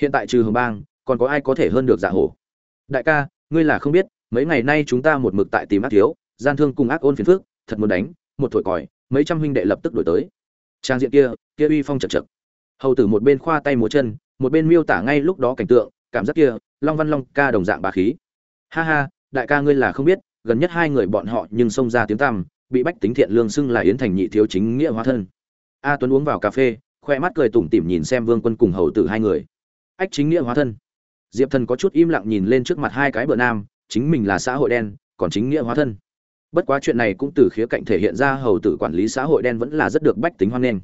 hiện tại trừ hồng bang, còn có ai có thể hơn được dạ hổ? Đại ca, ngươi là không biết, mấy ngày nay chúng ta một mực tại tìm ác thiếu, gian thương cùng ác ôn phiền phước thật muốn đánh, một thổi còi, mấy trăm huynh đệ lập tức đổi tới. Trang diện kia kia uy phong chật chật. Hầu tử một bên khoa tay múa chân, một bên miêu tả ngay lúc đó cảnh tượng, cảm giác kia, long văn long ca đồng dạng bà khí. Ha ha, đại ca ngươi là không biết, gần nhất hai người bọn họ nhưng xông ra tiếng tăm, bị bách tính thiện lương xưng là yến thành nhị thiếu chính nghĩa hóa thân. A tuấn uống vào cà phê, khoe mắt cười tủm tỉm nhìn xem vương quân cùng hầu tử hai người ách chính nghĩa hóa thân. Diệp thần có chút im lặng nhìn lên trước mặt hai cái bờ nam, chính mình là xã hội đen, còn chính nghĩa hóa thân. Bất quá chuyện này cũng từ khía cạnh thể hiện ra hầu tử quản lý xã hội đen vẫn là rất được bách tính hoan nghênh.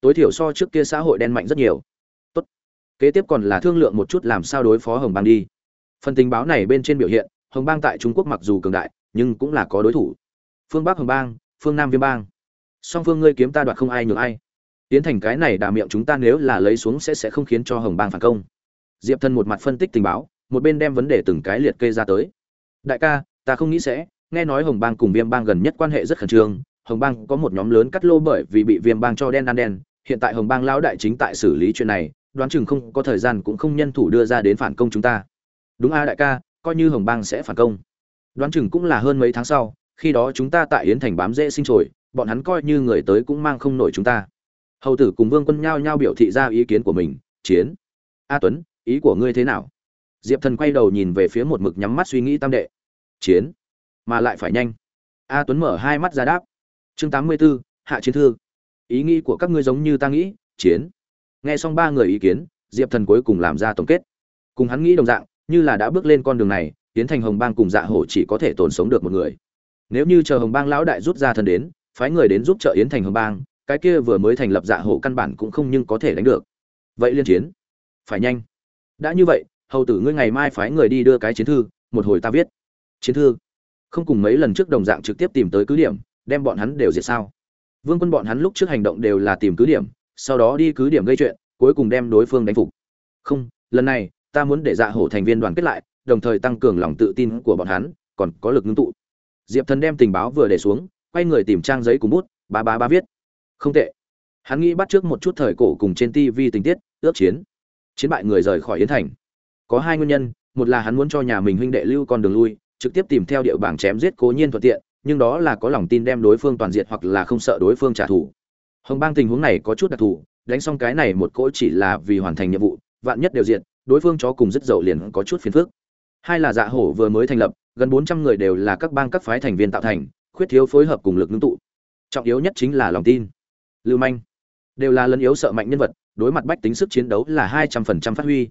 Tối thiểu so trước kia xã hội đen mạnh rất nhiều. Tốt. Kế tiếp còn là thương lượng một chút làm sao đối phó hồng bang đi. Phần tình báo này bên trên biểu hiện, hồng bang tại trung quốc mặc dù cường đại, nhưng cũng là có đối thủ. Phương bắc hồng bang, phương nam viêm bang. Song phương ngươi kiếm ta đoạt không ai nhường ai tiến thành cái này đà miệng chúng ta nếu là lấy xuống sẽ sẽ không khiến cho hồng bang phản công. Diệp thân một mặt phân tích tình báo, một bên đem vấn đề từng cái liệt kê ra tới. Đại ca, ta không nghĩ sẽ. Nghe nói hồng bang cùng viêm bang gần nhất quan hệ rất khẩn trương. Hồng bang có một nhóm lớn cắt lô bởi vì bị viêm bang cho đen ăn đen. Hiện tại hồng bang lão đại chính tại xử lý chuyện này, đoán chừng không có thời gian cũng không nhân thủ đưa ra đến phản công chúng ta. Đúng a, đại ca, coi như hồng bang sẽ phản công. Đoán chừng cũng là hơn mấy tháng sau, khi đó chúng ta tại yến thành bám dễ sinh trồi, bọn hắn coi như người tới cũng mang không nổi chúng ta hầu tử cùng vương quân nhao nhao biểu thị ra ý kiến của mình chiến. A tuấn ý của ngươi thế nào? Diệp thần quay đầu nhìn về phía một mực nhắm mắt suy nghĩ tam đệ. Chiến. Mà lại phải nhanh. A tuấn mở hai mắt ra đáp. Chương tám mươi 84, hạ chiến thư. Ý nghĩ của các ngươi giống như ta nghĩ chiến. Nghe xong ba người ý kiến diệp thần cuối cùng làm ra tổng kết. Cùng hắn nghĩ đồng dạng như là đã bước lên con đường này tiến thành hồng bang cùng dạ hổ chỉ có thể tồn sống được một người. Nếu như chờ hồng bang lão đại rút ra Thần đến phái người đến giúp trợ yến thành hồng bang cái kia vừa mới thành lập dạ hổ căn bản cũng không nhưng có thể đánh được. Vậy liên chiến? Phải nhanh. Đã như vậy, hầu tử ngươi ngày mai phái người đi đưa cái chiến thư, một hồi ta viết. Chiến thư? Không cùng mấy lần trước đồng dạng trực tiếp tìm tới cứ điểm, đem bọn hắn đều diệt sao? Vương quân bọn hắn lúc trước hành động đều là tìm cứ điểm, sau đó đi cứ điểm gây chuyện, cuối cùng đem đối phương đánh phục. Không, lần này, ta muốn để dạ hổ thành viên đoàn kết lại, đồng thời tăng cường lòng tự tin của bọn hắn, còn có lực ngưng tụ. Diệp thần đem tình báo vừa để xuống, quay người tìm trang giấy cùng bút, ba ba ba viết không tệ. Hắn nghĩ bắt trước một chút thời cổ cùng trên tv tình tiết, ước chiến. Chiến bại người rời khỏi yến thành. Có hai nguyên nhân, một là hắn muốn cho nhà mình huynh đệ lưu con đường lui, trực tiếp tìm theo địa bảng chém giết cố nhiên thuận tiện, nhưng đó là có lòng tin đem đối phương toàn diện hoặc là không sợ đối phương trả thù. Hồng bang tình huống này có chút đặc thù, đánh xong cái này một cỗ chỉ là vì hoàn thành nhiệm vụ, vạn nhất đều diện đối phương chó cùng rất dậu liền có chút phiền phức. Hai là dạ hổ vừa mới thành lập, gần bốn trăm người đều là các bang các phái thành viên tạo thành, khuyết thiếu phối hợp cùng lực ngưng tụ. Trọng yếu nhất chính là lòng tin lưu manh. Đều là lân yếu sợ mạnh nhân vật, đối mặt bách tính sức chiến đấu là hai trăm phần trăm phát huy.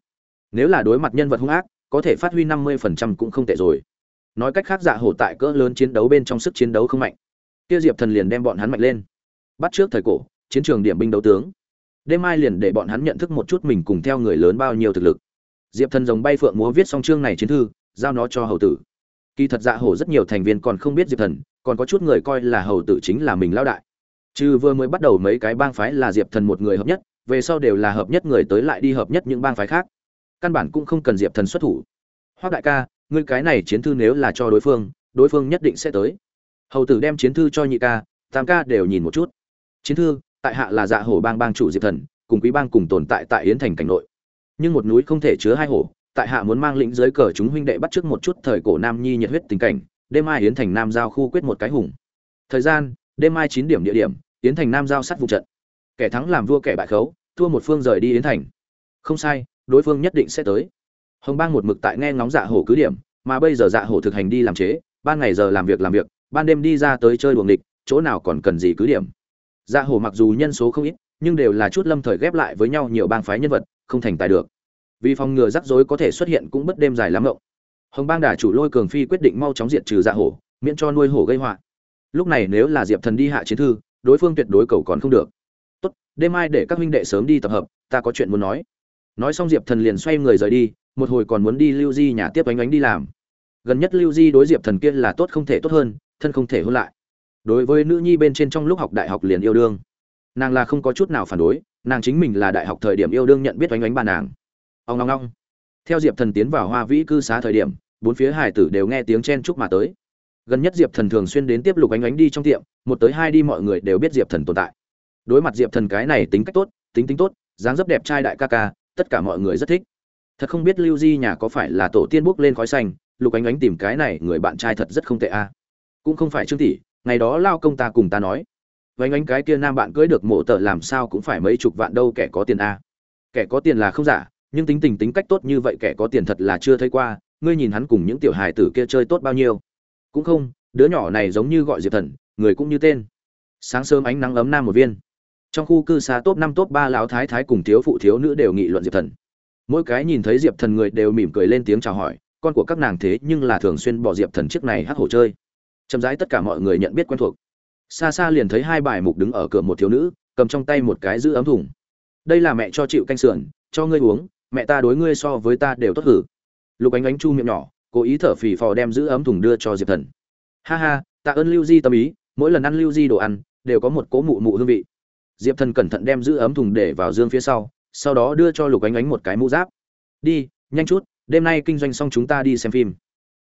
Nếu là đối mặt nhân vật hung ác, có thể phát huy năm mươi phần trăm cũng không tệ rồi. Nói cách khác dạ hổ tại cỡ lớn chiến đấu bên trong sức chiến đấu không mạnh. Kia diệp thần liền đem bọn hắn mạnh lên. Bắt trước thời cổ, chiến trường điểm binh đấu tướng. Đêm mai liền để bọn hắn nhận thức một chút mình cùng theo người lớn bao nhiêu thực lực. Diệp thần rồng bay phượng múa viết xong chương này chiến thư, giao nó cho hầu tử. Kỳ thật dạ hổ rất nhiều thành viên còn không biết diệp thần, còn có chút người coi là hầu tử chính là mình lao đại trừ vừa mới bắt đầu mấy cái bang phái là diệp thần một người hợp nhất, về sau đều là hợp nhất người tới lại đi hợp nhất những bang phái khác. Căn bản cũng không cần diệp thần xuất thủ. Hoác đại ca, ngươi cái này chiến thư nếu là cho đối phương đối phương nhất định sẽ tới. Hầu tử đem chiến thư cho nhị ca, tam ca đều nhìn một chút. Chiến thư, tại hạ là dạ hổ bang bang chủ diệp thần, cùng quý bang cùng tồn tại tại yến thành cảnh nội. Nhưng một núi không thể chứa hai hổ, tại hạ muốn mang lĩnh dưới cờ chúng huynh đệ bắt trước một chút thời cổ nam nhi nhiệt huyết tình cảnh, đêm mai yến thành nam giao khu quyết một cái hùng. Thời gian, đêm mai chín điểm địa điểm yến thành nam giao sát vụ trận. Kẻ thắng làm vua kẻ bại khấu, thua một phương rời đi yến thành. Không sai, đối phương nhất định sẽ tới. Hồng bang một mực tại nghe ngóng dạ hổ cứ điểm, mà bây giờ dạ hổ thực hành đi làm chế, ban ngày giờ làm việc làm việc, ban đêm đi ra tới chơi đuồng địch chỗ nào còn cần gì cứ điểm. Dạ hổ mặc dù nhân số không ít, nhưng đều là chút lâm thời ghép lại với nhau nhiều bang phái nhân vật, không thành tài được. Vì phòng ngừa rắc rối có thể xuất hiện cũng bất đêm dài lắm ngộng. Hồng bang đà chủ lôi cường phi quyết định mau chóng diệt trừ dạ hổ, miễn cho nuôi hổ gây họa. Lúc này nếu là diệp thần đi hạ chiến thư đối phương tuyệt đối cầu còn không được. Tốt, đêm mai để các huynh đệ sớm đi tập hợp, ta có chuyện muốn nói. Nói xong diệp thần liền xoay người rời đi, một hồi còn muốn đi lưu di nhà tiếp ánh ánh đi làm. Gần nhất lưu di đối diệp thần kia là tốt không thể tốt hơn, thân không thể hôn lại. Đối với nữ nhi bên trên trong lúc học đại học liền yêu đương. Nàng là không có chút nào phản đối, nàng chính mình là đại học thời điểm yêu đương nhận biết Ánh oánh bà nàng. Ông long long theo diệp thần tiến vào hoa vĩ cư xá thời điểm, bốn phía hải tử đều nghe tiếng chen chúc mà tới gần nhất diệp thần thường xuyên đến tiếp lục ánh ánh đi trong tiệm, một tới hai đi mọi người đều biết diệp thần tồn tại. Đối mặt diệp thần cái này tính cách tốt, tính tính tốt, dáng dấp đẹp trai đại ca ca, tất cả mọi người rất thích. Thật không biết lưu di nhà có phải là tổ tiên bốc lên khói xanh, lục ánh ánh tìm cái này người bạn trai thật rất không tệ a. Cũng không phải trương tỷ, ngày đó lao công ta cùng ta nói vâng vánh ánh cái kia nam bạn cưới được mộ tờ làm sao cũng phải mấy chục vạn đâu, kẻ có tiền a. Kẻ có tiền là không giả, nhưng tính tình tính cách tốt như vậy kẻ có tiền thật là chưa thấy qua, ngươi nhìn hắn cùng những tiểu hài tử kia chơi tốt bao nhiêu cũng không, đứa nhỏ này giống như gọi diệp thần, người cũng như tên. Sáng sớm ánh nắng ấm nam một viên. Trong khu cư xá top năm, top ba lão thái thái cùng thiếu phụ thiếu nữ đều nghị luận diệp thần. Mỗi cái nhìn thấy diệp thần người đều mỉm cười lên tiếng chào hỏi, con của các nàng thế nhưng là thường xuyên bỏ diệp thần chiếc này hát hổ chơi. Chậm rãi tất cả mọi người nhận biết quen thuộc. Xa xa liền thấy hai bài mục đứng ở cửa một thiếu nữ, cầm trong tay một cái giữ ấm thùng. Đây là mẹ cho chịu canh sườn, cho ngươi uống, mẹ ta đối ngươi so với ta đều tốt hử. Lục ánh ánh chu miệng nhỏ cố ý thở phì phò đem giữ ấm thùng đưa cho diệp thần. Ha ha, tạ ơn lưu di tâm ý, mỗi lần ăn lưu di đồ ăn, đều có một cố mụ mụ hương vị. Diệp thần cẩn thận đem giữ ấm thùng để vào dương phía sau sau đó đưa cho lục ánh ánh một cái mũ giáp. Đi, nhanh chút, đêm nay kinh doanh xong chúng ta đi xem phim.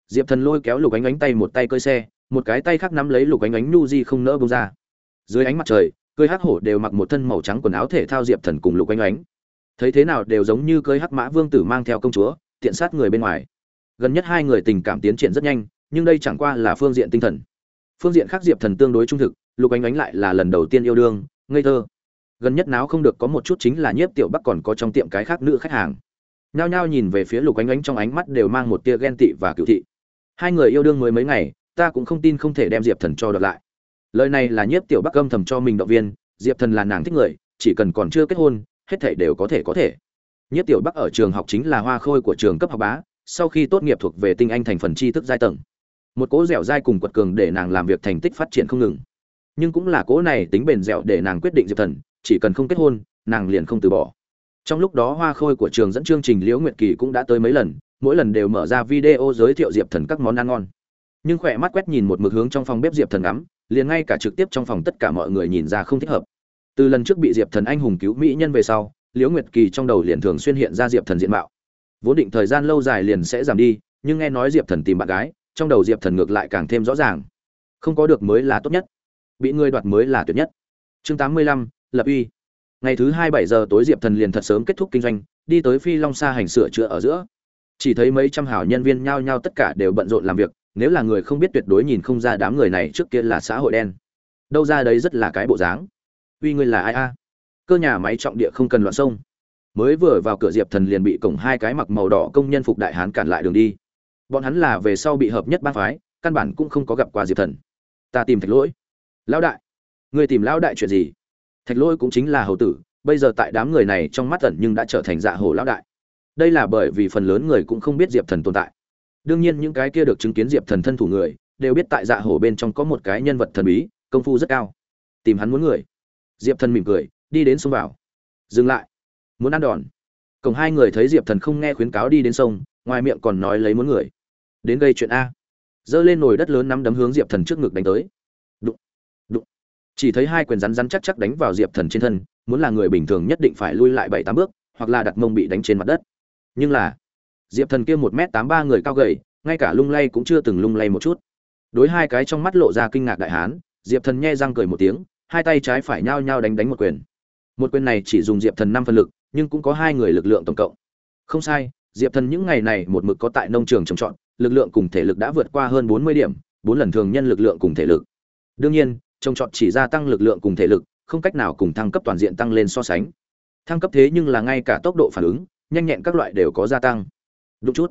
Diệp thần lôi kéo lục ánh ánh tay một tay cơi xe, một cái tay khác nắm lấy lục ánh ánh nu di không nỡ bông ra. Dưới ánh mặt trời cơi hắc hổ đều mặc một thân màu trắng quần áo thể thao diệp thần cùng lục ánh ánh. Thấy thế nào đều giống như cơi hắc mã vương tử mang theo công chúa, tiện sát người bên ngoài gần nhất hai người tình cảm tiến triển rất nhanh, nhưng đây chẳng qua là phương diện tinh thần. Phương diện khác diệp thần tương đối trung thực, lục ánh ánh lại là lần đầu tiên yêu đương, ngây thơ. Gần nhất náo không được có một chút chính là nhiếp tiểu bắc còn có trong tiệm cái khác nữ khách hàng. Nhao nhao nhìn về phía lục ánh ánh trong ánh mắt đều mang một tia ghen tị và cựu thị. Hai người yêu đương mới mấy ngày, ta cũng không tin không thể đem diệp thần cho đợt lại. Lời này là nhiếp tiểu bắc âm thầm cho mình động viên, diệp thần là nàng thích người, chỉ cần còn chưa kết hôn, hết thể đều có thể có thể. Nhiếp tiểu bắc ở trường học chính là hoa khôi của trường cấp học bá sau khi tốt nghiệp thuộc về tinh anh thành phần tri thức giai tầng. Một cố dẻo dai cùng quật cường để nàng làm việc thành tích phát triển không ngừng. Nhưng cũng là cố này tính bền dẻo để nàng quyết định diệp thần, chỉ cần không kết hôn, nàng liền không từ bỏ. Trong lúc đó hoa khôi của trường dẫn chương trình liễu nguyệt kỳ cũng đã tới mấy lần, mỗi lần đều mở ra video giới thiệu diệp thần các món ăn ngon. Nhưng khỏe mắt quét nhìn một mực hướng trong phòng bếp diệp thần ngắm, liền ngay cả trực tiếp trong phòng tất cả mọi người nhìn ra không thích hợp. Từ lần trước bị diệp thần anh hùng cứu mỹ nhân về sau, liễu nguyệt kỳ trong đầu liền thường xuyên hiện ra diệp thần diện mạo vốn định thời gian lâu dài liền sẽ giảm đi, nhưng nghe nói diệp thần tìm bạn gái, trong đầu diệp thần ngược lại càng thêm rõ ràng. Không có được mới là tốt nhất. Bị người đoạt mới là tuyệt nhất. Chương tám mươi lăm, lập uy. Ngày thứ hai bảy giờ tối diệp thần liền thật sớm kết thúc kinh doanh, đi tới phi long sa hành sửa chữa ở giữa. Chỉ thấy mấy trăm hảo nhân viên nhao nhao tất cả đều bận rộn làm việc, nếu là người không biết tuyệt đối nhìn không ra đám người này trước kia là xã hội đen. Đâu ra đấy rất là cái bộ dáng. Uy ngươi là ai a? Cơ nhà máy trọng địa không cần loạn sông mới vừa vào cửa diệp thần liền bị cổng hai cái mặc màu đỏ công nhân phục đại hán cản lại đường đi. Bọn hắn là về sau bị hợp nhất ba phái, căn bản cũng không có gặp qua diệp thần. Ta tìm thạch lỗi. Lão đại. Người tìm lão đại chuyện gì? Thạch lỗi cũng chính là hầu tử, bây giờ tại đám người này trong mắt tần nhưng đã trở thành dạ hồ lão đại. Đây là bởi vì phần lớn người cũng không biết diệp thần tồn tại. Đương nhiên những cái kia được chứng kiến diệp thần thân thủ người, đều biết tại dạ hồ bên trong có một cái nhân vật thần bí, công phu rất cao. Tìm hắn muốn người. Diệp thần mỉm cười, đi đến xông vào. Dừng lại muốn ăn đòn. Cổng hai người thấy diệp thần không nghe khuyến cáo đi đến sông, ngoài miệng còn nói lấy muốn người. Đến gây chuyện a. Giơ lên nồi đất lớn nắm đấm hướng diệp thần trước ngực đánh tới. Đụng đụng. Chỉ thấy hai quyền rắn rắn chắc chắc đánh vào diệp thần trên thân, muốn là người bình thường nhất định phải lui lại bảy tám bước, hoặc là đặt mông bị đánh trên mặt đất. Nhưng là, diệp thần kia một m tám ba người cao gầy, ngay cả lung lay cũng chưa từng lung lay một chút. Đối hai cái trong mắt lộ ra kinh ngạc đại hán, diệp thần nhe răng cười một tiếng, hai tay trái phải nhao nhao đánh đánh một quyền. Một quyền này chỉ dùng diệp thần năm phân lực nhưng cũng có hai người lực lượng tổng cộng. Không sai, diệp thần những ngày này một mực có tại nông trường trồng trọt, lực lượng cùng thể lực đã vượt qua hơn bốn mươi điểm, bốn lần thường nhân lực lượng cùng thể lực. Đương nhiên, trồng trọt chỉ gia tăng lực lượng cùng thể lực, không cách nào cùng thăng cấp toàn diện tăng lên so sánh. Thăng cấp thế nhưng là ngay cả tốc độ phản ứng, nhanh nhẹn các loại đều có gia tăng. Đúng chút.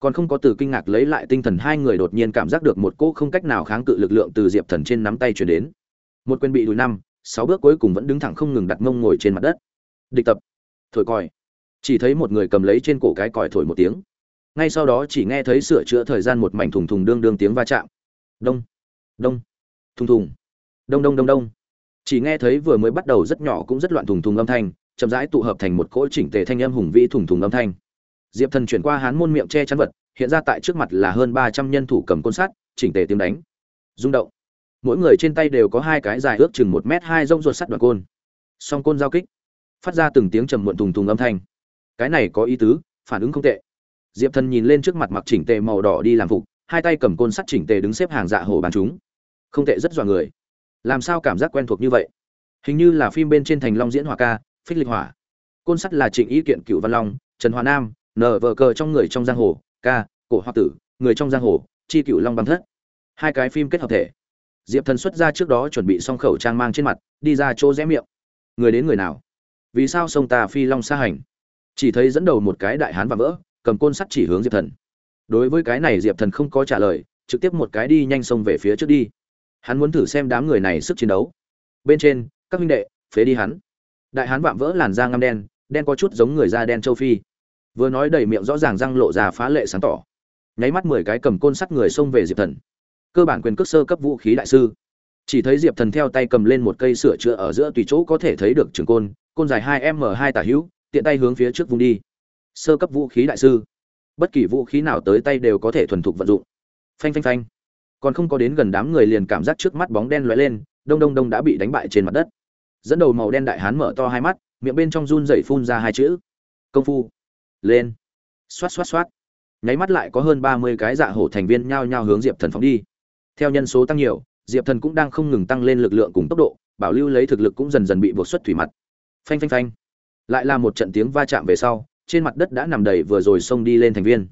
Còn không có từ kinh ngạc lấy lại tinh thần, hai người đột nhiên cảm giác được một cỗ không cách nào kháng cự lực lượng từ diệp thần trên nắm tay chuyển đến. Một quyền bị đùi năm, sáu bước cuối cùng vẫn đứng thẳng không ngừng đặt mông ngồi trên mặt đất. Địch tập thổi còi. Chỉ thấy một người cầm lấy trên cổ cái còi thổi một tiếng. Ngay sau đó chỉ nghe thấy sửa chữa thời gian một mảnh thùng thùng đương đương tiếng va chạm. Đông đông, thùng thùng. Đông đông đông đông. Chỉ nghe thấy vừa mới bắt đầu rất nhỏ cũng rất loạn thùng thùng âm thanh, chậm rãi tụ hợp thành một cỗ chỉnh tề thanh âm hùng vĩ thùng thùng âm thanh. Diệp thần chuyển qua hán môn miệng che chắn vật, hiện ra tại trước mặt là hơn ba trăm nhân thủ cầm côn sắt, chỉnh tề tiếng đánh. Rung động. Mỗi người trên tay đều có hai cái dài ước chừng một m hai rông ruột sắt đoạn côn. Song côn giao kích phát ra từng tiếng trầm muộn thùng thùng âm thanh. Cái này có ý tứ, phản ứng không tệ. Diệp thần nhìn lên trước mặt mặc chỉnh tề màu đỏ đi làm phục, hai tay cầm côn sắt chỉnh tề đứng xếp hàng dạ hổ bàn chúng. Không tệ, rất dọa người. Làm sao cảm giác quen thuộc như vậy? Hình như là phim bên trên thành long diễn hỏa ca, phích lịch hỏa côn sắt là trịnh ý kiện, cựu văn long, trần hòa nam nở vờ cờ trong người trong giang hồ ca cổ hoa tử, người trong giang hồ, chi cựu long băng thất. Hai cái phim kết hợp thể. Diệp thần xuất ra trước đó chuẩn bị xong khẩu trang mang trên mặt, đi ra chỗ rẽ miệng. Người đến người nào? Vì sao sông ta phi long xa hành? Chỉ thấy dẫn đầu một cái đại hán và vỡ, cầm côn sắt chỉ hướng diệp thần. Đối với cái này diệp thần không có trả lời, trực tiếp một cái đi nhanh sông về phía trước đi. Hắn muốn thử xem đám người này sức chiến đấu. Bên trên, các huynh đệ, phế đi hắn. Đại hán vạm vỡ làn da ngăm đen đen có chút giống người da đen châu phi. Vừa nói đầy miệng rõ ràng răng lộ ra phá lệ sáng tỏ. Nháy mắt mười cái cầm côn sắt người xông về diệp thần. Cơ bản quyền cước sơ cấp vũ khí đại sư. Chỉ thấy diệp thần theo tay cầm lên một cây sửa chữa ở giữa tùy chỗ có thể thấy được trường côn côn dài hai m hai tả hữu, tiện tay hướng phía trước vùng đi. Sơ cấp vũ khí đại sư. Bất kỳ vũ khí nào tới tay đều có thể thuần thục vận dụng. Phanh phanh phanh. Còn không có đến gần đám người liền cảm giác trước mắt bóng đen lóe lên, đông đông đông đã bị đánh bại trên mặt đất. Dẫn đầu màu đen đại hán mở to hai mắt, miệng bên trong run rẩy phun ra hai chữ. Công phu. Lên. Xoát xoát xoát. Nháy mắt lại có hơn ba mươi cái dạ hổ thành viên nhao nhao hướng diệp thần phóng đi. Theo nhân số tăng nhiều, diệp thần cũng đang không ngừng tăng lên lực lượng cùng tốc độ, bảo lưu lấy thực lực cũng dần dần bị buộc xuất thủy mặt phanh phanh phanh. Lại là một trận tiếng va chạm về sau, trên mặt đất đã nằm đầy vừa rồi xông đi lên thành viên.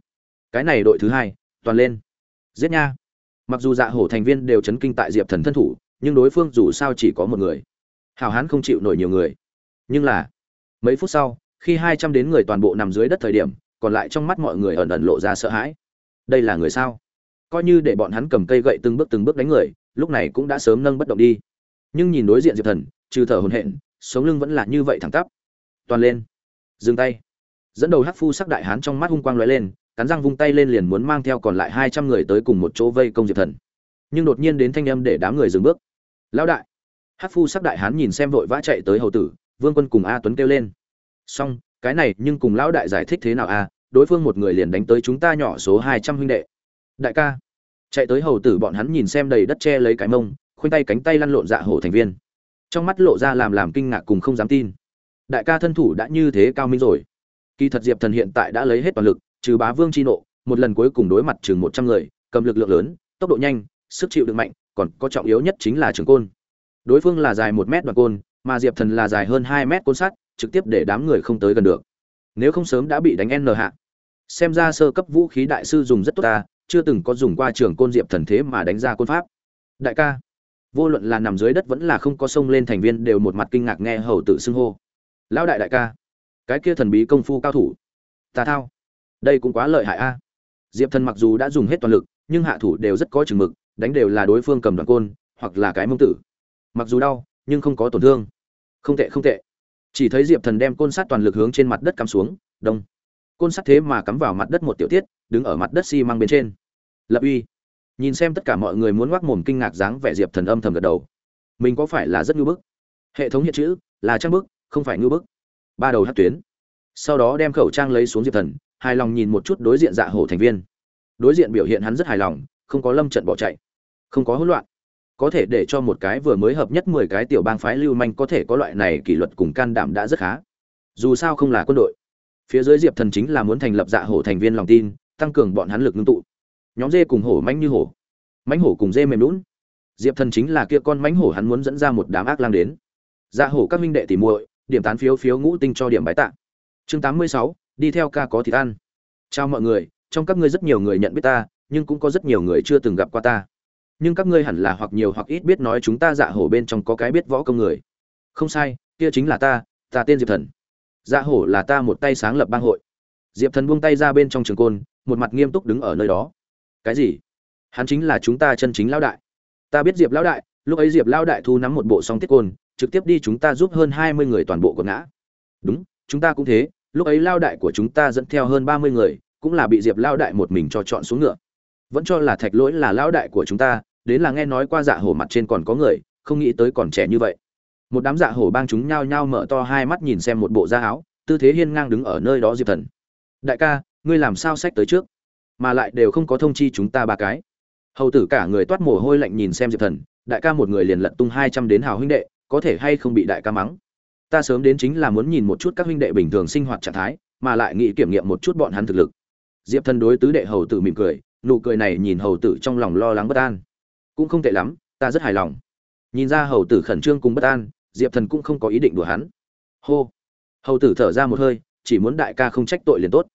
Cái này đội thứ hai, toàn lên. Giết nha. Mặc dù dạ hổ thành viên đều chấn kinh tại diệp thần thân thủ, nhưng đối phương dù sao chỉ có một người. Hào hán không chịu nổi nhiều người. Nhưng là, mấy phút sau, khi hai trăm đến người toàn bộ nằm dưới đất thời điểm, còn lại trong mắt mọi người ẩn ẩn lộ ra sợ hãi. Đây là người sao? Coi như để bọn hắn cầm cây gậy từng bước từng bước đánh người, lúc này cũng đã sớm nâng bất động đi. Nhưng nhìn đối diện diệp thần, trừ thở hồn hện sống lưng vẫn là như vậy thẳng tắp. Toàn lên. Dừng tay. Dẫn đầu hắc phu sắc đại hán trong mắt hung quang lóe lên, cắn răng vung tay lên liền muốn mang theo còn lại hai trăm người tới cùng một chỗ vây công diệp thần. Nhưng đột nhiên đến thanh âm để đám người dừng bước. Lão đại. Hắc phu sắc đại hán nhìn xem vội vã chạy tới hầu tử, vương quân cùng a tuấn kêu lên. Xong, cái này, nhưng cùng lão đại giải thích thế nào a đối phương một người liền đánh tới chúng ta nhỏ số hai trăm huynh đệ. Đại ca. Chạy tới hầu tử bọn hắn nhìn xem đầy đất che lấy cái mông, khoanh tay cánh tay lăn lộn dạ hổ thành viên trong mắt lộ ra làm làm kinh ngạc cùng không dám tin. Đại ca thân thủ đã như thế cao minh rồi. Kỳ thật diệp thần hiện tại đã lấy hết toàn lực, trừ bá vương chi nộ, một lần cuối cùng đối mặt chừng một trăm người, cầm lực lượng lớn, tốc độ nhanh, sức chịu đựng mạnh, còn có trọng yếu nhất chính là trường côn. Đối phương là dài một mét đoạn côn, mà diệp thần là dài hơn hai mét côn sắt, trực tiếp để đám người không tới gần được. Nếu không sớm đã bị đánh n hạ. Xem ra sơ cấp vũ khí đại sư dùng rất tốt ta, chưa từng có dùng qua trường côn diệp thần thế mà đánh ra côn pháp. Đại ca vô luận là nằm dưới đất vẫn là không có sông lên thành viên đều một mặt kinh ngạc nghe hầu tự xưng hô. Lão đại đại ca, cái kia thần bí công phu cao thủ tà thao, đây cũng quá lợi hại a. Diệp thần mặc dù đã dùng hết toàn lực, nhưng hạ thủ đều rất có chừng mực, đánh đều là đối phương cầm đoàn côn, hoặc là cái mông tử. Mặc dù đau, nhưng không có tổn thương. Không tệ không tệ. Chỉ thấy diệp thần đem côn sắt toàn lực hướng trên mặt đất cắm xuống, đông. Côn sắt thế mà cắm vào mặt đất một tiểu tiết, đứng ở mặt đất xi măng bên trên. Lập uy nhìn xem tất cả mọi người muốn ngoác mồm kinh ngạc dáng vẻ diệp thần âm thầm gật đầu. Mình có phải là rất ngưu bức? Hệ thống hiện chữ là trang bức, không phải ngưu bức. Ba đầu hát tuyến. Sau đó đem khẩu trang lấy xuống diệp thần, hài lòng nhìn một chút đối diện dạ hổ thành viên. Đối diện biểu hiện hắn rất hài lòng, không có lâm trận bỏ chạy. Không có hỗn loạn. Có thể để cho một cái vừa mới hợp nhất mười cái tiểu bang phái lưu manh có thể có loại này kỷ luật cùng can đảm đã rất khá. Dù sao không là quân đội. Phía dưới diệp thần chính là muốn thành lập dạ hổ thành viên lòng tin, tăng cường bọn hắn lực ngưng tụ nhóm dê cùng hổ manh như hổ. Mãnh hổ cùng dê mềm lún diệp thần chính là kia con mãnh hổ hắn muốn dẫn ra một đám ác lang đến. Ra hổ các minh đệ tỉ muội, điểm tán phiếu phiếu ngũ tinh cho điểm bái tạ. Chương tám mươi sáu, đi theo ca có thịt ăn. Chào mọi người, trong các ngươi rất nhiều người nhận biết ta, nhưng cũng có rất nhiều người chưa từng gặp qua ta. Nhưng các ngươi hẳn là hoặc nhiều hoặc ít biết nói chúng ta dạ hổ bên trong có cái biết võ công người. Không sai, kia chính là ta ta tên diệp thần. Dạ hổ là ta một tay sáng lập bang hội. Diệp thần buông tay ra bên trong trường côn, một mặt nghiêm túc đứng ở nơi đó cái gì? Hắn chính là chúng ta chân chính lão đại. Ta biết diệp lão đại, lúc ấy diệp lão đại thu nắm một bộ song tiết côn, trực tiếp đi chúng ta giúp hơn hai mươi người toàn bộ quần ngã. Đúng, chúng ta cũng thế, lúc ấy lao đại của chúng ta dẫn theo hơn ba mươi người, cũng là bị diệp lao đại một mình cho chọn xuống ngựa. Vẫn cho là thạch lỗi là lão đại của chúng ta, đến là nghe nói qua dạ hổ mặt trên còn có người, không nghĩ tới còn trẻ như vậy. Một đám dạ hổ bang chúng nhao nhao mở to hai mắt nhìn xem một bộ da áo, tư thế hiên ngang đứng ở nơi đó diệp thần. Đại ca, ngươi làm sao sách tới trước? Mà lại đều không có thông chi chúng ta ba cái. Hầu tử cả người toát mồ hôi lạnh nhìn xem diệp thần, đại ca một người liền lận tung hai trăm đến hào huynh đệ, có thể hay không bị đại ca mắng? Ta sớm đến chính là muốn nhìn một chút các huynh đệ bình thường sinh hoạt trạng thái, mà lại nghĩ kiểm nghiệm một chút bọn hắn thực lực. Diệp thần đối tứ đệ hầu tử mỉm cười, nụ cười này nhìn hầu tử trong lòng lo lắng bất an. Cũng không tệ lắm, ta rất hài lòng. Nhìn ra hầu tử khẩn trương cùng bất an, diệp thần cũng không có ý định đùa hắn. Hô. Hầu tử thở ra một hơi, chỉ muốn đại ca không trách tội liền tốt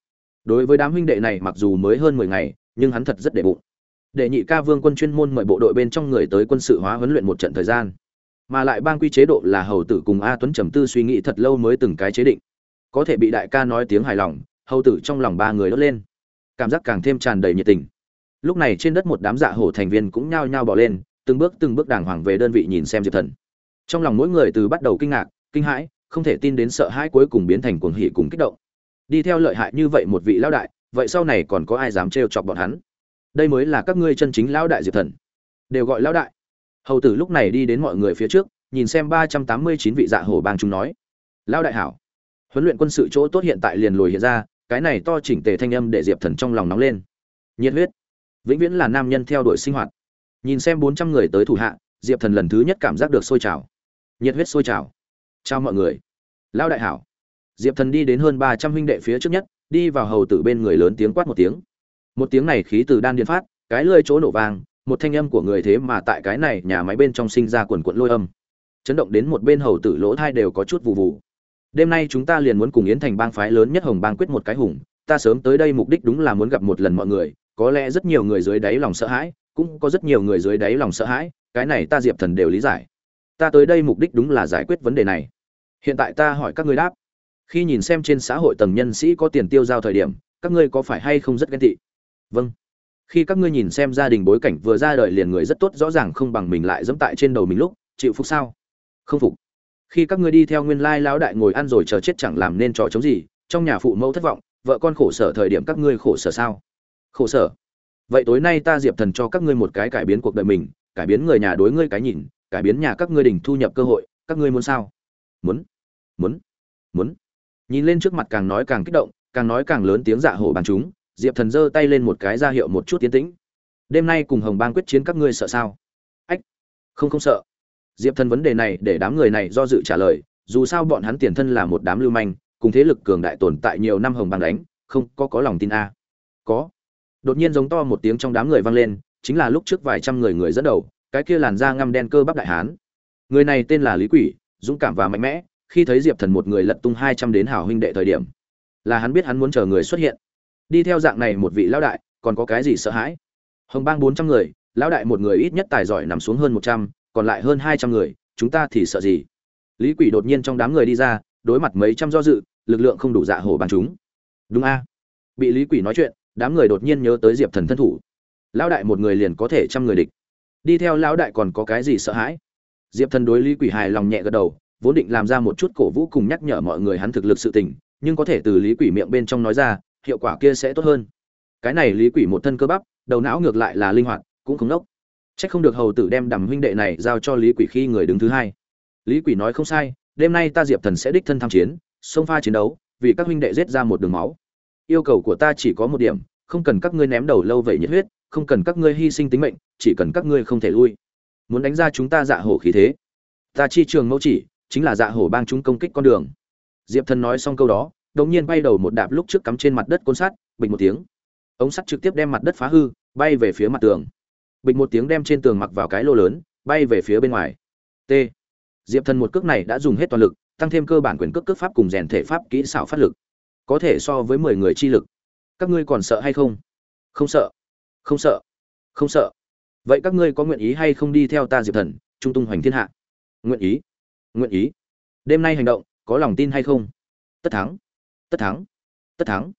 đối với đám huynh đệ này mặc dù mới hơn mười ngày, nhưng hắn thật rất để bụng. Đệ nhị ca vương quân chuyên môn mời bộ đội bên trong người tới quân sự hóa huấn luyện một trận thời gian. Mà lại bang quy chế độ là hầu tử cùng a tuấn trầm tư suy nghĩ thật lâu mới từng cái chế định. Có thể bị đại ca nói tiếng hài lòng, hầu tử trong lòng ba người đốt lên. Cảm giác càng thêm tràn đầy nhiệt tình. Lúc này trên đất một đám dạ hổ thành viên cũng nhao nhao bỏ lên, từng bước từng bước đàng hoàng về đơn vị nhìn xem diệp thần. Trong lòng mỗi người từ bắt đầu kinh ngạc, kinh hãi, không thể tin đến sợ hãi cuối cùng biến thành cuồng hỉ cùng kích động đi theo lợi hại như vậy một vị lão đại, vậy sau này còn có ai dám trêu chọc bọn hắn? Đây mới là các ngươi chân chính lão đại diệp thần. Đều gọi lão đại. Hầu tử lúc này đi đến mọi người phía trước, nhìn xem ba trăm tám mươi chín vị dạ hổ bang chúng nói. Lão đại hảo. Huấn luyện quân sự chỗ tốt hiện tại liền lồi hiện ra, cái này to chỉnh tề thanh âm để diệp thần trong lòng nóng lên. Nhiệt huyết. Vĩnh viễn là nam nhân theo đuổi sinh hoạt. Nhìn xem bốn trăm người tới thủ hạ, diệp thần lần thứ nhất cảm giác được sôi trào. Nhiệt huyết sôi trào. Chào mọi người. Lão đại hảo diệp thần đi đến hơn ba trăm huynh đệ phía trước nhất, đi vào hầu tử bên người lớn tiếng quát một tiếng. Một tiếng này khí từ đan điên phát, cái lơi chỗ nổ vàng. một thanh âm của người thế mà tại cái này nhà máy bên trong sinh ra quần quận lôi âm. Chấn động đến một bên hầu tử lỗ thai đều có chút vụ vụ đêm nay chúng ta liền muốn cùng yến thành bang phái lớn nhất hồng bang quyết một cái hùng, ta sớm tới đây mục đích đúng là muốn gặp một lần mọi người, có lẽ rất nhiều người dưới đáy lòng sợ hãi, cũng có rất nhiều người dưới đáy lòng sợ hãi, cái này ta diệp thần đều lý giải. Ta tới đây mục đích đúng là giải quyết vấn đề này. Hiện tại ta hỏi các ngươi đáp khi nhìn xem trên xã hội tầng nhân sĩ có tiền tiêu giao thời điểm, các ngươi có phải hay không rất ghen tị? Vâng. Khi các ngươi nhìn xem gia đình bối cảnh vừa ra đời liền người rất tốt rõ ràng không bằng mình lại dẫm tại trên đầu mình lúc, chịu phục sao? Không phục. Khi các ngươi đi theo nguyên lai lão đại ngồi ăn rồi chờ chết chẳng làm nên trò chống gì, trong nhà phụ mẫu thất vọng, vợ con khổ sở thời điểm các ngươi khổ sở sao? Khổ sở? Vậy tối nay ta diệp thần cho các ngươi một cái cải biến cuộc đời mình, cải biến người nhà đối ngươi cái nhìn, cải biến nhà các ngươi đình thu nhập cơ hội, các ngươi muốn sao? Muốn. Muốn. Muốn nhìn lên trước mặt càng nói càng kích động, càng nói càng lớn tiếng dạ hổ bàn chúng, diệp thần giơ tay lên một cái ra hiệu một chút tiến tĩnh. Đêm nay cùng hồng bang quyết chiến các ngươi sợ sao? Ách, không không sợ. Diệp thần vấn đề này để đám người này do dự trả lời, dù sao bọn hắn tiền thân là một đám lưu manh, cùng thế lực cường đại tồn tại nhiều năm hồng bang đánh, không có có lòng tin a. Có. Đột nhiên giống to một tiếng trong đám người vang lên, chính là lúc trước vài trăm người người dẫn đầu, cái kia làn da ngăm đen cơ bắp đại hán. Người này tên là lý quỷ, dũng cảm và mạnh mẽ khi thấy diệp thần một người lật tung hai trăm đến hào huynh đệ thời điểm, là hắn biết hắn muốn chờ người xuất hiện. Đi theo dạng này một vị lão đại, còn có cái gì sợ hãi? Hồng bang bốn trăm người, lão đại một người ít nhất tài giỏi nằm xuống hơn một trăm, còn lại hơn hai trăm người, chúng ta thì sợ gì? Lý quỷ đột nhiên trong đám người đi ra, đối mặt mấy trăm do dự, lực lượng không đủ dạ hổ bằng chúng. Đúng a? Bị lý quỷ nói chuyện, đám người đột nhiên nhớ tới diệp thần thân thủ. Lão đại một người liền có thể trăm người địch. Đi theo lão đại còn có cái gì sợ hãi? Diệp thần đối lý quỷ hài lòng nhẹ gật đầu vốn định làm ra một chút cổ vũ cùng nhắc nhở mọi người hắn thực lực sự tình nhưng có thể từ lý quỷ miệng bên trong nói ra hiệu quả kia sẽ tốt hơn cái này lý quỷ một thân cơ bắp đầu não ngược lại là linh hoạt cũng không nốc Chắc không được hầu tử đem đầm huynh đệ này giao cho Lý Quỷ khi người đứng thứ hai. Lý Quỷ nói không sai, đêm nay ta Diệp Thần sẽ đích thân tham chiến, xông pha chiến đấu, vì các huynh đệ giết ra một đường máu. Yêu cầu của ta chỉ có một điểm, không cần các ngươi ném đầu lâu vậy nhiệt huyết, không cần các ngươi hy sinh tính mệnh, chỉ cần các ngươi không thể lui. Muốn đánh ra chúng ta dạ hổ khí thế. Ta chi trường mẫu chỉ, chính là dạ hổ bang chúng công kích con đường. Diệp Thần nói xong câu đó, đột nhiên bay đầu một đạp lúc trước cắm trên mặt đất côn sắt, bình một tiếng. Ống sắt trực tiếp đem mặt đất phá hư, bay về phía mặt tường. Bịch một tiếng đem trên tường mặc vào cái lô lớn bay về phía bên ngoài. T. Diệp thần một cước này đã dùng hết toàn lực tăng thêm cơ bản quyền cước cước pháp cùng rèn thể pháp kỹ xảo phát lực. Có thể so với mười người chi lực. Các ngươi còn sợ hay không? Không sợ. Không sợ. Không sợ. Vậy các ngươi có nguyện ý hay không đi theo ta diệp thần trung tung hoành thiên hạ? Nguyện ý nguyện ý. Đêm nay hành động, có lòng tin hay không? Tất thắng tất thắng tất thắng.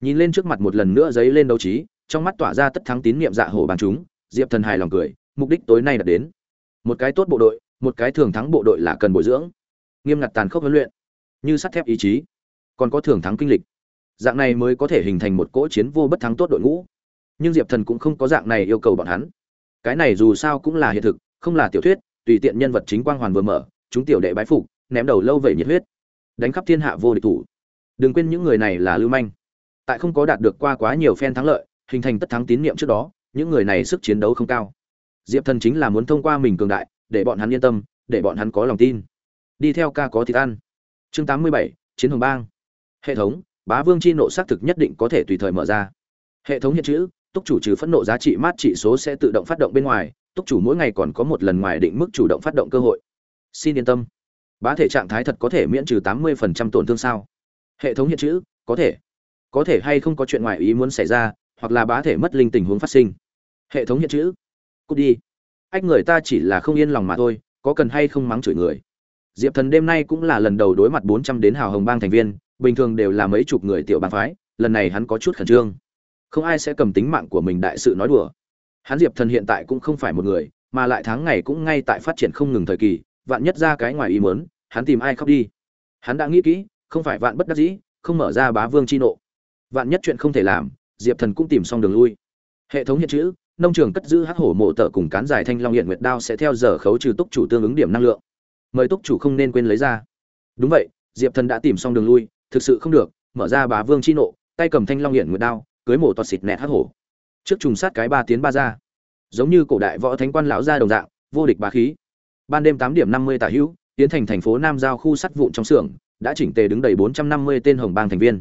Nhìn lên trước mặt một lần nữa giấy lên đấu trí, trong mắt tỏa ra tất thắng tín niệm dạ hổ bằng chúng, diệp thần hài lòng cười, mục đích tối nay đã đến. Một cái tốt bộ đội, một cái thường thắng bộ đội là cần bồi dưỡng. Nghiêm ngặt tàn khốc huấn luyện, như sắt thép ý chí, còn có thường thắng kinh lịch. Dạng này mới có thể hình thành một cỗ chiến vô bất thắng tốt đội ngũ. Nhưng diệp thần cũng không có dạng này yêu cầu bọn hắn. Cái này dù sao cũng là hiện thực, không là tiểu thuyết, tùy tiện nhân vật chính quang hoàn vừa mở chúng tiểu đệ bái phục, ném đầu lâu vậy nhiệt huyết, đánh khắp thiên hạ vô địch thủ. Đừng quên những người này là lưu manh. Tại không có đạt được qua quá nhiều phen thắng lợi, hình thành tất thắng tín niệm trước đó, những người này sức chiến đấu không cao. Diệp thần chính là muốn thông qua mình cường đại, để bọn hắn yên tâm, để bọn hắn có lòng tin. Đi theo ca có thịt ăn. Chương tám mươi bảy, chiến hồng bang. Hệ thống, bá vương chi nộ xác thực nhất định có thể tùy thời mở ra. Hệ thống hiện chữ, túc chủ trừ phẫn nộ giá trị mát trị số sẽ tự động phát động bên ngoài, túc chủ mỗi ngày còn có một lần ngoài định mức chủ động phát động cơ hội xin yên tâm. Bá thể trạng thái thật có thể miễn trừ tám mươi phần trăm tổn thương sao? Hệ thống hiện chữ, có thể. Có thể hay không có chuyện ngoài ý muốn xảy ra, hoặc là bá thể mất linh tình huống phát sinh. Hệ thống hiện chữ. Cút đi. Ách, người ta chỉ là không yên lòng mà thôi, có cần hay không mắng chửi người? Diệp thần đêm nay cũng là lần đầu đối mặt bốn trăm đến hào hồng bang thành viên, bình thường đều là mấy chục người tiểu bang phái, lần này hắn có chút khẩn trương. Không ai sẽ cầm tính mạng của mình đại sự nói đùa. Hắn diệp thần hiện tại cũng không phải một người, mà lại tháng ngày cũng ngay tại phát triển không ngừng thời kỳ vạn nhất ra cái ngoài ý muốn, hắn tìm ai khóc đi? Hắn đã nghĩ kỹ không phải vạn bất đắc dĩ không mở ra bá vương chi nộ. Vạn nhất chuyện không thể làm diệp thần cũng tìm xong đường lui. Hệ thống hiện chữ nông trường cất giữ hắc hổ mộ tợ cùng cán dài thanh long hiện nguyệt đao sẽ theo giờ khấu trừ túc chủ tương ứng điểm năng lượng. Mời túc chủ không nên quên lấy ra. Đúng vậy diệp thần đã tìm xong đường lui thực sự không được mở ra bá vương chi nộ tay cầm thanh long hiện nguyệt đao cưới mổ toạt xịt nẹt hắc hổ. Trước trùng sát cái ba tiến ba ra. Giống như cổ đại võ thánh quan lão gia đồng dạng vô địch bá khí ban đêm tám điểm năm mươi tả hữu, tiến thành thành phố nam giao khu sắt vụn trong xưởng, đã chỉnh tề đứng đầy bốn trăm năm mươi tên hồng bang thành viên.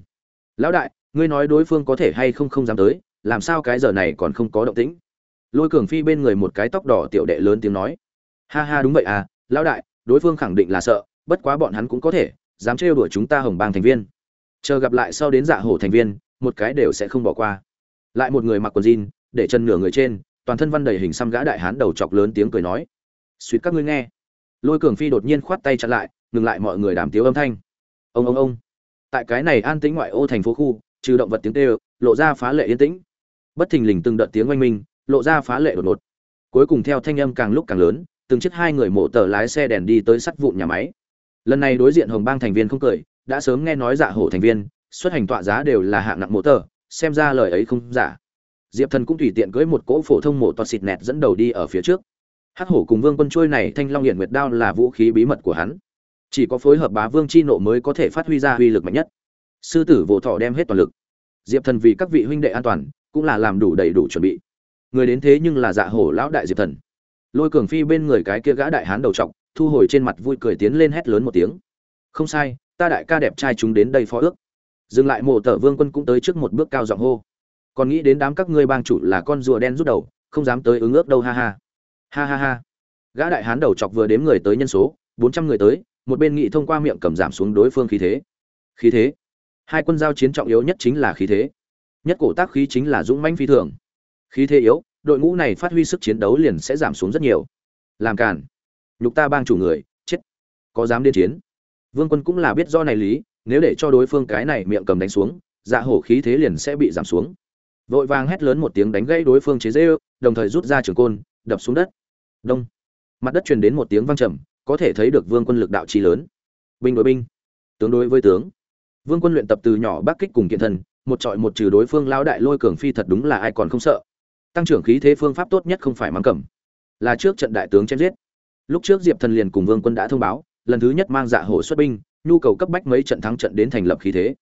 Lão đại, ngươi nói đối phương có thể hay không không dám tới, làm sao cái giờ này còn không có động tĩnh? Lôi cường phi bên người một cái tóc đỏ tiểu đệ lớn tiếng nói. Ha ha, đúng vậy à lão đại, đối phương khẳng định là sợ, bất quá bọn hắn cũng có thể, dám trêu đuổi chúng ta hồng bang thành viên. Chờ gặp lại sau đến dạ hổ thành viên, một cái đều sẽ không bỏ qua. Lại một người mặc quần jean, để chân nửa người trên, toàn thân văn đầy hình xăm gã đại hán đầu chọc lớn tiếng cười nói suýt các ngươi nghe. Lôi cường phi đột nhiên khoát tay chặn lại, ngừng lại mọi người đàm tiếu âm thanh. Ông ông ông. Tại cái này an tĩnh ngoại ô thành phố khu, trừ động vật tiếng kêu, lộ ra phá lệ yên tĩnh. Bất thình lình từng đợt tiếng oanh minh, lộ ra phá lệ đột ngột. Cuối cùng theo thanh âm càng lúc càng lớn, từng chiếc hai người mộ tờ lái xe đèn đi tới sắt vụn nhà máy. Lần này đối diện hồng bang thành viên không cười, đã sớm nghe nói dạ hổ thành viên, xuất hành tọa giá đều là hạng nặng mộ tờ, xem ra lời ấy không giả. Diệp thần cũng tùy tiện cưới một cỗ phổ thông mộ toa xịt nẹt dẫn đầu đi ở phía trước hắc hổ cùng vương quân trôi này thanh long hiển nguyệt đao là vũ khí bí mật của hắn. Chỉ có phối hợp bá vương chi nộ mới có thể phát huy ra uy lực mạnh nhất. Sư tử vỗ thọ đem hết toàn lực. Diệp thần vì các vị huynh đệ an toàn, cũng là làm đủ đầy đủ chuẩn bị. Người đến thế nhưng là dạ hổ lão đại diệp thần. Lôi cường phi bên người cái kia gã đại hán đầu trọc, thu hồi trên mặt vui cười tiến lên hét lớn một tiếng. Không sai, ta đại ca đẹp trai chúng đến đây phó ước. Dừng lại mộ tở vương quân cũng tới trước một bước cao giọng hô. Còn nghĩ đến đám các ngươi bang chủ là con rùa đen rút đầu, không dám tới ứng ước đâu, ha ha ha ha ha. Gã đại hán đầu chọc vừa đếm người tới nhân số, bốn trăm người tới, một bên nghị thông qua miệng cầm giảm xuống đối phương khí thế. Khí thế? Hai quân giao chiến trọng yếu nhất chính là khí thế. Nhất cổ tác khí chính là dũng mãnh phi thường. Khí thế yếu, đội ngũ này phát huy sức chiến đấu liền sẽ giảm xuống rất nhiều. Làm cản nhục ta bang chủ người, chết. Có dám điên chiến. Vương quân cũng là biết do này lý, nếu để cho đối phương cái này miệng cầm đánh xuống dạ hổ khí thế liền sẽ bị giảm xuống. Vội vàng hét lớn một tiếng đánh gãy đối phương chế dễ đồng thời rút ra trường côn, đập xuống đất đông. Mặt đất truyền đến một tiếng vang trầm, có thể thấy được vương quân lực đạo trí lớn. Binh đối binh. Tướng đối với tướng. Vương quân luyện tập từ nhỏ bắc kích cùng kiện thần, một trọi một trừ đối phương lao đại lôi cường phi thật đúng là ai còn không sợ. Tăng trưởng khí thế phương pháp tốt nhất không phải mang cầm. Là trước trận đại tướng chém giết. Lúc trước diệp thần liền cùng vương quân đã thông báo, lần thứ nhất mang dạ hổ xuất binh, nhu cầu cấp bách mấy trận thắng trận đến thành lập khí thế.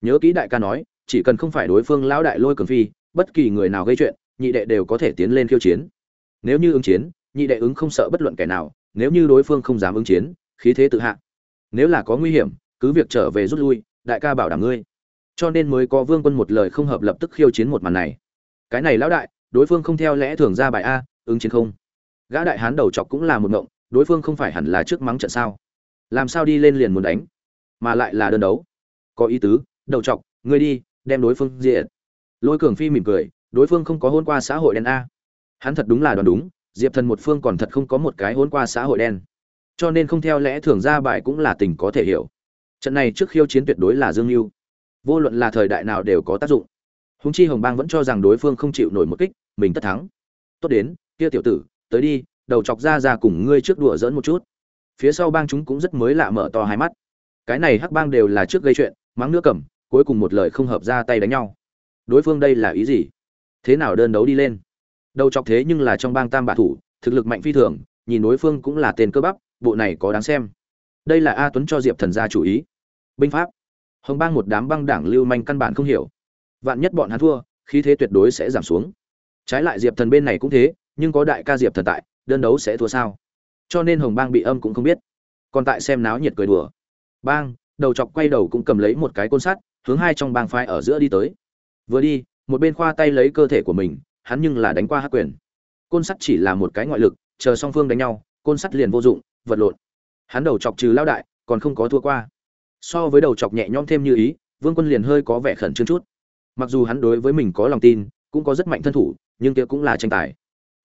Nhớ kỹ đại ca nói, chỉ cần không phải đối phương lão đại lôi cường phi, bất kỳ người nào gây chuyện, nhị đệ đều có thể tiến lên khiêu chiến. Nếu như ứng chiến nhị đệ ứng không sợ bất luận kẻ nào, nếu như đối phương không dám ứng chiến, khí thế tự hạ. Nếu là có nguy hiểm, cứ việc trở về rút lui, đại ca bảo đảm ngươi. Cho nên mới có vương quân một lời không hợp lập tức khiêu chiến một màn này. Cái này lão đại, đối phương không theo lẽ thường ra bài a, ứng chiến không? Gã đại hán đầu chọc cũng là một ngộng, đối phương không phải hẳn là trước mắng trận sao? Làm sao đi lên liền muốn đánh, mà lại là đơn đấu? Có ý tứ, đầu chọc, ngươi đi, đem đối phương diện lôi cường phi mỉm cười, đối phương không có hôn qua xã hội đen a. Hắn thật đúng là đoán đúng diệp thần một phương còn thật không có một cái hôn qua xã hội đen. Cho nên không theo lẽ thường ra bài cũng là tình có thể hiểu. Trận này trước khiêu chiến tuyệt đối là dương mưu vô luận là thời đại nào đều có tác dụng. Húng chi hồng bang vẫn cho rằng đối phương không chịu nổi một kích, mình tất thắng. Tốt đến, kia tiểu tử, tới đi, đầu chọc ra ra cùng ngươi trước đùa dỡn một chút. Phía sau bang chúng cũng rất mới lạ mở to hai mắt. Cái này hắc bang đều là trước gây chuyện, mắng nước cầm, cuối cùng một lời không hợp ra tay đánh nhau. Đối phương đây là ý gì? Thế nào đơn đấu đi lên? Đầu chọc thế nhưng là trong bang tam bạ thủ, thực lực mạnh phi thường, nhìn đối phương cũng là tên cơ bắp, bộ này có đáng xem. Đây là a tuấn cho diệp thần ra chủ ý. Binh pháp. Hồng bang một đám băng đảng lưu manh căn bản không hiểu. Vạn nhất bọn hắn thua, khí thế tuyệt đối sẽ giảm xuống. Trái lại diệp thần bên này cũng thế, nhưng có đại ca diệp thần tại, đơn đấu sẽ thua sao? Cho nên hồng bang bị âm cũng không biết. Còn tại xem náo nhiệt cười đùa. Bang, đầu chọc quay đầu cũng cầm lấy một cái côn sắt, hướng hai trong bang phái ở giữa đi tới. Vừa đi, một bên khoa tay lấy cơ thể của mình hắn nhưng là đánh qua hắc quyền. Côn sắt chỉ là một cái ngoại lực, chờ song phương đánh nhau, côn sắt liền vô dụng, vật lộn. Hắn đầu chọc trừ lao đại, còn không có thua qua. So với đầu chọc nhẹ nhõm thêm như ý, vương quân liền hơi có vẻ khẩn trương chút. Mặc dù hắn đối với mình có lòng tin, cũng có rất mạnh thân thủ, nhưng kia cũng là tranh tài.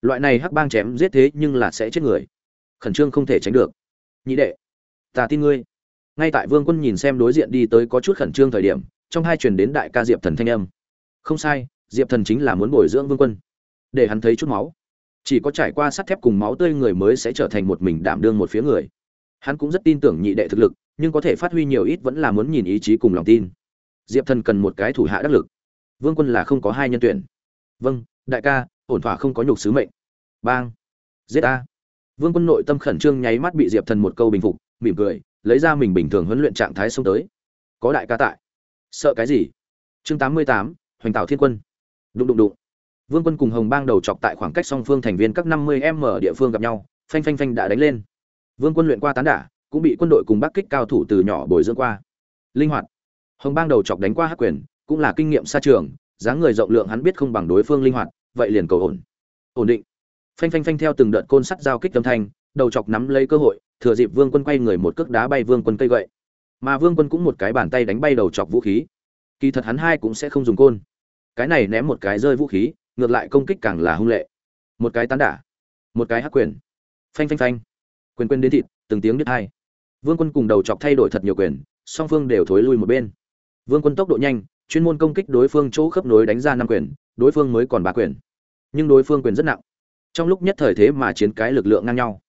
Loại này hắc bang chém giết thế nhưng là sẽ chết người. Khẩn trương không thể tránh được. Nhị đệ, ta tin ngươi. Ngay tại vương quân nhìn xem đối diện đi tới có chút khẩn trương thời điểm, trong hai truyền đến đại ca diệp thần thanh âm. Không sai diệp thần chính là muốn bồi dưỡng vương quân, để hắn thấy chút máu. Chỉ có trải qua sắt thép cùng máu tươi người mới sẽ trở thành một mình đảm đương một phía người. Hắn cũng rất tin tưởng nhị đệ thực lực, nhưng có thể phát huy nhiều ít vẫn là muốn nhìn ý chí cùng lòng tin. Diệp thần cần một cái thủ hạ đắc lực. Vương quân là không có hai nhân tuyển. Vâng đại ca, ổn thỏa không có nhục sứ mệnh. Bang. Giết a vương quân nội tâm khẩn trương nháy mắt bị diệp thần một câu bình phục, mỉm cười, lấy ra mình bình thường huấn luyện trạng thái xông tới. Có đại ca tại. Sợ cái gì? Chương tám mươi tám, hoành tạo thiên quân đụng đụng đụng. Vương quân cùng hồng bang đầu chọc tại khoảng cách song phương thành viên các năm mươi m địa phương gặp nhau, phanh phanh phanh đã đánh lên. Vương quân luyện qua tán đả, cũng bị quân đội cùng bắc kích cao thủ từ nhỏ bồi dưỡng qua. Linh hoạt. Hồng bang đầu chọc đánh qua hắc quyền, cũng là kinh nghiệm xa trường, dáng người rộng lượng hắn biết không bằng đối phương linh hoạt, vậy liền cầu ổn. Ổn định. Phanh phanh phanh theo từng đợt côn sắt giao kích âm thanh, đầu chọc nắm lấy cơ hội, thừa dịp vương quân quay người một cước đá bay vương quân cây gậy. Mà vương quân cũng một cái bàn tay đánh bay đầu chọc vũ khí. Kỳ thật hắn hai cũng sẽ không dùng côn cái này ném một cái rơi vũ khí, ngược lại công kích càng là hung lệ. Một cái tán đả, một cái hắc quyền. Phanh phanh phanh. Quyền quyền đến thịt, từng tiếng đứt hai. Vương quân cùng đầu chọc thay đổi thật nhiều quyền, song phương đều thối lui một bên. Vương quân tốc độ nhanh, chuyên môn công kích đối phương chỗ khớp nối đánh ra năm quyền, đối phương mới còn ba quyền. Nhưng đối phương quyền rất nặng. Trong lúc nhất thời thế mà chiến cái lực lượng ngang nhau.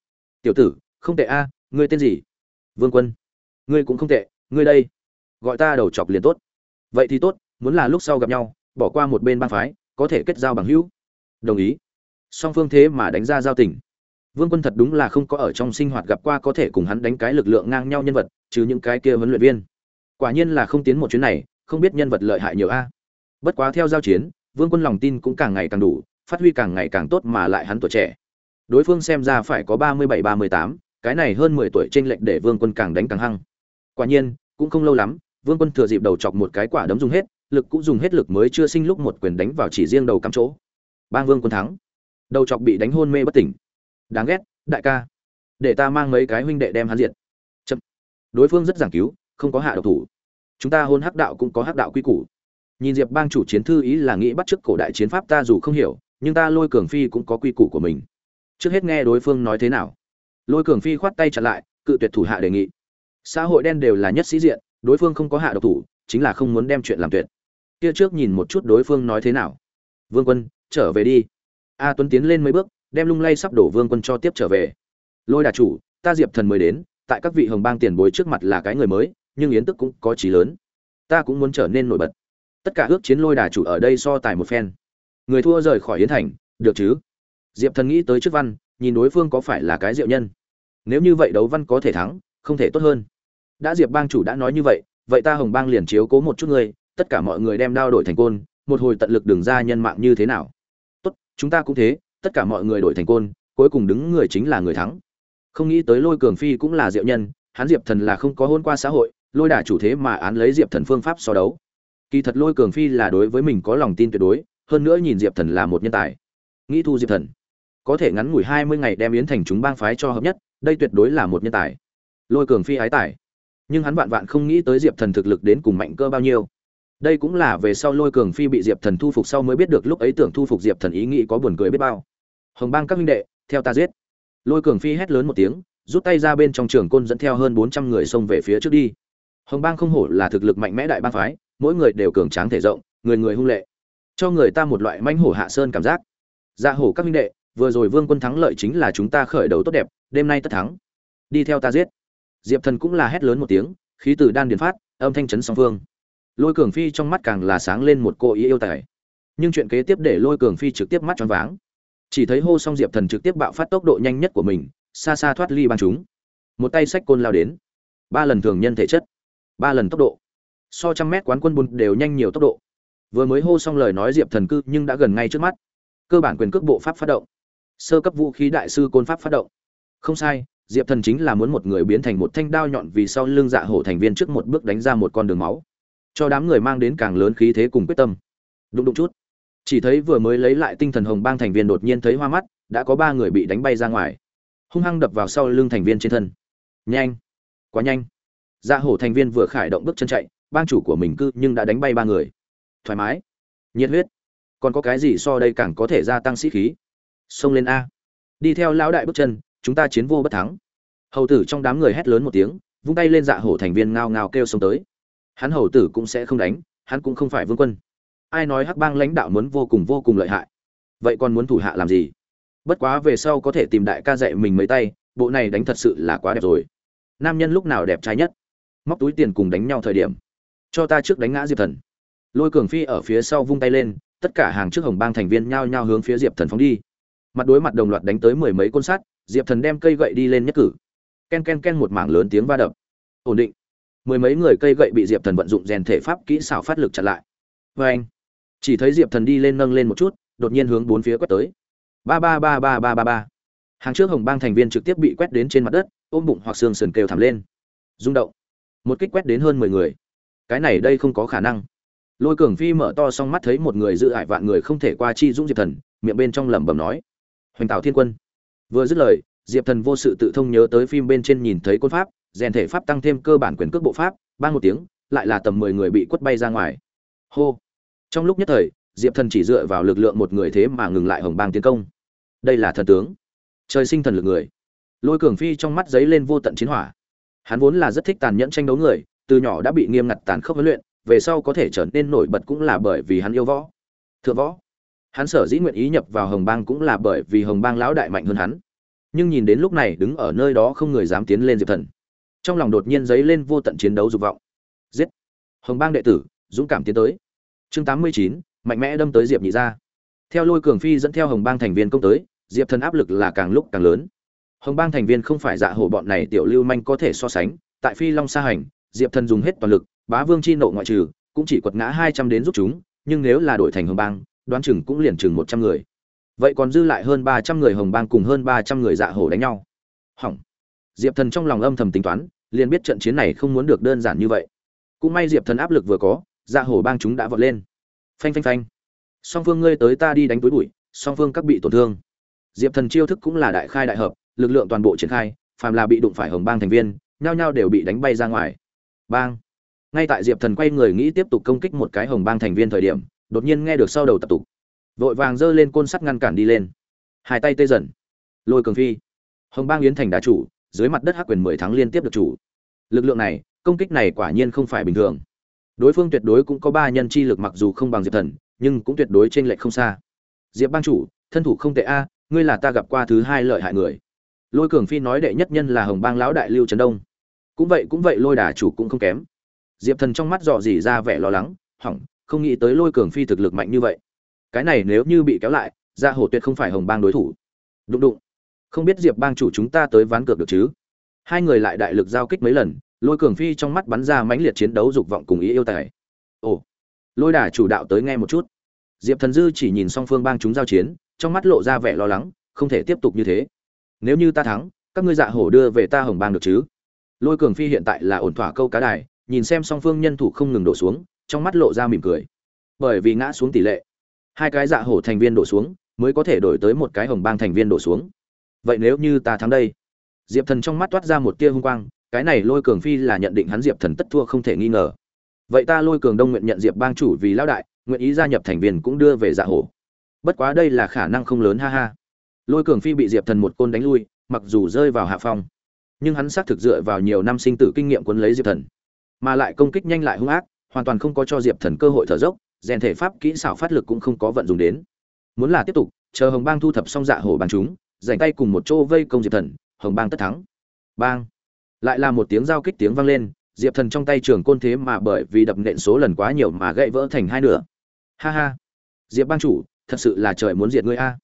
Tiểu tử, không tệ a, ngươi tên gì? Vương quân. Ngươi cũng không tệ, ngươi đây, gọi ta đầu chọc liền tốt. Vậy thì tốt, muốn là lúc sau gặp nhau bỏ qua một bên bang phái, có thể kết giao bằng hữu. Đồng ý. Song phương thế mà đánh ra giao tình. Vương quân thật đúng là không có ở trong sinh hoạt gặp qua có thể cùng hắn đánh cái lực lượng ngang nhau nhân vật, trừ những cái kia huấn luyện viên. Quả nhiên là không tiến một chuyến này, không biết nhân vật lợi hại nhiều a. Bất quá theo giao chiến, vương quân lòng tin cũng càng ngày càng đủ, phát huy càng ngày càng tốt mà lại hắn tuổi trẻ. Đối phương xem ra phải có ba mươi bảy, ba mươi tám, cái này hơn mười tuổi trên lệnh để vương quân càng đánh càng hăng. Quả nhiên, cũng không lâu lắm, vương quân thừa dịp đầu chọc một cái quả đấm dùng hết lực cũng dùng hết lực mới chưa sinh lúc một quyền đánh vào chỉ riêng đầu cắm chỗ. Bang vương quân thắng. Đầu chọc bị đánh hôn mê bất tỉnh. Đáng ghét, đại ca. Để ta mang mấy cái huynh đệ đem hắn diệt. Chậm. Đối phương rất giảng cứu, không có hạ độc thủ. Chúng ta hôn hắc đạo cũng có hắc đạo quy củ. Nhìn diệp bang chủ chiến thư ý là nghĩ bắt chước cổ đại chiến pháp ta dù không hiểu, nhưng ta lôi cường phi cũng có quy củ của mình. Trước hết nghe đối phương nói thế nào. Lôi cường phi khoát tay chặn lại, cự tuyệt thủ hạ đề nghị. Xã hội đen đều là nhất sĩ diện, đối phương không có hạ độc thủ, chính là không muốn đem chuyện làm tuyệt kia trước nhìn một chút đối phương nói thế nào. Vương quân, trở về đi. A tuấn tiến lên mấy bước, đem lung lay sắp đổ vương quân cho tiếp trở về. Lôi đà chủ, ta diệp thần mới đến, tại các vị hồng bang tiền bối trước mặt là cái người mới, nhưng yến tức cũng có trí lớn. Ta cũng muốn trở nên nổi bật. Tất cả ước chiến lôi đà chủ ở đây so tài một phen. Người thua rời khỏi yến thành, được chứ? Diệp thần nghĩ tới trước văn, nhìn đối phương có phải là cái diệu nhân. Nếu như vậy đấu văn có thể thắng, không thể tốt hơn. Đã diệp bang chủ đã nói như vậy vậy ta hồng bang liền chiếu cố một chút người tất cả mọi người đem đao đổi thành côn, một hồi tận lực đường ra nhân mạng như thế nào? Tốt, chúng ta cũng thế, tất cả mọi người đổi thành côn, cuối cùng đứng người chính là người thắng. Không nghĩ tới lôi cường phi cũng là diệu nhân, hắn diệp thần là không có hôn qua xã hội, lôi đả chủ thế mà án lấy diệp thần phương pháp so đấu. Kỳ thật lôi cường phi là đối với mình có lòng tin tuyệt đối, hơn nữa nhìn diệp thần là một nhân tài. Nghĩ thu diệp thần, có thể ngắn ngủi hai mươi ngày đem yến thành chúng bang phái cho hợp nhất, đây tuyệt đối là một nhân tài. Lôi cường phi ái tài, nhưng hắn vạn vạn không nghĩ tới diệp thần thực lực đến cùng mạnh cơ bao nhiêu đây cũng là về sau lôi cường phi bị diệp thần thu phục sau mới biết được lúc ấy tưởng thu phục diệp thần ý nghĩ có buồn cười biết bao. Hồng bang các minh đệ, theo ta giết. Lôi cường phi hét lớn một tiếng, rút tay ra bên trong trường côn dẫn theo hơn bốn trăm người xông về phía trước đi. Hồng bang không hổ là thực lực mạnh mẽ đại bang phái, mỗi người đều cường tráng thể rộng, người người hung lệ. Cho người ta một loại manh hổ hạ sơn cảm giác. Dạ hổ các minh đệ, vừa rồi vương quân thắng lợi chính là chúng ta khởi đầu tốt đẹp, đêm nay tất thắng. Đi theo ta giết. Diệp thần cũng là hét lớn một tiếng, khí từ đan điền phát, âm thanh chấn song phương lôi cường phi trong mắt càng là sáng lên một cô ý yêu tài. Nhưng chuyện kế tiếp để lôi cường phi trực tiếp mắt choáng váng. Chỉ thấy hô xong diệp thần trực tiếp bạo phát tốc độ nhanh nhất của mình, xa xa thoát ly băng chúng. Một tay sách côn lao đến. Ba lần thường nhân thể chất. Ba lần tốc độ. So trăm mét quán quân bùn đều nhanh nhiều tốc độ. Vừa mới hô xong lời nói diệp thần cư nhưng đã gần ngay trước mắt. Cơ bản quyền cước bộ pháp phát động. Sơ cấp vũ khí đại sư côn pháp phát động. Không sai, diệp thần chính là muốn một người biến thành một thanh đao nhọn vì sau lưng dạ hổ thành viên trước một bước đánh ra một con đường máu cho đám người mang đến càng lớn khí thế cùng quyết tâm. Đụng đụng chút, chỉ thấy vừa mới lấy lại tinh thần hồng bang thành viên đột nhiên thấy hoa mắt, đã có ba người bị đánh bay ra ngoài. Hung hăng đập vào sau lưng thành viên trên thân. Nhanh, quá nhanh. Dạ hổ thành viên vừa khởi động bước chân chạy, bang chủ của mình cư nhưng đã đánh bay ba người. Thoải mái, nhiệt huyết. Còn có cái gì so đây càng có thể gia tăng sĩ khí? Xông lên a. Đi theo lão đại bước chân, chúng ta chiến vô bất thắng. Hầu tử trong đám người hét lớn một tiếng, vung tay lên dạ hổ thành viên ngao ngao kêu xông tới hắn hầu tử cũng sẽ không đánh, hắn cũng không phải vương quân. Ai nói hắc bang lãnh đạo muốn vô cùng vô cùng lợi hại? Vậy còn muốn thủ hạ làm gì? Bất quá về sau có thể tìm đại ca dạy mình mấy tay, bộ này đánh thật sự là quá đẹp rồi. Nam nhân lúc nào đẹp trai nhất? Móc túi tiền cùng đánh nhau thời điểm. Cho ta trước đánh ngã diệp thần. Lôi cường phi ở phía sau vung tay lên, tất cả hàng trước hồng bang thành viên nhao nhao hướng phía diệp thần phóng đi. Mặt đối mặt đồng loạt đánh tới mười mấy côn sắt, diệp thần đem cây gậy đi lên nhất cử. Ken ken ken một mảng lớn tiếng va đập. Ổn định mười mấy người cây gậy bị diệp thần vận dụng rèn thể pháp kỹ xảo phát lực chặn lại. Vê anh, chỉ thấy diệp thần đi lên nâng lên một chút, đột nhiên hướng bốn phía quét tới. Ba ba ba ba ba ba ba. Hàng trước hồng bang thành viên trực tiếp bị quét đến trên mặt đất, ôm bụng hoặc xương sườn kêu thảm lên. Rung động. Một kích quét đến hơn mười người. Cái này đây không có khả năng. Lôi cường phi mở to xong mắt thấy một người giữ ải vạn người không thể qua chi dũng diệp thần, miệng bên trong lẩm bẩm nói. Hoành tạo thiên quân. Vừa dứt lời, diệp thần vô sự tự thông nhớ tới phim bên trên nhìn thấy quân pháp rèn thể pháp tăng thêm cơ bản quyền cước bộ pháp ban một tiếng, lại là tầm mười người bị quất bay ra ngoài. Hô. Trong lúc nhất thời, diệp thần chỉ dựa vào lực lượng một người thế mà ngừng lại hồng bang tiến công. Đây là thần tướng. Trời sinh thần lực người. Lôi cường phi trong mắt giấy lên vô tận chiến hỏa. Hắn vốn là rất thích tàn nhẫn tranh đấu người, từ nhỏ đã bị nghiêm ngặt tàn khốc huấn luyện, về sau có thể trở nên nổi bật cũng là bởi vì hắn yêu võ. Thượng võ. Hắn sở dĩ nguyện ý nhập vào hồng bang cũng là bởi vì hồng bang lão đại mạnh hơn hắn. Nhưng nhìn đến lúc này đứng ở nơi đó không người dám tiến lên diệp thần trong lòng đột nhiên dấy lên vô tận chiến đấu dục vọng. Giết! Hồng bang đệ tử, dũng cảm tiến tới. Chương tám mươi chín, mạnh mẽ đâm tới diệp nhị ra theo lôi cường phi dẫn theo hồng bang thành viên công tới, diệp thần áp lực là càng lúc càng lớn. Hồng bang thành viên không phải dạ hồ bọn này tiểu lưu manh có thể so sánh, tại phi long sa hành, diệp thần dùng hết toàn lực, bá vương chi nộ ngoại trừ, cũng chỉ quật ngã hai trăm đến giúp chúng, nhưng nếu là đổi thành hồng bang, đoán chừng cũng liền chừng một trăm người. Vậy còn dư lại hơn ba trăm người hồng bang cùng hơn ba trăm người dạ hổ đánh nhau. Hỏng diệp thần trong lòng âm thầm tính toán, liền biết trận chiến này không muốn được đơn giản như vậy. Cũng may diệp thần áp lực vừa có dạ hổ bang chúng đã vọt lên. Phanh phanh phanh. Song phương ngươi tới ta đi đánh túi bụi, song phương các bị tổn thương. Diệp thần chiêu thức cũng là đại khai đại hợp, lực lượng toàn bộ triển khai, phàm là bị đụng phải hồng bang thành viên, nhao nhao đều bị đánh bay ra ngoài. Bang. Ngay tại diệp thần quay người nghĩ tiếp tục công kích một cái hồng bang thành viên thời điểm, đột nhiên nghe được sau đầu tập tục. Vội vàng giơ lên côn sắt ngăn cản đi lên. Hai tay tê dần. Lôi cường phi. Hồng bang yến thành đà chủ dưới mặt đất hắc quyền mười tháng liên tiếp được chủ. Lực lượng này, công kích này quả nhiên không phải bình thường. Đối phương tuyệt đối cũng có ba nhân chi lực mặc dù không bằng diệp thần, nhưng cũng tuyệt đối trên lệch không xa. Diệp bang chủ, thân thủ không tệ a, ngươi là ta gặp qua thứ hai lợi hại người. Lôi cường phi nói đệ nhất nhân là hồng bang lão đại lưu trấn đông. Cũng vậy cũng vậy lôi đà chủ cũng không kém. Diệp thần trong mắt dò dỉ ra vẻ lo lắng, hỏng, không nghĩ tới lôi cường phi thực lực mạnh như vậy. Cái này nếu như bị kéo lại gia hổ tuyệt không phải hồng bang đối thủ. Đụng đụng không biết diệp bang chủ chúng ta tới ván cược được chứ? Hai người lại đại lực giao kích mấy lần, lôi cường phi trong mắt bắn ra mãnh liệt chiến đấu dục vọng cùng ý yêu tài. Ồ, lôi đà chủ đạo tới nghe một chút. Diệp thần dư chỉ nhìn song phương bang chúng giao chiến, trong mắt lộ ra vẻ lo lắng, không thể tiếp tục như thế. Nếu như ta thắng, các ngươi dạ hổ đưa về ta hồng bang được chứ? Lôi cường phi hiện tại là ổn thỏa câu cá đài, nhìn xem song phương nhân thủ không ngừng đổ xuống, trong mắt lộ ra mỉm cười. Bởi vì ngã xuống tỷ lệ, hai cái dạ hổ thành viên đổ xuống, mới có thể đổi tới một cái hồng bang thành viên đổ xuống vậy nếu như ta thắng đây? Diệp thần trong mắt toát ra một tia hung quang, cái này lôi cường phi là nhận định hắn diệp thần tất thua không thể nghi ngờ. Vậy ta lôi cường đông nguyện nhận diệp bang chủ vì lão đại, nguyện ý gia nhập thành viên cũng đưa về dạ hổ. Bất quá đây là khả năng không lớn, ha ha. Lôi cường phi bị diệp thần một côn đánh lui, mặc dù rơi vào hạ phong, nhưng hắn xác thực dựa vào nhiều năm sinh tử kinh nghiệm quấn lấy diệp thần, mà lại công kích nhanh lại hung ác, hoàn toàn không có cho diệp thần cơ hội thở dốc, rèn thể pháp kỹ xảo phát lực cũng không có vận dụng đến. Muốn là tiếp tục, chờ hồng bang thu thập xong dạ hổ bằng chúng dành tay cùng một chỗ vây công diệp thần, hồng bang tất thắng. Bang! Lại là một tiếng giao kích tiếng vang lên, diệp thần trong tay trường côn thế mà bởi vì đập nện số lần quá nhiều mà gãy vỡ thành hai nửa. Ha ha! Diệp bang chủ, thật sự là trời muốn diệt ngươi a.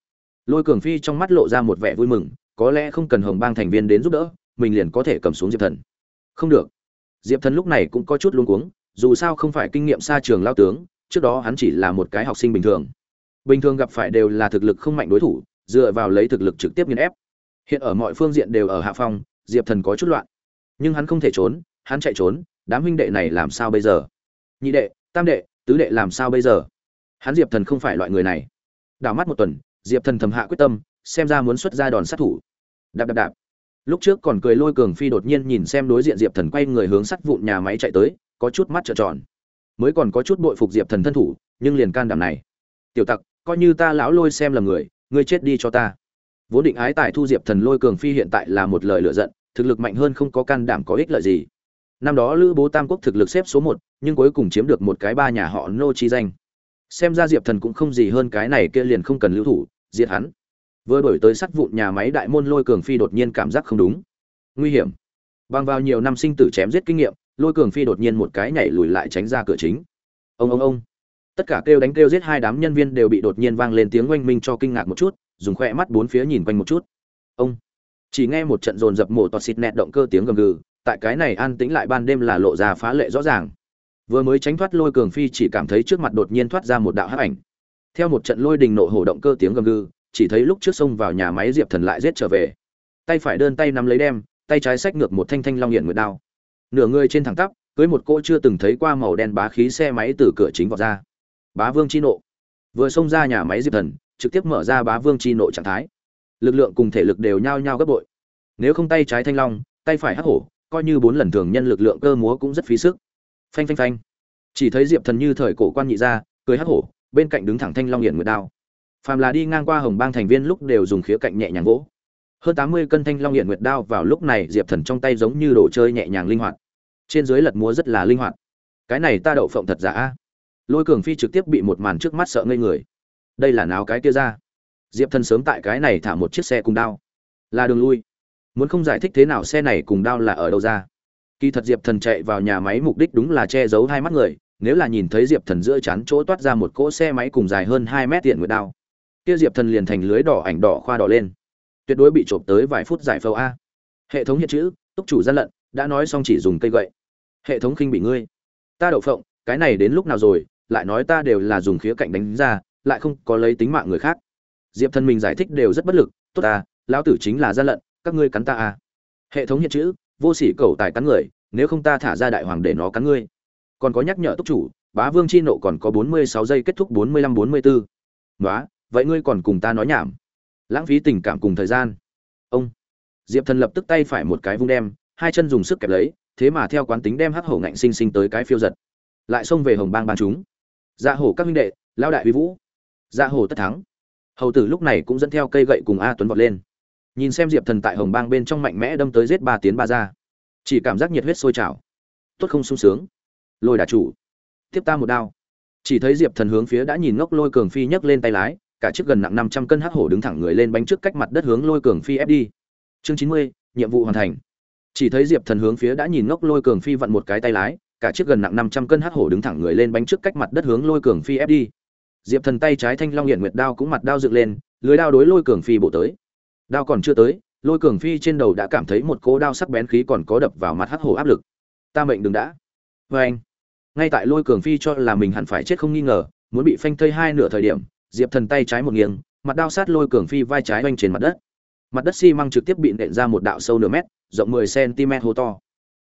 Lôi cường phi trong mắt lộ ra một vẻ vui mừng, có lẽ không cần hồng bang thành viên đến giúp đỡ, mình liền có thể cầm xuống diệp thần. Không được. Diệp thần lúc này cũng có chút luống cuống, dù sao không phải kinh nghiệm xa trường lao tướng, trước đó hắn chỉ là một cái học sinh bình thường. Bình thường gặp phải đều là thực lực không mạnh đối thủ dựa vào lấy thực lực trực tiếp nghiền ép. Hiện ở mọi phương diện đều ở hạ phong, diệp thần có chút loạn. Nhưng hắn không thể trốn, hắn chạy trốn, đám huynh đệ này làm sao bây giờ? Nhị đệ, tam đệ, tứ đệ làm sao bây giờ? Hắn diệp thần không phải loại người này. Đảo mắt một tuần, diệp thần thầm hạ quyết tâm, xem ra muốn xuất ra đòn sát thủ. Đạp đạp đạp. Lúc trước còn cười lôi cường phi đột nhiên nhìn xem đối diện diệp thần quay người hướng sắt vụn nhà máy chạy tới, có chút mắt trợn tròn. Mới còn có chút bội phục diệp thần thân thủ, nhưng liền can đảm này. Tiểu tặc, coi như ta lão lôi xem là người ngươi chết đi cho ta. Vốn định ái tài thu diệp thần lôi cường phi hiện tại là một lời lựa giận, thực lực mạnh hơn không có can đảm có ích lợi gì. Năm đó lữ bố tam quốc thực lực xếp số một, nhưng cuối cùng chiếm được một cái ba nhà họ nô chi danh. Xem ra diệp thần cũng không gì hơn cái này kia liền không cần lưu thủ diệt hắn. Vừa đổi tới sắt vụn nhà máy đại môn lôi cường phi đột nhiên cảm giác không đúng. Nguy hiểm. Bằng vào nhiều năm sinh tử chém giết kinh nghiệm, lôi cường phi đột nhiên một cái nhảy lùi lại tránh ra cửa chính. Ông ông ông tất cả kêu đánh kêu giết hai đám nhân viên đều bị đột nhiên vang lên tiếng oanh minh cho kinh ngạc một chút, dùng khoe mắt bốn phía nhìn quanh một chút. Ông chỉ nghe một trận dồn dập mổ tọt xịt nẹt động cơ tiếng gầm gừ, tại cái này an tĩnh lại ban đêm là lộ ra phá lệ rõ ràng. Vừa mới tránh thoát lôi cường phi chỉ cảm thấy trước mặt đột nhiên thoát ra một đạo hắc ảnh. Theo một trận lôi đình nộ hổ động cơ tiếng gầm gừ, chỉ thấy lúc trước xông vào nhà máy diệp thần lại giết trở về. Tay phải đơn tay nắm lấy đem, tay trái xách ngược một thanh thanh long hiện nguyệt đao. Nửa người trên thẳng tắp, cưới một cô chưa từng thấy qua màu đen bá khí xe máy từ cửa chính vào ra bá vương chi nộ. Vừa xông ra nhà máy diệp thần, trực tiếp mở ra bá vương chi nộ trạng thái. Lực lượng cùng thể lực đều nhao nhao gấp bội. Nếu không tay trái thanh long, tay phải hắc hổ, coi như bốn lần thường nhân lực lượng cơ múa cũng rất phí sức. Phanh phanh phanh. Chỉ thấy diệp thần như thời cổ quan nhị ra, cười hắc hổ, bên cạnh đứng thẳng thanh long hiển nguyệt đao. Phàm là đi ngang qua hồng bang thành viên lúc đều dùng khía cạnh nhẹ nhàng gỗ hơn tám mươi cân thanh long hiển nguyệt đao vào lúc này diệp thần trong tay giống như đồ chơi nhẹ nhàng linh hoạt. Trên dưới lật múa rất là linh hoạt. Cái này ta đậu phộng thật giả a? Lôi cường phi trực tiếp bị một màn trước mắt sợ ngây người. Đây là nào cái kia ra. Diệp thần sớm tại cái này thả một chiếc xe cùng đao. Là đường lui. Muốn không giải thích thế nào xe này cùng đao là ở đâu ra. Kỳ thật diệp thần chạy vào nhà máy mục đích đúng là che giấu hai mắt người. Nếu là nhìn thấy diệp thần giữa chắn chỗ toát ra một cỗ xe máy cùng dài hơn hai mét tiện nguyệt đao, kia diệp thần liền thành lưới đỏ ảnh đỏ khoa đỏ lên. Tuyệt đối bị trộm tới vài phút giải phẫu a. Hệ thống hiện chữ, túc chủ gian lận, đã nói xong chỉ dùng cây gậy. Hệ thống khinh bị ngươi. Ta đậu phộng, cái này đến lúc nào rồi lại nói ta đều là dùng khía cạnh đánh ra, lại không có lấy tính mạng người khác. Diệp thần mình giải thích đều rất bất lực, tốt ta, lão tử chính là gian lận, các ngươi cắn ta à. hệ thống hiện chữ, vô sỉ cầu tài cắn người, nếu không ta thả ra đại hoàng để nó cắn ngươi. Còn có nhắc nhở túc chủ, bá vương chi nộ còn có bốn mươi sáu giây kết thúc bốn mươi lăm bốn mươi bốn nói vậy ngươi còn cùng ta nói nhảm. Lãng phí tình cảm cùng thời gian. Ông. Diệp thần lập tức tay phải một cái vung đem, hai chân dùng sức kẹp lấy, thế mà theo quán tính đem hắc hổ ngạnh sinh sinh tới cái phiêu giật. Lại xông về hồng bang ban chúng dạ hổ các minh đệ lao đại uy vũ. Dạ hổ tất thắng. Hầu tử lúc này cũng dẫn theo cây gậy cùng a tuấn vọt lên. Nhìn xem diệp thần tại hồng bang bên trong mạnh mẽ đâm tới giết ba tiến ba ra. Chỉ cảm giác nhiệt huyết sôi trào. Tốt không sung sướng. Lôi đà chủ. Tiếp ta một đao. Chỉ thấy diệp thần hướng phía đã nhìn ngốc lôi cường phi nhấc lên tay lái, cả chiếc gần nặng năm trăm cân hắc hổ đứng thẳng người lên bánh trước cách mặt đất hướng lôi cường phi ép đi. Chương chín mươi, nhiệm vụ hoàn thành. Chỉ thấy diệp thần hướng phía đã nhìn ngốc lôi cường phi vặn một cái tay lái cả chiếc gần nặng năm trăm cân hắc hổ đứng thẳng người lên bánh trước cách mặt đất hướng lôi cường phi ép đi. Diệp thần tay trái thanh long hiện nguyệt đao cũng mặt đao dựng lên, lưới đao đối lôi cường phi bộ tới. Đao còn chưa tới, lôi cường phi trên đầu đã cảm thấy một cỗ đao sắc bén khí còn có đập vào mặt hắc hổ áp lực. Ta mệnh đừng đã. Vê anh, ngay tại lôi cường phi cho là mình hẳn phải chết không nghi ngờ, muốn bị phanh thây hai nửa thời điểm, diệp thần tay trái một nghiêng, mặt đao sát lôi cường phi vai trái oanh trên mặt đất. Mặt đất xi măng trực tiếp bị nện ra một đạo sâu nửa mét, rộng mười cm hô to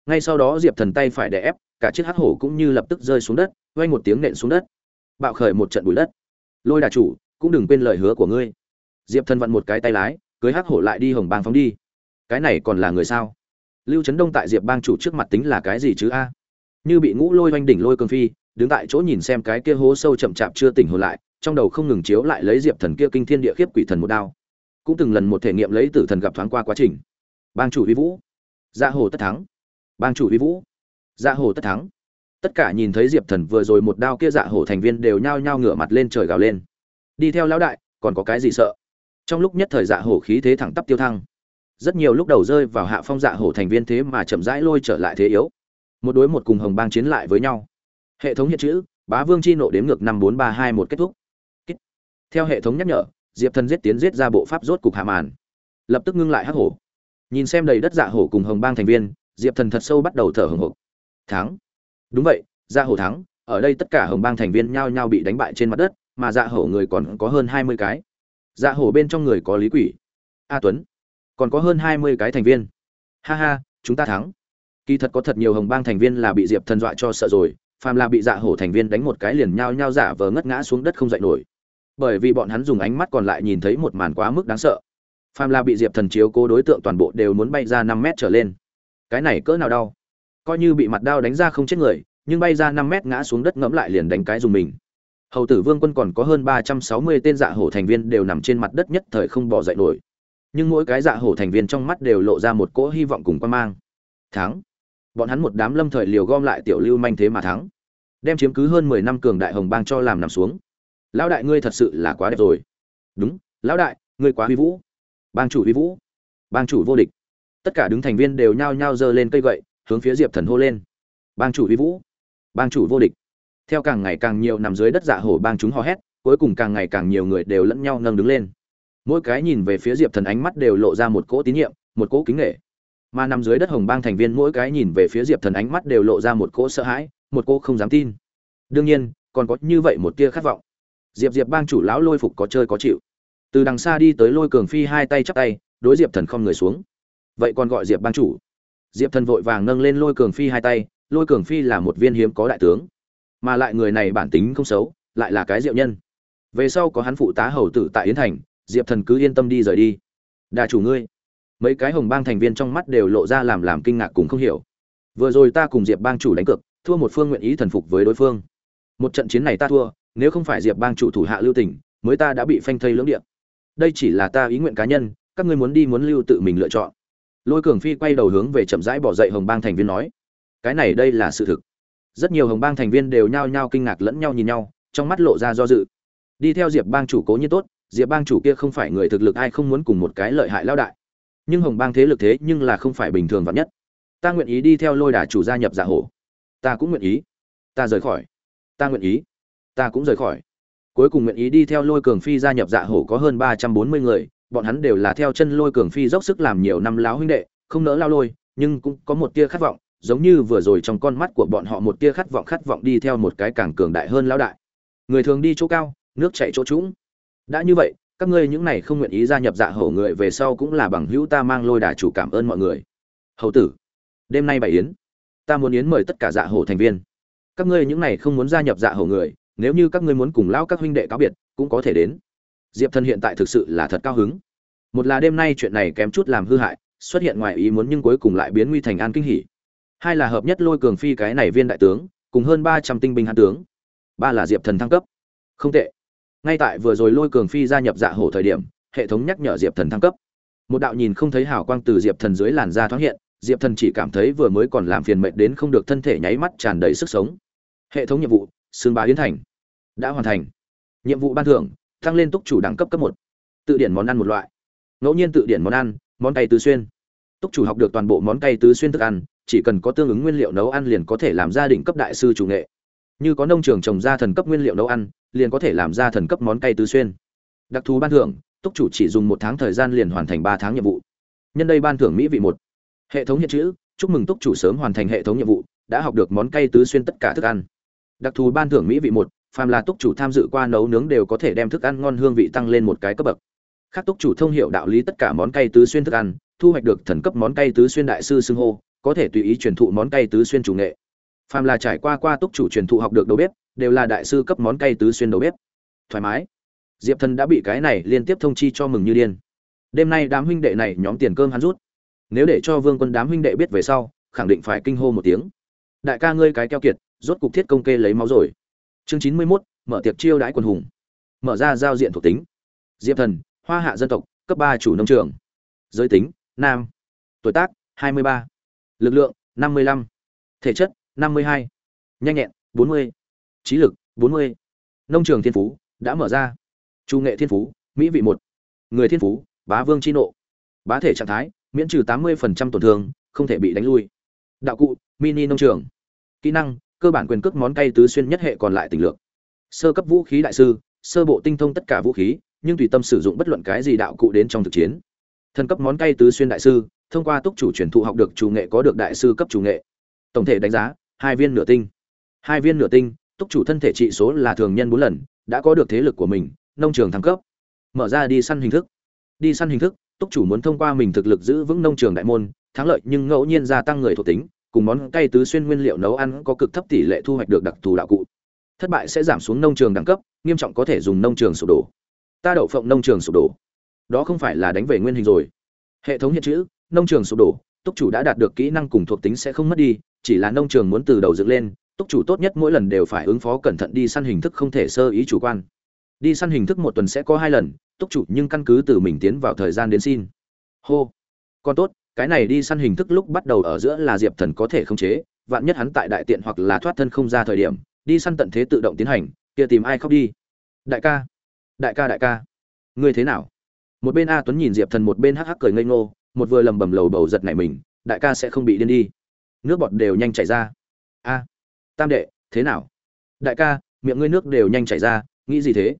ngay sau đó diệp thần tay phải đè ép, cả chiếc hắc hổ cũng như lập tức rơi xuống đất oanh một tiếng nện xuống đất. Bạo khởi một trận bụi đất. Lôi đà chủ, cũng đừng quên lời hứa của ngươi. Diệp thần vặn một cái tay lái, cưới hắc hổ lại đi hồng bang phóng đi. Cái này còn là người sao? Lưu trấn đông tại diệp bang chủ trước mặt tính là cái gì chứ a? Như bị ngũ lôi oanh đỉnh lôi cương phi, đứng tại chỗ nhìn xem cái kia hố sâu chậm chạp chưa tỉnh hồn lại, trong đầu không ngừng chiếu lại lấy diệp thần kia kinh thiên địa khiếp quỷ thần một đao. Cũng từng lần một thể nghiệm lấy tử thần gặp thoáng qua quá trình. Bang chủ vi vũ. Dạ Gia hồ tất thắng bang chủ uy vũ. Dạ hổ tất thắng. Tất cả nhìn thấy diệp thần vừa rồi một đao kia dạ hổ thành viên đều nhao nhao ngửa mặt lên trời gào lên. Đi theo lão đại, còn có cái gì sợ? Trong lúc nhất thời dạ hổ khí thế thẳng tắp tiêu thăng. Rất nhiều lúc đầu rơi vào hạ phong dạ hổ thành viên thế mà chậm rãi lôi trở lại thế yếu. Một đối một cùng hồng bang chiến lại với nhau. Hệ thống hiện chữ, bá vương chi nộ đếm ngược năm bốn ba hai một kết thúc. Kết theo hệ thống nhắc nhở, diệp thần giết tiến giết ra bộ pháp rốt cục hạ màn. Lập tức ngưng lại hắc hổ. Nhìn xem đầy đất dạ hổ cùng hồng bang thành viên diệp thần thật sâu bắt đầu thở hồng hộc. Thắng. Đúng vậy dạ hổ thắng. Ở đây tất cả hồng bang thành viên nhao nhao bị đánh bại trên mặt đất, mà dạ hổ người còn có hơn hai mươi cái. Dạ hổ bên trong người có lý quỷ, a tuấn, còn có hơn hai mươi cái thành viên. Ha ha, chúng ta thắng. Kỳ thật có thật nhiều hồng bang thành viên là bị diệp thần dọa cho sợ rồi, phàm là bị dạ hổ thành viên đánh một cái liền nhao nhao giả vờ ngất ngã xuống đất không dậy nổi. Bởi vì bọn hắn dùng ánh mắt còn lại nhìn thấy một màn quá mức đáng sợ. Phàm là bị diệp thần chiếu cố đối tượng toàn bộ đều muốn bay ra năm mét trở lên cái này cỡ nào đau? Coi như bị mặt đao đánh ra không chết người, nhưng bay ra năm mét ngã xuống đất ngẫm lại liền đánh cái dùng mình. Hầu tử vương quân còn có hơn ba trăm sáu mươi tên dạ hổ thành viên đều nằm trên mặt đất nhất thời không bỏ dậy nổi. Nhưng mỗi cái dạ hổ thành viên trong mắt đều lộ ra một cỗ hy vọng cùng quan mang. Thắng. Bọn hắn một đám lâm thời liều gom lại tiểu lưu manh thế mà thắng. Đem chiếm cứ hơn mười năm cường đại hồng bang cho làm nằm xuống. Lão đại ngươi thật sự là quá đẹp rồi. Đúng, lão đại, ngươi quá huy vũ. Bang chủ huy vũ. Bang chủ vô địch tất cả đứng thành viên đều nhao nhao giơ lên cây gậy, hướng phía diệp thần hô lên. Bang chủ vi vũ. Bang chủ vô địch. Theo càng ngày càng nhiều nằm dưới đất dạ hổ bang chúng hò hét, cuối cùng càng ngày càng nhiều người đều lẫn nhau nâng đứng lên. Mỗi cái nhìn về phía diệp thần ánh mắt đều lộ ra một cỗ tín nhiệm, một cỗ kính nghệ mà nằm dưới đất hồng bang thành viên mỗi cái nhìn về phía diệp thần ánh mắt đều lộ ra một cỗ sợ hãi, một cỗ không dám tin. Đương nhiên, còn có như vậy một tia khát vọng. Diệp diệp bang chủ lão lôi phục có chơi có chịu. Từ đằng xa đi tới lôi cường phi hai tay chắp tay, đối diệp thần không người xuống vậy còn gọi diệp bang chủ. Diệp thần vội vàng nâng lên lôi cường phi hai tay, lôi cường phi là một viên hiếm có đại tướng, mà lại người này bản tính không xấu, lại là cái diệu nhân. Về sau có hắn phụ tá hầu tử tại yến thành, diệp thần cứ yên tâm đi rời đi. Đà chủ ngươi. Mấy cái hồng bang thành viên trong mắt đều lộ ra làm làm kinh ngạc cùng không hiểu. Vừa rồi ta cùng diệp bang chủ đánh cược, thua một phương nguyện ý thần phục với đối phương. Một trận chiến này ta thua, nếu không phải diệp bang chủ thủ hạ lưu tỉnh mới ta đã bị phanh thây lưỡng điện đây chỉ là ta ý nguyện cá nhân, các ngươi muốn đi muốn lưu tự mình lựa chọn lôi cường phi quay đầu hướng về chậm rãi bỏ dậy hồng bang thành viên nói, cái này đây là sự thực. Rất nhiều hồng bang thành viên đều nhao nhao kinh ngạc lẫn nhau nhìn nhau, trong mắt lộ ra do dự. Đi theo diệp bang chủ cố nhiên tốt, diệp bang chủ kia không phải người thực lực ai không muốn cùng một cái lợi hại lao đại. Nhưng hồng bang thế lực thế nhưng là không phải bình thường vạn nhất. Ta nguyện ý đi theo lôi đà chủ gia nhập giả hổ. Ta cũng nguyện ý. Ta rời khỏi. Ta nguyện ý. Ta cũng rời khỏi. Cuối cùng nguyện ý đi theo lôi cường phi gia nhập dạ hổ có hơn ba trăm bốn mươi người bọn hắn đều là theo chân lôi cường phi dốc sức làm nhiều năm láo huynh đệ, không nỡ lao lôi, nhưng cũng có một tia khát vọng, giống như vừa rồi trong con mắt của bọn họ một tia khát vọng khát vọng đi theo một cái càng cường đại hơn lao đại. Người thường đi chỗ cao, nước chảy chỗ trũng. Đã như vậy, các ngươi những này không nguyện ý gia nhập dạ hổ người về sau cũng là bằng hữu ta mang lôi đà chủ cảm ơn mọi người. Hầu tử, đêm nay bảy yến. Ta muốn yến mời tất cả dạ hổ thành viên. Các ngươi những này không muốn gia nhập dạ hổ người, nếu như các ngươi muốn cùng lão các huynh đệ cáo biệt, cũng có thể đến diệp thần hiện tại thực sự là thật cao hứng. Một là đêm nay chuyện này kém chút làm hư hại, xuất hiện ngoài ý muốn nhưng cuối cùng lại biến nguy thành an kinh hỉ. Hai là hợp nhất lôi cường phi cái này viên đại tướng, cùng hơn ba trăm tinh binh hán tướng. Ba là diệp thần thăng cấp. Không tệ. Ngay tại vừa rồi lôi cường phi gia nhập dạ hổ thời điểm, hệ thống nhắc nhở diệp thần thăng cấp. Một đạo nhìn không thấy hào quang từ diệp thần dưới làn da thoáng hiện, diệp thần chỉ cảm thấy vừa mới còn làm phiền mệnh đến không được thân thể nháy mắt tràn đầy sức sống. Hệ thống nhiệm vụ xương bá yến thành. Đã hoàn thành. Nhiệm vụ ban thưởng tăng lên túc chủ đẳng cấp cấp một. Tự điển món ăn một loại. Ngẫu nhiên tự điển món ăn, món cay tứ xuyên. Túc chủ học được toàn bộ món cay tứ xuyên thức ăn, chỉ cần có tương ứng nguyên liệu nấu ăn liền có thể làm gia đình cấp đại sư chủ nghệ. Như có nông trường trồng ra thần cấp nguyên liệu nấu ăn, liền có thể làm ra thần cấp món cay tứ xuyên. Đặc thù ban thưởng, túc chủ chỉ dùng một tháng thời gian liền hoàn thành ba tháng nhiệm vụ. Nhân đây ban thưởng mỹ vị một. Hệ thống hiện chữ, chúc mừng túc chủ sớm hoàn thành hệ thống nhiệm vụ, đã học được món cay tứ xuyên tất cả thức ăn. Đặc thù ban thưởng mỹ vị một phàm là túc chủ tham dự qua nấu nướng đều có thể đem thức ăn ngon hương vị tăng lên một cái cấp bậc. Khác túc chủ thông hiểu đạo lý tất cả món cay tứ xuyên thức ăn, thu hoạch được thần cấp món cay tứ xuyên đại sư xưng hô, có thể tùy ý truyền thụ món cay tứ xuyên chủ nghệ. Phàm là trải qua qua túc chủ truyền thụ học được đầu bếp, đều là đại sư cấp món cay tứ xuyên đầu bếp. Thoải mái. Diệp thần đã bị cái này liên tiếp thông chi cho mừng như điên. Đêm nay đám huynh đệ này nhóm tiền cơm hắn rút. Nếu để cho vương quân đám huynh đệ biết về sau, khẳng định phải kinh hô một tiếng. Đại ca ngươi cái keo kiệt, rốt cục thiết công kê lấy máu rồi chương chín mươi 91, mở tiệc chiêu đãi quần hùng. Mở ra giao diện thuộc tính. Diệp thần hoa hạ dân tộc cấp ba chủ nông trường. Giới tính nam. Tuổi tác hai mươi ba. Lực lượng năm mươi lăm. Thể chất năm mươi hai. Nhanh nhẹn bốn mươi. Trí lực bốn mươi. Nông trường thiên phú đã mở ra. Chu nghệ thiên phú mỹ vị một. Người thiên phú bá vương chi nộ. Bá thể trạng thái miễn trừ tám mươi tổn thương không thể bị đánh lui. Đạo cụ mini nông trường. Kỹ năng cơ bản quyền cước món cay tứ xuyên nhất hệ còn lại tình lượng sơ cấp vũ khí đại sư, sơ bộ tinh thông tất cả vũ khí, nhưng tùy tâm sử dụng bất luận cái gì đạo cụ đến trong thực chiến. Thần cấp món cay tứ xuyên đại sư, thông qua túc chủ truyền thụ học được chủ nghệ có được đại sư cấp chủ nghệ. Tổng thể đánh giá, hai viên nửa tinh. Hai viên nửa tinh, túc chủ thân thể trị số là thường nhân bốn lần, đã có được thế lực của mình, nông trường thăng cấp. Mở ra đi săn hình thức. Đi săn hình thức, túc chủ muốn thông qua mình thực lực giữ vững nông trường đại môn, thắng lợi nhưng ngẫu nhiên gia tăng người thuộc tính cùng món cay tứ xuyên nguyên liệu nấu ăn có cực thấp tỷ lệ thu hoạch được đặc thù đạo cụ. Thất bại sẽ giảm xuống nông trường đẳng cấp, nghiêm trọng có thể dùng nông trường sụp đổ. Ta đậu phộng nông trường sụp đổ. Đó không phải là đánh về nguyên hình rồi. Hệ thống hiện chữ, nông trường sụp đổ, túc chủ đã đạt được kỹ năng cùng thuộc tính sẽ không mất đi, chỉ là nông trường muốn từ đầu dựng lên, túc chủ tốt nhất mỗi lần đều phải ứng phó cẩn thận đi săn hình thức không thể sơ ý chủ quan. Đi săn hình thức một tuần sẽ có hai lần, túc chủ nhưng căn cứ từ mình tiến vào thời gian đến xin. Hô. Còn tốt cái này đi săn hình thức lúc bắt đầu ở giữa là diệp thần có thể khống chế, vạn nhất hắn tại đại tiện hoặc là thoát thân không ra thời điểm, đi săn tận thế tự động tiến hành, kia tìm ai khóc đi? Đại ca đại ca đại ca, ngươi thế nào? Một bên a tuấn nhìn diệp thần, một bên hắc hắc cười ngây ngô, một vừa lầm bầm lầu bầu giật nảy mình, đại ca sẽ không bị điên đi. Nước bọt đều nhanh chảy ra. A, tam đệ, thế nào? Đại ca, miệng ngươi nước đều nhanh chảy ra, nghĩ gì thế?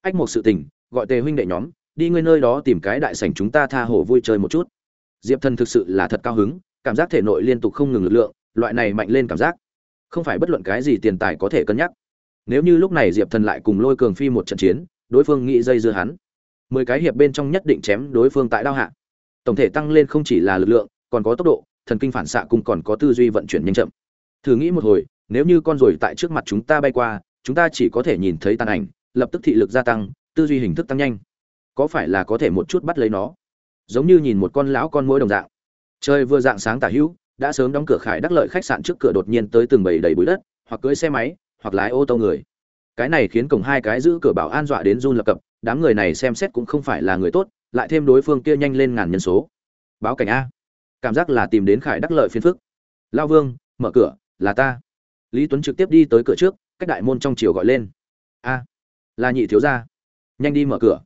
Ách một sự tình, gọi tề huynh đệ nhóm, đi ngươi nơi đó tìm cái đại sảnh chúng ta tha hồ vui chơi một chút diệp thần thực sự là thật cao hứng, cảm giác thể nội liên tục không ngừng lực lượng, loại này mạnh lên cảm giác, không phải bất luận cái gì tiền tài có thể cân nhắc. Nếu như lúc này diệp thần lại cùng lôi cường phi một trận chiến, đối phương nghĩ dây dưa hắn. Mười cái hiệp bên trong nhất định chém đối phương tại đao hạ. Tổng thể tăng lên không chỉ là lực lượng, còn có tốc độ, thần kinh phản xạ cùng còn có tư duy vận chuyển nhanh chậm. Thử nghĩ một hồi, nếu như con ruồi tại trước mặt chúng ta bay qua, chúng ta chỉ có thể nhìn thấy tàn ảnh, lập tức thị lực gia tăng, tư duy hình thức tăng nhanh. Có phải là có thể một chút bắt lấy nó? Giống như nhìn một con lão con muỗi đồng dạng. Trời vừa dạng sáng tả hữu, đã sớm đóng cửa khải đắc lợi khách sạn trước cửa đột nhiên tới từng bầy đầy bụi đất, hoặc cưỡi xe máy, hoặc lái ô tô người. Cái này khiến cổng hai cái giữ cửa bảo an dọa đến run lập cập, đám người này xem xét cũng không phải là người tốt, lại thêm đối phương kia nhanh lên ngàn nhân số. Báo cảnh a. Cảm giác là tìm đến khải đắc lợi phiền phức. Lao vương, mở cửa, là ta. Lý tuấn trực tiếp đi tới cửa trước, cách đại môn trong chiều gọi lên. A. Là nhị thiếu gia. Nhanh đi mở cửa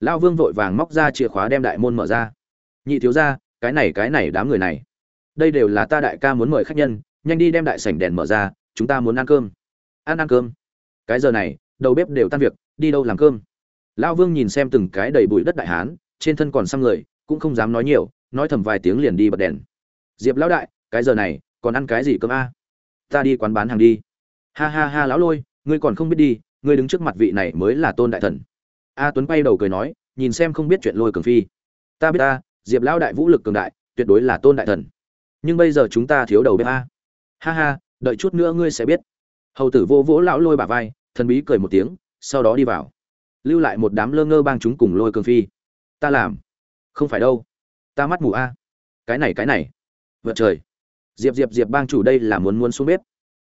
lao vương vội vàng móc ra chìa khóa đem đại môn mở ra. Nhị thiếu gia, cái này cái này đám người này. Đây đều là ta đại ca muốn mời khách nhân, nhanh đi đem đại sảnh đèn mở ra, chúng ta muốn ăn cơm. Ăn ăn cơm. Cái giờ này, đầu bếp đều tan việc, đi đâu làm cơm? Lao vương nhìn xem từng cái đầy bụi đất đại hán, trên thân còn xăm người, cũng không dám nói nhiều, nói thầm vài tiếng liền đi bật đèn. Diệp lão đại, cái giờ này, còn ăn cái gì cơm a? Ta đi quán bán hàng đi. Ha ha ha lão lôi, ngươi còn không biết đi, ngươi đứng trước mặt vị này mới là tôn đại thần a tuấn bay đầu cười nói, nhìn xem không biết chuyện lôi cường phi. Ta biết ta, diệp lão đại vũ lực cường đại, tuyệt đối là tôn đại thần. Nhưng bây giờ chúng ta thiếu đầu bếp a. Ha ha, đợi chút nữa ngươi sẽ biết. Hầu tử vô vỗ lão lôi bả vai, thần bí cười một tiếng, sau đó đi vào. Lưu lại một đám lơ ngơ bang chúng cùng lôi cường phi. Ta làm. Không phải đâu. Ta mắt mù a. Cái này cái này. Vợ trời. Diệp diệp diệp bang chủ đây là muốn muốn xuống bếp.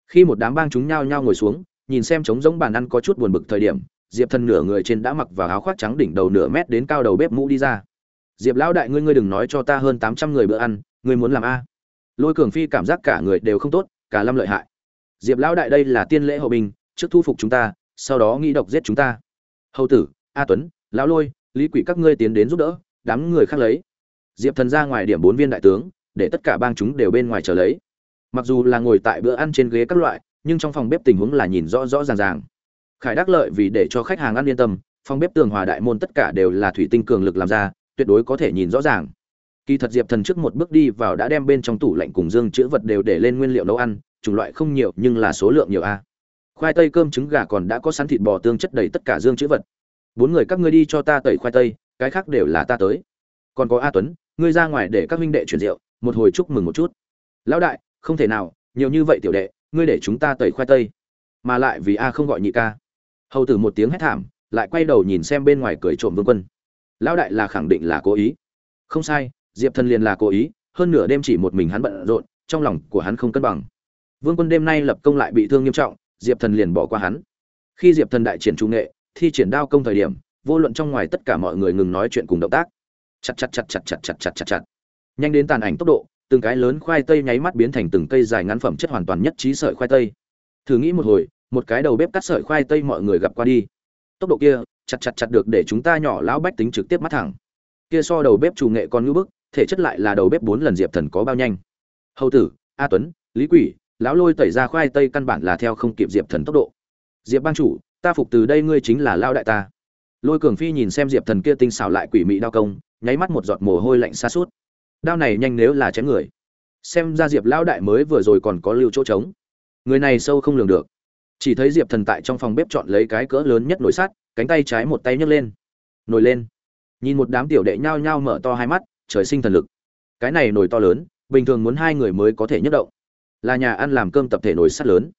Khi một đám bang chúng nhao nhao ngồi xuống, nhìn xem trống giống bàn ăn có chút buồn bực thời điểm diệp thần nửa người trên đã mặc vào áo khoác trắng đỉnh đầu nửa mét đến cao đầu bếp mũ đi ra. Diệp lão đại ngươi ngươi đừng nói cho ta hơn tám trăm người bữa ăn ngươi muốn làm a? Lôi cường phi cảm giác cả người đều không tốt cả lâm lợi hại. Diệp lão đại đây là tiên lễ hậu bình, trước thu phục chúng ta sau đó nghĩ độc giết chúng ta. Hầu tử a tuấn lão lôi lý quỷ các ngươi tiến đến giúp đỡ đám người khác lấy. Diệp thần ra ngoài điểm bốn viên đại tướng để tất cả bang chúng đều bên ngoài chờ lấy. Mặc dù là ngồi tại bữa ăn trên ghế các loại nhưng trong phòng bếp tình huống là nhìn rõ rõ ràng ràng khải đắc lợi vì để cho khách hàng ăn yên tâm, phòng bếp tường hòa đại môn tất cả đều là thủy tinh cường lực làm ra, tuyệt đối có thể nhìn rõ ràng. Kỳ thật diệp thần trước một bước đi vào đã đem bên trong tủ lạnh cùng dương chữ vật đều để lên nguyên liệu nấu ăn, chủng loại không nhiều nhưng là số lượng nhiều a. Khoai tây cơm trứng gà còn đã có sẵn thịt bò tương chất đầy tất cả dương chữ vật. Bốn người các ngươi đi cho ta tẩy khoai tây, cái khác đều là ta tới. Còn có a tuấn, ngươi ra ngoài để các huynh đệ chuyển rượu, một hồi chúc mừng một chút. Lão đại, không thể nào, nhiều như vậy tiểu đệ, ngươi để chúng ta tẩy khoai tây. Mà lại vì a không gọi nhị ca hầu tử một tiếng hét thảm, lại quay đầu nhìn xem bên ngoài cười trộm vương quân. Lão đại là khẳng định là cố ý. Không sai, diệp thần liền là cố ý, hơn nửa đêm chỉ một mình hắn bận rộn, trong lòng của hắn không cân bằng. Vương quân đêm nay lập công lại bị thương nghiêm trọng, diệp thần liền bỏ qua hắn. Khi diệp thần đại triển trung nghệ, thi triển đao công thời điểm, vô luận trong ngoài tất cả mọi người ngừng nói chuyện cùng động tác. Chặt chặt chặt chặt chặt chặt chặt chặt chặt. Nhanh đến tàn ảnh tốc độ, từng cái lớn khoai tây nháy mắt biến thành từng cây dài ngắn phẩm chất hoàn toàn nhất trí sợi khoai tây. Thử nghĩ một hồi một cái đầu bếp cắt sợi khoai tây mọi người gặp qua đi. Tốc độ kia, chặt chặt chặt được để chúng ta nhỏ lão bách tính trực tiếp mắt thẳng. Kia so đầu bếp chủ nghệ còn ngưỡng bức, thể chất lại là đầu bếp bốn lần diệp thần có bao nhanh. Hầu tử, a tuấn, lý quỷ, lão lôi tẩy ra khoai tây căn bản là theo không kịp diệp thần tốc độ. Diệp bang chủ, ta phục từ đây ngươi chính là lao đại ta. Lôi cường phi nhìn xem diệp thần kia tinh xảo lại quỷ mị đao công, nháy mắt một giọt mồ hôi lạnh xa suốt. Đao này nhanh nếu là chém người. Xem ra diệp lão đại mới vừa rồi còn có lưu chỗ trống. Người này sâu không lường được chỉ thấy diệp thần tại trong phòng bếp chọn lấy cái cỡ lớn nhất nồi sắt, cánh tay trái một tay nhấc lên. Nồi lên. Nhìn một đám tiểu đệ nhao nhao mở to hai mắt, trời sinh thần lực. Cái này nồi to lớn, bình thường muốn hai người mới có thể nhấc động. Là nhà ăn làm cơm tập thể nồi sắt lớn.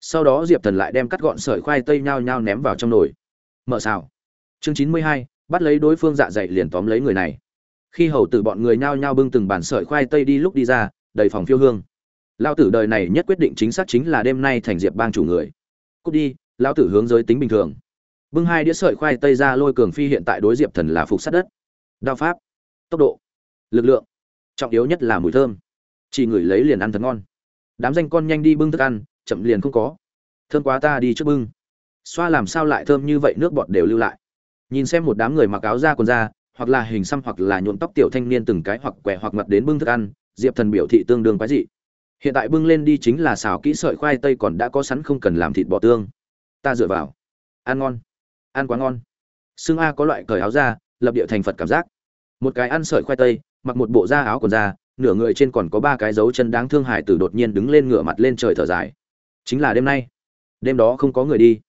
Sau đó diệp thần lại đem cắt gọn sợi khoai tây nhao nhao ném vào trong nồi. Mở xào. Chương chín mươi hai, bắt lấy đối phương dạ dày liền tóm lấy người này. Khi hầu tử bọn người nhao nhao bưng từng bàn sợi khoai tây đi lúc đi ra, đầy phòng phiêu hương. Lao tử đời này nhất quyết định chính xác chính là đêm nay thành diệp bang chủ người cút đi, lão tử hướng giới tính bình thường. Bưng hai đĩa sợi khoai tây ra lôi cường phi hiện tại đối diệp thần là phục sát đất. Đao pháp, tốc độ, lực lượng, trọng yếu nhất là mùi thơm. Chỉ ngửi lấy liền ăn thật ngon. Đám danh con nhanh đi bưng thức ăn, chậm liền không có. Thơm quá ta đi trước bưng. Xoa làm sao lại thơm như vậy, nước bọt đều lưu lại. Nhìn xem một đám người mặc áo da quần da, hoặc là hình xăm hoặc là nhuộm tóc tiểu thanh niên từng cái hoặc quẻ hoặc mặt đến bưng thức ăn, diệp thần biểu thị tương đương quái dị hiện tại bưng lên đi chính là xào kỹ sợi khoai tây còn đã có sẵn không cần làm thịt bò tương. Ta dựa vào. Ăn ngon. Ăn quá ngon. Xương a có loại cởi áo da lập địa thành phật cảm giác. Một cái ăn sợi khoai tây mặc một bộ da áo quần da nửa người trên còn có ba cái dấu chân đáng thương hại tử đột nhiên đứng lên ngửa mặt lên trời thở dài. Chính là đêm nay. Đêm đó không có người đi.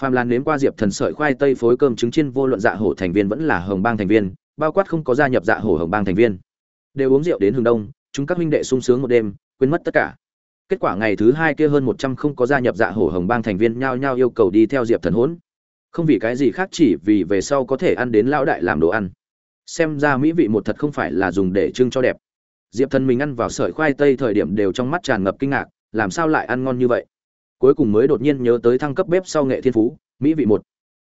Phạm Lan nếm qua Diệp Thần sợi khoai tây phối cơm trứng chiên vô luận dạ hổ thành viên vẫn là hồng bang thành viên, bao quát không có gia nhập dạ hổ hồng bang thành viên, đều uống rượu đến hừng đông, chúng các huynh đệ sung sướng một đêm, quên mất tất cả. Kết quả ngày thứ hai kia hơn một trăm không có gia nhập dạ hổ hồng bang thành viên nhao nhao yêu cầu đi theo Diệp Thần hỗn. Không vì cái gì khác chỉ vì về sau có thể ăn đến lão đại làm đồ ăn. Xem ra mỹ vị một thật không phải là dùng để trưng cho đẹp. Diệp Thần mình ăn vào sợi khoai tây thời điểm đều trong mắt tràn ngập kinh ngạc, làm sao lại ăn ngon như vậy? cuối cùng mới đột nhiên nhớ tới thăng cấp bếp sau nghệ thiên phú mỹ vị một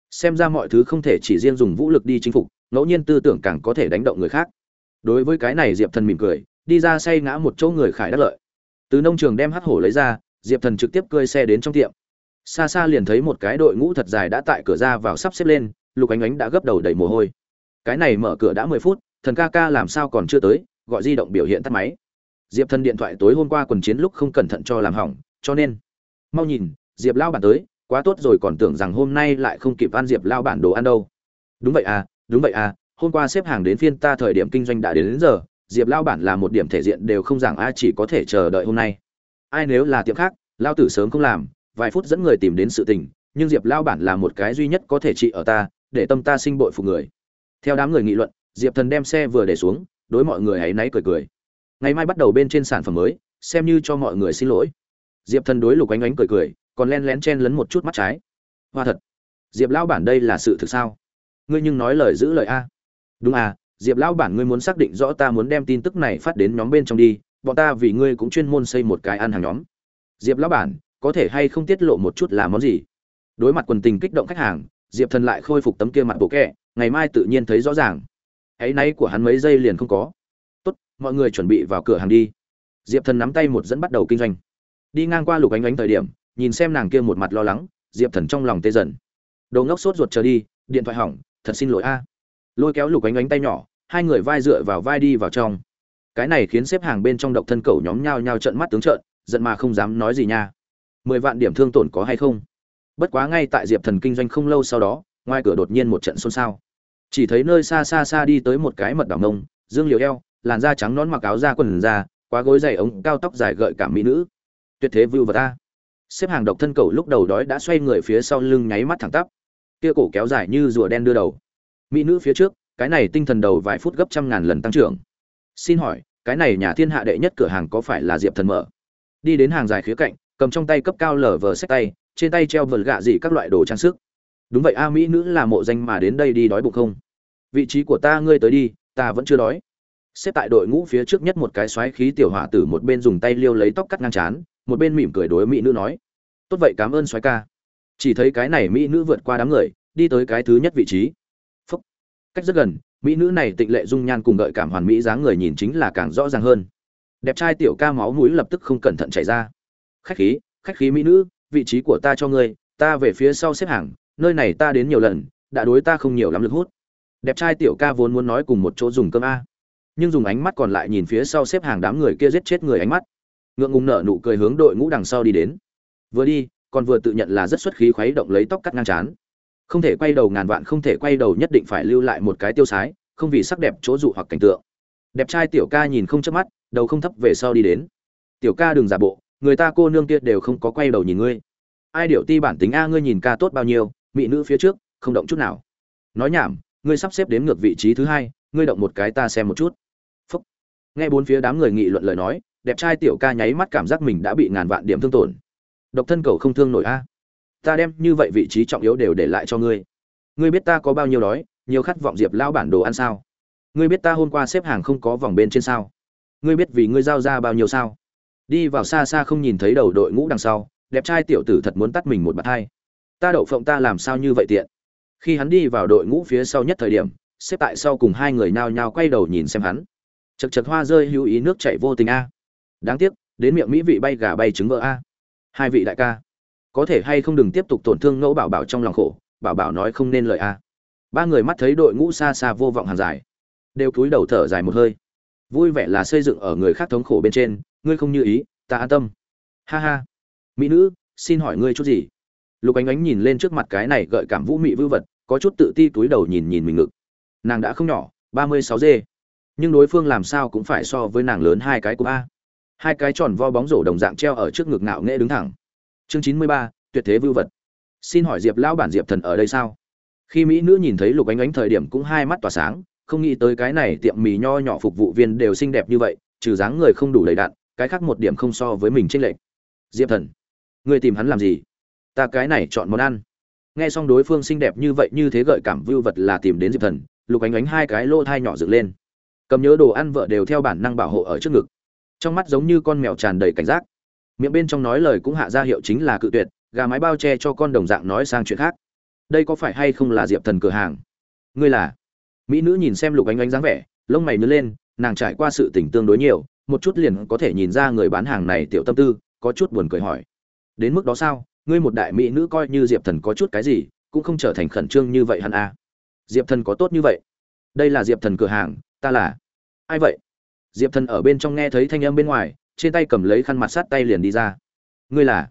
xem ra mọi thứ không thể chỉ riêng dùng vũ lực đi chinh phục ngẫu nhiên tư tưởng càng có thể đánh động người khác đối với cái này diệp thần mỉm cười đi ra say ngã một chỗ người khải đắc lợi từ nông trường đem hắc hổ lấy ra diệp thần trực tiếp cơi xe đến trong tiệm. Xa xa liền thấy một cái đội ngũ thật dài đã tại cửa ra vào sắp xếp lên lục ánh ánh đã gấp đầu đầy mồ hôi. Cái này mở cửa đã mười phút thần ca ca làm sao còn chưa tới gọi di động biểu hiện tắt máy. Diệp thần điện thoại tối hôm qua quần chiến lúc không cẩn thận cho làm hỏng cho nên mau nhìn diệp lao bản tới quá tốt rồi còn tưởng rằng hôm nay lại không kịp ăn diệp lao bản đồ ăn đâu. Đúng vậy à đúng vậy à hôm qua xếp hàng đến phiên ta thời điểm kinh doanh đã đến, đến giờ diệp lao bản là một điểm thể diện đều không rằng ai, chỉ có thể chờ đợi hôm nay. Ai nếu là tiệm khác, lao tử sớm không làm, vài phút dẫn người tìm đến sự tình, nhưng diệp lao bản là một cái duy nhất có thể trị ở ta, để tâm ta sinh bội phục người. Theo đám người nghị luận, diệp thần đem xe vừa để xuống, đối mọi người hãy náy cười cười. Ngày mai bắt đầu bên trên sản phẩm mới, xem như cho mọi người xin lỗi. Diệp thần đối lục ánh ánh cười cười, còn len lén chen lấn một chút mắt trái. Hoa thật. Diệp lão bản đây là sự thực sao? Ngươi nhưng nói lời giữ lời a. Đúng à diệp lão bản ngươi muốn xác định rõ ta muốn đem tin tức này phát đến nhóm bên trong đi, bọn ta vì ngươi cũng chuyên môn xây một cái ăn hàng nhóm. Diệp lão bản, có thể hay không tiết lộ một chút là món gì? Đối mặt quần tình kích động khách hàng, diệp thần lại khôi phục tấm kia mặt bộ kẹ, ngày mai tự nhiên thấy rõ ràng. Ấy náy của hắn mấy giây liền không có. Tốt, mọi người chuẩn bị vào cửa hàng đi. Diệp thần nắm tay một dẫn bắt đầu kinh doanh. Đi ngang qua lục ánh ánh thời điểm, nhìn xem nàng kia một mặt lo lắng, diệp thần trong lòng tê dần. Đầu ngốc sốt ruột chờ đi, điện thoại hỏng, thật xin lỗi a. Lôi kéo lục ánh ánh tay nhỏ hai người vai dựa vào vai đi vào trong. Cái này khiến xếp hàng bên trong độc thân cầu nhóm nhao nhao trận mắt tướng trợn, giận mà không dám nói gì nha. Mười vạn điểm thương tổn có hay không? Bất quá ngay tại diệp thần kinh doanh không lâu sau đó, ngoài cửa đột nhiên một trận xôn xao. Chỉ thấy nơi xa xa xa đi tới một cái mật đảo ngông dương liều eo, làn da trắng nón mặc áo da quần da, quá gối dày ống, cao tóc dài gợi cảm mỹ nữ. Tuyệt thế vưu vật ta. Xếp hàng độc thân cầu lúc đầu đói đã xoay người phía sau lưng nháy mắt thẳng tắp. Kia cổ kéo dài như rùa đen đưa đầu. Mỹ nữ phía trước cái này tinh thần đầu vài phút gấp trăm ngàn lần tăng trưởng. Xin hỏi, cái này nhà thiên hạ đệ nhất cửa hàng có phải là diệp thần mở? Đi đến hàng dài khía cạnh, cầm trong tay cấp cao lở vờ sách tay, trên tay treo vờ gạ gì các loại đồ trang sức. Đúng vậy a, mỹ nữ là mộ danh mà đến đây đi đói bụng không? Vị trí của ta ngươi tới đi, ta vẫn chưa đói. Xếp tại đội ngũ phía trước nhất một cái xoáy khí tiểu hỏa tử một bên dùng tay liêu lấy tóc cắt ngang chán một bên mỉm cười đối mỹ nữ nói. Tốt vậy, cảm ơn xoáy ca. Chỉ thấy cái này mỹ nữ vượt qua đám người, đi tới cái thứ nhất vị trí cách rất gần, mỹ nữ này tịnh lệ dung nhan cùng gợi cảm hoàn mỹ dáng người nhìn chính là càng rõ ràng hơn. Đẹp trai tiểu ca máu mũi lập tức không cẩn thận chảy ra. Khách khí khách khí mỹ nữ, vị trí của ta cho ngươi, ta về phía sau xếp hàng, nơi này ta đến nhiều lần, đã đối ta không nhiều lắm lực hút. Đẹp trai tiểu ca vốn muốn nói cùng một chỗ dùng cơm a, nhưng dùng ánh mắt còn lại nhìn phía sau xếp hàng đám người kia giết chết người ánh mắt. Ngượng ngùng nở nụ cười hướng đội ngũ đằng sau đi đến. Vừa đi, còn vừa tự nhận là rất xuất khí khuấy động lấy tóc cắt ngang chán không thể quay đầu ngàn vạn, không thể quay đầu nhất định phải lưu lại một cái tiêu sái, không vì sắc đẹp chỗ dụ hoặc cảnh tượng. Đẹp trai tiểu ca nhìn không chớp mắt, đầu không thấp về sau đi đến. Tiểu ca đừng giả bộ, người ta cô nương kia đều không có quay đầu nhìn ngươi. Ai điệu ti bản tính a, ngươi nhìn ca tốt bao nhiêu, mỹ nữ phía trước, không động chút nào. Nói nhảm, ngươi sắp xếp đến ngược vị trí thứ hai, ngươi động một cái ta xem một chút. Phúc. Nghe bốn phía đám người nghị luận lời nói, đẹp trai tiểu ca nháy mắt cảm giác mình đã bị ngàn vạn điểm thương tổn. Độc thân cầu không thương nổi a ta đem như vậy vị trí trọng yếu đều để lại cho ngươi. Ngươi biết ta có bao nhiêu đói, nhiều khát vọng diệp lao bản đồ ăn sao? Ngươi biết ta hôm qua xếp hàng không có vòng bên trên sao? Ngươi biết vì ngươi giao ra bao nhiêu sao? Đi vào xa xa không nhìn thấy đầu đội ngũ đằng sau, đẹp trai tiểu tử thật muốn tắt mình một bạt hai. Ta đậu phộng ta làm sao như vậy tiện? Khi hắn đi vào đội ngũ phía sau nhất thời điểm, xếp tại sau cùng hai người nhao nhao quay đầu nhìn xem hắn. Chật chật hoa rơi hữu ý nước chảy vô tình a. Đáng tiếc, đến miệng mỹ vị bay gà bay trứng vỡ a. Hai vị đại ca có thể hay không đừng tiếp tục tổn thương ngẫu bảo bảo trong lòng khổ, bảo bảo nói không nên lời a. Ba người mắt thấy đội ngũ xa xa vô vọng hàng dài, đều cúi đầu thở dài một hơi. Vui vẻ là xây dựng ở người khác thống khổ bên trên, ngươi không như ý, ta an tâm. Ha ha. Mỹ nữ, xin hỏi ngươi chút gì? Lục ánh ánh nhìn lên trước mặt cái này gợi cảm vũ mị vư vật, có chút tự ti túi đầu nhìn nhìn mình ngực. Nàng đã không nhỏ, ba mươi sáu dê. Nhưng đối phương làm sao cũng phải so với nàng lớn hai cái của a. Hai cái tròn vo bóng rổ đồng dạng treo ở trước ngực ngạo nghễ đứng thẳng chương chín mươi ba, tuyệt thế vưu vật. Xin hỏi diệp lão bản diệp thần ở đây sao? Khi mỹ nữ nhìn thấy lục ánh ánh thời điểm cũng hai mắt tỏa sáng, không nghĩ tới cái này tiệm mì nho nhỏ phục vụ viên đều xinh đẹp như vậy, trừ dáng người không đủ đầy đạn cái khác một điểm không so với mình tranh lệch. Diệp thần, người tìm hắn làm gì? Ta cái này chọn món ăn. Nghe xong đối phương xinh đẹp như vậy như thế gợi cảm vưu vật là tìm đến diệp thần, lục ánh ánh hai cái lô thai nhỏ dựng lên. Cầm nhớ đồ ăn vợ đều theo bản năng bảo hộ ở trước ngực. Trong mắt giống như con mèo tràn đầy cảnh giác miệng bên trong nói lời cũng hạ ra hiệu chính là cự tuyệt, gà mái bao che cho con đồng dạng nói sang chuyện khác. Đây có phải hay không là diệp thần cửa hàng? Ngươi là? Mỹ nữ nhìn xem lục ánh ánh dáng vẻ, lông mày nứt lên, nàng trải qua sự tình tương đối nhiều, một chút liền có thể nhìn ra người bán hàng này tiểu tâm tư, có chút buồn cười hỏi. Đến mức đó sao? Ngươi một đại mỹ nữ coi như diệp thần có chút cái gì, cũng không trở thành khẩn trương như vậy hẳn à. diệp thần có tốt như vậy? Đây là diệp thần cửa hàng, ta là. Ai vậy? Diệp thần ở bên trong nghe thấy thanh âm bên ngoài trên tay cầm lấy khăn mặt sát tay liền đi ra. Ngươi là?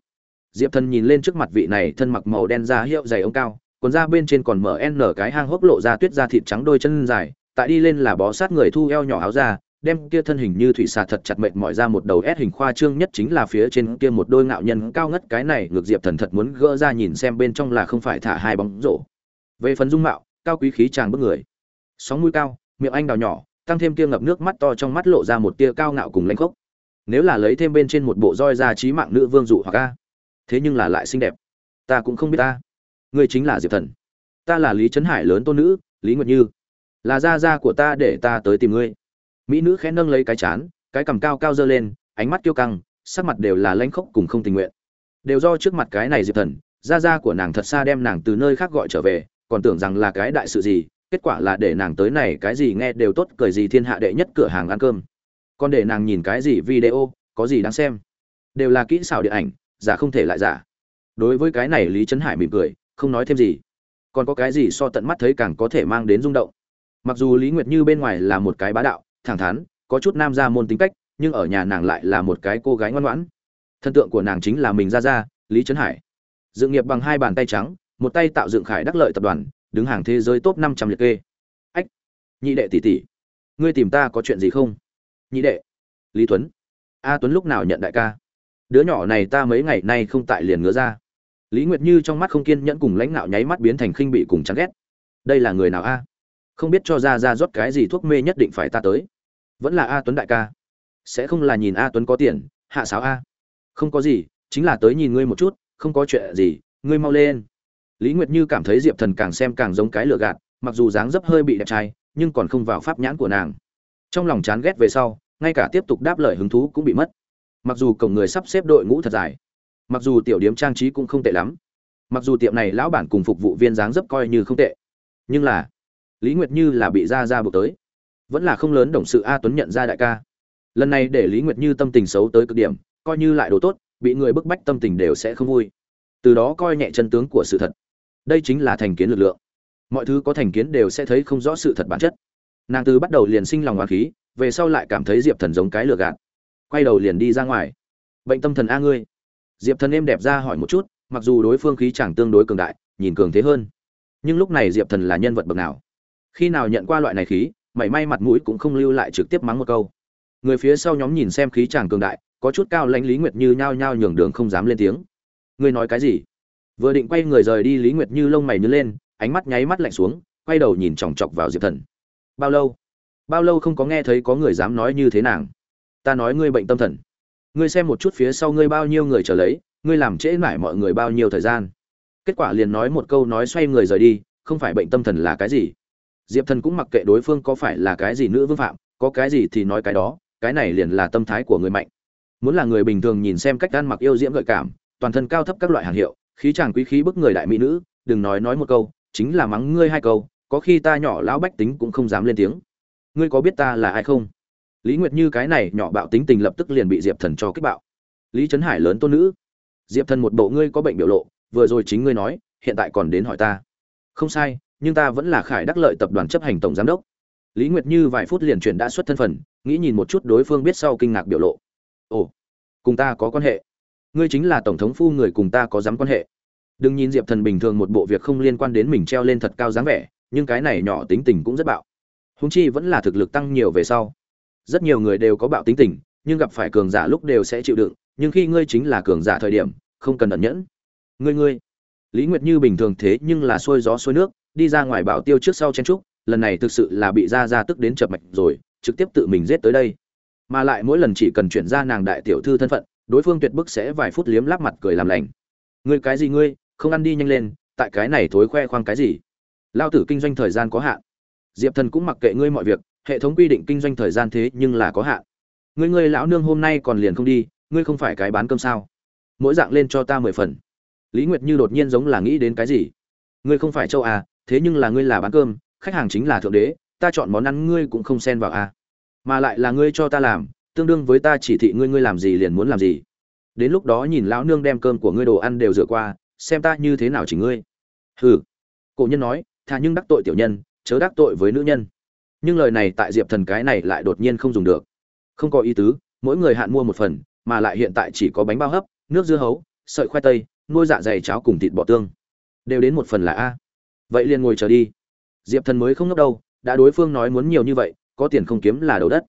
Diệp thần nhìn lên trước mặt vị này thân mặc màu đen da hiệu dày ống cao, quần da bên trên còn mở n cái hang hốc lộ ra tuyết da thịt trắng đôi chân dài, tại đi lên là bó sát người thu eo nhỏ áo da, đem kia thân hình như thủy xà thật chặt mệt mỏi ra một đầu ép hình khoa trương nhất chính là phía trên kia một đôi ngạo nhân cao ngất, cái này ngược diệp thần thật muốn gỡ ra nhìn xem bên trong là không phải thả hai bóng rổ. Về phần dung mạo, cao quý khí chàng bức người. Sóng mũi cao, miệng anh đào nhỏ, tăng thêm kia ngập nước mắt to trong mắt lộ ra một tia cao ngạo cùng lãnh khốc nếu là lấy thêm bên trên một bộ roi ra trí mạng nữ vương dụ hoặc a, thế nhưng là lại xinh đẹp. Ta cũng không biết ta. Ngươi chính là diệp thần. Ta là lý trấn hải lớn tôn nữ, lý nguyệt như. Là gia gia của ta để ta tới tìm ngươi. Mỹ nữ khẽ nâng lấy cái chán, cái cằm cao cao dơ lên, ánh mắt kiêu căng, sắc mặt đều là lãnh khốc cùng không tình nguyện. Đều do trước mặt cái này diệp thần, gia gia của nàng thật xa đem nàng từ nơi khác gọi trở về, còn tưởng rằng là cái đại sự gì, kết quả là để nàng tới này cái gì nghe đều tốt, cười gì thiên hạ đệ nhất cửa hàng ăn cơm còn để nàng nhìn cái gì video, có gì đáng xem. Đều là kỹ xảo điện ảnh, giả không thể lại giả. Đối với cái này lý trấn hải mỉm cười, không nói thêm gì. Còn có cái gì so tận mắt thấy càng có thể mang đến rung động. Mặc dù lý nguyệt như bên ngoài là một cái bá đạo, thẳng thắn, có chút nam gia môn tính cách, nhưng ở nhà nàng lại là một cái cô gái ngoan ngoãn. Thân tượng của nàng chính là mình ra ra, lý trấn hải. Dự nghiệp bằng hai bàn tay trắng, một tay tạo dựng khải đắc lợi tập đoàn, đứng hàng thế giới top năm trăm liệt kê. Ách, nhị đệ tỷ tỷ, ngươi tìm ta có chuyện gì không? Nhị đệ. Lý tuấn. A tuấn lúc nào nhận đại ca? Đứa nhỏ này ta mấy ngày nay không tại liền ngứa ra. Lý nguyệt như trong mắt không kiên nhẫn cùng lãnh nạo nháy mắt biến thành khinh bị cùng chán ghét. Đây là người nào a? Không biết cho ra ra rót cái gì thuốc mê nhất định phải ta tới. Vẫn là a tuấn đại ca. Sẽ không là nhìn a tuấn có tiền, hạ sáo a. Không có gì, chính là tới nhìn ngươi một chút, không có chuyện gì, ngươi mau lên. Lý nguyệt như cảm thấy diệp thần càng xem càng giống cái lựa gạt, mặc dù dáng dấp hơi bị đẹp trai, nhưng còn không vào pháp nhãn của nàng trong lòng chán ghét về sau, ngay cả tiếp tục đáp lời hứng thú cũng bị mất. Mặc dù cổng người sắp xếp đội ngũ thật dài, mặc dù tiểu điếm trang trí cũng không tệ lắm, mặc dù tiệm này lão bản cùng phục vụ viên dáng dấp coi như không tệ, nhưng là, lý nguyệt như là bị ra ra buộc tới. Vẫn là không lớn đồng sự a tuấn nhận ra đại ca. Lần này để lý nguyệt như tâm tình xấu tới cực điểm, coi như lại đồ tốt, bị người bức bách tâm tình đều sẽ không vui. Từ đó coi nhẹ chân tướng của sự thật. Đây chính là thành kiến lực lượng. Mọi thứ có thành kiến đều sẽ thấy không rõ sự thật bản chất nàng từ bắt đầu liền sinh lòng hoa khí, về sau lại cảm thấy diệp thần giống cái lừa gạt. Quay đầu liền đi ra ngoài. Bệnh tâm thần a ngươi. Diệp thần êm đẹp ra hỏi một chút, mặc dù đối phương khí chẳng tương đối cường đại, nhìn cường thế hơn. Nhưng lúc này diệp thần là nhân vật bậc nào? Khi nào nhận qua loại này khí, mảy may mặt mũi cũng không lưu lại trực tiếp mắng một câu. Người phía sau nhóm nhìn xem khí chàng cường đại, có chút cao lãnh lý nguyệt như nhao nhao nhường đường không dám lên tiếng. Ngươi nói cái gì? Vừa định quay người rời đi, lý nguyệt như lông mày nhớ lên, ánh mắt nháy mắt lạnh xuống, quay đầu nhìn chòng chọc vào diệp thần bao lâu? Bao lâu không có nghe thấy có người dám nói như thế nàng? Ta nói ngươi bệnh tâm thần. Ngươi xem một chút phía sau ngươi bao nhiêu người trở lấy, ngươi làm trễ mãi mọi người bao nhiêu thời gian. Kết quả liền nói một câu nói xoay người rời đi, không phải bệnh tâm thần là cái gì? Diệp thần cũng mặc kệ đối phương có phải là cái gì nữ vương phạm, có cái gì thì nói cái đó, cái này liền là tâm thái của người mạnh. Muốn là người bình thường nhìn xem cách ăn mặc yêu diễm gợi cảm, toàn thân cao thấp các loại hàng hiệu, khí chàng quý khí bức người đại mỹ nữ, đừng nói nói một câu, chính là mắng ngươi hai câu có khi ta nhỏ lão bách tính cũng không dám lên tiếng. Ngươi có biết ta là ai không? Lý nguyệt như cái này nhỏ bạo tính tình lập tức liền bị diệp thần cho kích bạo. Lý trấn hải lớn tôn nữ. Diệp thần một bộ ngươi có bệnh biểu lộ, vừa rồi chính ngươi nói, hiện tại còn đến hỏi ta. Không sai, nhưng ta vẫn là khải đắc lợi tập đoàn chấp hành tổng giám đốc. Lý nguyệt như vài phút liền chuyển đã xuất thân phần, nghĩ nhìn một chút đối phương biết sau kinh ngạc biểu lộ. Ồ, cùng ta có quan hệ. Ngươi chính là tổng thống phu người cùng ta có dám quan hệ. Đừng nhìn diệp thần bình thường một bộ việc không liên quan đến mình treo lên thật cao dáng vẻ nhưng cái này nhỏ tính tình cũng rất bạo. Húng chi vẫn là thực lực tăng nhiều về sau. Rất nhiều người đều có bạo tính tình, nhưng gặp phải cường giả lúc đều sẽ chịu đựng, nhưng khi ngươi chính là cường giả thời điểm, không cần ẩn nhẫn. Ngươi ngươi. Lý nguyệt như bình thường thế nhưng là xuôi gió xuôi nước, đi ra ngoài bảo tiêu trước sau chen trúc, lần này thực sự là bị ra ra tức đến chập mạch rồi, trực tiếp tự mình giết tới đây. Mà lại mỗi lần chỉ cần chuyển ra nàng đại tiểu thư thân phận, đối phương tuyệt bức sẽ vài phút liếm láp mặt cười làm lành. Ngươi cái gì ngươi, không ăn đi nhanh lên, tại cái này thối khoe khoang cái gì? Lao tử kinh doanh thời gian có hạn. Diệp thần cũng mặc kệ ngươi mọi việc, hệ thống quy định kinh doanh thời gian thế nhưng là có hạn. Ngươi ngươi lão nương hôm nay còn liền không đi, ngươi không phải cái bán cơm sao? Mỗi dạng lên cho ta mười phần. Lý nguyệt như đột nhiên giống là nghĩ đến cái gì? Ngươi không phải châu à thế nhưng là ngươi là bán cơm, khách hàng chính là thượng đế, ta chọn món ăn ngươi cũng không xen vào à. Mà lại là ngươi cho ta làm, tương đương với ta chỉ thị ngươi ngươi làm gì liền muốn làm gì. Đến lúc đó nhìn lão nương đem cơm của ngươi đồ ăn đều rửa qua, xem ta như thế nào chỉ ngươi. Hừ. Cổ nhân nói thà nhưng đắc tội tiểu nhân chớ đắc tội với nữ nhân. Nhưng lời này tại diệp thần cái này lại đột nhiên không dùng được. Không có ý tứ mỗi người hạn mua một phần mà lại hiện tại chỉ có bánh bao hấp nước dưa hấu sợi khoai tây nuôi dạ dày cháo cùng thịt bọ tương. Đều đến một phần là a. Vậy liền ngồi chờ đi. Diệp thần mới không ngốc đâu đã đối phương nói muốn nhiều như vậy có tiền không kiếm là đầu đất.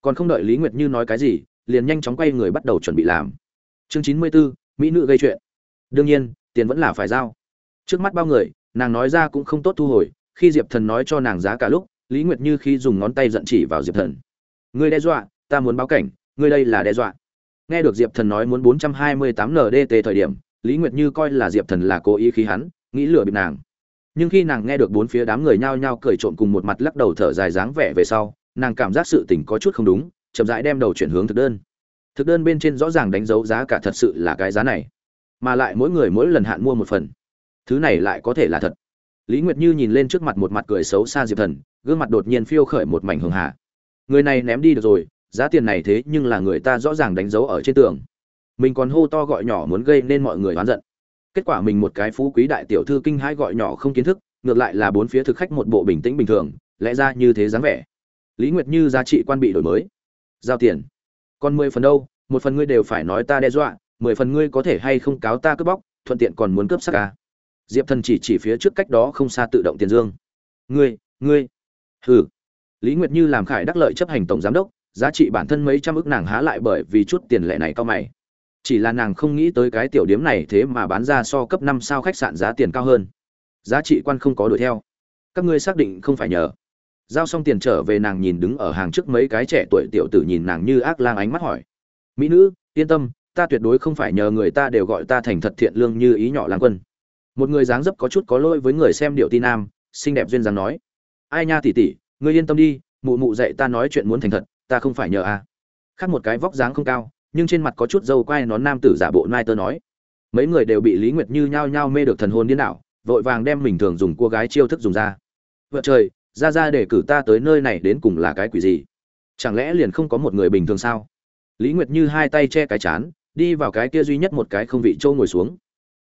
Còn không đợi lý nguyệt như nói cái gì liền nhanh chóng quay người bắt đầu chuẩn bị làm. Chương chín mươi 94, mỹ nữ gây chuyện. Đương nhiên tiền vẫn là phải giao. Trước mắt bao người nàng nói ra cũng không tốt thu hồi, khi diệp thần nói cho nàng giá cả lúc, lý nguyệt như khi dùng ngón tay giận chỉ vào diệp thần. Ngươi đe dọa, ta muốn báo cảnh, ngươi đây là đe dọa. Nghe được diệp thần nói muốn bốn trăm hai mươi tám ndt thời điểm, lý nguyệt như coi là diệp thần là cố ý khí hắn, nghĩ lừa bịp nàng. Nhưng khi nàng nghe được bốn phía đám người nhao nhao cười trộn cùng một mặt lắc đầu thở dài dáng vẻ về sau, nàng cảm giác sự tình có chút không đúng, chậm rãi đem đầu chuyển hướng thực đơn. Thực đơn bên trên rõ ràng đánh dấu giá cả thật sự là cái giá này, mà lại mỗi người mỗi lần hạn mua một phần thứ này lại có thể là thật. Lý nguyệt như nhìn lên trước mặt một mặt cười xấu xa diệp thần, gương mặt đột nhiên phiêu khởi một mảnh hường hạ. người này ném đi được rồi, giá tiền này thế nhưng là người ta rõ ràng đánh dấu ở trên tường. Mình còn hô to gọi nhỏ muốn gây nên mọi người oán giận. Kết quả mình một cái phú quý đại tiểu thư kinh hãi gọi nhỏ không kiến thức, ngược lại là bốn phía thực khách một bộ bình tĩnh bình thường, lẽ ra như thế dáng vẻ. Lý nguyệt như giá trị quan bị đổi mới. Giao tiền. Còn mười phần đâu, một phần ngươi đều phải nói ta đe dọa, mười phần ngươi có thể hay không cáo ta cướp bóc, thuận tiện còn muốn cướp sắc ca à diệp thần chỉ chỉ phía trước cách đó không xa tự động tiền dương. Ngươi ngươi. Hừ. Lý nguyệt như làm khải đắc lợi chấp hành tổng giám đốc, giá trị bản thân mấy trăm ức nàng há lại bởi vì chút tiền lệ này cao mày. Chỉ là nàng không nghĩ tới cái tiểu điếm này thế mà bán ra so cấp năm sao khách sạn giá tiền cao hơn. Giá trị quan không có đuổi theo. Các ngươi xác định không phải nhờ. Giao xong tiền trở về nàng nhìn đứng ở hàng trước mấy cái trẻ tuổi tiểu tử nhìn nàng như ác lang ánh mắt hỏi. Mỹ nữ, yên tâm, ta tuyệt đối không phải nhờ người ta đều gọi ta thành thật thiện lương như ý nhỏ lang quân một người dáng dấp có chút có lỗi với người xem điệu tin nam, xinh đẹp duyên dáng nói. Ai nha tỷ tỷ, ngươi yên tâm đi, mụ mụ dạy ta nói chuyện muốn thành thật, ta không phải nhờ a. À. khác một cái vóc dáng không cao, nhưng trên mặt có chút dâu quai nón nam tử giả bộ nai tơ nói. Mấy người đều bị lý nguyệt như nhao nhao mê được thần hồn điên đảo, vội vàng đem mình thường dùng cua gái chiêu thức dùng ra. Vợ trời, ra ra để cử ta tới nơi này đến cùng là cái quỷ gì? Chẳng lẽ liền không có một người bình thường sao? Lý nguyệt như hai tay che cái chán, đi vào cái kia duy nhất một cái không vị trâu ngồi xuống.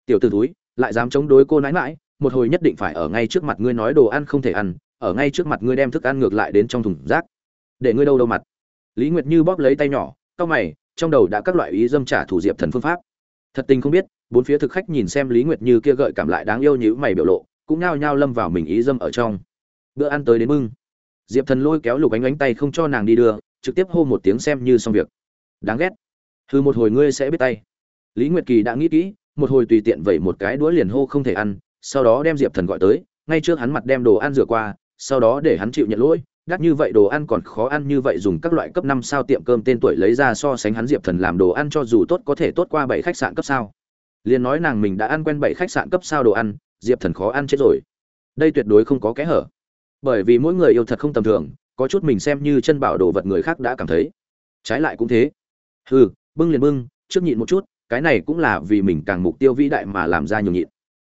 Tiểu t ử túi lại dám chống đối cô nãi mãi, một hồi nhất định phải ở ngay trước mặt ngươi nói đồ ăn không thể ăn, ở ngay trước mặt ngươi đem thức ăn ngược lại đến trong thùng rác. Để ngươi đâu đâu mặt. Lý nguyệt như bóp lấy tay nhỏ, cau mày, trong đầu đã các loại ý dâm trả thủ diệp thần phương pháp. Thật tình không biết, bốn phía thực khách nhìn xem lý nguyệt như kia gợi cảm lại đáng yêu như mày biểu lộ, cũng nao nhao lâm vào mình ý dâm ở trong. Bữa ăn tới đến mưng diệp thần lôi kéo lục ánh ánh tay không cho nàng đi đưa, trực tiếp hô một tiếng xem như xong việc. Đáng ghét. Thư một hồi ngươi sẽ biết tay. Lý nguyệt kỳ đã nghĩ kỹ một hồi tùy tiện vẩy một cái đũa liền hô không thể ăn sau đó đem diệp thần gọi tới ngay trước hắn mặt đem đồ ăn rửa qua sau đó để hắn chịu nhận lỗi đắt như vậy đồ ăn còn khó ăn như vậy dùng các loại cấp năm sao tiệm cơm tên tuổi lấy ra so sánh hắn diệp thần làm đồ ăn cho dù tốt có thể tốt qua bảy khách sạn cấp sao. Liền nói nàng mình đã ăn quen bảy khách sạn cấp sao đồ ăn diệp thần khó ăn chết rồi. Đây tuyệt đối không có kẽ hở. Bởi vì mỗi người yêu thật không tầm thường có chút mình xem như chân bảo đồ vật người khác đã cảm thấy. Trái lại cũng thế. Hừ, bưng liền bưng trước nhịn một chút cái này cũng là vì mình càng mục tiêu vĩ đại mà làm ra nhường nhịn.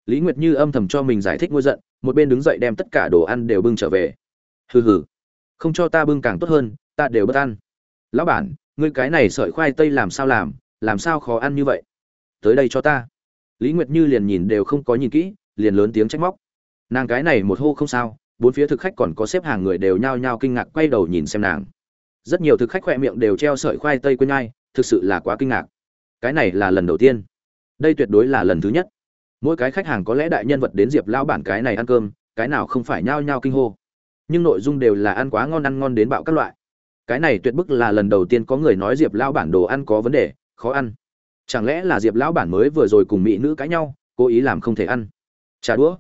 Lý nguyệt như âm thầm cho mình giải thích ngôi giận, một bên đứng dậy đem tất cả đồ ăn đều bưng trở về. Hừ hừ, không cho ta bưng càng tốt hơn, ta đều bất ăn. Lão bản, ngươi cái này sợi khoai tây làm sao làm làm sao khó ăn như vậy? Tới đây cho ta. Lý nguyệt như liền nhìn đều không có nhìn kỹ, liền lớn tiếng trách móc. Nàng cái này một hô không sao, bốn phía thực khách còn có xếp hàng người đều nhao nhao kinh ngạc quay đầu nhìn xem nàng. Rất nhiều thực khách khoe miệng đều treo sợi khoai tây quên nhai thực sự là quá kinh ngạc cái này là lần đầu tiên. Đây tuyệt đối là lần thứ nhất. Mỗi cái khách hàng có lẽ đại nhân vật đến diệp lão bản cái này ăn cơm, cái nào không phải nhao nhao kinh hô. Nhưng nội dung đều là ăn quá ngon ăn ngon đến bạo các loại. Cái này tuyệt bức là lần đầu tiên có người nói diệp lão bản đồ ăn có vấn đề, khó ăn. Chẳng lẽ là diệp lão bản mới vừa rồi cùng mỹ nữ cãi nhau, cố ý làm không thể ăn? Trả đũa.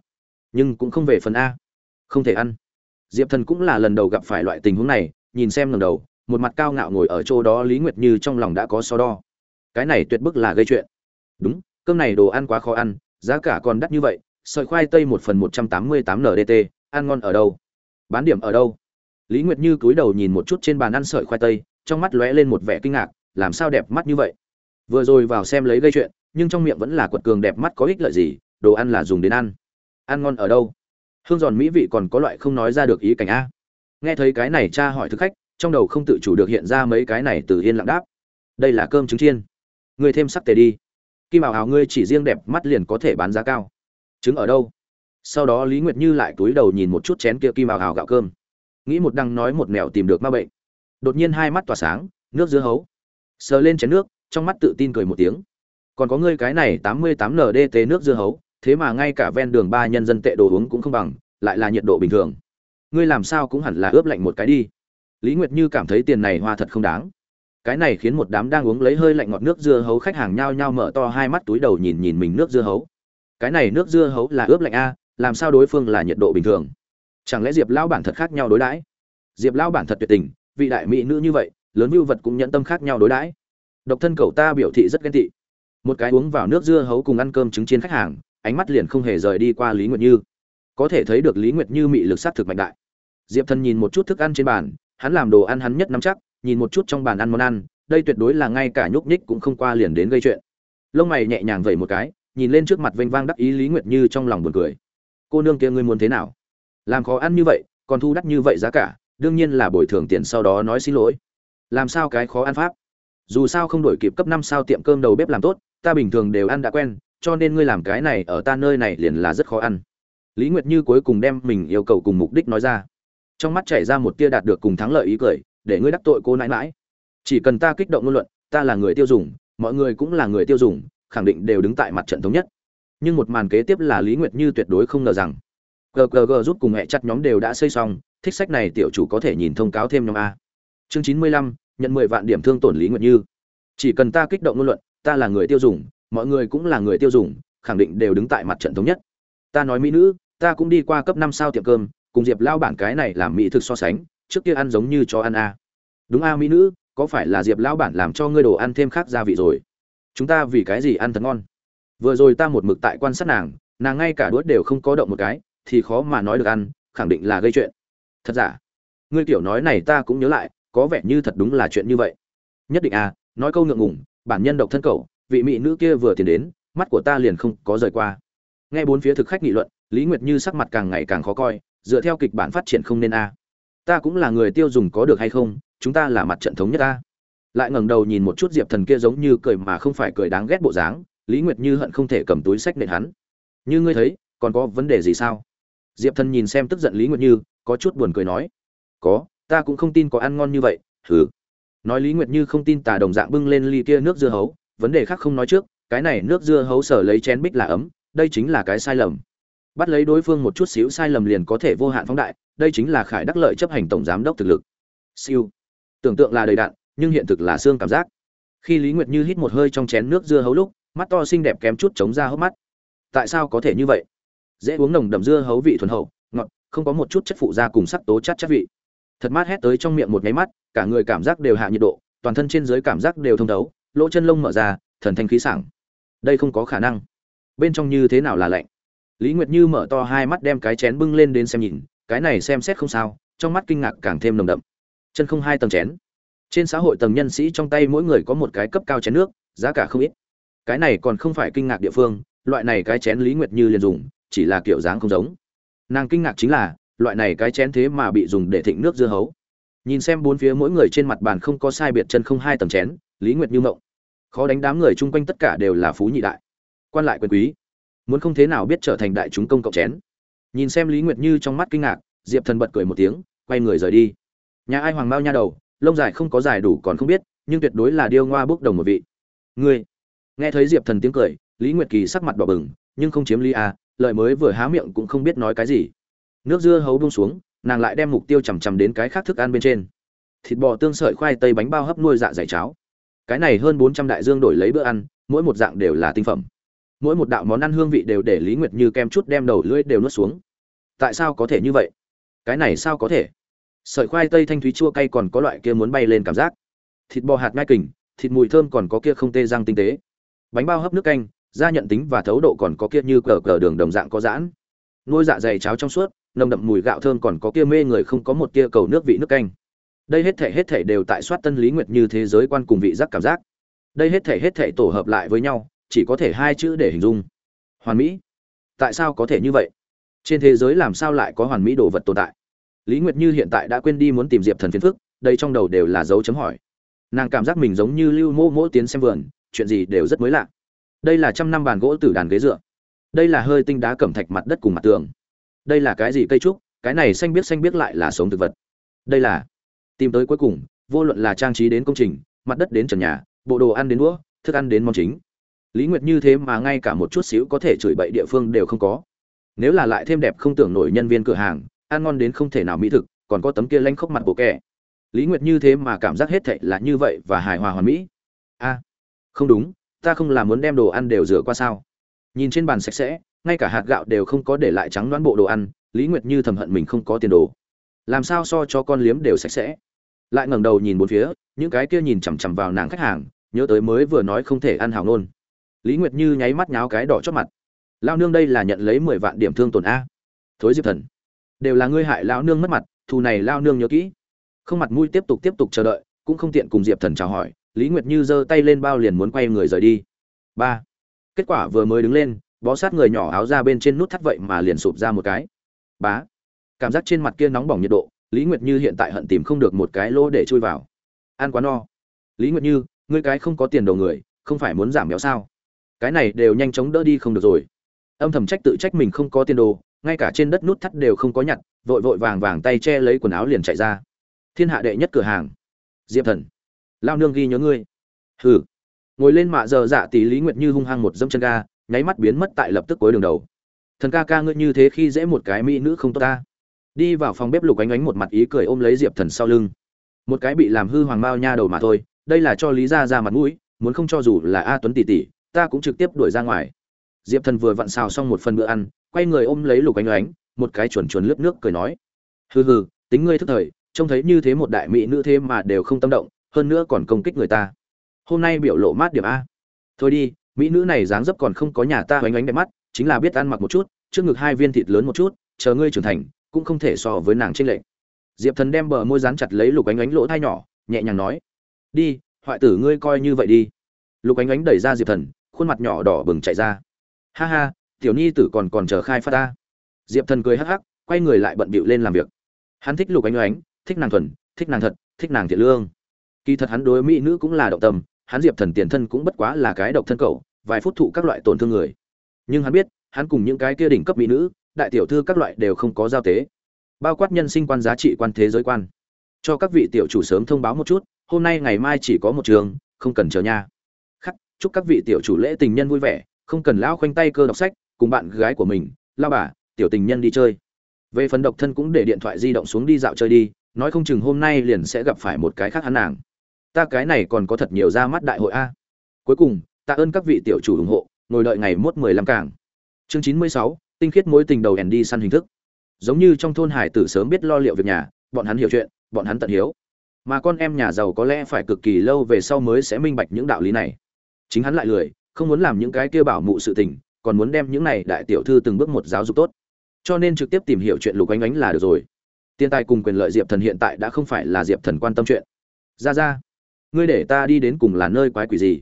Nhưng cũng không về phần a. Không thể ăn. Diệp thần cũng là lần đầu gặp phải loại tình huống này, nhìn xem lần đầu, một mặt cao ngạo ngồi ở chỗ đó lý nguyệt như trong lòng đã có so đo cái này tuyệt bức là gây chuyện. Đúng, cơm này đồ ăn quá khó ăn, giá cả còn đắt như vậy, sợi khoai tây một phần một trăm tám mươi tám ndt ăn ngon ở đâu? Bán điểm ở đâu? Lý nguyệt như cúi đầu nhìn một chút trên bàn ăn sợi khoai tây, trong mắt lóe lên một vẻ kinh ngạc, làm sao đẹp mắt như vậy? Vừa rồi vào xem lấy gây chuyện, nhưng trong miệng vẫn là quật cường đẹp mắt có ích lợi gì, đồ ăn là dùng đến ăn. Ăn ngon ở đâu? Hương giòn mỹ vị còn có loại không nói ra được ý cảnh a. Nghe thấy cái này cha hỏi thực khách, trong đầu không tự chủ được hiện ra mấy cái này từ yên lặng đáp. Đây là cơm trứng chiên người thêm sắc tề đi. Kim bảo hào ngươi chỉ riêng đẹp mắt liền có thể bán giá cao. Trứng ở đâu? Sau đó lý nguyệt như lại túi đầu nhìn một chút chén kia kim bảo hào gạo cơm. Nghĩ một đằng nói một mèo tìm được ma bệnh. Đột nhiên hai mắt tỏa sáng, nước dưa hấu. Sờ lên chén nước, trong mắt tự tin cười một tiếng. Còn có ngươi cái này tám mươi tám ndt nước dưa hấu, thế mà ngay cả ven đường ba nhân dân tệ đồ uống cũng không bằng, lại là nhiệt độ bình thường. Ngươi làm sao cũng hẳn là ướp lạnh một cái đi. Lý nguyệt như cảm thấy tiền này hoa thật không đáng cái này khiến một đám đang uống lấy hơi lạnh ngọt nước dưa hấu khách hàng nhao nhao mở to hai mắt túi đầu nhìn nhìn mình nước dưa hấu. Cái này nước dưa hấu là ướp lạnh a, làm sao đối phương là nhiệt độ bình thường? Chẳng lẽ diệp lão bản thật khác nhau đối đãi? Diệp lão bản thật tuyệt tình, vị đại mỹ nữ như vậy, lớn mưu vật cũng nhận tâm khác nhau đối đãi. Độc thân cậu ta biểu thị rất ghen tị. Một cái uống vào nước dưa hấu cùng ăn cơm trứng chiên khách hàng, ánh mắt liền không hề rời đi qua lý nguyệt như. Có thể thấy được lý nguyệt như mị lực sát thực mạnh đại. Diệp thần nhìn một chút thức ăn trên bàn, hắn làm đồ ăn hắn nhất nắm chắc nhìn một chút trong bàn ăn món ăn, đây tuyệt đối là ngay cả nhúc nhích cũng không qua liền đến gây chuyện. Lông mày nhẹ nhàng vẩy một cái, nhìn lên trước mặt vênh vang đắc ý lý nguyệt như trong lòng buồn cười. Cô nương kia ngươi muốn thế nào? Làm khó ăn như vậy, còn thu đắt như vậy giá cả, đương nhiên là bồi thường tiền sau đó nói xin lỗi. Làm sao cái khó ăn pháp? Dù sao không đổi kịp cấp năm sao tiệm cơm đầu bếp làm tốt, ta bình thường đều ăn đã quen, cho nên ngươi làm cái này ở ta nơi này liền là rất khó ăn. Lý nguyệt như cuối cùng đem mình yêu cầu cùng mục đích nói ra. Trong mắt chảy ra một tia đạt được cùng thắng lợi ý cười để ngươi đắc tội cô nãi mãi. Chỉ cần ta kích động ngôn luận, ta là người tiêu dùng, mọi người cũng là người tiêu dùng, khẳng định đều đứng tại mặt trận thống nhất. Nhưng một màn kế tiếp là lý nguyệt như tuyệt đối không ngờ rằng ggg rút cùng hẹ chặt nhóm đều đã xây xong, thích sách này tiểu chủ có thể nhìn thông cáo thêm nhóm a. Chương chín mươi lăm, nhận mười vạn điểm thương tổn lý nguyệt như. Chỉ cần ta kích động ngôn luận, ta là người tiêu dùng, mọi người cũng là người tiêu dùng, khẳng định đều đứng tại mặt trận thống nhất. Ta nói mỹ nữ, ta cũng đi qua cấp năm sao tiệm cơm, cùng diệp lao bản cái này làm mỹ thực so sánh trước kia ăn giống như cho ăn a. Đúng a, mỹ nữ, có phải là diệp lão bản làm cho ngươi đồ ăn thêm khác gia vị rồi? Chúng ta vì cái gì ăn thật ngon? Vừa rồi ta một mực tại quan sát nàng nàng ngay cả đuốt đều không có động một cái, thì khó mà nói được ăn, khẳng định là gây chuyện. Thật giả? Ngươi kiểu nói này ta cũng nhớ lại, có vẻ như thật đúng là chuyện như vậy. Nhất định à nói câu ngượng ngùng, bản nhân độc thân cậu, vị mỹ nữ kia vừa tiến đến, mắt của ta liền không có rời qua. Nghe bốn phía thực khách nghị luận, lý nguyệt như sắc mặt càng ngày càng khó coi, dựa theo kịch bản phát triển không nên a ta cũng là người tiêu dùng có được hay không, chúng ta là mặt trận thống nhất ta. Lại ngẩng đầu nhìn một chút diệp thần kia giống như cười mà không phải cười đáng ghét bộ dáng, lý nguyệt như hận không thể cầm túi sách nện hắn. Như ngươi thấy, còn có vấn đề gì sao? Diệp thần nhìn xem tức giận lý nguyệt như, có chút buồn cười nói. Có, ta cũng không tin có ăn ngon như vậy thử nói lý nguyệt như không tin tà đồng dạng bưng lên ly kia nước dưa hấu, vấn đề khác không nói trước, cái này nước dưa hấu sở lấy chén bích là ấm, đây chính là cái sai lầm bắt lấy đối phương một chút xíu sai lầm liền có thể vô hạn phóng đại, đây chính là khải đắc lợi chấp hành tổng giám đốc thực lực. Siêu. Tưởng tượng là đầy đạn, nhưng hiện thực là xương cảm giác. Khi lý nguyệt như hít một hơi trong chén nước dưa hấu lúc, mắt to xinh đẹp kém chút chống ra hốc mắt. Tại sao có thể như vậy? Dễ uống nồng đậm dưa hấu vị thuần hậu, ngọt, không có một chút chất phụ da cùng sắc tố chất chất vị. Thật mát hét tới trong miệng một nháy mắt, cả người cảm giác đều hạ nhiệt độ, toàn thân trên dưới cảm giác đều thông thấu, lỗ chân lông mở ra, thần thanh khí sảng. Đây không có khả năng. Bên trong như thế nào là lạnh? Lý nguyệt như mở to hai mắt đem cái chén bưng lên đến xem nhìn, cái này xem xét không sao, trong mắt kinh ngạc càng thêm nồng đậm. Chân không hai tầng chén. Trên xã hội tầng nhân sĩ trong tay mỗi người có một cái cấp cao chén nước, giá cả không ít. Cái này còn không phải kinh ngạc địa phương, loại này cái chén lý nguyệt như liền dùng, chỉ là kiểu dáng không giống. Nàng kinh ngạc chính là, loại này cái chén thế mà bị dùng để thịnh nước dưa hấu. Nhìn xem bốn phía mỗi người trên mặt bàn không có sai biệt chân không hai tầng chén, lý nguyệt như mộng. Khó đánh đám người chung quanh tất cả đều là phú nhị đại. Quan lại quyền quý muốn không thế nào biết trở thành đại chúng công cộng chén. Nhìn xem lý nguyệt như trong mắt kinh ngạc diệp thần bật cười một tiếng quay người rời đi. Nhà ai hoàng mao nha đầu lông dài không có dài đủ còn không biết nhưng tuyệt đối là điêu ngoa bước đồng một vị. Ngươi nghe thấy diệp thần tiếng cười lý nguyệt kỳ sắc mặt đỏ bừng nhưng không chiếm lý a à, lợi mới vừa há miệng cũng không biết nói cái gì. Nước dưa hấu bông xuống nàng lại đem mục tiêu chằm chằm đến cái khác thức ăn bên trên. Thịt bò tương sợi khoai tây bánh bao hấp nuôi dạ dày cháo. Cái này hơn bốn trăm đại dương đổi lấy bữa ăn mỗi một dạng đều là tinh phẩm mỗi một đạo món ăn hương vị đều để lý nguyệt như kem chút đem đầu lưỡi đều nuốt xuống. Tại sao có thể như vậy? Cái này sao có thể? Sợi khoai tây thanh thúy chua cay còn có loại kia muốn bay lên cảm giác. Thịt bò hạt ngai kình, thịt mùi thơm còn có kia không tê răng tinh tế. Bánh bao hấp nước canh, da nhận tính và thấu độ còn có kia như cờ cờ đường đồng dạng có giãn. Nuôi dạ dày cháo trong suốt, nồng đậm mùi gạo thơm còn có kia mê người không có một kia cầu nước vị nước canh. Đây hết thể hết thể đều tại soát tân lý nguyệt như thế giới quan cùng vị giác cảm giác. Đây hết thể hết thể tổ hợp lại với nhau chỉ có thể hai chữ để hình dung. Hoàn mỹ. Tại sao có thể như vậy? Trên thế giới làm sao lại có hoàn mỹ đồ vật tồn tại? Lý nguyệt như hiện tại đã quên đi muốn tìm diệp thần phiền phức, đây trong đầu đều là dấu chấm hỏi. Nàng cảm giác mình giống như lưu mô mỗ tiến xem vườn, chuyện gì đều rất mới lạ. Đây là trăm năm bàn gỗ từ đàn ghế dựa. Đây là hơi tinh đá cẩm thạch mặt đất cùng mặt tường. Đây là cái gì cây trúc? Cái này xanh biết xanh biết lại là sống thực vật. Đây là tìm tới cuối cùng, vô luận là trang trí đến công trình, mặt đất đến trần nhà, bộ đồ ăn đến đũa, thức ăn đến món chính lý nguyệt như thế mà ngay cả một chút xíu có thể chửi bậy địa phương đều không có. Nếu là lại thêm đẹp không tưởng nổi nhân viên cửa hàng, ăn ngon đến không thể nào mỹ thực, còn có tấm kia lanh khóc mặt bộ kẻ. Lý nguyệt như thế mà cảm giác hết thệ là như vậy và hài hòa hoàn mỹ. A, không đúng, ta không là muốn đem đồ ăn đều rửa qua sao? Nhìn trên bàn sạch sẽ, ngay cả hạt gạo đều không có để lại trắng đoán bộ đồ ăn, lý nguyệt như thầm hận mình không có tiền đồ. Làm sao so cho con liếm đều sạch sẽ? Lại ngẩng đầu nhìn bốn phía, những cái kia nhìn chằm chằm vào nàng khách hàng, nhớ tới mới vừa nói không thể ăn hào nôn lý nguyệt như nháy mắt nháo cái đỏ chót mặt. Lao nương đây là nhận lấy mười vạn điểm thương tổn a. Thối diệp thần. Đều là ngươi hại lao nương mất mặt, thù này lao nương nhớ kỹ. Không mặt mũi tiếp tục tiếp tục chờ đợi, cũng không tiện cùng diệp thần chào hỏi, lý nguyệt như giơ tay lên bao liền muốn quay người rời đi. Ba. Kết quả vừa mới đứng lên, bó sát người nhỏ áo ra bên trên nút thắt vậy mà liền sụp ra một cái. Bá cảm giác trên mặt kia nóng bỏng nhiệt độ, lý nguyệt như hiện tại hận tìm không được một cái lỗ để chui vào. Ăn quá no. Lý nguyệt như, ngươi cái không có tiền đầu người, không phải muốn giảm béo sao? Cái này đều nhanh chóng đỡ đi không được rồi. Âm thầm trách tự trách mình không có tiền đồ, ngay cả trên đất nút thắt đều không có nhặt, vội vội vàng vàng tay che lấy quần áo liền chạy ra. Thiên hạ đệ nhất cửa hàng. Diệp thần. Lao nương ghi nhớ ngươi. Hừ. Ngồi lên mạ giờ dạ tỷ lý nguyệt như hung hăng một dâm chân ga, nháy mắt biến mất tại lập tức cuối đường đầu. Thần ca ca ngươi như thế khi dễ một cái mỹ nữ không tốt ta. Đi vào phòng bếp lục ánh ánh một mặt ý cười ôm lấy diệp thần sau lưng. Một cái bị làm hư hoàng mao nha đầu mà thôi, đây là cho lý ra ra mặt mũi, muốn không cho dù là a tuấn tỷ tỷ ta cũng trực tiếp đuổi ra ngoài. Diệp thần vừa vặn xào xong một phần bữa ăn, quay người ôm lấy lục ánh ánh, một cái chuồn chuồn lướt nước cười nói, hừ hừ, tính ngươi thức thời, trông thấy như thế một đại mỹ nữ thế mà đều không tâm động, hơn nữa còn công kích người ta. Hôm nay biểu lộ mát điểm a. Thôi đi, mỹ nữ này dáng dấp còn không có nhà ta. Oánh oánh đẹp mắt, chính là biết ăn mặc một chút, trước ngực hai viên thịt lớn một chút, chờ ngươi trưởng thành, cũng không thể so với nàng trên lệnh diệp thần đem bờ môi dán chặt lấy lục ánh ánh lỗ thai nhỏ, nhẹ nhàng nói, đi, hoại tử ngươi coi như vậy đi. Lục ánh ánh đẩy ra diệp thần khuôn mặt nhỏ đỏ bừng chạy ra. Ha ha, tiểu nhi tử còn còn chờ khai phát ta. Diệp thần cười hắc hắc, quay người lại bận bịu lên làm việc. Hắn thích lục ánh oánh thích nàng thuần, thích nàng thật, thích nàng thiện lương. Kỳ thật hắn đối mỹ nữ cũng là động tâm, hắn diệp thần tiền thân cũng bất quá là cái độc thân cậu, vài phút thụ các loại tổn thương người. Nhưng hắn biết, hắn cùng những cái kia đỉnh cấp mỹ nữ, đại tiểu thư các loại đều không có giao tế. Bao quát nhân sinh quan giá trị quan thế giới quan. Cho các vị tiểu chủ sớm thông báo một chút, hôm nay ngày mai chỉ có một trường, không cần chờ nha chúc các vị tiểu chủ lễ tình nhân vui vẻ, không cần lão khoanh tay cơ đọc sách, cùng bạn gái của mình lao bà, tiểu tình nhân đi chơi. Về phần độc thân cũng để điện thoại di động xuống đi dạo chơi đi, nói không chừng hôm nay liền sẽ gặp phải một cái khác hắn nàng. Ta cái này còn có thật nhiều ra mắt đại hội a. Cuối cùng, tạ ơn các vị tiểu chủ ủng hộ, ngồi đợi ngày mốt mười lăm càng. Chương chín mươi sáu, tinh khiết mối tình đầu ẻn đi săn hình thức. Giống như trong thôn hải tử sớm biết lo liệu việc nhà, bọn hắn hiểu chuyện, bọn hắn tận hiếu. Mà con em nhà giàu có lẽ phải cực kỳ lâu về sau mới sẽ minh bạch những đạo lý này chính hắn lại lười, không muốn làm những cái kia bảo mụ sự tình, còn muốn đem những này đại tiểu thư từng bước một giáo dục tốt. Cho nên trực tiếp tìm hiểu chuyện lục ánh ánh là được rồi. Tiền tài cùng quyền lợi diệp thần hiện tại đã không phải là diệp thần quan tâm chuyện. Ra ra, ngươi để ta đi đến cùng là nơi quái quỷ gì?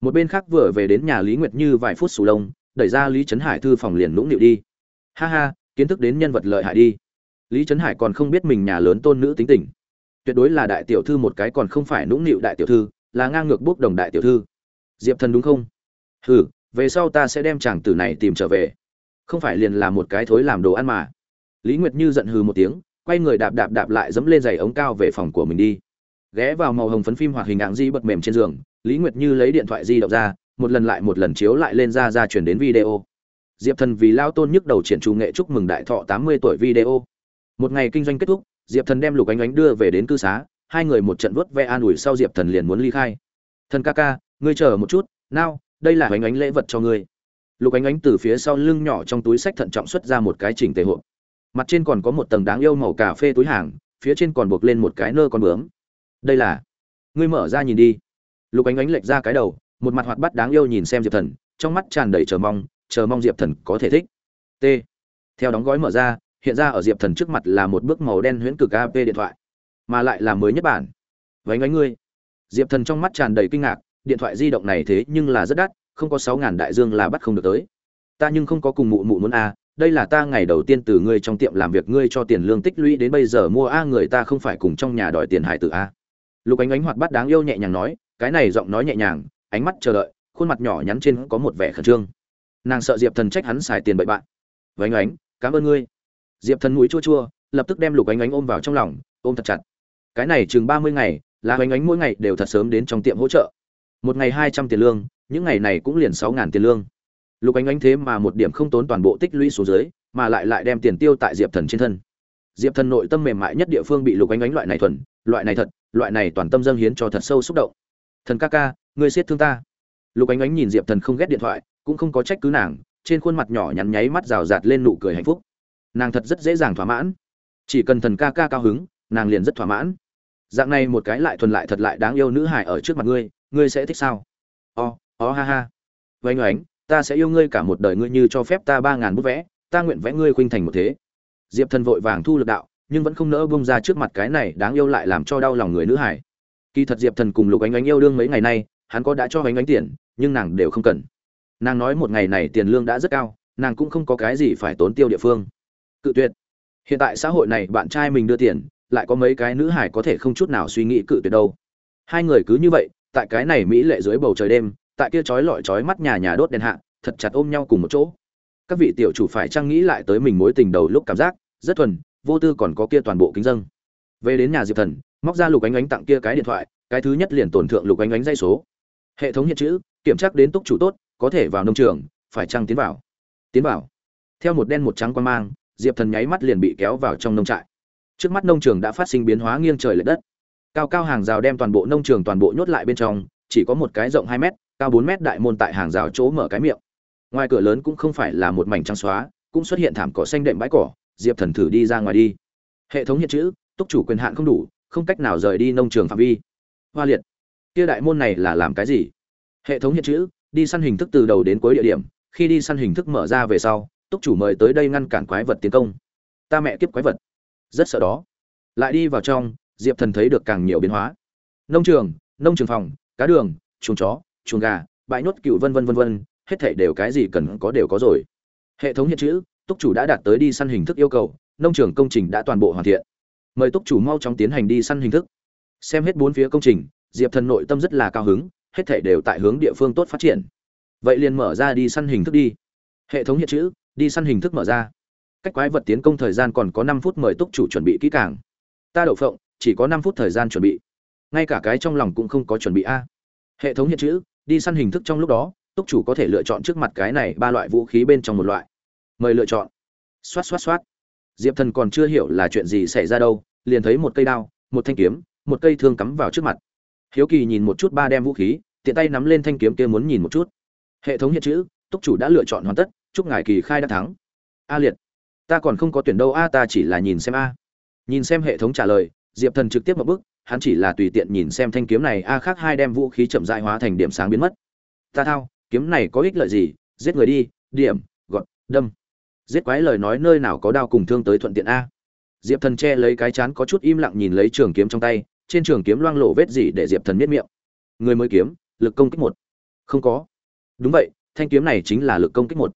Một bên khác vừa về đến nhà lý nguyệt như vài phút sù lông, đẩy ra lý trấn hải thư phòng liền lũng nịu đi. Ha ha, kiến thức đến nhân vật lợi hại đi. Lý trấn hải còn không biết mình nhà lớn tôn nữ tính tình. Tuyệt đối là đại tiểu thư một cái còn không phải nũng nịu đại tiểu thư, là ngang ngược bốc đồng đại tiểu thư diệp thần đúng không? Hừ, về sau ta sẽ đem chàng tử này tìm trở về. Không phải liền là một cái thối làm đồ ăn mà. Lý nguyệt như giận hừ một tiếng, quay người đạp đạp đạp lại dẫm lên giày ống cao về phòng của mình đi. Ghé vào màu hồng phấn phim hoạt hình ạng di bật mềm trên giường, lý nguyệt như lấy điện thoại di động ra, một lần lại một lần chiếu lại lên ra ra chuyển đến video. Diệp thần vì lao tôn nhức đầu triển trù nghệ chúc mừng đại thọ tám mươi tuổi video. Một ngày kinh doanh kết thúc, diệp thần đem lục ánh ánh đưa về đến cư xá, hai người một trận vớt ve an ủi sau diệp thần liền muốn ly khai. Thần ca ca ngươi chờ một chút, nào, đây là ánh ánh lễ vật cho ngươi. Lục ánh ánh từ phía sau lưng nhỏ trong túi sách thận trọng xuất ra một cái chỉnh tề hộp. Mặt trên còn có một tầng đáng yêu màu cà phê túi hàng, phía trên còn buộc lên một cái nơ con bướm. Đây là, ngươi mở ra nhìn đi. Lục ánh ánh lệch ra cái đầu, một mặt hoạt bắt đáng yêu nhìn xem diệp thần, trong mắt tràn đầy chờ mong chờ mong diệp thần có thể thích. T. Theo đóng gói mở ra, hiện ra ở diệp thần trước mặt là một bước màu đen huyễn cực ap điện thoại, mà lại là mới nhất bản. Vánh ánh ngươi. Diệp thần trong mắt tràn đầy kinh ngạc điện thoại di động này thế nhưng là rất đắt, không có sáu ngàn đại dương là bắt không được tới. Ta nhưng không có cùng mụ mụ muốn a đây là ta ngày đầu tiên từ ngươi trong tiệm làm việc, ngươi cho tiền lương tích lũy đến bây giờ mua a người ta không phải cùng trong nhà đòi tiền hải tử a lục ánh ánh hoạt bát đáng yêu nhẹ nhàng nói, cái này giọng nói nhẹ nhàng, ánh mắt chờ đợi, khuôn mặt nhỏ nhắn trên có một vẻ khẩn trương. Nàng sợ diệp thần trách hắn xài tiền bậy bạn. Vánh ánh cảm ơn ngươi. Diệp thần mũi chua chua, lập tức đem lục ánh ánh ôm vào trong lòng, ôm thật chặt. Cái này chừng ba mươi ngày, là ánh ánh mỗi ngày đều thật sớm đến trong tiệm hỗ trợ một ngày hai trăm tiền lương, những ngày này cũng liền sáu ngàn tiền lương. Lục ánh ánh thế mà một điểm không tốn toàn bộ tích lũy xuống dưới, mà lại lại đem tiền tiêu tại diệp thần trên thân. Diệp thần nội tâm mềm mại nhất địa phương bị lục ánh ánh loại này thuần, loại này thật, loại này toàn tâm dâng hiến cho thật sâu xúc động. Thần ca ca, ngươi siết thương ta. Lục ánh ánh nhìn diệp thần không ghét điện thoại, cũng không có trách cứ nàng, trên khuôn mặt nhỏ nhắn nháy mắt rào rạt lên nụ cười hạnh phúc. Nàng thật rất dễ dàng thỏa mãn. Chỉ cần thần ca ca cao hứng, nàng liền rất thỏa mãn. Dạng này một cái lại thuần lại thật lại đáng yêu nữ hải ở trước mặt ngươi ngươi sẽ thích sao? O、oh, ó、oh, ha ha. Vánh oánh ta sẽ yêu ngươi cả một đời ngươi như cho phép ta ba ngàn bút vẽ ta nguyện vẽ ngươi khuynh thành một thế. Diệp thần vội vàng thu lực đạo nhưng vẫn không nỡ bông ra trước mặt cái này đáng yêu lại làm cho đau lòng người nữ hải. Kỳ thật diệp thần cùng lục ánh ánh yêu đương mấy ngày nay hắn có đã cho ánh ánh tiền nhưng nàng đều không cần. Nàng nói một ngày này tiền lương đã rất cao nàng cũng không có cái gì phải tốn tiêu địa phương. Cự tuyệt. Hiện tại xã hội này bạn trai mình đưa tiền lại có mấy cái nữ hải có thể không chút nào suy nghĩ cự tuyệt đâu. Hai người cứ như vậy tại cái này mỹ lệ dưới bầu trời đêm, tại kia chói lọi chói mắt nhà nhà đốt đèn hạ, thật chặt ôm nhau cùng một chỗ. Các vị tiểu chủ phải trang nghĩ lại tới mình mối tình đầu lúc cảm giác, rất thuần, vô tư còn có kia toàn bộ kính dâng. Về đến nhà diệp thần, móc ra lục ánh ánh tặng kia cái điện thoại, cái thứ nhất liền tổn thượng lục ánh ánh dây số. Hệ thống hiện chữ, kiểm tra đến túc chủ tốt, có thể vào nông trường, phải trăng tiến vào? Tiến vào. Theo một đen một trắng quan mang, diệp thần nháy mắt liền bị kéo vào trong nông trại. Trước mắt nông trường đã phát sinh biến hóa nghiêng trời lệch đất cao cao hàng rào đem toàn bộ nông trường toàn bộ nhốt lại bên trong, chỉ có một cái rộng hai mét, cao bốn mét đại môn tại hàng rào chỗ mở cái miệng. Ngoài cửa lớn cũng không phải là một mảnh trắng xóa, cũng xuất hiện thảm cỏ xanh đệm bãi cỏ, diệp thần thử đi ra ngoài đi. Hệ thống hiện chữ, túc chủ quyền hạn không đủ, không cách nào rời đi nông trường phạm vi. Hoa liệt. Kia đại môn này là làm cái gì? Hệ thống hiện chữ, đi săn hình thức từ đầu đến cuối địa điểm, khi đi săn hình thức mở ra về sau, túc chủ mời tới đây ngăn cản quái vật tiến công. Ta mẹ kiếp quái vật. Rất sợ đó. Lại đi vào trong diệp thần thấy được càng nhiều biến hóa. Nông trường nông trường phòng, cá đường, chuồng chó, chuồng gà, bãi nhốt cựu vân vân vân vân, hết thảy đều cái gì cần có đều có rồi. Hệ thống hiện chữ, túc chủ đã đạt tới đi săn hình thức yêu cầu, nông trường công trình đã toàn bộ hoàn thiện. Mời túc chủ mau chóng tiến hành đi săn hình thức. Xem hết bốn phía công trình, diệp thần nội tâm rất là cao hứng, hết thảy đều tại hướng địa phương tốt phát triển. Vậy liền mở ra đi săn hình thức đi. Hệ thống hiện chữ, đi săn hình thức mở ra. Cách quái vật tiến công thời gian còn có năm phút mời túc chủ chuẩn bị kỹ càng. Ta đậu phộng chỉ có năm phút thời gian chuẩn bị. Ngay cả cái trong lòng cũng không có chuẩn bị a. Hệ thống hiện chữ, đi săn hình thức trong lúc đó, túc chủ có thể lựa chọn trước mặt cái này ba loại vũ khí bên trong một loại. Mời lựa chọn. Xoát xoát xoát. Diệp thần còn chưa hiểu là chuyện gì xảy ra đâu, liền thấy một cây đao, một thanh kiếm, một cây thương cắm vào trước mặt. Hiếu kỳ nhìn một chút ba đem vũ khí, tiện tay nắm lên thanh kiếm kia muốn nhìn một chút. Hệ thống hiện chữ, túc chủ đã lựa chọn hoàn tất, chúc ngài kỳ khai đã thắng. A liệt. Ta còn không có tuyển đâu a, ta chỉ là nhìn xem a. Nhìn xem hệ thống trả lời diệp thần trực tiếp một bước, hắn chỉ là tùy tiện nhìn xem thanh kiếm này, a khác hai đem vũ khí chậm dại hóa thành điểm sáng biến mất. Ta thao, kiếm này có ích lợi gì? Giết người đi, điểm gọn đâm. Giết quái lời nói nơi nào có đao cùng thương tới thuận tiện a? Diệp thần che lấy cái chán có chút im lặng nhìn lấy trường kiếm trong tay, trên trường kiếm loang lộ vết gì để diệp thần miết miệng. Người mới kiếm, lực công kích một. Không có. Đúng vậy, thanh kiếm này chính là lực công kích một.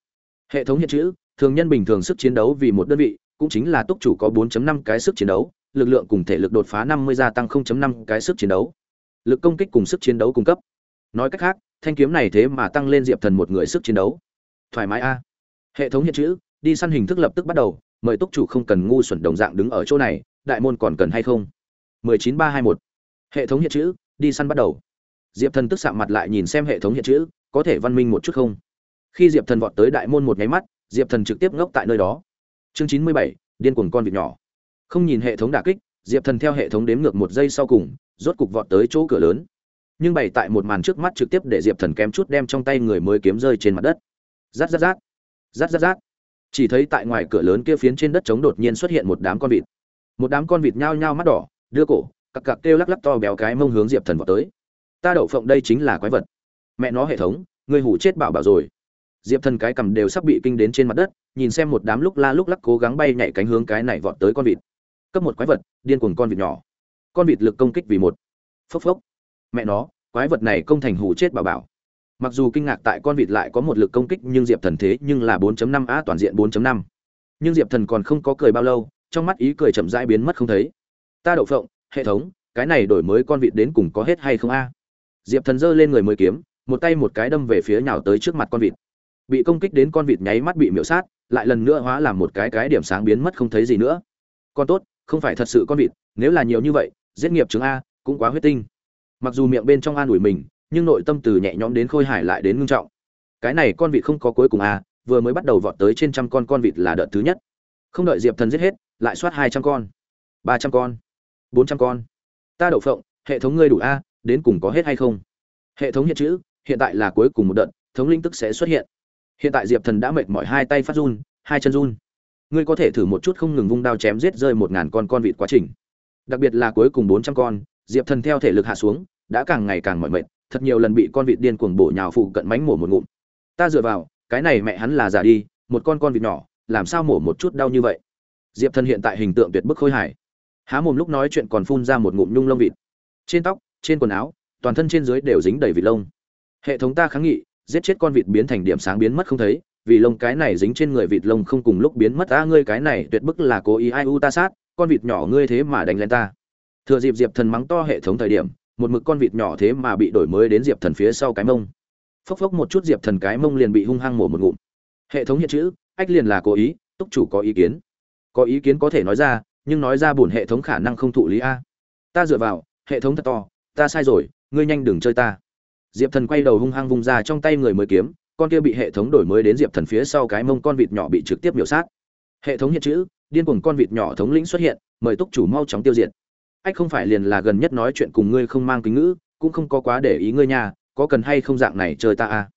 Hệ thống hiện chữ, thường nhân bình thường sức chiến đấu vì một đơn vị, cũng chính là túc chủ có 4.5 cái sức chiến đấu lực lượng cùng thể lực đột phá 50 gia tăng 0.5 cái sức chiến đấu. Lực công kích cùng sức chiến đấu cung cấp. Nói cách khác, thanh kiếm này thế mà tăng lên diệp thần một người sức chiến đấu. Thoải mái a. Hệ thống hiện chữ, đi săn hình thức lập tức bắt đầu, mời túc chủ không cần ngu xuẩn đồng dạng đứng ở chỗ này, đại môn còn cần hay không? 19321 hệ thống hiện chữ, đi săn bắt đầu. Diệp thần tức sạm mặt lại nhìn xem hệ thống hiện chữ, có thể văn minh một chút không? Khi diệp thần vọt tới đại môn một cái mắt, diệp thần trực tiếp ngốc tại nơi đó. Chương chín mươi bảy, điên cuồng con vịt nhỏ không nhìn hệ thống đả kích, diệp thần theo hệ thống đếm ngược một giây sau cùng, rốt cục vọt tới chỗ cửa lớn. Nhưng bày tại một màn trước mắt trực tiếp để diệp thần kém chút đem trong tay người mới kiếm rơi trên mặt đất. Rát rát rát. Rát rát rát. Chỉ thấy tại ngoài cửa lớn kia phiến trên đất trống đột nhiên xuất hiện một đám con vịt. Một đám con vịt nhao nhao mắt đỏ, đưa cổ, cặc cặc kêu lắc lắc to béo cái mông hướng diệp thần vọt tới. Ta đậu phộng đây chính là quái vật. Mẹ nó hệ thống, ngươi hủ chết bảo bảo rồi. Diệp thần cái cầm đều sắp bị kinh đến trên mặt đất, nhìn xem một đám lúc la lúc lắc cố gắng bay nhảy cánh hướng cái này vọt tới con vịt cấp một quái vật, điên cuồng con vịt nhỏ. Con vịt lực công kích vì một. Phốc phốc. Mẹ nó, quái vật này công thành hủ chết bảo bảo. Mặc dù kinh ngạc tại con vịt lại có một lực công kích nhưng diệp thần thế nhưng là 4.5 a toàn diện 4.5. nhưng diệp thần còn không có cười bao lâu, trong mắt ý cười chậm rãi biến mất không thấy. Ta đậu phộng, hệ thống, cái này đổi mới con vịt đến cùng có hết hay không a? Diệp thần giơ lên người mới kiếm, một tay một cái đâm về phía nhào tới trước mặt con vịt. Bị công kích đến con vịt nháy mắt bị miễu sát, lại lần nữa hóa làm một cái cái điểm sáng biến mất không thấy gì nữa. Con tốt không phải thật sự con vịt, nếu là nhiều như vậy, giết nghiệp chứng a, cũng quá huyết tinh. Mặc dù miệng bên trong an ủi mình, nhưng nội tâm từ nhẹ nhõm đến khôi hài lại đến ngưng trọng. Cái này con vịt không có cuối cùng a, vừa mới bắt đầu vọt tới trên trăm con con vịt là đợt thứ nhất. Không đợi diệp thần giết hết, lại soát hai trăm con, ba trăm con, bốn trăm con. Ta đậu phộng, hệ thống ngươi đủ a, đến cùng có hết hay không? Hệ thống hiện chữ, hiện tại là cuối cùng một đợt, thống linh tức sẽ xuất hiện. Hiện tại diệp thần đã mệt mỏi hai tay phát run, hai chân run ngươi có thể thử một chút không ngừng vung đao chém giết rơi một ngàn con con vịt quá trình. Đặc biệt là cuối cùng bốn trăm con, diệp thần theo thể lực hạ xuống, đã càng ngày càng mỏi mệt, thật nhiều lần bị con vịt điên cuồng bổ nhào phụ cận mánh mổ một ngụm. Ta dựa vào, cái này mẹ hắn là giả đi, một con con vịt nhỏ, làm sao mổ một chút đau như vậy? Diệp thần hiện tại hình tượng tuyệt bức khôi hài. Há mồm lúc nói chuyện còn phun ra một ngụm nhung lông vịt. Trên tóc, trên quần áo, toàn thân trên dưới đều dính đầy vịt lông. Hệ thống ta kháng nghị, giết chết con vịt biến thành điểm sáng biến mất không thấy vì lông cái này dính trên người vịt lông không cùng lúc biến mất. A, ngươi cái này tuyệt bức là cố ý ai u ta sát, con vịt nhỏ ngươi thế mà đánh lên ta. Thừa dịp diệp thần mắng to hệ thống thời điểm, một mực con vịt nhỏ thế mà bị đổi mới đến diệp thần phía sau cái mông. Phốc phốc một chút diệp thần cái mông liền bị hung hăng mổ một ngụm. Hệ thống hiện chữ, ách liền là cố ý, túc chủ có ý kiến. Có ý kiến có thể nói ra, nhưng nói ra bổn hệ thống khả năng không thụ lý a. Ta dựa vào, hệ thống thật to, ta sai rồi, ngươi nhanh đừng chơi ta. Diệp thần quay đầu hung hăng vung ra trong tay người mới kiếm con kia bị hệ thống đổi mới đến diệp thần phía sau cái mông con vịt nhỏ bị trực tiếp miểu sát. Hệ thống hiện chữ, điên cuồng con vịt nhỏ thống lĩnh xuất hiện, mời túc chủ mau chóng tiêu diệt. Ách không phải liền là gần nhất nói chuyện cùng ngươi không mang kính ngữ, cũng không có quá để ý ngươi nhà có cần hay không dạng này chơi ta à?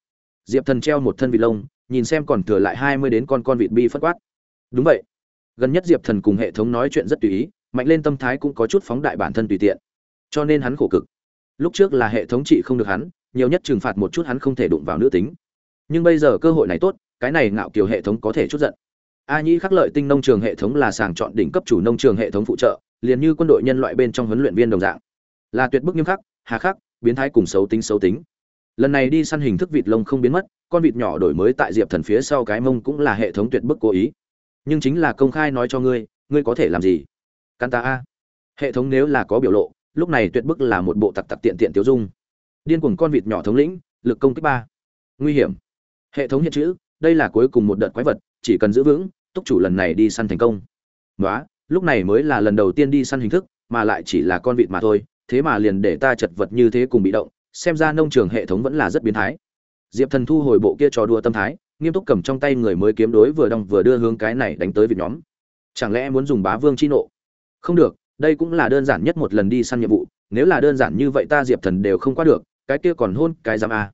Diệp thần treo một thân vịt lông, nhìn xem còn thừa lại hai mươi đến con con vịt bi phất quát. Đúng vậy. Gần nhất diệp thần cùng hệ thống nói chuyện rất tùy ý, mạnh lên tâm thái cũng có chút phóng đại bản thân tùy tiện. Cho nên hắn khổ cực. Lúc trước là hệ thống trị không được hắn, nhiều nhất trừng phạt một chút hắn không thể đụng vào nữ tính nhưng bây giờ cơ hội này tốt, cái này ngạo kiều hệ thống có thể chút giận. A nhĩ khắc lợi tinh nông trường hệ thống là sàng chọn đỉnh cấp chủ nông trường hệ thống phụ trợ, liền như quân đội nhân loại bên trong huấn luyện viên đồng dạng. Là tuyệt bức nghiêm khắc, hà khắc, biến thái cùng xấu tính xấu tính. Lần này đi săn hình thức vịt lông không biến mất, con vịt nhỏ đổi mới tại diệp thần phía sau cái mông cũng là hệ thống tuyệt bức cố ý. Nhưng chính là công khai nói cho ngươi ngươi có thể làm gì? Căn ta a. Hệ thống nếu là có biểu lộ, lúc này tuyệt bức là một bộ tặc tặc tiện tiện tiêu dung. Điên cuồng con vịt nhỏ thống lĩnh, lực công kích ba. Nguy hiểm hệ thống hiện chữ, đây là cuối cùng một đợt quái vật, chỉ cần giữ vững, túc chủ lần này đi săn thành công. Nói lúc này mới là lần đầu tiên đi săn hình thức, mà lại chỉ là con vịt mà thôi, thế mà liền để ta chật vật như thế cùng bị động, xem ra nông trường hệ thống vẫn là rất biến thái. Diệp thần thu hồi bộ kia trò đùa tâm thái, nghiêm túc cầm trong tay người mới kiếm đối vừa đong vừa đưa hướng cái này đánh tới vịt nhóm. Chẳng lẽ muốn dùng bá vương chi nộ? Không được, đây cũng là đơn giản nhất một lần đi săn nhiệm vụ, nếu là đơn giản như vậy ta diệp thần đều không qua được, cái kia còn hôn, cái giam a à?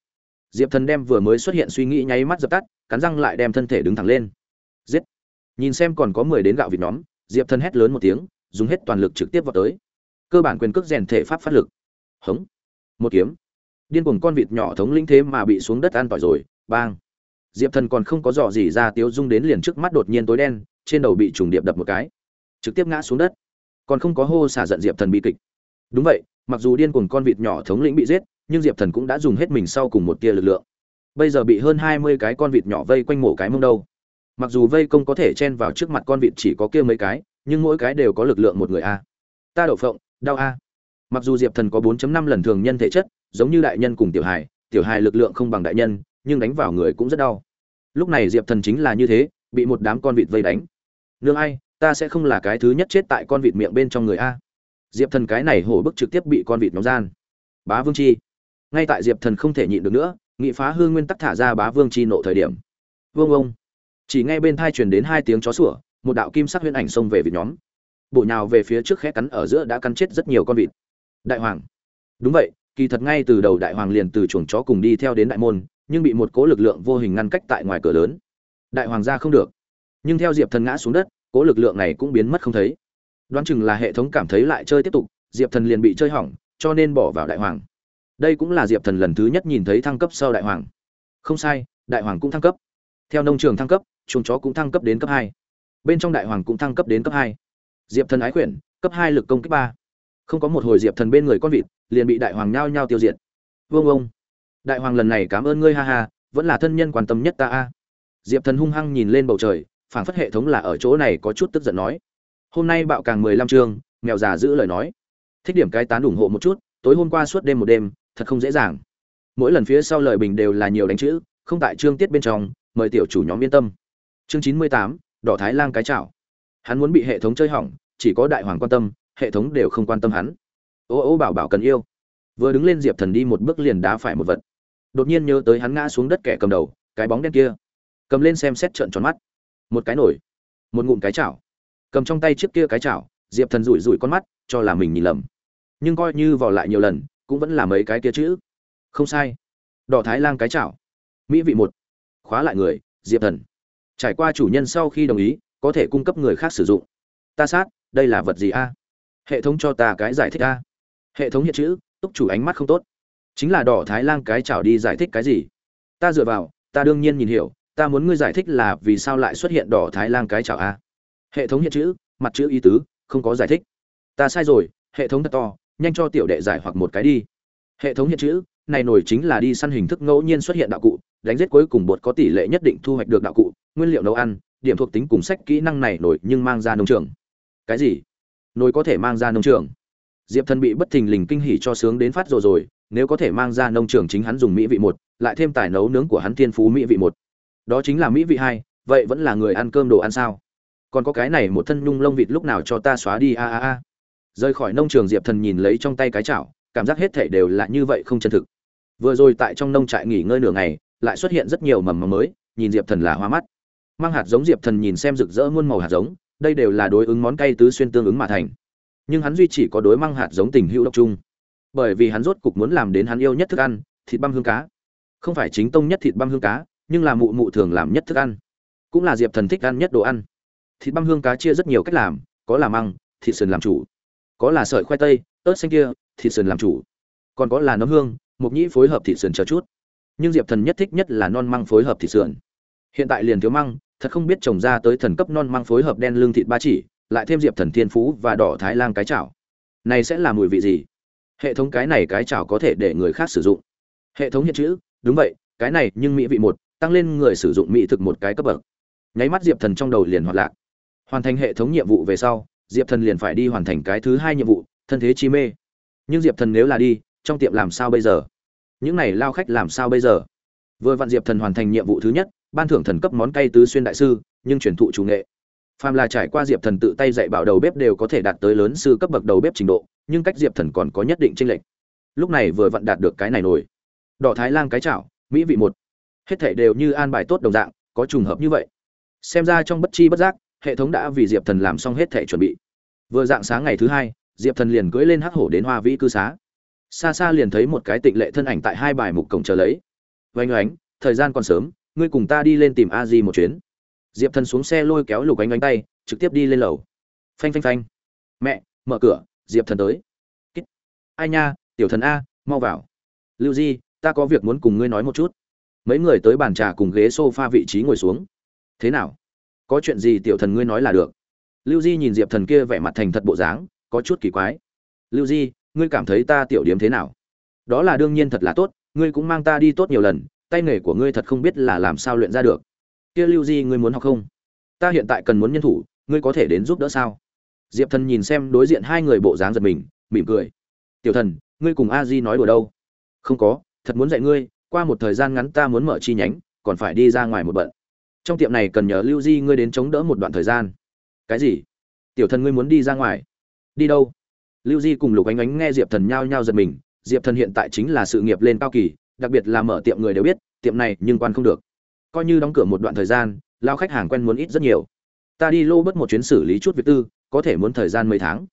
Diệp thần đem vừa mới xuất hiện suy nghĩ nháy mắt dập tắt, cắn răng lại đem thân thể đứng thẳng lên. Giết! Nhìn xem còn có mười đến gạo vịt nhóm, diệp thần hét lớn một tiếng, dùng hết toàn lực trực tiếp vào tới. Cơ bản quyền cước rèn thể pháp phát lực. Hống! Một kiếm. Điên cuồng con vịt nhỏ thống linh thế mà bị xuống đất an tỏi rồi, bang! Diệp thần còn không có dò gì ra tiếu dung đến liền trước mắt đột nhiên tối đen, trên đầu bị trùng điệp đập một cái. Trực tiếp ngã xuống đất. Còn không có hô xả giận diệp thần bi kịch. Đúng vậy mặc dù điên cuồng con vịt nhỏ thống lĩnh bị giết, nhưng diệp thần cũng đã dùng hết mình sau cùng một tia lực lượng. Bây giờ bị hơn hai mươi cái con vịt nhỏ vây quanh mổ cái mông đâu. Mặc dù vây công có thể chen vào trước mặt con vịt chỉ có kia mấy cái, nhưng mỗi cái đều có lực lượng một người a. Ta đậu phộng, đau a. Mặc dù diệp thần có 4.5 lần thường nhân thể chất, giống như đại nhân cùng tiểu hài tiểu hài lực lượng không bằng đại nhân, nhưng đánh vào người cũng rất đau. Lúc này diệp thần chính là như thế, bị một đám con vịt vây đánh. Nương ai, ta sẽ không là cái thứ nhất chết tại con vịt miệng bên trong người a diệp thần cái này hổ bức trực tiếp bị con vịt nhóm gian. Bá vương chi. Ngay tại diệp thần không thể nhịn được nữa, nghị phá hư nguyên tắc thả ra bá vương chi nộ thời điểm. Vương ông. Chỉ ngay bên thai truyền đến hai tiếng chó sủa, một đạo kim sắc huyễn ảnh xông về vịt nhóm. Bổ nhào về phía trước khẽ cắn ở giữa đã cắn chết rất nhiều con vịt. Đại hoàng. Đúng vậy, kỳ thật ngay từ đầu đại hoàng liền từ chuồng chó cùng đi theo đến đại môn, nhưng bị một cố lực lượng vô hình ngăn cách tại ngoài cửa lớn. Đại hoàng ra không được. Nhưng theo diệp thần ngã xuống đất, cố lực lượng này cũng biến mất không thấy đoán chừng là hệ thống cảm thấy lại chơi tiếp tục, diệp thần liền bị chơi hỏng, cho nên bỏ vào đại hoàng. Đây cũng là diệp thần lần thứ nhất nhìn thấy thăng cấp sau đại hoàng. Không sai, đại hoàng cũng thăng cấp. Theo nông trường thăng cấp, chuồng chó cũng thăng cấp đến cấp hai. Bên trong đại hoàng cũng thăng cấp đến cấp hai. Diệp thần ái quyển cấp hai lực công cấp ba. Không có một hồi diệp thần bên người con vịt, liền bị đại hoàng nhao nhao tiêu diệt. Vương ông, đại hoàng lần này cảm ơn ngươi, ha ha, vẫn là thân nhân quan tâm nhất ta a. Diệp thần hung hăng nhìn lên bầu trời, phảng phất hệ thống là ở chỗ này có chút tức giận nói hôm nay bạo càng mười lăm chương, mèo già giữ lời nói. Thích điểm cái tán ủng hộ một chút, tối hôm qua suốt đêm một đêm, thật không dễ dàng. Mỗi lần phía sau lời bình đều là nhiều đánh chữ, không tại chương tiết bên trong, mời tiểu chủ nhóm yên tâm. Chương chín mươi tám, đỏ thái lang cái chảo. Hắn muốn bị hệ thống chơi hỏng, chỉ có đại hoàng quan tâm, hệ thống đều không quan tâm hắn. Ô ô bảo bảo cần yêu. Vừa đứng lên diệp thần đi một bước liền đá phải một vật. Đột nhiên nhớ tới hắn ngã xuống đất kẻ cầm đầu, cái bóng đen kia. Cầm lên xem xét trợn tròn mắt. Một cái nổi. Một ngụm cái chảo cầm trong tay chiếc kia cái chảo, diệp thần rủi rủi con mắt, cho là mình nhìn lầm. Nhưng coi như vò lại nhiều lần, cũng vẫn là mấy cái kia chữ. Không sai. Đỏ thái lan cái chảo. Mỹ vị một. Khóa lại người, diệp thần. Trải qua chủ nhân sau khi đồng ý, có thể cung cấp người khác sử dụng. Ta sát, đây là vật gì a? Hệ thống cho ta cái giải thích a. Hệ thống hiện chữ, túc chủ ánh mắt không tốt. Chính là đỏ thái lan cái chảo đi giải thích cái gì? Ta dựa vào, ta đương nhiên nhìn hiểu, ta muốn ngươi giải thích là vì sao lại xuất hiện đỏ thái lan cái chảo a hệ thống hiện chữ, mặt chữ ý tứ, không có giải thích. Ta sai rồi, hệ thống thật to, nhanh cho tiểu đệ giải hoặc một cái đi. Hệ thống hiện chữ, này nổi chính là đi săn hình thức ngẫu nhiên xuất hiện đạo cụ, đánh giết cuối cùng bột có tỷ lệ nhất định thu hoạch được đạo cụ, nguyên liệu nấu ăn, điểm thuộc tính cùng sách kỹ năng này nổi nhưng mang ra nông trường. Cái gì? Nồi có thể mang ra nông trường. Diệp thần bị bất thình lình kinh hỉ cho sướng đến phát rồi rồi, nếu có thể mang ra nông trường chính hắn dùng mỹ vị một, lại thêm tài nấu nướng của hắn thiên phú mỹ vị một. Đó chính là mỹ vị hai, vậy vẫn là người ăn cơm đồ ăn sao? Còn có cái này một thân nhung lông vịt lúc nào cho ta xóa đi, a a a. Rời khỏi nông trường, diệp thần nhìn lấy trong tay cái chảo, cảm giác hết thể đều là như vậy không chân thực. Vừa rồi tại trong nông trại nghỉ ngơi nửa ngày, lại xuất hiện rất nhiều mầm mầm mới, nhìn diệp thần là hoa mắt. Mang hạt giống diệp thần nhìn xem rực rỡ muôn màu hạt giống, đây đều là đối ứng món cay tứ xuyên tương ứng mà thành. Nhưng hắn duy chỉ có đối mang hạt giống tình hữu độc chung. Bởi vì hắn rốt cục muốn làm đến hắn yêu nhất thức ăn, thịt băm hương cá. Không phải chính tông nhất thịt băm hương cá, nhưng là mụ mụ thường làm nhất thức ăn. Cũng là diệp thần thích ăn nhất đồ ăn thịt băm hương cá chia rất nhiều cách làm, có là măng, thịt sườn làm chủ, có là sợi khoai tây, ớt xanh kia, thịt sườn làm chủ, còn có là nấm hương, mộc nhĩ phối hợp thịt sườn chờ chút. Nhưng diệp thần nhất thích nhất là non măng phối hợp thịt sườn. Hiện tại liền thiếu măng, thật không biết trồng ra tới thần cấp non măng phối hợp đen lương thịt ba chỉ, lại thêm diệp thần thiên phú và đỏ thái lang cái chảo. Này sẽ là mùi vị gì? Hệ thống cái này cái chảo có thể để người khác sử dụng. Hệ thống hiện chữ, đúng vậy, cái này nhưng mỹ vị một, tăng lên người sử dụng mỹ thực một cái cấp bậc. Nháy mắt diệp thần trong đầu liền hoạt lạc hoàn thành hệ thống nhiệm vụ về sau, diệp thần liền phải đi hoàn thành cái thứ hai nhiệm vụ, thân thế chi mê. Nhưng diệp thần nếu là đi, trong tiệm làm sao bây giờ? Những này lao khách làm sao bây giờ? Vừa vặn diệp thần hoàn thành nhiệm vụ thứ nhất, ban thưởng thần cấp món cay tứ xuyên đại sư, nhưng truyền thụ chủ nghệ. Phàm là trải qua diệp thần tự tay dạy bảo đầu bếp đều có thể đạt tới lớn sư cấp bậc đầu bếp trình độ, nhưng cách diệp thần còn có nhất định tranh lệch. Lúc này vừa vặn đạt được cái này nổi. Đỏ thái lang cái chảo, mỹ vị một. Hết thể đều như an bài tốt đồng dạng, có trùng hợp như vậy. Xem ra trong bất chi bất giác hệ thống đã vì diệp thần làm xong hết thể chuẩn bị. Vừa dạng sáng ngày thứ hai, diệp thần liền cưỡi lên hắc hổ đến hoa vĩ cư xá. Xa xa liền thấy một cái tịnh lệ thân ảnh tại hai bài mục cổng chờ lấy. Oanh oánh, thời gian còn sớm, ngươi cùng ta đi lên tìm a di một chuyến. Diệp thần xuống xe lôi kéo lục ánh ánh tay, trực tiếp đi lên lầu. Phanh phanh phanh. Mẹ, mở cửa, diệp thần tới. Kết. ai nha, tiểu thần a, mau vào. Lưu di, ta có việc muốn cùng ngươi nói một chút. Mấy người tới bàn trà cùng ghế s o f a vị trí ngồi xuống. Thế nào? Có chuyện gì tiểu thần ngươi nói là được. Lưu di nhìn diệp thần kia vẻ mặt thành thật bộ dáng, có chút kỳ quái. Lưu di, ngươi cảm thấy ta tiểu Điếm thế nào? Đó là đương nhiên thật là tốt, ngươi cũng mang ta đi tốt nhiều lần, tay nghề của ngươi thật không biết là làm sao luyện ra được. Kia lưu di, ngươi muốn học không? Ta hiện tại cần muốn nhân thủ, ngươi có thể đến giúp đỡ sao? Diệp thần nhìn xem đối diện hai người bộ dáng giật mình, mỉm cười. Tiểu thần, ngươi cùng a di nói đùa đâu? Không có, thật muốn dạy ngươi, qua một thời gian ngắn ta muốn mở chi nhánh, còn phải đi ra ngoài một bận trong tiệm này cần nhờ lưu di ngươi đến chống đỡ một đoạn thời gian. Cái gì? Tiểu thần ngươi muốn đi ra ngoài? Đi đâu? Lưu di cùng lục ánh ánh nghe diệp thần nhao nhao giật mình, diệp thần hiện tại chính là sự nghiệp lên cao kỳ, đặc biệt là mở tiệm người đều biết, tiệm này nhưng quan không được. Coi như đóng cửa một đoạn thời gian, lao khách hàng quen muốn ít rất nhiều. Ta đi lô bớt một chuyến xử lý chút việc tư, có thể muốn thời gian mấy tháng.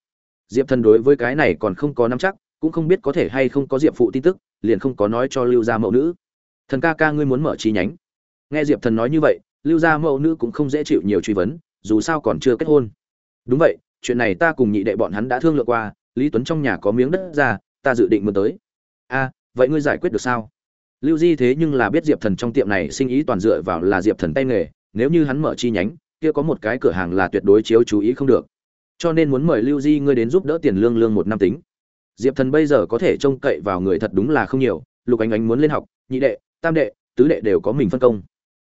Diệp thần đối với cái này còn không có nắm chắc, cũng không biết có thể hay không có diệp phụ tin tức, liền không có nói cho lưu gia mẫu nữ. Thần ca ca ngươi muốn mở chi nhánh? Nghe diệp thần nói như vậy lưu gia mẫu nữ cũng không dễ chịu nhiều truy vấn, dù sao còn chưa kết hôn. Đúng vậy, chuyện này ta cùng nhị đệ bọn hắn đã thương lượng qua, lý tuấn trong nhà có miếng đất ra, ta dự định mượn tới. A, vậy ngươi giải quyết được sao? Lưu di thế nhưng là biết diệp thần trong tiệm này sinh ý toàn dựa vào là diệp thần tay nghề, nếu như hắn mở chi nhánh, kia có một cái cửa hàng là tuyệt đối chiếu chú ý không được. Cho nên muốn mời lưu di ngươi đến giúp đỡ tiền lương lương một năm tính. Diệp thần bây giờ có thể trông cậy vào người thật đúng là không nhiều, lục ánh ánh muốn lên học, nhị đệ, tam đệ, tứ đệ đều có mình phân công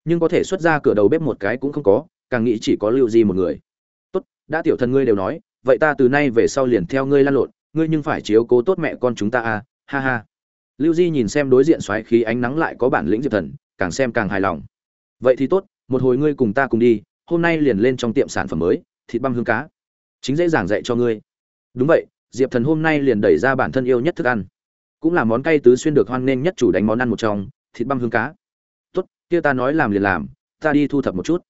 nhưng có thể xuất ra cửa đầu bếp một cái cũng không có, càng nghĩ chỉ có lưu di một người. Tốt, đã tiểu thần ngươi đều nói, vậy ta từ nay về sau liền theo ngươi lan lộn, ngươi nhưng phải chiếu cố tốt mẹ con chúng ta à ha ha. Lưu di nhìn xem đối diện xoáy khí ánh nắng lại có bản lĩnh diệp thần, càng xem càng hài lòng. Vậy thì tốt, một hồi ngươi cùng ta cùng đi, hôm nay liền lên trong tiệm sản phẩm mới, thịt băm hương cá. Chính dễ dàng dạy cho ngươi. Đúng vậy, diệp thần hôm nay liền đẩy ra bản thân yêu nhất thức ăn. Cũng là món cay tứ xuyên được hoan nghênh nhất chủ đánh món ăn một trong, thịt băm hương cá kia ta nói làm liền làm, ta đi thu thập một chút.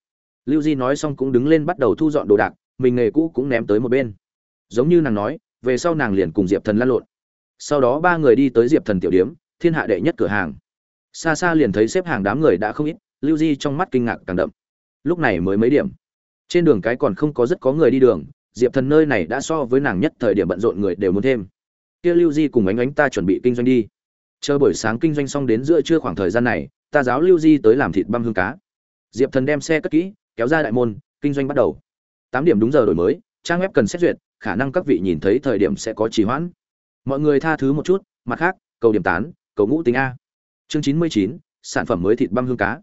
Lưu di nói xong cũng đứng lên bắt đầu thu dọn đồ đạc, mình nghề cũ cũng ném tới một bên. Giống như nàng nói, về sau nàng liền cùng diệp thần lăn lộn. Sau đó ba người đi tới diệp thần tiểu điếm thiên hạ đệ nhất cửa hàng. Xa xa liền thấy xếp hàng đám người đã không ít, lưu di trong mắt kinh ngạc càng đậm. Lúc này mới mấy điểm. Trên đường cái còn không có rất có người đi đường, diệp thần nơi này đã so với nàng nhất thời điểm bận rộn người đều muốn thêm. Kia lưu di cùng ánh ánh ta chuẩn bị kinh doanh đi. Chờ buổi sáng kinh doanh xong đến giữa trưa khoảng thời gian này ta giáo lưu di tới làm thịt băm hương cá. Diệp thần đem xe cất kỹ, kéo ra đại môn, kinh doanh bắt đầu. Tám điểm đúng giờ đổi mới, trang web cần xét duyệt, khả năng các vị nhìn thấy thời điểm sẽ có trì hoãn. Mọi người tha thứ một chút, mặt khác, cầu điểm tán, cầu ngũ tính a. Chương chín mươi chín, sản phẩm mới thịt băm hương cá.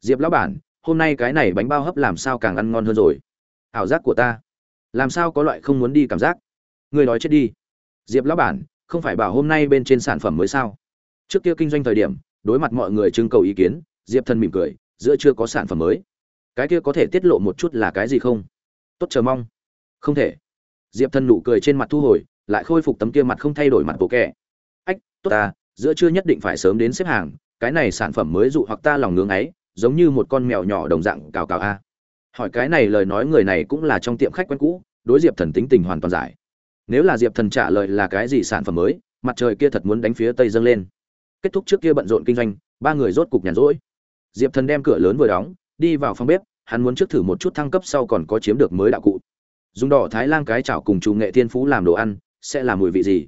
Diệp lão bản, hôm nay cái này bánh bao hấp làm sao càng ăn ngon hơn rồi? Ảo giác của ta. Làm sao có loại không muốn đi cảm giác? Người nói chết đi. Diệp lão bản, không phải bảo hôm nay bên trên sản phẩm mới sao? Trước kia kinh doanh thời điểm đối mặt mọi người trưng cầu ý kiến, diệp thần mỉm cười, giữa chưa có sản phẩm mới. Cái kia có thể tiết lộ một chút là cái gì không? Tốt, chờ mong. Không thể. Diệp thần nụ cười trên mặt thu hồi, lại khôi phục tấm kia mặt không thay đổi mặt bộ kẻ. Ách, tốt ta, giữa chưa nhất định phải sớm đến xếp hàng, cái này sản phẩm mới dụ hoặc ta lòng ngưỡng ấy, giống như một con mèo nhỏ đồng dạng cào cào a. Hỏi cái này lời nói người này cũng là trong tiệm khách quen cũ, đối diệp thần tính tình hoàn toàn giải. Nếu là diệp thần trả lời là cái gì sản phẩm mới, mặt trời kia thật muốn đánh phía tây dâng lên kết thúc trước kia bận rộn kinh doanh, ba người rốt cục nhàn rỗi. Diệp thần đem cửa lớn vừa đóng, đi vào phòng bếp, hắn muốn trước thử một chút thăng cấp sau còn có chiếm được mới đạo cụ. Dùng đỏ thái lan cái chảo cùng chủ nghệ thiên phú làm đồ ăn, sẽ là mùi vị gì?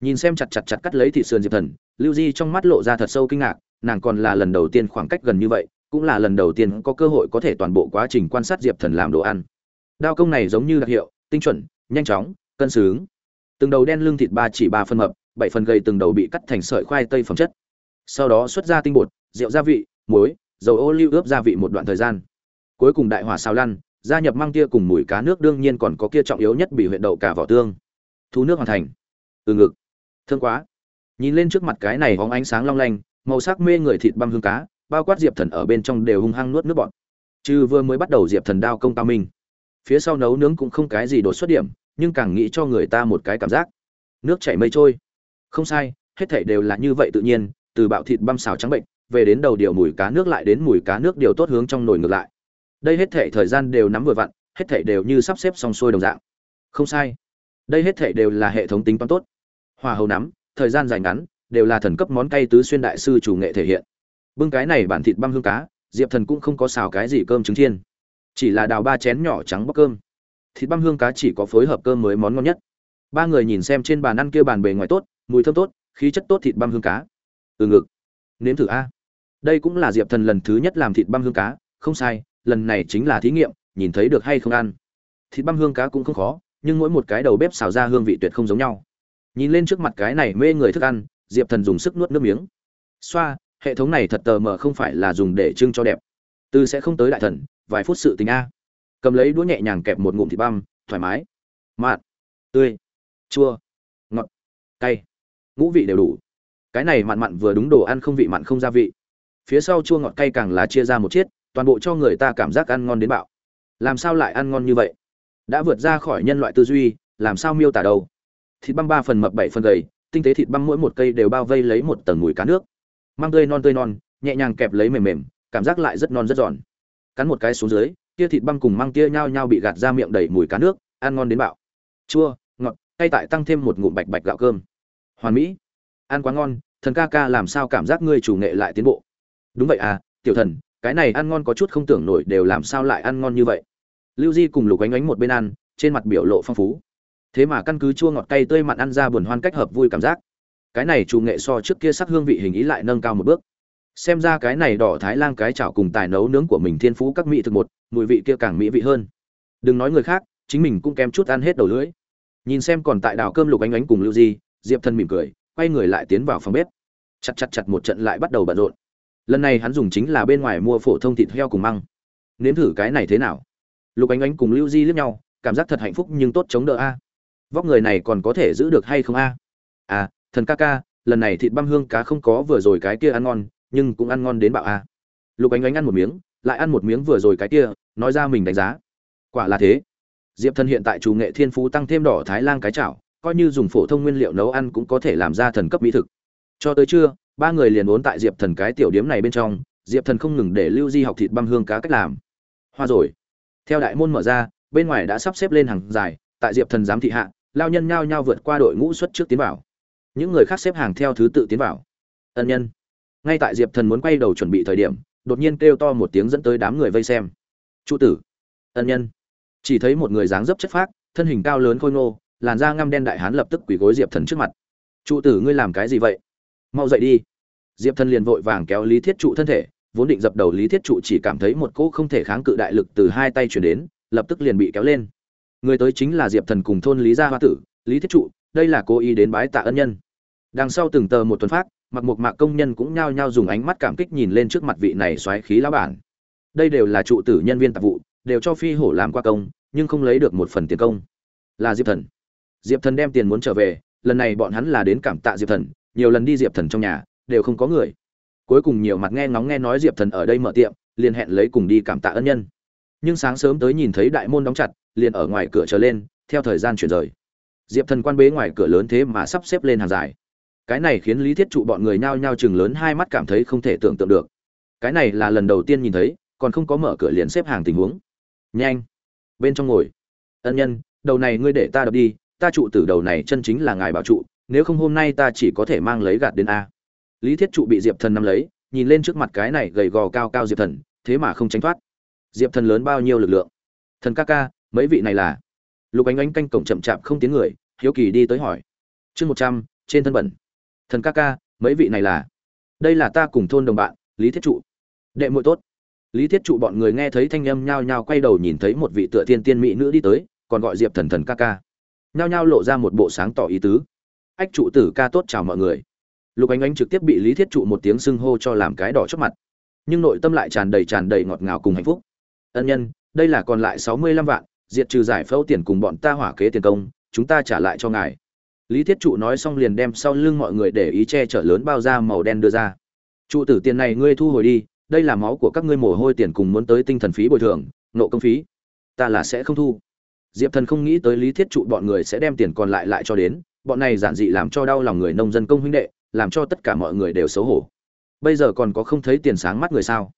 Nhìn xem chặt chặt chặt cắt lấy thị sườn diệp thần, lưu di trong mắt lộ ra thật sâu kinh ngạc, nàng còn là lần đầu tiên khoảng cách gần như vậy, cũng là lần đầu tiên có cơ hội có thể toàn bộ quá trình quan sát diệp thần làm đồ ăn. Đao công này giống như đặc hiệu, tinh chuẩn, nhanh chóng, cân xứng. Từng đầu đen lương thịt ba chỉ ba phân mập bảy phần gầy từng đầu bị cắt thành sợi khoai tây phẩm chất. Sau đó xuất ra tinh bột, rượu gia vị, muối, dầu ô liu ướp gia vị một đoạn thời gian. Cuối cùng đại hỏa xào lăn, gia nhập măng tia cùng mùi cá nước đương nhiên còn có kia trọng yếu nhất bị huyện đậu cả vỏ tương. Thu nước hoàn thành. Từ ngực. Thương quá. Nhìn lên trước mặt cái này hóng ánh sáng long lanh, màu sắc mê người thịt băm hương cá, bao quát diệp thần ở bên trong đều hung hăng nuốt nước bọt. Chứ vừa mới bắt đầu diệp thần đao công tao minh. Phía sau nấu nướng cũng không cái gì đột xuất điểm, nhưng càng nghĩ cho người ta một cái cảm giác. Nước chảy mây trôi không sai, hết thảy đều là như vậy tự nhiên, từ bạo thịt băm xào trắng bệnh, về đến đầu điều mùi cá nước lại đến mùi cá nước điều tốt hướng trong nồi ngược lại. Đây hết thảy thời gian đều nắm vừa vặn, hết thảy đều như sắp xếp xong xuôi đồng dạng. Không sai. Đây hết thảy đều là hệ thống tính toán tốt. Hòa hầu nắm, thời gian dài ngắn, đều là thần cấp món cay tứ xuyên đại sư chủ nghệ thể hiện. Bưng cái này bản thịt băm hương cá, diệp thần cũng không có xào cái gì cơm trứng chiên. Chỉ là đào ba chén nhỏ trắng bóc cơm. Thịt băm hương cá chỉ có phối hợp cơm mới món ngon nhất. Ba người nhìn xem trên bàn ăn kia bàn bề ngoài tốt mùi thơm tốt, khí chất tốt thịt băm hương cá. Từ ngực. Nếm thử a. Đây cũng là diệp thần lần thứ nhất làm thịt băm hương cá, không sai, lần này chính là thí nghiệm, nhìn thấy được hay không ăn. Thịt băm hương cá cũng không khó, nhưng mỗi một cái đầu bếp xào ra hương vị tuyệt không giống nhau. Nhìn lên trước mặt cái này mê người thức ăn, diệp thần dùng sức nuốt nước miếng. Xoa, hệ thống này thật tờ mờ không phải là dùng để trưng cho đẹp. Từ sẽ không tới đại thần, vài phút sự tình a. Cầm lấy đũa nhẹ nhàng kẹp một ngụm thịt băm, thoải mái. Mặn tươi. Chua. Ngọt. Cay ngũ vị đều đủ. Cái này mặn mặn vừa đúng đồ ăn không vị mặn không gia vị. Phía sau chua ngọt cay càng là chia ra một chiết, toàn bộ cho người ta cảm giác ăn ngon đến bạo. Làm sao lại ăn ngon như vậy? Đã vượt ra khỏi nhân loại tư duy, làm sao miêu tả đâu? Thịt băm ba phần mập bảy phần gầy, tinh tế thịt băm mỗi một cây đều bao vây lấy một tầng mùi cá nước. Mang tươi non tươi non, nhẹ nhàng kẹp lấy mềm mềm, cảm giác lại rất non rất giòn. Cắn một cái xuống dưới kia thịt băm cùng mang tia nhao nhao bị gạt ra miệng đầy mùi cá nước, ăn ngon đến bạo. Chua, ngọt, cay tại tăng thêm một ngụm bạch bạch gạo cơm hoàn mỹ. Ăn quá ngon, thần ca ca làm sao cảm giác ngươi chủ nghệ lại tiến bộ? Đúng vậy à tiểu thần, cái này ăn ngon có chút không tưởng nổi đều làm sao lại ăn ngon như vậy? Lưu di cùng lục ánh ánh một bên ăn, trên mặt biểu lộ phong phú. Thế mà căn cứ chua ngọt cay tươi mặn ăn ra buồn hoan cách hợp vui cảm giác. Cái này chủ nghệ so trước kia sắc hương vị hình ý lại nâng cao một bước. Xem ra cái này đỏ thái Lan cái chảo cùng tài nấu nướng của mình thiên phú các mỹ thực một, mùi vị kia càng mỹ vị hơn. Đừng nói người khác, chính mình cũng kém chút ăn hết đầu lưỡi. Nhìn xem còn tại đảo cơm lục ánh ánh cùng lưu di diệp Thần mỉm cười, quay người lại tiến vào phòng bếp. Chặt chặt chặt một trận lại bắt đầu bận rộn. Lần này hắn dùng chính là bên ngoài mua phổ thông thịt heo cùng măng. Nếm thử cái này thế nào? Lục ánh ánh cùng lưu di liếc nhau, cảm giác thật hạnh phúc nhưng tốt chống đỡ a. Vóc người này còn có thể giữ được hay không a? À thần ca ca, lần này thịt băm hương cá không có vừa rồi cái kia ăn ngon, nhưng cũng ăn ngon đến bạo a. Lục ánh ánh ăn một miếng, lại ăn một miếng vừa rồi cái kia, nói ra mình đánh giá. Quả là thế. Diệp thần hiện tại chủ nghệ thiên phú tăng thêm đỏ thái lan cái chảo coi như dùng phổ thông nguyên liệu nấu ăn cũng có thể làm ra thần cấp mỹ thực. Cho tới trưa, ba người liền vốn tại diệp thần cái tiểu điếm này bên trong, diệp thần không ngừng để lưu di học thịt băm hương cá cách làm. Hoa rồi. Theo đại môn mở ra, bên ngoài đã sắp xếp lên hàng dài, tại diệp thần giám thị hạ, lao nhân nhao nhao vượt qua đội ngũ xuất trước tiến vào. Những người khác xếp hàng theo thứ tự tiến vào. Ân nhân. Ngay tại diệp thần muốn quay đầu chuẩn bị thời điểm, đột nhiên kêu to một tiếng dẫn tới đám người vây xem. Trụ tử. Ân nhân. Chỉ thấy một người dáng dấp chất phác, thân hình cao lớn khôi ngô làn da ngăm đen đại hán lập tức quỳ gối diệp thần trước mặt. Trụ tử ngươi làm cái gì vậy? Mau dậy đi. Diệp thần liền vội vàng kéo lý thiết trụ thân thể, vốn định dập đầu lý thiết trụ chỉ cảm thấy một cỗ không thể kháng cự đại lực từ hai tay chuyển đến, lập tức liền bị kéo lên. Người tới chính là diệp thần cùng thôn lý gia hoa tử. Lý thiết trụ, đây là cố ý đến bái tạ ân nhân. Đằng sau từng tờ một tuần phát mặc một mạc công nhân cũng nhao nhao dùng ánh mắt cảm kích nhìn lên trước mặt vị này xoáy khí lão bản. Đây đều là trụ tử nhân viên tạp vụ, đều cho phi hổ làm qua công, nhưng không lấy được một phần tiền công. Là diệp thần diệp thần đem tiền muốn trở về, lần này bọn hắn là đến cảm tạ diệp thần, nhiều lần đi diệp thần trong nhà, đều không có người. Cuối cùng nhiều mặt nghe ngóng nghe nói diệp thần ở đây mở tiệm, liền hẹn lấy cùng đi cảm tạ ân nhân. Nhưng sáng sớm tới nhìn thấy đại môn đóng chặt, liền ở ngoài cửa trở lên, theo thời gian chuyển rời. Diệp thần quan bế ngoài cửa lớn thế mà sắp xếp lên hàng dài. Cái này khiến lý thiết trụ bọn người nhao nhao chừng lớn hai mắt cảm thấy không thể tưởng tượng được. Cái này là lần đầu tiên nhìn thấy, còn không có mở cửa liền xếp hàng tình huống. Nhanh, bên trong ngồi. Ân nhân, đầu này ngươi để ta đập đi ta trụ từ đầu này chân chính là ngài bảo trụ, nếu không hôm nay ta chỉ có thể mang lấy gạt đến a. Lý thiết trụ bị diệp thần nắm lấy, nhìn lên trước mặt cái này gầy gò cao cao diệp thần, thế mà không tránh thoát. Diệp thần lớn bao nhiêu lực lượng? Thần ca ca, mấy vị này là? Lục ánh ánh canh cổng chậm chạp không tiếng người, hiếu kỳ đi tới hỏi. Chương một trăm, trên thân bẩn. Thần ca ca, mấy vị này là? Đây là ta cùng thôn đồng bạn, lý thiết trụ. Đệ muội tốt. Lý thiết trụ bọn người nghe thấy thanh âm nhao nhao quay đầu nhìn thấy một vị tựa thiên tiên mỹ nữ đi tới, còn gọi diệp thần thần ca ca nhao nhao lộ ra một bộ sáng tỏ ý tứ. Ách trụ tử ca tốt chào mọi người. Lục ánh ánh trực tiếp bị lý thiết trụ một tiếng xưng hô cho làm cái đỏ trước mặt. Nhưng nội tâm lại tràn đầy tràn đầy ngọt ngào cùng hạnh phúc. Ân nhân, đây là còn lại sáu mươi lăm vạn, diệt trừ giải phẫu tiền cùng bọn ta hỏa kế tiền công, chúng ta trả lại cho ngài. Lý thiết trụ nói xong liền đem sau lưng mọi người để ý che chở lớn bao da màu đen đưa ra. Trụ tử tiền này ngươi thu hồi đi, đây là máu của các ngươi mồ hôi tiền cùng muốn tới tinh thần phí bồi thường, nộ công phí. Ta là sẽ không thu diệp thần không nghĩ tới lý thiết trụ bọn người sẽ đem tiền còn lại lại cho đến, bọn này giản dị làm cho đau lòng người nông dân công huynh đệ, làm cho tất cả mọi người đều xấu hổ. Bây giờ còn có không thấy tiền sáng mắt người sao?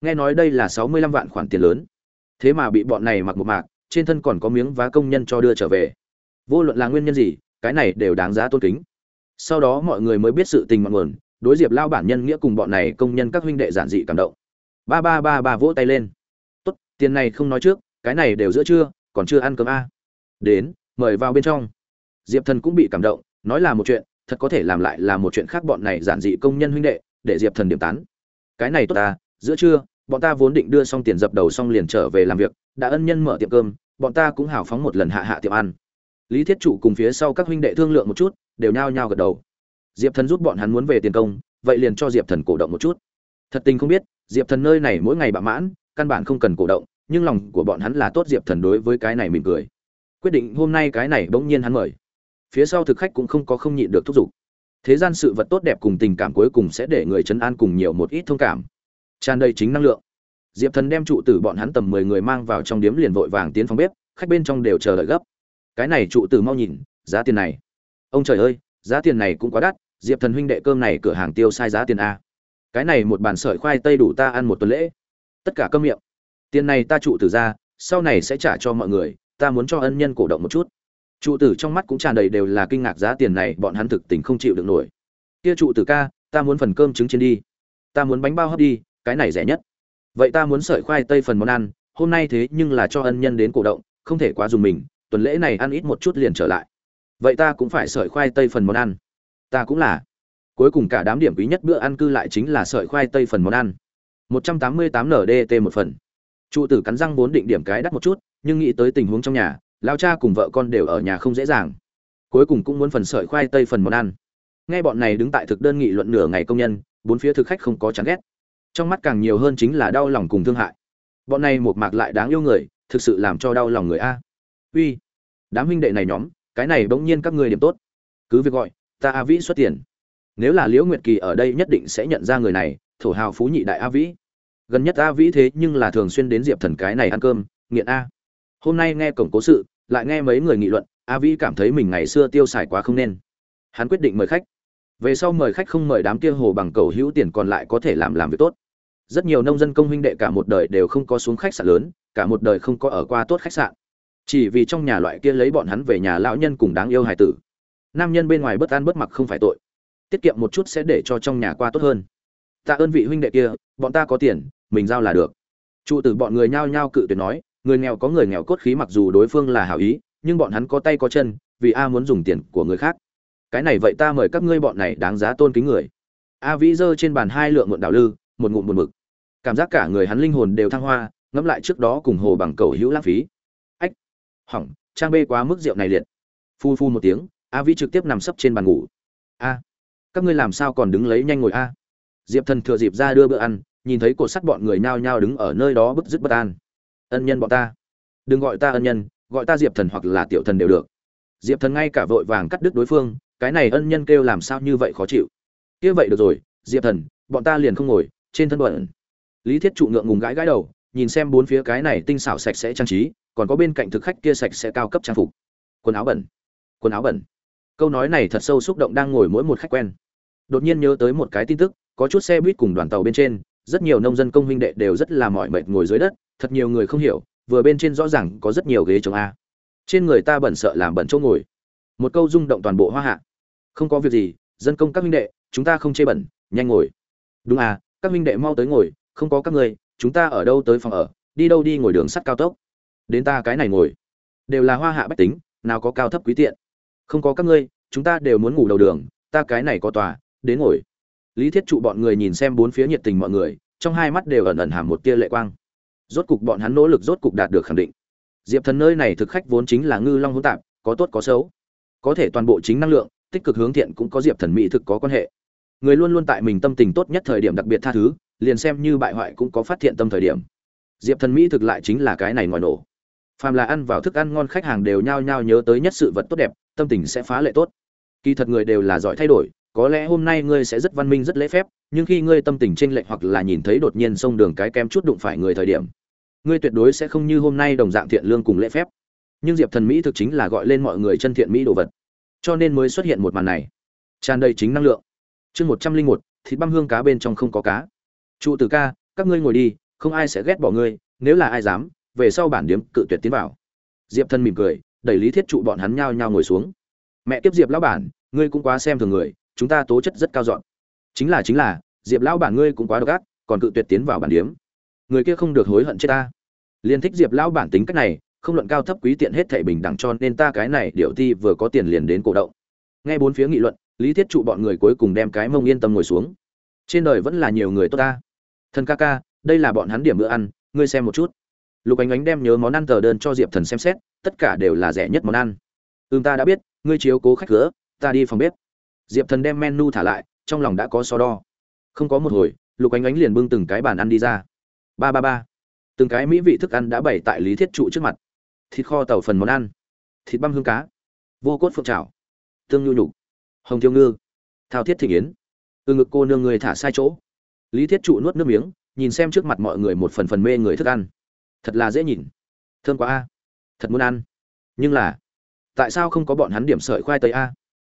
Nghe nói đây là sáu mươi lăm vạn khoản tiền lớn. Thế mà bị bọn này mặc một mạc, trên thân còn có miếng vá công nhân cho đưa trở về. Vô luận là nguyên nhân gì, cái này đều đáng giá tôn kính. Sau đó mọi người mới biết sự tình mọi nguồn, đối diệp lao bản nhân nghĩa cùng bọn này công nhân các huynh đệ giản dị cảm động. Ba ba ba ba vỗ tay lên. Tốt, tiền này không nói trước, cái này đều giữa trưa còn chưa ăn cơm a. Đến, mời vào bên trong. Diệp thần cũng bị cảm động, nói là một chuyện, thật có thể làm lại là một chuyện khác bọn này giản dị công nhân huynh đệ, để diệp thần điểm tán. Cái này tốt ta, giữa trưa, bọn ta vốn định đưa xong tiền dập đầu xong liền trở về làm việc, đã ân nhân mở tiệm cơm, bọn ta cũng hào phóng một lần hạ hạ tiệm ăn. Lý thiết Chủ cùng phía sau các huynh đệ thương lượng một chút, đều nhao nhao gật đầu. Diệp thần giúp bọn hắn muốn về tiền công, vậy liền cho diệp thần cổ động một chút. Thật tình không biết, diệp thần nơi này mỗi ngày bạ mãn, căn bản không cần cổ động nhưng lòng của bọn hắn là tốt diệp thần đối với cái này mỉm cười. Quyết định hôm nay cái này bỗng nhiên hắn mời. Phía sau thực khách cũng không có không nhịn được thúc giục. Thế gian sự vật tốt đẹp cùng tình cảm cuối cùng sẽ để người chấn an cùng nhiều một ít thông cảm. Tràn đầy chính năng lượng. Diệp thần đem trụ tử bọn hắn tầm mười người mang vào trong điếm liền vội vàng tiến phòng bếp, khách bên trong đều chờ đợi gấp. Cái này trụ tử mau nhìn, giá tiền này. Ông trời ơi, giá tiền này cũng quá đắt, diệp thần huynh đệ cơm này cửa hàng tiêu sai giá tiền a. Cái này một bàn sợi khoai tây đủ ta ăn một tuần lễ. Tất cả cơm miệng tiền này ta trụ tử ra, sau này sẽ trả cho mọi người, ta muốn cho ân nhân cổ động một chút. Trụ tử trong mắt cũng tràn đầy đều là kinh ngạc giá tiền này, bọn hắn thực tình không chịu được nổi. Kia trụ tử ca, ta muốn phần cơm trứng trên đi. Ta muốn bánh bao hấp đi, cái này rẻ nhất. Vậy ta muốn sợi khoai tây phần món ăn, hôm nay thế nhưng là cho ân nhân đến cổ động, không thể quá dùng mình, tuần lễ này ăn ít một chút liền trở lại. Vậy ta cũng phải sợi khoai tây phần món ăn. Ta cũng là. Cuối cùng cả đám điểm quý nhất bữa ăn cư lại chính là sợi khoai tây phần món ăn. 188 ndt một phần trụ tử cắn răng vốn định điểm cái đắt một chút, nhưng nghĩ tới tình huống trong nhà lao cha cùng vợ con đều ở nhà không dễ dàng. Cuối cùng cũng muốn phần sợi khoai tây phần món ăn. Nghe bọn này đứng tại thực đơn nghị luận nửa ngày công nhân, bốn phía thực khách không có chán ghét. Trong mắt càng nhiều hơn chính là đau lòng cùng thương hại. Bọn này một mạc lại đáng yêu người, thực sự làm cho đau lòng người a. Uy, đám huynh đệ này nhóm, cái này bỗng nhiên các người điểm tốt. Cứ việc gọi, ta a vĩ xuất tiền. Nếu là liễu nguyệt kỳ ở đây nhất định sẽ nhận ra người này, thổ hào phú nhị đại a vĩ gần nhất a vĩ thế nhưng là thường xuyên đến diệp thần cái này ăn cơm, nghiện a. Hôm nay nghe cổng cố sự, lại nghe mấy người nghị luận, a vĩ cảm thấy mình ngày xưa tiêu xài quá không nên. Hắn quyết định mời khách. Về sau mời khách không mời đám kia hồ bằng cầu hữu tiền còn lại có thể làm làm việc tốt. Rất nhiều nông dân công huynh đệ cả một đời đều không có xuống khách sạn lớn, cả một đời không có ở qua tốt khách sạn. Chỉ vì trong nhà loại kia lấy bọn hắn về nhà lão nhân cùng đáng yêu hài tử. Nam nhân bên ngoài bất an bất mặc không phải tội. Tiết kiệm một chút sẽ để cho trong nhà qua tốt hơn. Tạ ơn vị huynh đệ kia, bọn ta có tiền mình giao là được. Trụ tử bọn người nhao nhao cự tuyệt nói, người nghèo có người nghèo cốt khí mặc dù đối phương là hảo ý, nhưng bọn hắn có tay có chân, vì a muốn dùng tiền của người khác. Cái này vậy ta mời các ngươi bọn này đáng giá tôn kính người. A vĩ giơ trên bàn hai lượng muộn đảo lư, một ngụm một mực cảm giác cả người hắn linh hồn đều thăng hoa, ngẫm lại trước đó cùng hồ bằng cầu hữu lãng phí. Ách! Hỏng, trang bê quá mức rượu này liệt. Phu phu một tiếng, a vĩ trực tiếp nằm sấp trên bàn ngủ. A! Các ngươi làm sao còn đứng lấy nhanh ngồi a? Diệp thần thừa dịp ra đưa bữa ăn nhìn thấy cột sắt bọn người nhao nhao đứng ở nơi đó bức dứt bất an. Ân nhân bọn ta. Đừng gọi ta ân nhân, gọi ta diệp thần hoặc là tiểu thần đều được. Diệp thần ngay cả vội vàng cắt đứt đối phương, cái này ân nhân kêu làm sao như vậy khó chịu. Kia vậy được rồi, diệp thần, bọn ta liền không ngồi, trên thân bẩn. Lý thiết trụ ngượng ngùng gãi gãi đầu, nhìn xem bốn phía cái này tinh xảo sạch sẽ trang trí, còn có bên cạnh thực khách kia sạch sẽ cao cấp trang phục. Quần áo bẩn. Quần áo bẩn. Câu nói này thật sâu xúc động đang ngồi mỗi một khách quen. Đột nhiên nhớ tới một cái tin tức, có chút xe buýt cùng đoàn tàu bên trên rất nhiều nông dân công huynh đệ đều rất là mỏi mệt ngồi dưới đất, thật nhiều người không hiểu, vừa bên trên rõ ràng có rất nhiều ghế chống a. Trên người ta bẩn sợ làm bẩn chỗ ngồi. Một câu rung động toàn bộ hoa hạ. Không có việc gì, dân công các huynh đệ, chúng ta không chê bẩn, nhanh ngồi. Đúng à các huynh đệ mau tới ngồi, không có các người, chúng ta ở đâu tới phòng ở, đi đâu đi ngồi đường sắt cao tốc. Đến ta cái này ngồi. Đều là hoa hạ bách tính, nào có cao thấp quý tiện. Không có các ngươi, chúng ta đều muốn ngủ đầu đường, ta cái này có tòa, đến ngồi lý thiết trụ bọn người nhìn xem bốn phía nhiệt tình mọi người, trong hai mắt đều ẩn ẩn hàm một tia lệ quang. Rốt cục bọn hắn nỗ lực rốt cục đạt được khẳng định. Diệp thần nơi này thực khách vốn chính là ngư long hỗn tạp, có tốt có xấu. Có thể toàn bộ chính năng lượng, tích cực hướng thiện cũng có diệp thần mỹ thực có quan hệ. Người luôn luôn tại mình tâm tình tốt nhất thời điểm đặc biệt tha thứ, liền xem như bại hoại cũng có phát hiện tâm thời điểm. Diệp thần mỹ thực lại chính là cái này ngoài nổ. Phàm là ăn vào thức ăn ngon khách hàng đều nhao nhao nhớ tới nhất sự vật tốt đẹp, tâm tình sẽ phá lệ tốt. Kỳ thật người đều là giỏi thay đổi có lẽ hôm nay ngươi sẽ rất văn minh rất lễ phép, nhưng khi ngươi tâm tình chênh lệch hoặc là nhìn thấy đột nhiên sông đường cái kem chút đụng phải người thời điểm, ngươi tuyệt đối sẽ không như hôm nay đồng dạng thiện lương cùng lễ phép. Nhưng diệp thần mỹ thực chính là gọi lên mọi người chân thiện mỹ đồ vật. Cho nên mới xuất hiện một màn này. Tràn đầy chính năng lượng. Chương một trăm linh một, thịt băm hương cá bên trong không có cá. Trụ từ ca, các ngươi ngồi đi, không ai sẽ ghét bỏ ngươi, nếu là ai dám, về sau bản điếm cự tuyệt tiến vào. Diệp thân mỉm cười, đẩy lý thiết trụ bọn hắn nhao nhao ngồi xuống. Mẹ tiếp diệp lão bản, ngươi cũng quá xem thường người chúng ta tố chất rất cao dọn. Chính là chính là, diệp lão bản ngươi cũng quá độc ác, còn cự tuyệt tiến vào bản điếm. Người kia không được hối hận chết ta. Liên thích diệp lão bản tính cách này, không luận cao thấp quý tiện hết thảy bình đẳng cho nên ta cái này điệu ti vừa có tiền liền đến cổ động. Nghe bốn phía nghị luận, lý thiết trụ bọn người cuối cùng đem cái mông yên tâm ngồi xuống. Trên đời vẫn là nhiều người tốt ta. Thần ca ca, đây là bọn hắn điểm bữa ăn, ngươi xem một chút. Lục ánh ánh đem nhớ món ăn tờ đơn cho diệp thần xem xét, tất cả đều là rẻ nhất món ăn. Ừm, ta đã biết, ngươi chiếu cố khách cửa, ta đi phòng bếp diệp thần đem menu thả lại, trong lòng đã có so đo. Không có một hồi, lục ánh ánh liền bưng từng cái bàn ăn đi ra. Ba ba ba. Từng cái mỹ vị thức ăn đã bày tại lý thiết trụ trước mặt. Thịt kho tàu phần món ăn. Thịt băm hương cá. Vô cốt phượng trào tương nhu nhục. Hồng thiêu ngư. Thao thiết thị yến. Từ ngực cô nương người thả sai chỗ. Lý thiết trụ nuốt nước miếng, nhìn xem trước mặt mọi người một phần phần mê người thức ăn. Thật là dễ nhìn. Thơm quá a. Thật muốn ăn. Nhưng là, tại sao không có bọn hắn điểm sợi khoai tây a?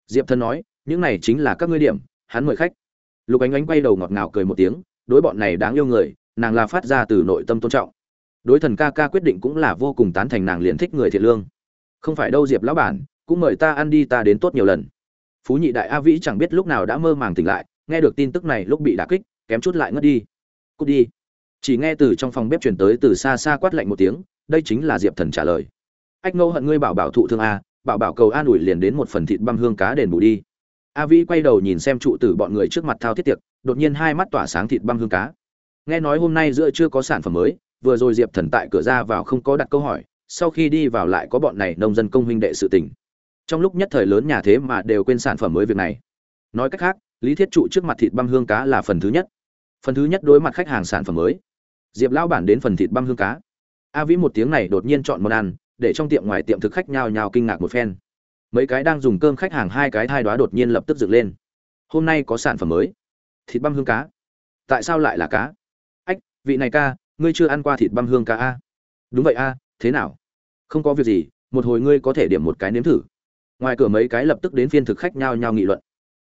Diệp thần nói những này chính là các ngươi điểm, hắn mời khách. Lục ánh ánh quay đầu ngọt ngào cười một tiếng, đối bọn này đáng yêu người, nàng là phát ra từ nội tâm tôn trọng. Đối thần ca ca quyết định cũng là vô cùng tán thành nàng liền thích người thiện lương. Không phải đâu diệp lão bản, cũng mời ta ăn đi ta đến tốt nhiều lần. Phú nhị đại a vĩ chẳng biết lúc nào đã mơ màng tỉnh lại, nghe được tin tức này lúc bị đả kích, kém chút lại ngất đi. Cút đi. Chỉ nghe từ trong phòng bếp chuyển tới từ xa xa quát lạnh một tiếng, đây chính là diệp thần trả lời. Ách ngô hận ngươi bảo bảo thụ thương a, bảo bảo cầu an ủi liền đến một phần thịt băm hương cá đền bù đi a vĩ quay đầu nhìn xem trụ tử bọn người trước mặt thao thiết tiệc, đột nhiên hai mắt tỏa sáng thịt băm hương cá. Nghe nói hôm nay giữa chưa có sản phẩm mới, vừa rồi diệp thần tại cửa ra vào không có đặt câu hỏi, sau khi đi vào lại có bọn này nông dân công huynh đệ sự tình. Trong lúc nhất thời lớn nhà thế mà đều quên sản phẩm mới việc này. Nói cách khác, lý thiết trụ trước mặt thịt băm hương cá là phần thứ nhất. Phần thứ nhất đối mặt khách hàng sản phẩm mới. Diệp lão bản đến phần thịt băm hương cá. A vĩ một tiếng này đột nhiên chọn món ăn, để trong tiệm ngoài tiệm thực khách nhào nhào kinh ngạc một phen mấy cái đang dùng cơm khách hàng hai cái thai đoá đột nhiên lập tức dựng lên. Hôm nay có sản phẩm mới. Thịt băm hương cá. Tại sao lại là cá? Ách, vị này ca, ngươi chưa ăn qua thịt băm hương cá a đúng vậy a thế nào? Không có việc gì, một hồi ngươi có thể điểm một cái nếm thử. Ngoài cửa mấy cái lập tức đến phiên thực khách nhao nhao nghị luận.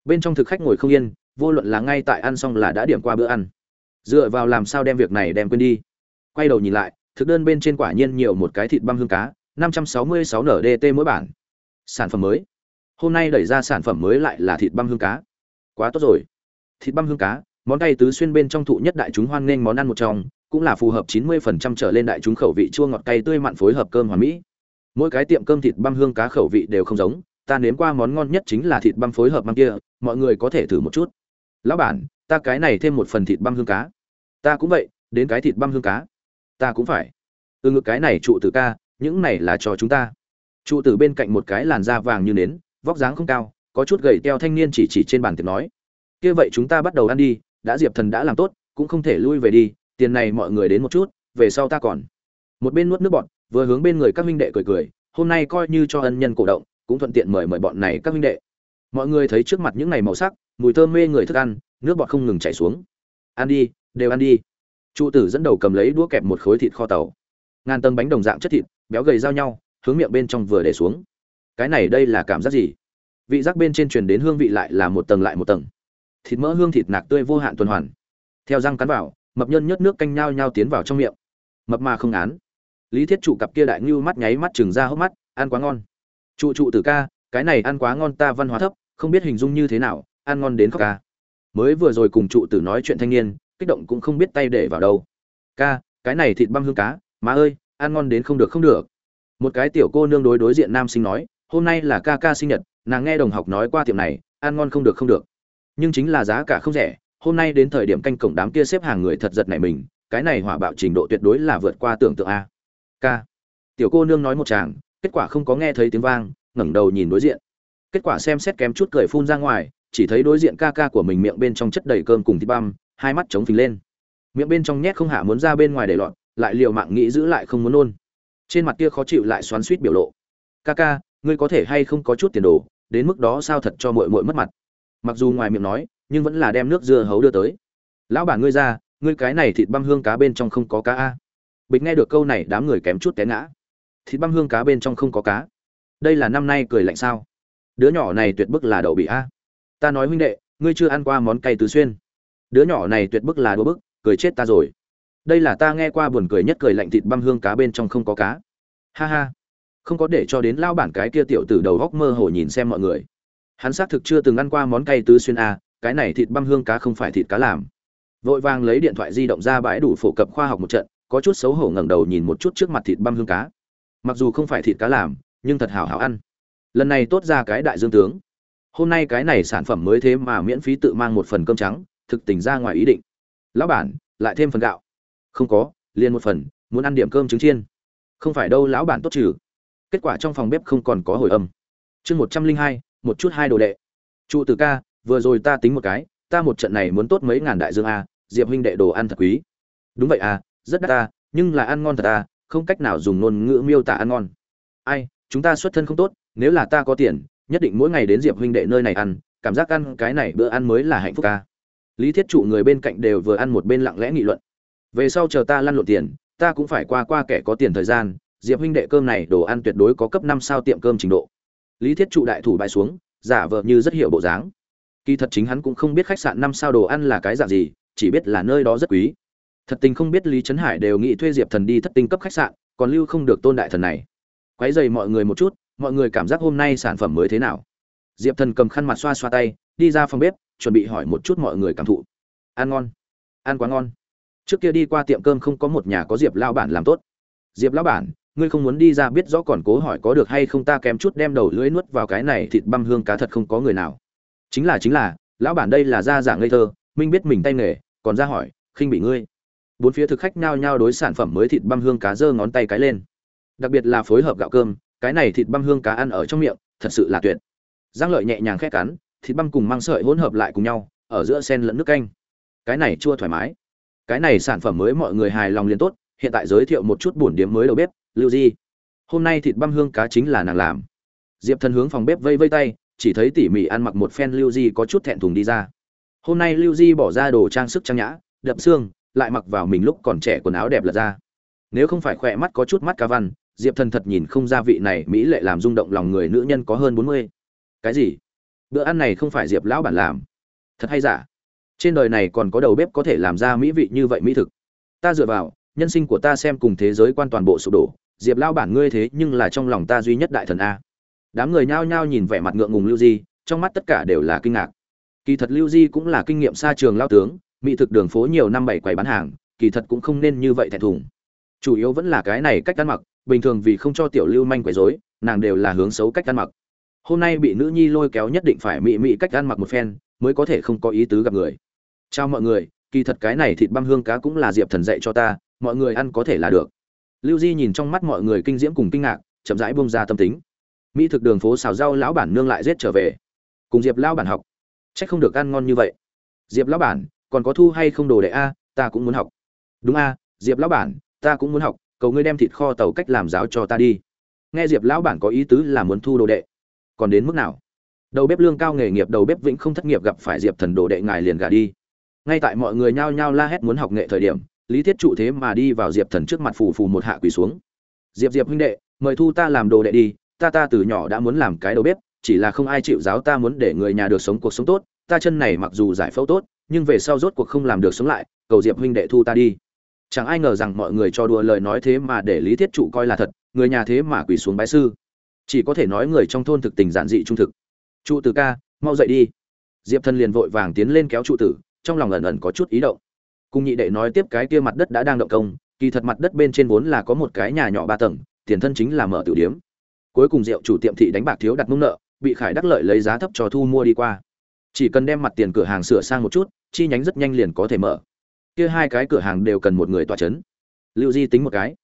Bên trong thực khách ngồi không yên, vô luận là ngay tại ăn xong là đã điểm qua bữa ăn. Dựa vào làm sao đem việc này đem quên đi? Quay đầu nhìn lại, thực đơn bên trên quả nhiên nhiều một cái thịt băm hương cá 566 ndt mỗi bản sản phẩm mới. Hôm nay đẩy ra sản phẩm mới lại là thịt băm hương cá. Quá tốt rồi. Thịt băm hương cá, món cay tứ xuyên bên trong thụ nhất đại chúng hoan nghênh món ăn một trong, cũng là phù hợp 90% trở lên đại chúng khẩu vị chua ngọt cay tươi mặn phối hợp cơm hoàn mỹ. Mỗi cái tiệm cơm thịt băm hương cá khẩu vị đều không giống, ta nếm qua món ngon nhất chính là thịt băm phối hợp băm kia, mọi người có thể thử một chút. Lão bản, ta cái này thêm một phần thịt băm hương cá. Ta cũng vậy, đến cái thịt băm hương cá. Ta cũng phải. Từ ngực cái này trụ từ ca, những này là cho chúng ta trụ tử bên cạnh một cái làn da vàng như nến, vóc dáng không cao, có chút gầy teo thanh niên chỉ chỉ trên bàn tiệc nói. Kia vậy chúng ta bắt đầu ăn đi, đã diệp thần đã làm tốt, cũng không thể lui về đi, tiền này mọi người đến một chút, về sau ta còn. Một bên nuốt nước bọn vừa hướng bên người các minh đệ cười cười, hôm nay coi như cho ân nhân cổ động, cũng thuận tiện mời mời bọn này các minh đệ. Mọi người thấy trước mặt những ngày màu sắc, mùi thơm mê người thức ăn, nước bọt không ngừng chảy xuống. Ăn đi, đều ăn đi. Trụ tử dẫn đầu cầm lấy đũa kẹp một khối thịt kho tàu. Ngàn tầng bánh đồng dạng chất thịt, béo gầy giao nhau hướng miệng bên trong vừa để xuống. Cái này đây là cảm giác gì? Vị giác bên trên truyền đến hương vị lại là một tầng lại một tầng. Thịt mỡ hương thịt nạc tươi vô hạn tuần hoàn. Theo răng cắn vào, mập nhân nhất nước canh nhao nhao tiến vào trong miệng. Mập mà không án lý thiết trụ cặp kia đại ngưu mắt nháy mắt chừng ra hốc mắt, ăn quá ngon. Trụ trụ tử ca, cái này ăn quá ngon ta văn hóa thấp, không biết hình dung như thế nào, ăn ngon đến khóc ca. Mới vừa rồi cùng trụ tử nói chuyện thanh niên, kích động cũng không biết tay để vào đâu. Ca, cái này thịt băm hương cá, má ơi, ăn ngon đến không được không được một cái tiểu cô nương đối đối diện nam sinh nói, hôm nay là ca ca sinh nhật, nàng nghe đồng học nói qua tiệm này, ăn ngon không được không được. Nhưng chính là giá cả không rẻ, hôm nay đến thời điểm canh cổng đám kia xếp hàng người thật giật này mình, cái này hỏa bạo trình độ tuyệt đối là vượt qua tưởng tượng a. Ca. Tiểu cô nương nói một chàng kết quả không có nghe thấy tiếng vang, ngẩng đầu nhìn đối diện. Kết quả xem xét kém chút cười phun ra ngoài, chỉ thấy đối diện ca ca của mình miệng bên trong chất đầy cơm cùng thịt băm, hai mắt trống phình lên. Miệng bên trong nhét không hạ muốn ra bên ngoài để lọt, lại liều mạng nghĩ giữ lại không muốn nôn trên mặt kia khó chịu lại xoắn suýt biểu lộ. Ca ca ngươi có thể hay không có chút tiền đồ, đến mức đó sao thật cho mội mội mất mặt? Mặc dù ngoài miệng nói, nhưng vẫn là đem nước dưa hấu đưa tới. Lão bản ngươi ra, ngươi cái này thịt băm hương cá bên trong không có cá a. Bịch nghe được câu này, đám người kém chút té ngã. Thịt băm hương cá bên trong không có cá? Đây là năm nay cười lạnh sao? Đứa nhỏ này tuyệt bức là đậu bị a. Ta nói huynh đệ, ngươi chưa ăn qua món cay tứ xuyên. Đứa nhỏ này tuyệt bức là đũa bức, cười chết ta rồi đây là ta nghe qua buồn cười nhất cười lạnh thịt băm hương cá bên trong không có cá. Ha ha. Không có để cho đến lao bản cái kia tiểu từ đầu góc mơ hồ nhìn xem mọi người. Hắn xác thực chưa từng ăn qua món cay tứ xuyên a, cái này thịt băm hương cá không phải thịt cá làm. Vội vàng lấy điện thoại di động ra bãi đủ phổ cập khoa học một trận, có chút xấu hổ ngẩng đầu nhìn một chút trước mặt thịt băm hương cá. Mặc dù không phải thịt cá làm, nhưng thật hảo hảo ăn. Lần này tốt ra cái đại dương tướng. Hôm nay cái này sản phẩm mới thế mà miễn phí tự mang một phần cơm trắng, thực tình ra ngoài ý định. Lão bản, lại thêm phần gạo không có, liền một phần, muốn ăn điểm cơm trứng chiên. Không phải đâu, lão bản tốt trừ. Kết quả trong phòng bếp không còn có hồi âm. Chương một trăm linh hai, một chút hai đồ đệ. Trụ từ ca, vừa rồi ta tính một cái, ta một trận này muốn tốt mấy ngàn đại dương a, diệp huynh đệ đồ ăn thật quý. Đúng vậy à rất đắt ta nhưng là ăn ngon thật ta không cách nào dùng ngôn ngữ miêu tả ăn ngon. Ai, chúng ta xuất thân không tốt, nếu là ta có tiền, nhất định mỗi ngày đến diệp huynh đệ nơi này ăn, cảm giác ăn cái này bữa ăn mới là hạnh phúc ca lý thiết trụ người bên cạnh đều vừa ăn một bên lặng lẽ nghị luận về sau chờ ta lăn lộn tiền, ta cũng phải qua qua kẻ có tiền thời gian, diệp huynh đệ cơm này đồ ăn tuyệt đối có cấp năm sao tiệm cơm trình độ. Lý thiết trụ đại thủ bại xuống, giả vờ như rất hiểu bộ dáng. Kỳ thật chính hắn cũng không biết khách sạn năm sao đồ ăn là cái dạng gì, chỉ biết là nơi đó rất quý. Thật tình không biết lý trấn hải đều nghĩ thuê diệp thần đi thất tinh cấp khách sạn, còn lưu không được tôn đại thần này. Quấy dày mọi người một chút, mọi người cảm giác hôm nay sản phẩm mới thế nào? Diệp thần cầm khăn mặt xoa xoa tay, đi ra phòng bếp, chuẩn bị hỏi một chút mọi người cảm thụ. Ăn ngon. Ăn quá ngon trước kia đi qua tiệm cơm không có một nhà có diệp lao bản làm tốt. Diệp lao bản, ngươi không muốn đi ra biết rõ còn cố hỏi có được hay không ta kém chút đem đầu lưỡi nuốt vào cái này thịt băm hương cá thật không có người nào. Chính là chính là, lão bản đây là gia dạng ngây thơ, minh biết mình tay nghề, còn ra hỏi, khinh bị ngươi. Bốn phía thực khách nhao nhao đối sản phẩm mới thịt băm hương cá giơ ngón tay cái lên. Đặc biệt là phối hợp gạo cơm, cái này thịt băm hương cá ăn ở trong miệng, thật sự là tuyệt. Giang lợi nhẹ nhàng khét cắn, thịt băm cùng mang sợi hỗn hợp lại cùng nhau, ở giữa sen lẫn nước canh. Cái này chua thoải mái cái này sản phẩm mới mọi người hài lòng liền tốt, hiện tại giới thiệu một chút bổn điếm mới đầu bếp, lưu di. Hôm nay thịt băm hương cá chính là nàng làm. Diệp thần hướng phòng bếp vây vây tay, chỉ thấy tỉ mỉ ăn mặc một phen lưu di có chút thẹn thùng đi ra. Hôm nay lưu di bỏ ra đồ trang sức trang nhã, đập xương, lại mặc vào mình lúc còn trẻ quần áo đẹp lật ra. Nếu không phải khỏe mắt có chút mắt cá văn, diệp thần thật nhìn không ra vị này mỹ lệ làm rung động lòng người nữ nhân có hơn bốn mươi. Cái gì? Bữa ăn này không phải diệp lão bản làm. Thật hay giả? Trên đời này còn có đầu bếp có thể làm ra mỹ vị như vậy mỹ thực. Ta dựa vào, nhân sinh của ta xem cùng thế giới quan toàn bộ sụp đổ, diệp lão bản ngươi thế nhưng là trong lòng ta duy nhất đại thần a. Đám người nhao nhao nhìn vẻ mặt ngượng ngùng lưu di, trong mắt tất cả đều là kinh ngạc. Kỳ thật lưu di cũng là kinh nghiệm xa trường lao tướng, mỹ thực đường phố nhiều năm bảy quầy bán hàng, kỳ thật cũng không nên như vậy thẹn thùng. Chủ yếu vẫn là cái này cách ăn mặc, bình thường vì không cho tiểu lưu manh quấy rối, nàng đều là hướng xấu cách ăn mặc. Hôm nay bị nữ nhi lôi kéo nhất định phải mị mị cách ăn mặc một phen, mới có thể không có ý tứ gặp người chào mọi người, kỳ thật cái này thịt băm hương cá cũng là diệp thần dạy cho ta, mọi người ăn có thể là được. Lưu di nhìn trong mắt mọi người kinh diễm cùng kinh ngạc, chậm rãi bông ra tâm tính. Mỹ thực đường phố xào rau lão bản nương lại rết trở về. Cùng diệp lão bản học. C không được ăn ngon như vậy. Diệp lão bản, còn có thu hay không đồ đệ a, ta cũng muốn học. Đúng a, diệp lão bản, ta cũng muốn học, cầu ngươi đem thịt kho tàu cách làm giáo cho ta đi. Nghe diệp lão bản có ý tứ là muốn thu đồ đệ. Còn đến mức nào? Đầu bếp lương cao nghề nghiệp, đầu bếp vĩnh không thất nghiệp gặp phải diệp thần đồ đệ ngài liền gà đi ngay tại mọi người nhao nhao la hét muốn học nghệ thời điểm, lý thiết trụ thế mà đi vào diệp thần trước mặt phù phù một hạ quỳ xuống. Diệp diệp huynh đệ, mời thu ta làm đồ đệ đi, ta ta từ nhỏ đã muốn làm cái đầu bếp, chỉ là không ai chịu giáo ta muốn để người nhà được sống cuộc sống tốt, ta chân này mặc dù giải phẫu tốt, nhưng về sau rốt cuộc không làm được sống lại, cầu diệp huynh đệ thu ta đi. Chẳng ai ngờ rằng mọi người cho đùa lời nói thế mà để lý thiết trụ coi là thật, người nhà thế mà quỳ xuống bái sư. Chỉ có thể nói người trong thôn thực tình giản dị trung thực. Trụ tử ca, mau dậy đi. Diệp thần liền vội vàng tiến lên kéo trụ tử trong lòng ẩn ẩn có chút ý động. Cùng nhị đệ nói tiếp cái kia mặt đất đã đang động công, kỳ thật mặt đất bên trên vốn là có một cái nhà nhỏ ba tầng, tiền thân chính là mở tử điếm. Cuối cùng rượu chủ tiệm thị đánh bạc thiếu đặt mông nợ, bị khải đắc lợi lấy giá thấp cho thu mua đi qua. Chỉ cần đem mặt tiền cửa hàng sửa sang một chút, chi nhánh rất nhanh liền có thể mở. Kia hai cái cửa hàng đều cần một người tọa chấn. Lưu di tính một cái.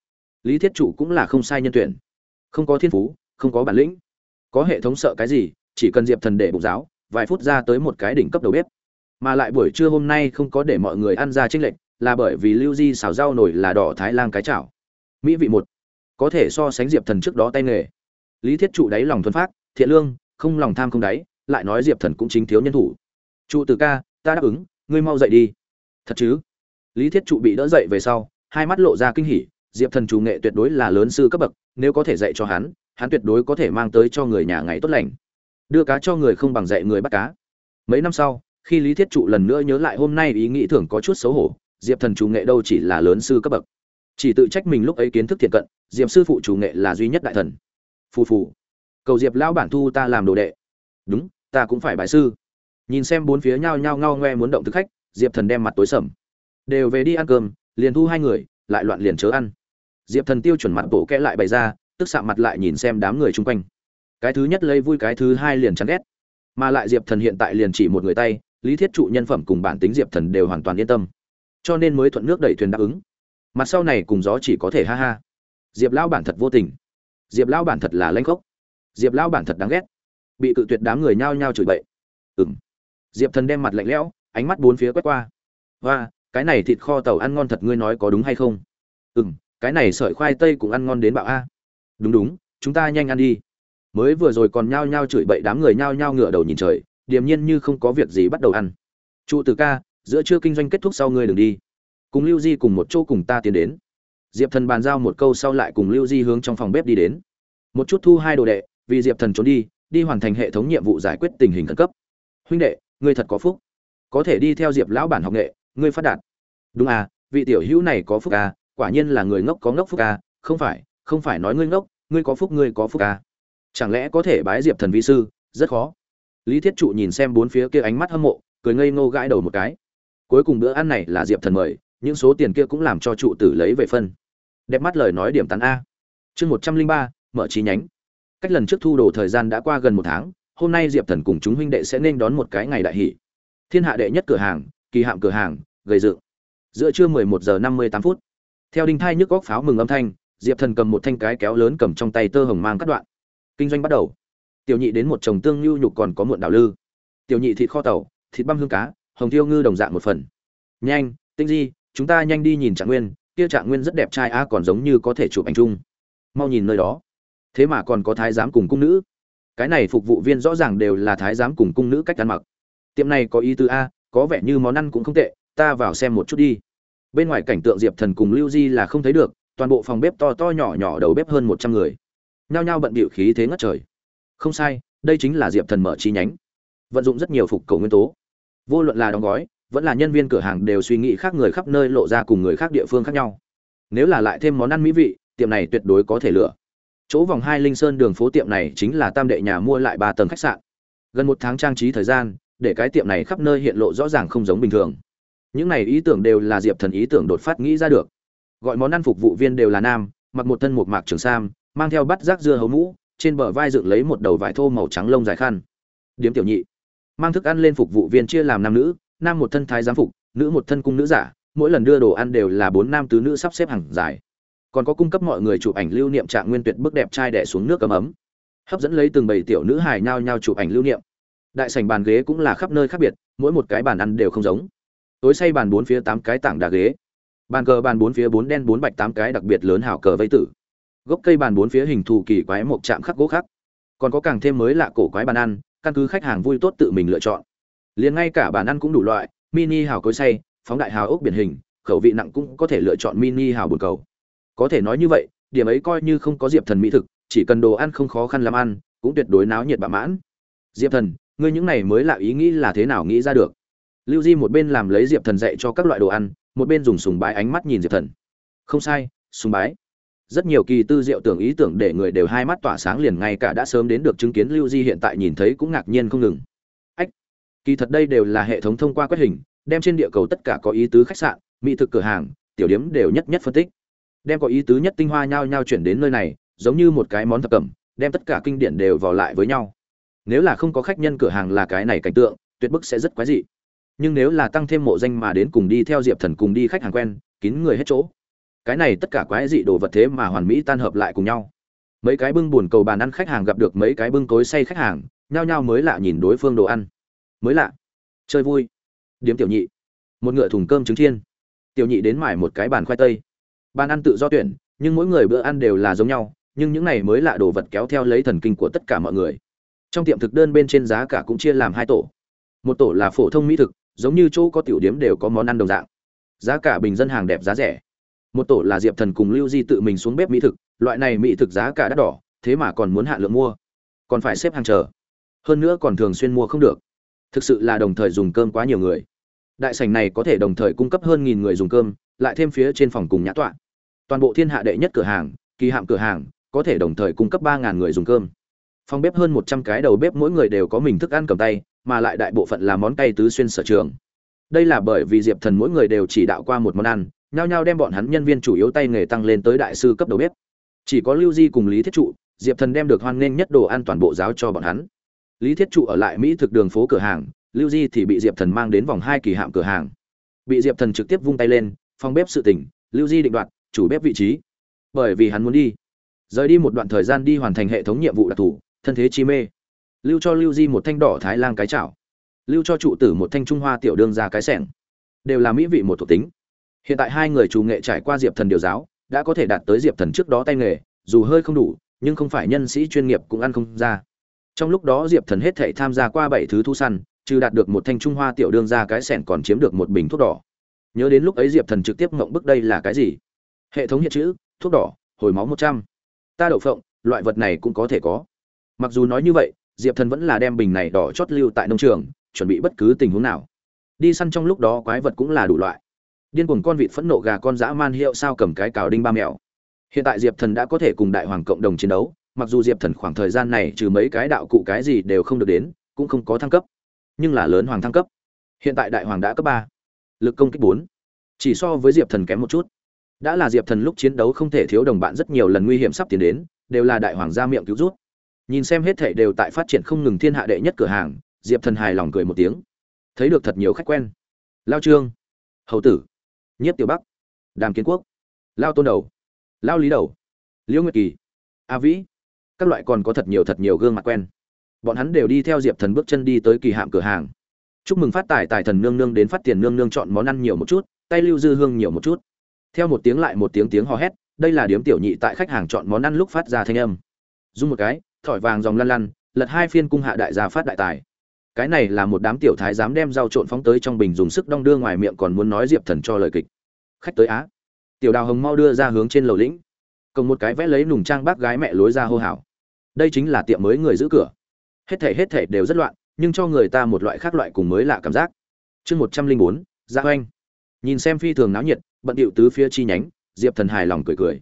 Lý thiết chủ cũng là không sai nhân tuyển. Không có thiên phú, không có bản lĩnh. Có hệ thống sợ cái gì, chỉ cần diệp thần để bục giáo, vài phút ra tới một cái đỉnh cấp đầu bếp mà lại buổi trưa hôm nay không có để mọi người ăn ra trinh lệch, là bởi vì lưu di xào rau nổi là đỏ thái lan cái chảo. Mỹ vị một, có thể so sánh diệp thần trước đó tay nghề. Lý thiết trụ đáy lòng thuần phát thiện lương, không lòng tham không đáy, lại nói diệp thần cũng chính thiếu nhân thủ. Trụ từ ca, ta đáp ứng, ngươi mau dậy đi. Thật chứ? Lý thiết trụ bị đỡ dậy về sau, hai mắt lộ ra kinh hỉ, diệp thần chủ nghệ tuyệt đối là lớn sư cấp bậc, nếu có thể dạy cho hắn hắn tuyệt đối có thể mang tới cho người nhà ngày tốt lành. Đưa cá cho người không bằng dạy người bắt cá. Mấy năm sau khi lý thiết trụ lần nữa nhớ lại hôm nay ý nghĩ thường có chút xấu hổ, diệp thần chủ nghệ đâu chỉ là lớn sư cấp bậc. Chỉ tự trách mình lúc ấy kiến thức thiện cận, diệp sư phụ chủ nghệ là duy nhất đại thần. Phù phù. Cầu diệp lão bản thu ta làm đồ đệ. Đúng, ta cũng phải bài sư. Nhìn xem bốn phía nhao nhao ngao ngoe muốn động thực khách, diệp thần đem mặt tối sầm. Đều về đi ăn cơm, liền thu hai người, lại loạn liền chớ ăn. Diệp thần tiêu chuẩn mặt bộ kẽ lại bày ra, tức sạm mặt lại nhìn xem đám người chung quanh. Cái thứ nhất lấy vui cái thứ hai liền chán ghét. Mà lại diệp thần hiện tại liền chỉ một người tay lý thiết trụ nhân phẩm cùng bản tính diệp thần đều hoàn toàn yên tâm. Cho nên mới thuận nước đẩy thuyền đáp ứng. Mặt sau này cùng gió chỉ có thể ha ha. Diệp lão bản thật vô tình. Diệp lão bản thật là lanh khốc. Diệp lão bản thật đáng ghét. Bị cự tuyệt đám người nhao nhao chửi bậy. Ừng diệp thần đem mặt lạnh lẽo, ánh mắt bốn phía quét qua. Và cái này thịt kho tàu ăn ngon thật ngươi nói có đúng hay không? Ừng cái này sợi khoai tây cũng ăn ngon đến bạo a. Đúng đúng, chúng ta nhanh ăn đi. Mới vừa rồi còn nhao nhao chửi bậy đám người nhao nhao ngửa đầu nhìn trời điềm nhiên như không có việc gì bắt đầu ăn. Trụ từ ca, giữa trưa kinh doanh kết thúc sau ngươi đừng đi. Cùng lưu di cùng một chỗ cùng ta tiến đến. Diệp thần bàn giao một câu sau lại cùng lưu di hướng trong phòng bếp đi đến. Một chút thu hai đồ đệ, vì diệp thần trốn đi đi hoàn thành hệ thống nhiệm vụ giải quyết tình hình khẩn cấp. Huynh đệ, ngươi thật có phúc. Có thể đi theo diệp lão bản học nghệ, ngươi phát đạt. Đúng à vị tiểu hữu này có phúc à quả nhiên là người ngốc có ngốc phúc à không phải không phải nói ngươi ngốc, ngươi có phúc, ngươi có phúc à. Chẳng lẽ có thể bái diệp thần vi sư, rất khó lý thiết trụ nhìn xem bốn phía kia ánh mắt hâm mộ, cười ngây ngô gãi đầu một cái. Cuối cùng bữa ăn này là diệp thần mời, những số tiền kia cũng làm cho trụ tử lấy về phân. Đẹp mắt lời nói điểm tán a. Chương một trăm linh ba, mở chi nhánh. Cách lần trước thu đồ thời gian đã qua gần một tháng, hôm nay diệp thần cùng chúng huynh đệ sẽ nên đón một cái ngày đại hỷ. Thiên hạ đệ nhất cửa hàng, kỳ hạm cửa hàng, gầy dựng. Giữa trưa mười một giờ năm mươi tám phút. Theo đinh thai nhức góc pháo mừng âm thanh, diệp thần cầm một thanh cái kéo lớn cầm trong tay tơ hồng mang cắt đoạn. Kinh doanh bắt đầu tiểu nhị đến một chồng tương nhu nhục còn có muộn đảo lư. Tiểu nhị thịt kho tàu, thịt băm hương cá, hồng tiêu ngư đồng dạng một phần. Nhanh, tinh di, chúng ta nhanh đi nhìn trạng nguyên, kia trạng nguyên rất đẹp trai a còn giống như có thể chụp ảnh chung. Mau nhìn nơi đó. Thế mà còn có thái giám cùng cung nữ. Cái này phục vụ viên rõ ràng đều là thái giám cùng cung nữ cách ăn mặc. Tiệm này có ý tứ a, có vẻ như món ăn cũng không tệ, ta vào xem một chút đi. Bên ngoài cảnh tượng diệp thần cùng lưu di là không thấy được, toàn bộ phòng bếp to to nhỏ nhỏ đầu bếp hơn một trăm người. Nhao nhao bận bịu khí thế ngất trời không sai, đây chính là diệp thần mở chi nhánh. Vận dụng rất nhiều phục cầu nguyên tố. Vô luận là đóng gói, vẫn là nhân viên cửa hàng đều suy nghĩ khác người khắp nơi lộ ra cùng người khác địa phương khác nhau. Nếu là lại thêm món ăn mỹ vị, tiệm này tuyệt đối có thể lựa. Chỗ vòng hai linh sơn đường phố tiệm này chính là tam đệ nhà mua lại ba tầng khách sạn. Gần một tháng trang trí thời gian, để cái tiệm này khắp nơi hiện lộ rõ ràng không giống bình thường. Những này ý tưởng đều là diệp thần ý tưởng đột phát nghĩ ra được. Gọi món ăn phục vụ viên đều là nam, mặc một thân một mạc trường sam, mang theo bắt rác dưa hấu mũ trên bờ vai dựng lấy một đầu vải thô màu trắng lông dài khăn. Điếm tiểu nhị. Mang thức ăn lên phục vụ viên chia làm nam nữ, nam một thân thái giám phục, nữ một thân cung nữ giả, mỗi lần đưa đồ ăn đều là bốn nam tứ nữ sắp xếp hàng dài. Còn có cung cấp mọi người chụp ảnh lưu niệm trạng nguyên tuyệt bức đẹp trai đẻ xuống nước ấm ấm. Hấp dẫn lấy từng bầy tiểu nữ hài nhao nhao chụp ảnh lưu niệm. Đại sảnh bàn ghế cũng là khắp nơi khác biệt, mỗi một cái bàn ăn đều không giống. Tối say bàn bốn phía tám cái tảng đá ghế. Bàn cờ bàn bốn phía bốn đen bốn bạch tám cái đặc biệt lớn hảo cờ vây tử gốc cây bàn bốn phía hình thù kỳ quái một chạm khắc gỗ khắc còn có càng thêm mới lạ cổ quái bàn ăn, căn cứ khách hàng vui tốt tự mình lựa chọn. Liền ngay cả bàn ăn cũng đủ loại, mini hào cối say phóng đại hào ốc biển hình, khẩu vị nặng cũng có thể lựa chọn mini hào bồn cầu. Có thể nói như vậy, điểm ấy coi như không có diệp thần mỹ thực, chỉ cần đồ ăn không khó khăn làm ăn, cũng tuyệt đối náo nhiệt bạ mãn. Diệp thần, ngươi những này mới lạ ý nghĩ là thế nào nghĩ ra được? Lưu di một bên làm lấy diệp thần dạy cho các loại đồ ăn, một bên dùng sùng bái ánh mắt nhìn diệp thần. Không sai, sùng bái rất nhiều kỳ tư diệu tưởng ý tưởng để người đều hai mắt tỏa sáng liền ngay cả đã sớm đến được chứng kiến lưu di hiện tại nhìn thấy cũng ngạc nhiên không ngừng. Ách, kỳ thật đây đều là hệ thống thông qua quét hình, đem trên địa cầu tất cả có ý tứ khách sạn, mỹ thực cửa hàng, tiểu điếm đều nhất nhất phân tích. Đem có ý tứ nhất tinh hoa nhau nhau chuyển đến nơi này, giống như một cái món thập cẩm, đem tất cả kinh điển đều vào lại với nhau. Nếu là không có khách nhân cửa hàng là cái này cảnh tượng, tuyệt bức sẽ rất quái dị. Nhưng nếu là tăng thêm mộ danh mà đến cùng đi theo diệp thần cùng đi khách hàng quen, kín người hết chỗ cái này tất cả quái dị đồ vật thế mà hoàn mỹ tan hợp lại cùng nhau. Mấy cái bưng buồn cầu bàn ăn khách hàng gặp được mấy cái bưng cối say khách hàng, nhao nhao mới lạ nhìn đối phương đồ ăn. Mới lạ. Chơi vui. Điếm tiểu nhị. Một ngựa thùng cơm trứng chiên. Tiểu nhị đến mải một cái bàn khoai tây. Bàn ăn tự do tuyển, nhưng mỗi người bữa ăn đều là giống nhau, nhưng những này mới lạ đồ vật kéo theo lấy thần kinh của tất cả mọi người. Trong tiệm thực đơn bên trên giá cả cũng chia làm hai tổ. Một tổ là phổ thông mỹ thực, giống như chỗ có tiểu điếm đều có món ăn đồng dạng. Giá cả bình dân hàng đẹp, giá rẻ một tổ là diệp thần cùng lưu di tự mình xuống bếp mỹ thực, loại này mỹ thực giá cả đắt đỏ, thế mà còn muốn hạ lượng mua. Còn phải xếp hàng chờ. Hơn nữa còn thường xuyên mua không được. Thực sự là đồng thời dùng cơm quá nhiều người. Đại sảnh này có thể đồng thời cung cấp hơn nghìn người dùng cơm, lại thêm phía trên phòng cùng nhã tọa. Toàn bộ thiên hạ đệ nhất cửa hàng, kỳ hạm cửa hàng, có thể đồng thời cung cấp ba ngàn người dùng cơm. Phòng bếp hơn một trăm cái đầu bếp mỗi người đều có mình thức ăn cầm tay, mà lại đại bộ phận là món cay tứ xuyên sở trường. Đây là bởi vì diệp thần mỗi người đều chỉ đạo qua một món ăn nhao nhao đem bọn hắn nhân viên chủ yếu tay nghề tăng lên tới đại sư cấp đầu bếp. Chỉ có lưu di cùng lý thiết trụ, diệp thần đem được hoan nghênh nhất đồ ăn toàn bộ giáo cho bọn hắn. Lý thiết trụ ở lại mỹ thực đường phố cửa hàng, lưu di thì bị diệp thần mang đến vòng hai kỳ hạm cửa hàng. Bị diệp thần trực tiếp vung tay lên, phòng bếp sự tỉnh, lưu di định đoạt, chủ bếp vị trí. Bởi vì hắn muốn đi. Rời đi một đoạn thời gian đi hoàn thành hệ thống nhiệm vụ đặc thù, thân thế chi mê. Lưu cho lưu di một thanh đỏ thái lang cái chảo. Lưu cho trụ tử một thanh trung hoa tiểu đương ra cái sẻng. Đều là mỹ vị một thuộc tính hiện tại hai người chủ nghệ trải qua diệp thần điều giáo, đã có thể đạt tới diệp thần trước đó tay nghề, dù hơi không đủ, nhưng không phải nhân sĩ chuyên nghiệp cũng ăn không ra. Trong lúc đó diệp thần hết thể tham gia qua bảy thứ thu săn, trừ đạt được một thanh trung hoa tiểu đương ra cái sẻn còn chiếm được một bình thuốc đỏ. Nhớ đến lúc ấy diệp thần trực tiếp mộng bức đây là cái gì? Hệ thống hiện chữ, thuốc đỏ, hồi máu một trăm. Ta đậu phộng, loại vật này cũng có thể có. Mặc dù nói như vậy, diệp thần vẫn là đem bình này đỏ chót lưu tại nông trường, chuẩn bị bất cứ tình huống nào. Đi săn trong lúc đó quái vật cũng là đủ loại điên cuồng con vịt phẫn nộ gà con dã man hiệu sao cầm cái cào đinh ba mèo. Hiện tại diệp thần đã có thể cùng đại hoàng cộng đồng chiến đấu, mặc dù diệp thần khoảng thời gian này trừ mấy cái đạo cụ cái gì đều không được đến, cũng không có thăng cấp, nhưng là lớn hoàng thăng cấp. Hiện tại đại hoàng đã cấp ba, lực công kích bốn. Chỉ so với diệp thần kém một chút. Đã là diệp thần lúc chiến đấu không thể thiếu đồng bạn rất nhiều lần nguy hiểm sắp tiến đến, đều là đại hoàng ra miệng cứu rút nhìn xem hết thể đều tại phát triển không ngừng thiên hạ đệ nhất cửa hàng, diệp thần hài lòng cười một tiếng. Thấy được thật nhiều khách quen. Lao trương, hầu tử nhiếp tiểu bắc, đàm kiến quốc, lao tôn đầu, lao lý đầu, liễu nguyệt kỳ, a vĩ, các loại còn có thật nhiều thật nhiều gương mặt quen. Bọn hắn đều đi theo diệp thần bước chân đi tới kỳ hạm cửa hàng. Chúc mừng phát tài tài thần nương nương đến phát tiền nương nương chọn món ăn nhiều một chút, tay lưu dư hương nhiều một chút. Theo một tiếng lại một tiếng tiếng hò hét, đây là điếm tiểu nhị tại khách hàng chọn món ăn lúc phát ra thanh âm. Dung một cái, thỏi vàng dòng lăn lăn, lật hai phiên cung hạ đại gia phát đại tài cái này là một đám tiểu thái dám đem rau trộn phóng tới trong bình dùng sức đong đưa ngoài miệng còn muốn nói diệp thần cho lời kịch. Khách tới á. Tiểu đào hồng mau đưa ra hướng trên lầu lĩnh. Cộng một cái vẽ lấy nùng trang bác gái mẹ lối ra hô hào. Đây chính là tiệm mới người giữ cửa. Hết thể hết thể đều rất loạn, nhưng cho người ta một loại khác loại cùng mới lạ cảm giác. Chương một trăm linh bốn dạ gia oanh nhìn xem phi thường náo nhiệt, bận điệu tứ phía chi nhánh, diệp thần hài lòng cười cười.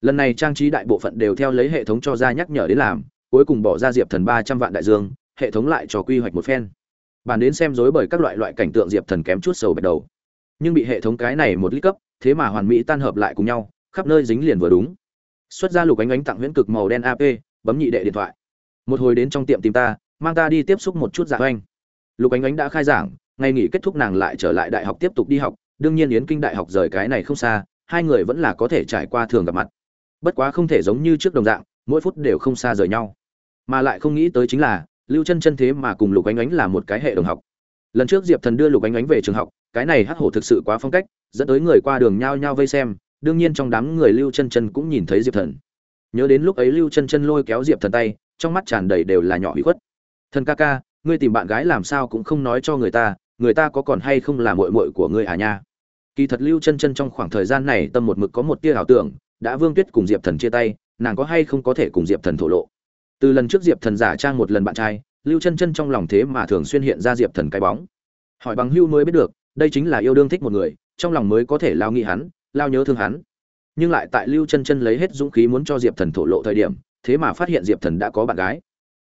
Lần này trang trí đại bộ phận đều theo lấy hệ thống cho ra nhắc nhở đến làm, cuối cùng bỏ ra diệp thần ba trăm vạn đại dương hệ thống lại cho quy hoạch một phen. Bàn đến xem dối bởi các loại loại cảnh tượng diệp thần kém chút sầu bạch đầu. Nhưng bị hệ thống cái này một lít cấp, thế mà hoàn mỹ tan hợp lại cùng nhau, khắp nơi dính liền vừa đúng. Xuất ra lục ánh ánh tặng huyễn cực màu đen ap bấm nhị đệ điện thoại. Một hồi đến trong tiệm tìm ta, mang ta đi tiếp xúc một chút dạ oanh lục ánh ánh đã khai giảng, ngày nghỉ kết thúc nàng lại trở lại đại học tiếp tục đi học, đương nhiên yến kinh đại học rời cái này không xa, hai người vẫn là có thể trải qua thường gặp mặt. Bất quá không thể giống như trước đồng dạng, mỗi phút đều không xa rời nhau. Mà lại không nghĩ tới chính là lưu chân chân thế mà cùng lục ánh ánh là một cái hệ đồng học. Lần trước diệp thần đưa lục ánh ánh về trường học, cái này hắc hổ thực sự quá phong cách, dẫn tới người qua đường nhao nhao vây xem, đương nhiên trong đám người lưu chân chân cũng nhìn thấy diệp thần. Nhớ đến lúc ấy lưu chân chân lôi kéo diệp thần tay, trong mắt tràn đầy đều là nhỏ bị khuất. Thần ca ca, ngươi tìm bạn gái làm sao cũng không nói cho người ta người ta có còn hay không là mội mội của ngươi à nha? Kỳ thật lưu chân chân trong khoảng thời gian này tâm một mực có một tia ảo tưởng, đã vương tuyết cùng diệp thần chia tay, nàng có hay không có thể cùng diệp thần thổ lộ? Từ lần trước diệp thần giả trang một lần bạn trai, lưu chân chân trong lòng thế mà thường xuyên hiện ra diệp thần cái bóng. Hỏi bằng hưu mới biết được, đây chính là yêu đương thích một người, trong lòng mới có thể lao nghĩ hắn, lao nhớ thương hắn. Nhưng lại tại lưu chân chân lấy hết dũng khí muốn cho diệp thần thổ lộ thời điểm, thế mà phát hiện diệp thần đã có bạn gái.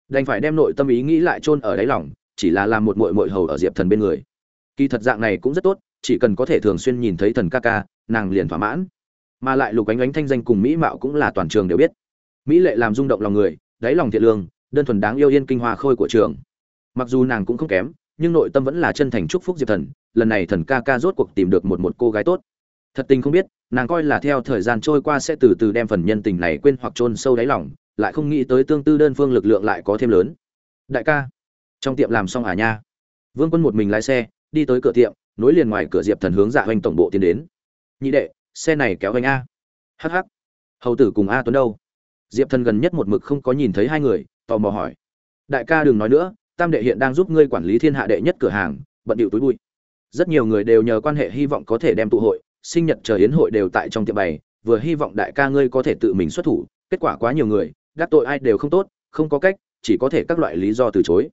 Đành phải đem nội tâm ý nghĩ lại chôn ở đáy lòng, chỉ là làm một mội mội hầu ở diệp thần bên người. Kỳ thật dạng này cũng rất tốt, chỉ cần có thể thường xuyên nhìn thấy thần ca ca, nàng liền thỏa mãn. Mà lại lục ánh ánh thanh danh cùng mỹ mạo cũng là toàn trường đều biết. Mỹ lệ làm rung động lòng người đáy lòng thiện lương, đơn thuần đáng yêu yên kinh hoa khôi của trường. Mặc dù nàng cũng không kém, nhưng nội tâm vẫn là chân thành chúc phúc diệp thần, lần này thần ca ca rốt cuộc tìm được một một cô gái tốt. Thật tình không biết, nàng coi là theo thời gian trôi qua sẽ từ từ đem phần nhân tình này quên hoặc chôn sâu đáy lòng, lại không nghĩ tới tương tư đơn phương lực lượng lại có thêm lớn. Đại ca, trong tiệm làm xong à nha? Vương quân một mình lái xe, đi tới cửa tiệm, nối liền ngoài cửa diệp thần hướng dạ hoành tổng bộ tiến đến. Nhị đệ, xe này kéo hoành a. Hh hầu tử cùng a tuấn đâu? Diệp thần gần nhất một mực không có nhìn thấy hai người, tò mò hỏi. Đại ca đừng nói nữa, tam đệ hiện đang giúp ngươi quản lý thiên hạ đệ nhất cửa hàng, bận điệu túi bụi. Rất nhiều người đều nhờ quan hệ hy vọng có thể đem tụ hội, sinh nhật chờ yến hội đều tại trong tiệm bày, vừa hy vọng đại ca ngươi có thể tự mình xuất thủ, kết quả quá nhiều người, đắc tội ai đều không tốt, không có cách, chỉ có thể các loại lý do từ chối.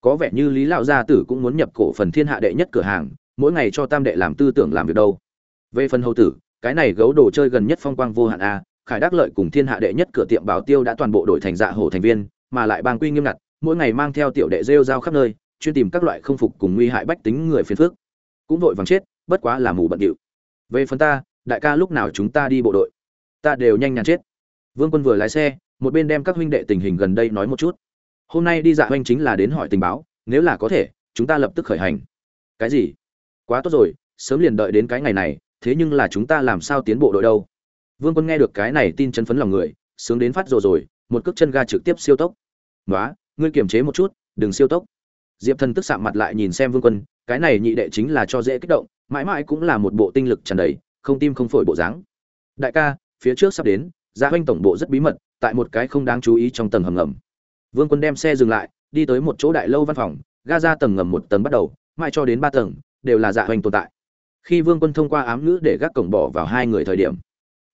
Có vẻ như lý lão gia tử cũng muốn nhập cổ phần thiên hạ đệ nhất cửa hàng, mỗi ngày cho tam đệ làm tư tưởng làm việc đâu. Về phần hầu tử, cái này gấu đồ chơi gần nhất phong quang vô hạn a khải đắc lợi cùng thiên hạ đệ nhất cửa tiệm bảo tiêu đã toàn bộ đổi thành dạ hổ thành viên, mà lại bang quy nghiêm ngặt, mỗi ngày mang theo tiểu đệ rêu rao khắp nơi, chuyên tìm các loại không phục cùng nguy hại bách tính người phiền phước cũng vội vàng chết, bất quá là mù bận điệu. Về phần ta, đại ca lúc nào chúng ta đi bộ đội? Ta đều nhanh nhàn chết. Vương quân vừa lái xe, một bên đem các huynh đệ tình hình gần đây nói một chút. Hôm nay đi dạ huynh chính là đến hỏi tình báo, nếu là có thể, chúng ta lập tức khởi hành. Cái gì? Quá tốt rồi, sớm liền đợi đến cái ngày này, thế nhưng là chúng ta làm sao tiến bộ đội đâu? Vương quân nghe được cái này tin chấn phấn lòng người, sướng đến phát rồi rồi, một cước chân ga trực tiếp siêu tốc. Nói ngươi kiềm chế một chút, đừng siêu tốc. Diệp thần tức sạm mặt lại nhìn xem vương quân, cái này nhị đệ chính là cho dễ kích động, mãi mãi cũng là một bộ tinh lực tràn đầy, không tim không phổi bộ dáng. Đại ca, phía trước sắp đến, gia huynh tổng bộ rất bí mật, tại một cái không đáng chú ý trong tầng hầm ngầm. Vương quân đem xe dừng lại, đi tới một chỗ đại lâu văn phòng, ga ra tầng ngầm một tầng bắt đầu, mãi cho đến ba tầng, đều là dạ hoành tồn tại. Khi vương quân thông qua ám ngữ để gác cổng bỏ vào hai người thời điểm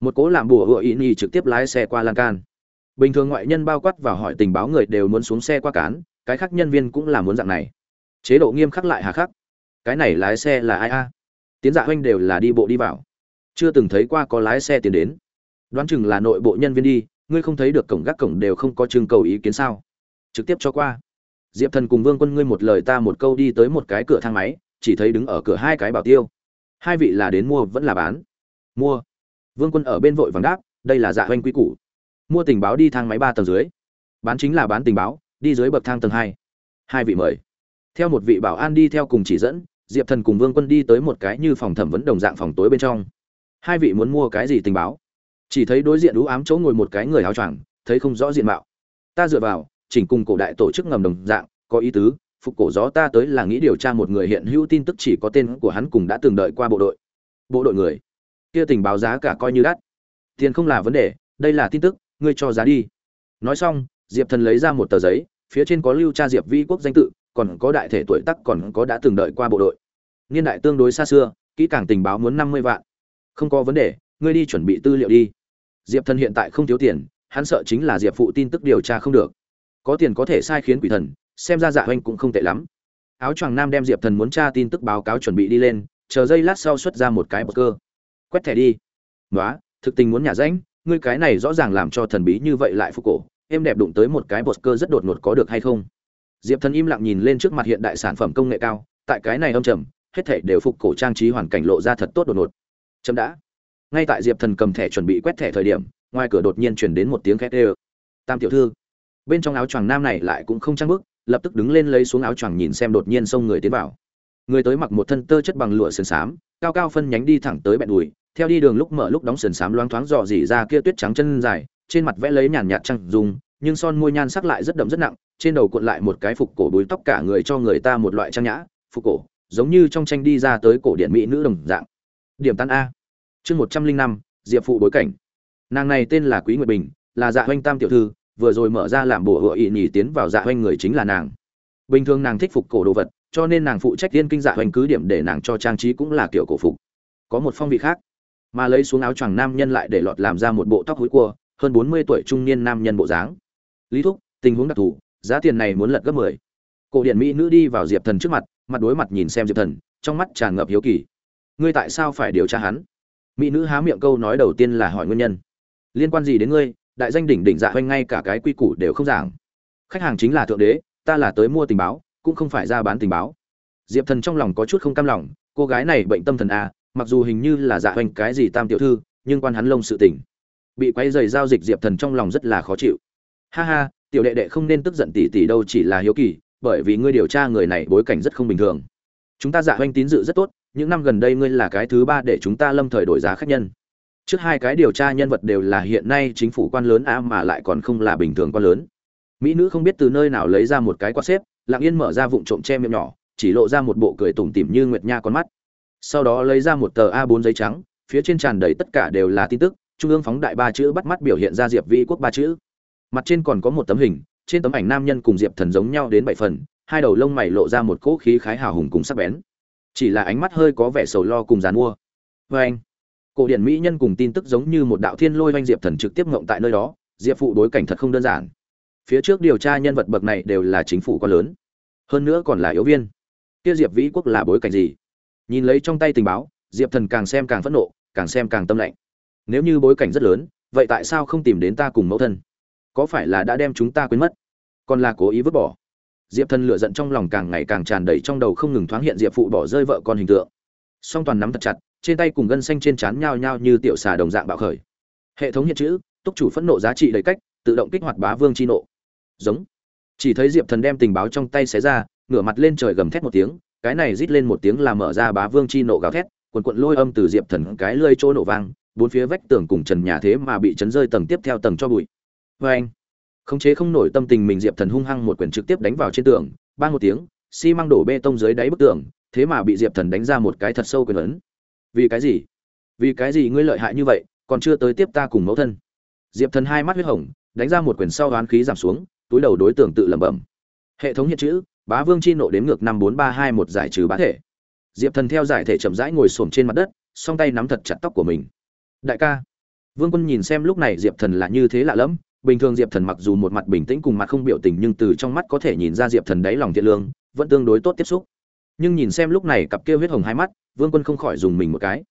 một cố làm bùa hựa ý nhi trực tiếp lái xe qua lan can. Bình thường ngoại nhân bao quát và hỏi tình báo người đều muốn xuống xe qua cán, cái khác nhân viên cũng là muốn dạng này. Chế độ nghiêm khắc lại hà khắc. Cái này lái xe là ai a? Tiến dạ huynh đều là đi bộ đi vào. Chưa từng thấy qua có lái xe tiến đến. Đoán chừng là nội bộ nhân viên đi, ngươi không thấy được cổng gác cổng đều không có trưng cầu ý kiến sao? Trực tiếp cho qua. Diệp thần cùng vương quân ngươi một lời ta một câu đi tới một cái cửa thang máy, chỉ thấy đứng ở cửa hai cái bảo tiêu. Hai vị là đến mua vẫn là bán? Mua vương quân ở bên vội vàng đáp, đây là dạ oanh quy củ. Mua tình báo đi thang máy ba tầng dưới. Bán chính là bán tình báo, đi dưới bậc thang tầng hai. Hai vị mời. Theo một vị bảo an đi theo cùng chỉ dẫn, diệp thần cùng vương quân đi tới một cái như phòng thẩm vấn đồng dạng phòng tối bên trong. Hai vị muốn mua cái gì tình báo? Chỉ thấy đối diện đũ ám chỗ ngồi một cái người áo choàng, thấy không rõ diện mạo. Ta dựa vào, chỉnh cùng cổ đại tổ chức ngầm đồng dạng, có ý tứ, phục cổ gió ta tới là nghĩ điều tra một người hiện hữu tin tức chỉ có tên của hắn cùng đã từng đợi qua bộ đội. Bộ đội người? Kia tình báo giá cả coi như đắt. Tiền không là vấn đề, đây là tin tức, ngươi cho giá đi. Nói xong, diệp thần lấy ra một tờ giấy, phía trên có lưu tra diệp vi quốc danh tự, còn có đại thể tuổi tác còn có đã từng đợi qua bộ đội. Niên đại tương đối xa xưa, kỹ càng tình báo muốn năm mươi vạn. Không có vấn đề, ngươi đi chuẩn bị tư liệu đi. Diệp thần hiện tại không thiếu tiền, hắn sợ chính là diệp phụ tin tức điều tra không được. Có tiền có thể sai khiến quỷ thần, xem ra dạ oanh cũng không tệ lắm. Áo choàng nam đem diệp thần muốn tra tin tức báo cáo chuẩn bị đi lên, chờ giây lát sau xuất ra một cái bờ cơ quét thẻ đi. Nói thực tình muốn nhà ránh, ngươi cái này rõ ràng làm cho thần bí như vậy lại phục cổ em đẹp đụng tới một cái bột cơ rất đột ngột có được hay không? Diệp thần im lặng nhìn lên trước mặt hiện đại sản phẩm công nghệ cao tại cái này âm trầm hết thảy đều phục cổ trang trí hoàn cảnh lộ ra thật tốt đột ngột. Chấm đã. Ngay tại diệp thần cầm thẻ chuẩn bị quét thẻ thời điểm ngoài cửa đột nhiên chuyển đến một tiếng khét ê tam tiểu thư. Bên trong áo choàng nam này lại cũng không trang bức lập tức đứng lên lấy xuống áo choàng nhìn xem đột nhiên xông người tiến vào. Người tới mặc một thân tơ chất bằng lụa sườn xám cao cao phân nhánh đi thẳng tới bẹn đùi, theo đi đường lúc mở lúc đóng sườn xám loáng thoáng dò dỉ ra kia tuyết trắng chân dài, trên mặt vẽ lấy nhàn nhạt trăng dùng nhưng son môi nhan sắc lại rất đậm rất nặng, trên đầu cuộn lại một cái phục cổ đuối tóc cả người cho người ta một loại trang nhã, phục cổ, giống như trong tranh đi ra tới cổ điện mỹ nữ đồng dạng. Điểm tan a. Chương một trăm linh năm, diệp phụ bối cảnh. Nàng này tên là quý nguyệt bình, là dạ hoanh tam tiểu thư, vừa rồi mở ra làm bổ hựa ỵ nhì tiến vào dạ hoanh người chính là nàng. Bình thường nàng thích phục cổ đồ vật cho nên nàng phụ trách tiên kinh dạ hoành cứ điểm để nàng cho trang trí cũng là kiểu cổ phục. Có một phong vị khác, mà lấy xuống áo choàng nam nhân lại để lọt làm ra một bộ tóc hối cua, hơn bốn mươi tuổi trung niên nam nhân bộ dáng. Lý thúc, tình huống đặc thù, giá tiền này muốn lật gấp mười. Cổ điện mỹ nữ đi vào diệp thần trước mặt mặt đối mặt nhìn xem diệp thần, trong mắt tràn ngập hiếu kỳ. Ngươi tại sao phải điều tra hắn? Mỹ nữ há miệng câu nói đầu tiên là hỏi nguyên nhân. Liên quan gì đến ngươi? Đại danh đỉnh đỉnh dạ hoanh ngay cả cái quy củ đều không giảng. Khách hàng chính là thượng đế, ta là tới mua tình báo cũng không phải ra bán tình báo. Diệp thần trong lòng có chút không cam lòng, cô gái này bệnh tâm thần à? mặc dù hình như là dạ hoành cái gì tam tiểu thư, nhưng quan hắn lông sự tình. Bị quay dày giao dịch diệp thần trong lòng rất là khó chịu. Ha ha, tiểu đệ đệ không nên tức giận tỷ tỷ đâu chỉ là hiếu kỳ, bởi vì ngươi điều tra người này bối cảnh rất không bình thường. Chúng ta dạ hoành tín dự rất tốt, những năm gần đây ngươi là cái thứ ba để chúng ta lâm thời đổi giá khách nhân. Trước hai cái điều tra nhân vật đều là hiện nay chính phủ quan lớn a mà lại còn không là bình thường quan lớn. Mỹ nữ không biết từ nơi nào lấy ra một cái quạt xếp lặng yên mở ra vụn trộm che miệng nhỏ, chỉ lộ ra một bộ cười tủm tỉm như nguyệt nha con mắt. Sau đó lấy ra một tờ a 4 giấy trắng, phía trên tràn đầy tất cả đều là tin tức, trung ương phóng đại ba chữ bắt mắt biểu hiện ra diệp vĩ quốc ba chữ. Mặt trên còn có một tấm hình, trên tấm ảnh nam nhân cùng diệp thần giống nhau đến bảy phần, hai đầu lông mày lộ ra một cỗ khí khái hào hùng cùng sắc bén. Chỉ là ánh mắt hơi có vẻ sầu lo cùng dàn mua. Vê anh, cổ điển mỹ nhân cùng tin tức giống như một đạo thiên lôi oanh diệp thần trực tiếp ngộng tại nơi đó, diệp phụ đối cảnh thật không đơn giản phía trước điều tra nhân vật bậc này đều là chính phủ quá lớn. Hơn nữa còn là yếu viên. Kia diệp vĩ quốc là bối cảnh gì? Nhìn lấy trong tay tình báo, diệp thần càng xem càng phẫn nộ, càng xem càng tâm lạnh. Nếu như bối cảnh rất lớn, vậy tại sao không tìm đến ta cùng mẫu thân? Có phải là đã đem chúng ta quên mất? Còn là cố ý vứt bỏ? Diệp thần lựa giận trong lòng càng ngày càng tràn đầy trong đầu không ngừng thoáng hiện diệp phụ bỏ rơi vợ con hình tượng. Song toàn nắm thật chặt, trên tay cùng gân xanh trên trán nhao nhao như tiểu xà đồng dạng bạo khởi. Hệ thống hiện chữ, túc chủ phẫn nộ giá trị đầy cách, tự động kích hoạt bá vương chi nộ giống. Chỉ thấy diệp thần đem tình báo trong tay xé ra, ngửa mặt lên trời gầm thét một tiếng, cái này rít lên một tiếng là mở ra bá vương chi nộ gào thét quần quận lôi âm từ diệp thần cái lơi trôi nổ vang, bốn phía vách tường cùng trần nhà thế mà bị chấn rơi tầng tiếp theo tầng cho bụi. Vê anh, khống chế không nổi tâm tình mình, diệp thần hung hăng một quyền trực tiếp đánh vào trên tường ban một tiếng, xi măng đổ bê tông dưới đáy bức tường, thế mà bị diệp thần đánh ra một cái thật sâu quyền ấn. Vì cái gì? Vì cái gì ngươi lợi hại như vậy, còn chưa tới tiếp ta cùng mẫu thân. Diệp thần hai mắt huyết hồng, đánh ra một quyền sau oán khí giảm xuống túi đầu đối tượng tự lẩm bẩm. Hệ thống hiện chữ, bá vương chi nộ đếm ngược năm bốn ba hai một giải trừ bá thể. Diệp thần theo giải thể chậm rãi ngồi xổm trên mặt đất, song tay nắm thật chặt tóc của mình. Đại ca. Vương quân nhìn xem lúc này diệp thần là như thế lạ lẫm, bình thường diệp thần mặc dù một mặt bình tĩnh cùng mặt không biểu tình nhưng từ trong mắt có thể nhìn ra diệp thần đáy lòng thiện lương, vẫn tương đối tốt tiếp xúc. Nhưng nhìn xem lúc này cặp kia huyết hồng hai mắt, vương quân không khỏi dùng mình một cái.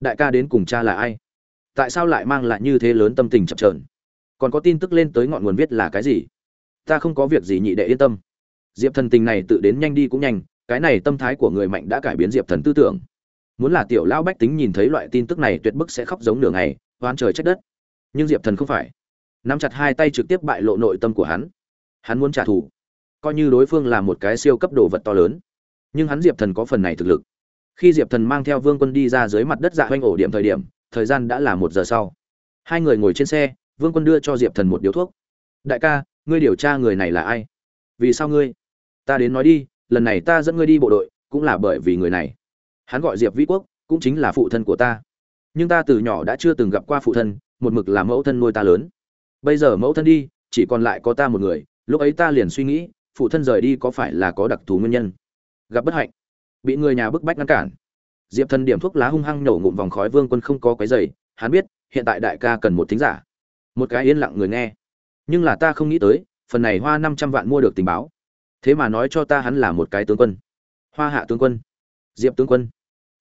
Đại ca đến cùng cha là ai? Tại sao lại mang lại như thế lớn tâm tình chập trờn còn có tin tức lên tới ngọn nguồn viết là cái gì? Ta không có việc gì nhị đệ yên tâm. Diệp thần tình này tự đến nhanh đi cũng nhanh, cái này tâm thái của người mạnh đã cải biến diệp thần tư tưởng. Muốn là tiểu lão bách tính nhìn thấy loại tin tức này tuyệt bức sẽ khóc giống nửa ngày oan trời trách đất. Nhưng diệp thần không phải. Nắm chặt hai tay trực tiếp bại lộ nội tâm của hắn. Hắn muốn trả thù. Coi như đối phương là một cái siêu cấp đồ vật to lớn. Nhưng hắn diệp thần có phần này thực lực. Khi diệp thần mang theo vương quân đi ra dưới mặt đất dạ hoanh ổ điểm thời điểm, thời gian đã là một giờ sau. Hai người ngồi trên xe, vương quân đưa cho diệp thần một điếu thuốc. Đại ca ngươi điều tra người này là ai? Vì sao ngươi? Ta đến nói đi, lần này ta dẫn ngươi đi bộ đội, cũng là bởi vì người này. Hắn gọi diệp vĩ quốc, cũng chính là phụ thân của ta. Nhưng ta từ nhỏ đã chưa từng gặp qua phụ thân, một mực là mẫu thân nuôi ta lớn. Bây giờ mẫu thân đi, chỉ còn lại có ta một người, lúc ấy ta liền suy nghĩ, phụ thân rời đi có phải là có đặc thù nguyên nhân? Gặp bất hạnh, bị người nhà bức bách ngăn cản. Diệp thần điểm thuốc lá hung hăng nổ ngụm vòng khói vương quân không có cái giày hắn biết, hiện tại đại ca cần một thính giả. Một cái yên lặng người nghe nhưng là ta không nghĩ tới, phần này hoa năm trăm vạn mua được tình báo. Thế mà nói cho ta hắn là một cái tướng quân. Hoa hạ tướng quân. Diệp tướng quân.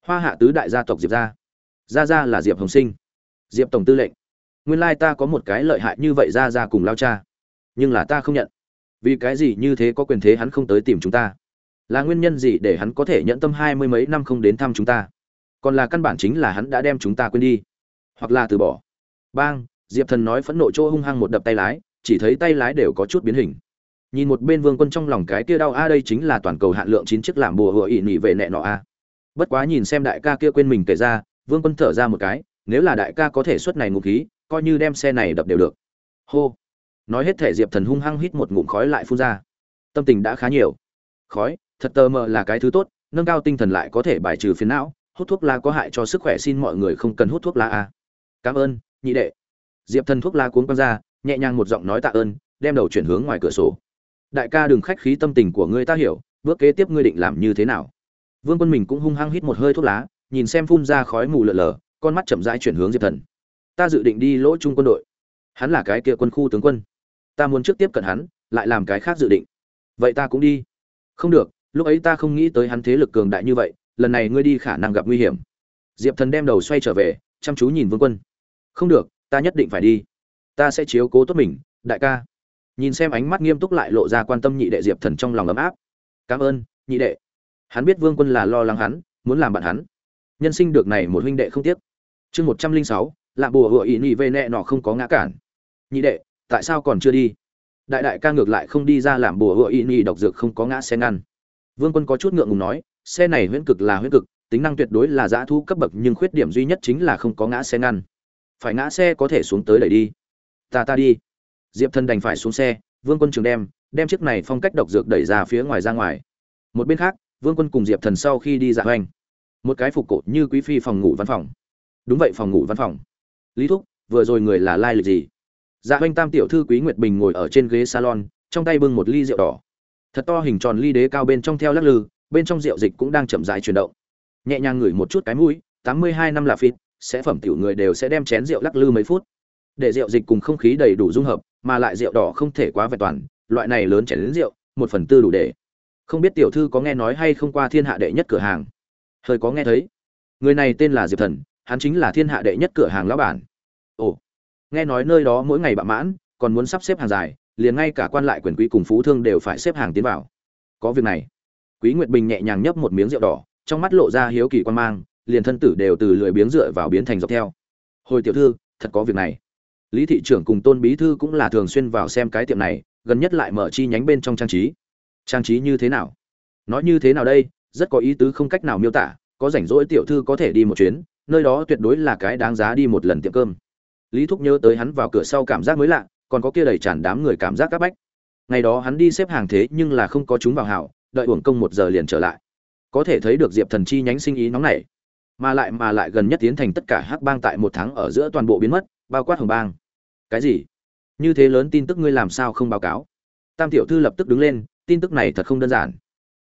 Hoa hạ tứ đại gia tộc diệp gia. Gia gia là diệp hồng sinh. Diệp tổng tư lệnh. Nguyên lai ta có một cái lợi hại như vậy gia gia cùng lao cha. Nhưng là ta không nhận. Vì cái gì như thế có quyền thế hắn không tới tìm chúng ta? Là nguyên nhân gì để hắn có thể nhận tâm hai mươi mấy năm không đến thăm chúng ta? Còn là căn bản chính là hắn đã đem chúng ta quên đi. Hoặc là từ bỏ. Bang, diệp thần nói phẫn nộ chỗ hung hăng một đập tay lái chỉ thấy tay lái đều có chút biến hình. Nhìn một bên vương quân trong lòng cái kia đau, a, đây chính là toàn cầu hạn lượng chín chiếc làm bùa hựa ỵ nỉ về nẹ nọ, a. Bất quá nhìn xem đại ca kia quên mình kể ra, vương quân thở ra một cái, nếu là đại ca có thể xuất này ngụ khí, coi như đem xe này đập đều được. Hô. Nói hết thể diệp thần hung hăng hít một ngụm khói lại phun ra. Tâm tình đã khá nhiều. Khói, thật tờ mờ là cái thứ tốt, nâng cao tinh thần lại có thể bài trừ phiền não, hút thuốc lá có hại cho sức khỏe xin mọi người không cần hút thuốc lá, a. Cảm ơn, nhị đệ. Diệp thần thuốc lá cuốn quăng ra nhẹ nhàng một giọng nói tạ ơn, đem đầu chuyển hướng ngoài cửa sổ. Đại ca đừng khách khí tâm tình của ngươi ta hiểu, bước kế tiếp ngươi định làm như thế nào? Vương quân mình cũng hung hăng hít một hơi thuốc lá, nhìn xem phun ra khói mù lờ lờ con mắt chậm rãi chuyển hướng diệp thần. Ta dự định đi lỗ trung quân đội. Hắn là cái kia quân khu tướng quân. Ta muốn trước tiếp cận hắn, lại làm cái khác dự định. Vậy ta cũng đi. Không được, lúc ấy ta không nghĩ tới hắn thế lực cường đại như vậy, lần này ngươi đi khả năng gặp nguy hiểm. Diệp thần đem đầu xoay trở về, chăm chú nhìn vương quân. Không được, ta nhất định phải đi ta sẽ chiếu cố tốt mình, đại ca. Nhìn xem ánh mắt nghiêm túc lại lộ ra quan tâm nhị đệ diệp thần trong lòng ấm áp. Cảm ơn, nhị đệ. Hắn biết vương quân là lo lắng hắn, muốn làm bạn hắn. Nhân sinh được này một huynh đệ không tiếc. Chương một trăm linh sáu là bùa hựa ý nhị vê nẹ nọ không có ngã cản. Nhị đệ, tại sao còn chưa đi? Đại đại ca ngược lại không đi ra làm bùa hựa ý nhị độc dược không có ngã xe ngăn. Vương quân có chút ngượng ngùng nói, xe này huyễn cực là huyễn cực, tính năng tuyệt đối là giã thu cấp bậc nhưng khuyết điểm duy nhất chính là không có ngã xe ngăn. Phải ngã xe có thể xuống tới đẩy đi ta ta đi. Diệp thần đành phải xuống xe, vương quân trường đem đem chiếc này phong cách độc dược đẩy ra phía ngoài ra ngoài. Một bên khác, vương quân cùng diệp thần sau khi đi dạ hoành. Một cái phục cột như quý phi phòng ngủ văn phòng. Đúng vậy, phòng ngủ văn phòng. Lý thúc, vừa rồi người là lai lịch gì? Dạ hoành tam tiểu thư quý nguyệt bình ngồi ở trên ghế salon, trong tay bưng một ly rượu đỏ. Thật to hình tròn ly đế cao bên trong theo lắc lư, bên trong rượu dịch cũng đang chậm rãi chuyển động. Nhẹ nhàng ngửi một chút cái mũi, tám mươi hai năm là phít sẽ phẩm tiểu người đều sẽ đem chén rượu lắc lư mấy phút để rượu dịch cùng không khí đầy đủ dung hợp, mà lại rượu đỏ không thể quá vẹn toàn, loại này lớn chảy đến rượu, một phần tư đủ để. Không biết tiểu thư có nghe nói hay không qua thiên hạ đệ nhất cửa hàng? Hơi có nghe thấy. Người này tên là diệp thần, hắn chính là thiên hạ đệ nhất cửa hàng lão bản. Ồ, nghe nói nơi đó mỗi ngày bạ mãn, còn muốn sắp xếp hàng dài, liền ngay cả quan lại quyền quý cùng phú thương đều phải xếp hàng tiến vào. Có việc này. Quý nguyệt bình nhẹ nhàng nhấp một miếng rượu đỏ, trong mắt lộ ra hiếu kỳ quan mang, liền thân tử đều từ lười biếng dựa vào biến thành dọc theo. Hồi tiểu thư, thật có việc này lý thị trưởng cùng tôn bí thư cũng là thường xuyên vào xem cái tiệm này, gần nhất lại mở chi nhánh bên trong trang trí. Trang trí như thế nào? Nói như thế nào đây? Rất có ý tứ không cách nào miêu tả, có rảnh rỗi tiểu thư có thể đi một chuyến, nơi đó tuyệt đối là cái đáng giá đi một lần tiệm cơm. Lý thúc nhớ tới hắn vào cửa sau cảm giác mới lạ, còn có kia đầy tràn đám người cảm giác các bách. Ngày đó hắn đi xếp hàng thế nhưng là không có chúng vào hảo, đợi uổng công một giờ liền trở lại. Có thể thấy được diệp thần chi nhánh sinh ý nóng nảy, mà lại mà lại gần nhất tiến thành tất cả hắc bang tại một tháng ở giữa toàn bộ biến mất, bao quát hồng bang cái gì? Như thế lớn tin tức ngươi làm sao không báo cáo? Tam tiểu thư lập tức đứng lên, tin tức này thật không đơn giản.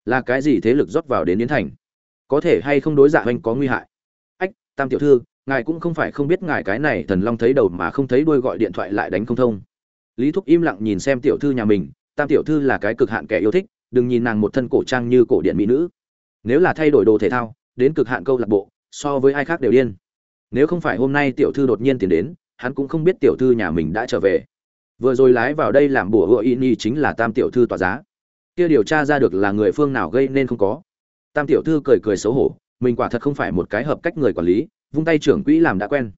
Là cái gì thế lực rót vào đến yến thành? Có thể hay không đối dạ oanh có nguy hại? Ách, tam tiểu thư, ngài cũng không phải không biết ngài cái này thần long thấy đầu mà không thấy đuôi gọi điện thoại lại đánh không thông. Lý thúc im lặng nhìn xem tiểu thư nhà mình, tam tiểu thư là cái cực hạn kẻ yêu thích, đừng nhìn nàng một thân cổ trang như cổ điện mỹ nữ. Nếu là thay đổi đồ thể thao, đến cực hạn câu lạc bộ, so với ai khác đều điên. Nếu không phải hôm nay tiểu thư đột nhiên tiến đến hắn cũng không biết tiểu thư nhà mình đã trở về. Vừa rồi lái vào đây làm bùa hựa y nhi chính là tam tiểu thư tỏa giá. Kia điều tra ra được là người phương nào gây nên không có. Tam tiểu thư cười cười xấu hổ, mình quả thật không phải một cái hợp cách người quản lý, vung tay trưởng quỹ làm đã quen.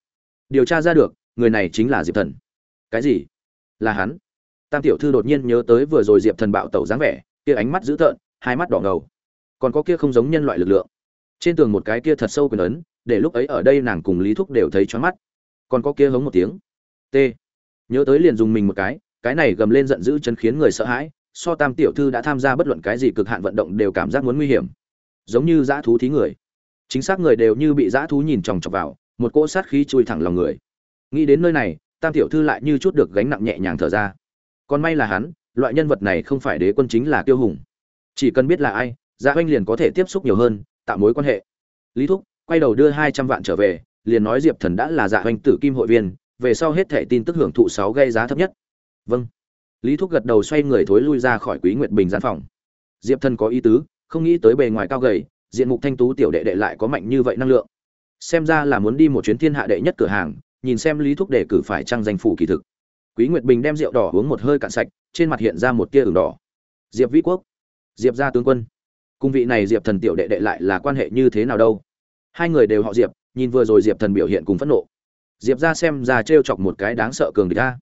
Điều tra ra được, người này chính là diệp thần. Cái gì? Là hắn. Tam tiểu thư đột nhiên nhớ tới vừa rồi diệp thần bạo tẩu dáng vẻ, kia ánh mắt dữ tợn, hai mắt đỏ ngầu. Còn có kia không giống nhân loại lực lượng. Trên tường một cái kia thật sâu quyền ấn, để lúc ấy ở đây nàng cùng lý thúc đều thấy choáng mắt còn có kia hống một tiếng. T. Nhớ tới liền dùng mình một cái cái này gầm lên giận dữ chân khiến người sợ hãi, so tam tiểu thư đã tham gia bất luận cái gì cực hạn vận động đều cảm giác muốn nguy hiểm. Giống như dã thú thí người. Chính xác người đều như bị dã thú nhìn chòng chọc vào, một cỗ sát khí chui thẳng lòng người. Nghĩ đến nơi này, tam tiểu thư lại như chút được gánh nặng nhẹ nhàng thở ra. Còn may là hắn, loại nhân vật này không phải đế quân chính là tiêu hùng. Chỉ cần biết là ai dạ oanh liền có thể tiếp xúc nhiều hơn, tạo mối quan hệ. Lý thúc, quay đầu đưa hai trăm vạn trở về liền nói diệp thần đã là dạ hoành tử kim hội viên, về sau hết thẻ tin tức hưởng thụ sáu gây giá thấp nhất. Vâng. Lý thúc gật đầu xoay người thối lui ra khỏi quý nguyệt bình gian phòng. Diệp thần có ý tứ, không nghĩ tới bề ngoài cao gầy, diện mục thanh tú tiểu đệ đệ lại có mạnh như vậy năng lượng. Xem ra là muốn đi một chuyến thiên hạ đệ nhất cửa hàng, nhìn xem lý thúc đề cử phải trăng danh phủ kỳ thực. Quý nguyệt bình đem rượu đỏ uống một hơi cạn sạch, trên mặt hiện ra một tia ửng đỏ. Diệp vĩ quốc. Diệp gia tướng quân. Cung vị này diệp thần tiểu đệ đệ lại là quan hệ như thế nào đâu? Hai người đều họ diệp nhìn vừa rồi diệp thần biểu hiện cùng phẫn nộ. Diệp ra xem ra t chọc một cái đáng sợ cường địch ta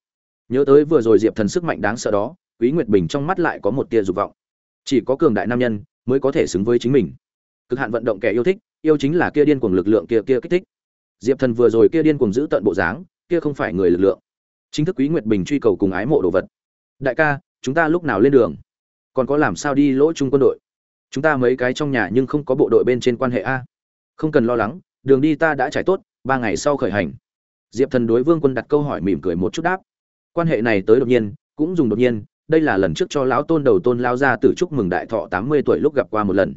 nhớ tới vừa rồi diệp thần sức mạnh đáng sợ đó, quý nguyệt bình trong mắt lại có một tia dục vọng. Chỉ có cường đại nam nhân mới có thể xứng với chính mình. Cực hạn vận động kẻ yêu thích, yêu chính là kia điên cuồng lực lượng kia kia kích thích. Diệp thần vừa rồi kia điên cuồng giữ tận bộ dáng, kia không phải người lực lượng. Chính thức quý nguyệt bình truy cầu cùng ái mộ đồ vật. Đại ca, chúng ta lúc nào lên đường? Còn có làm sao đi lỗ chung quân đội? Chúng ta mấy cái trong nhà nhưng không có bộ đội bên trên quan hệ a. Không cần lo lắng đường đi ta đã trải tốt, ba ngày sau khởi hành. Diệp thần đối vương quân đặt câu hỏi mỉm cười một chút đáp. Quan hệ này tới đột nhiên, cũng dùng đột nhiên, đây là lần trước cho lão tôn đầu tôn lao ra từ chúc mừng đại thọ tám mươi tuổi lúc gặp qua một lần.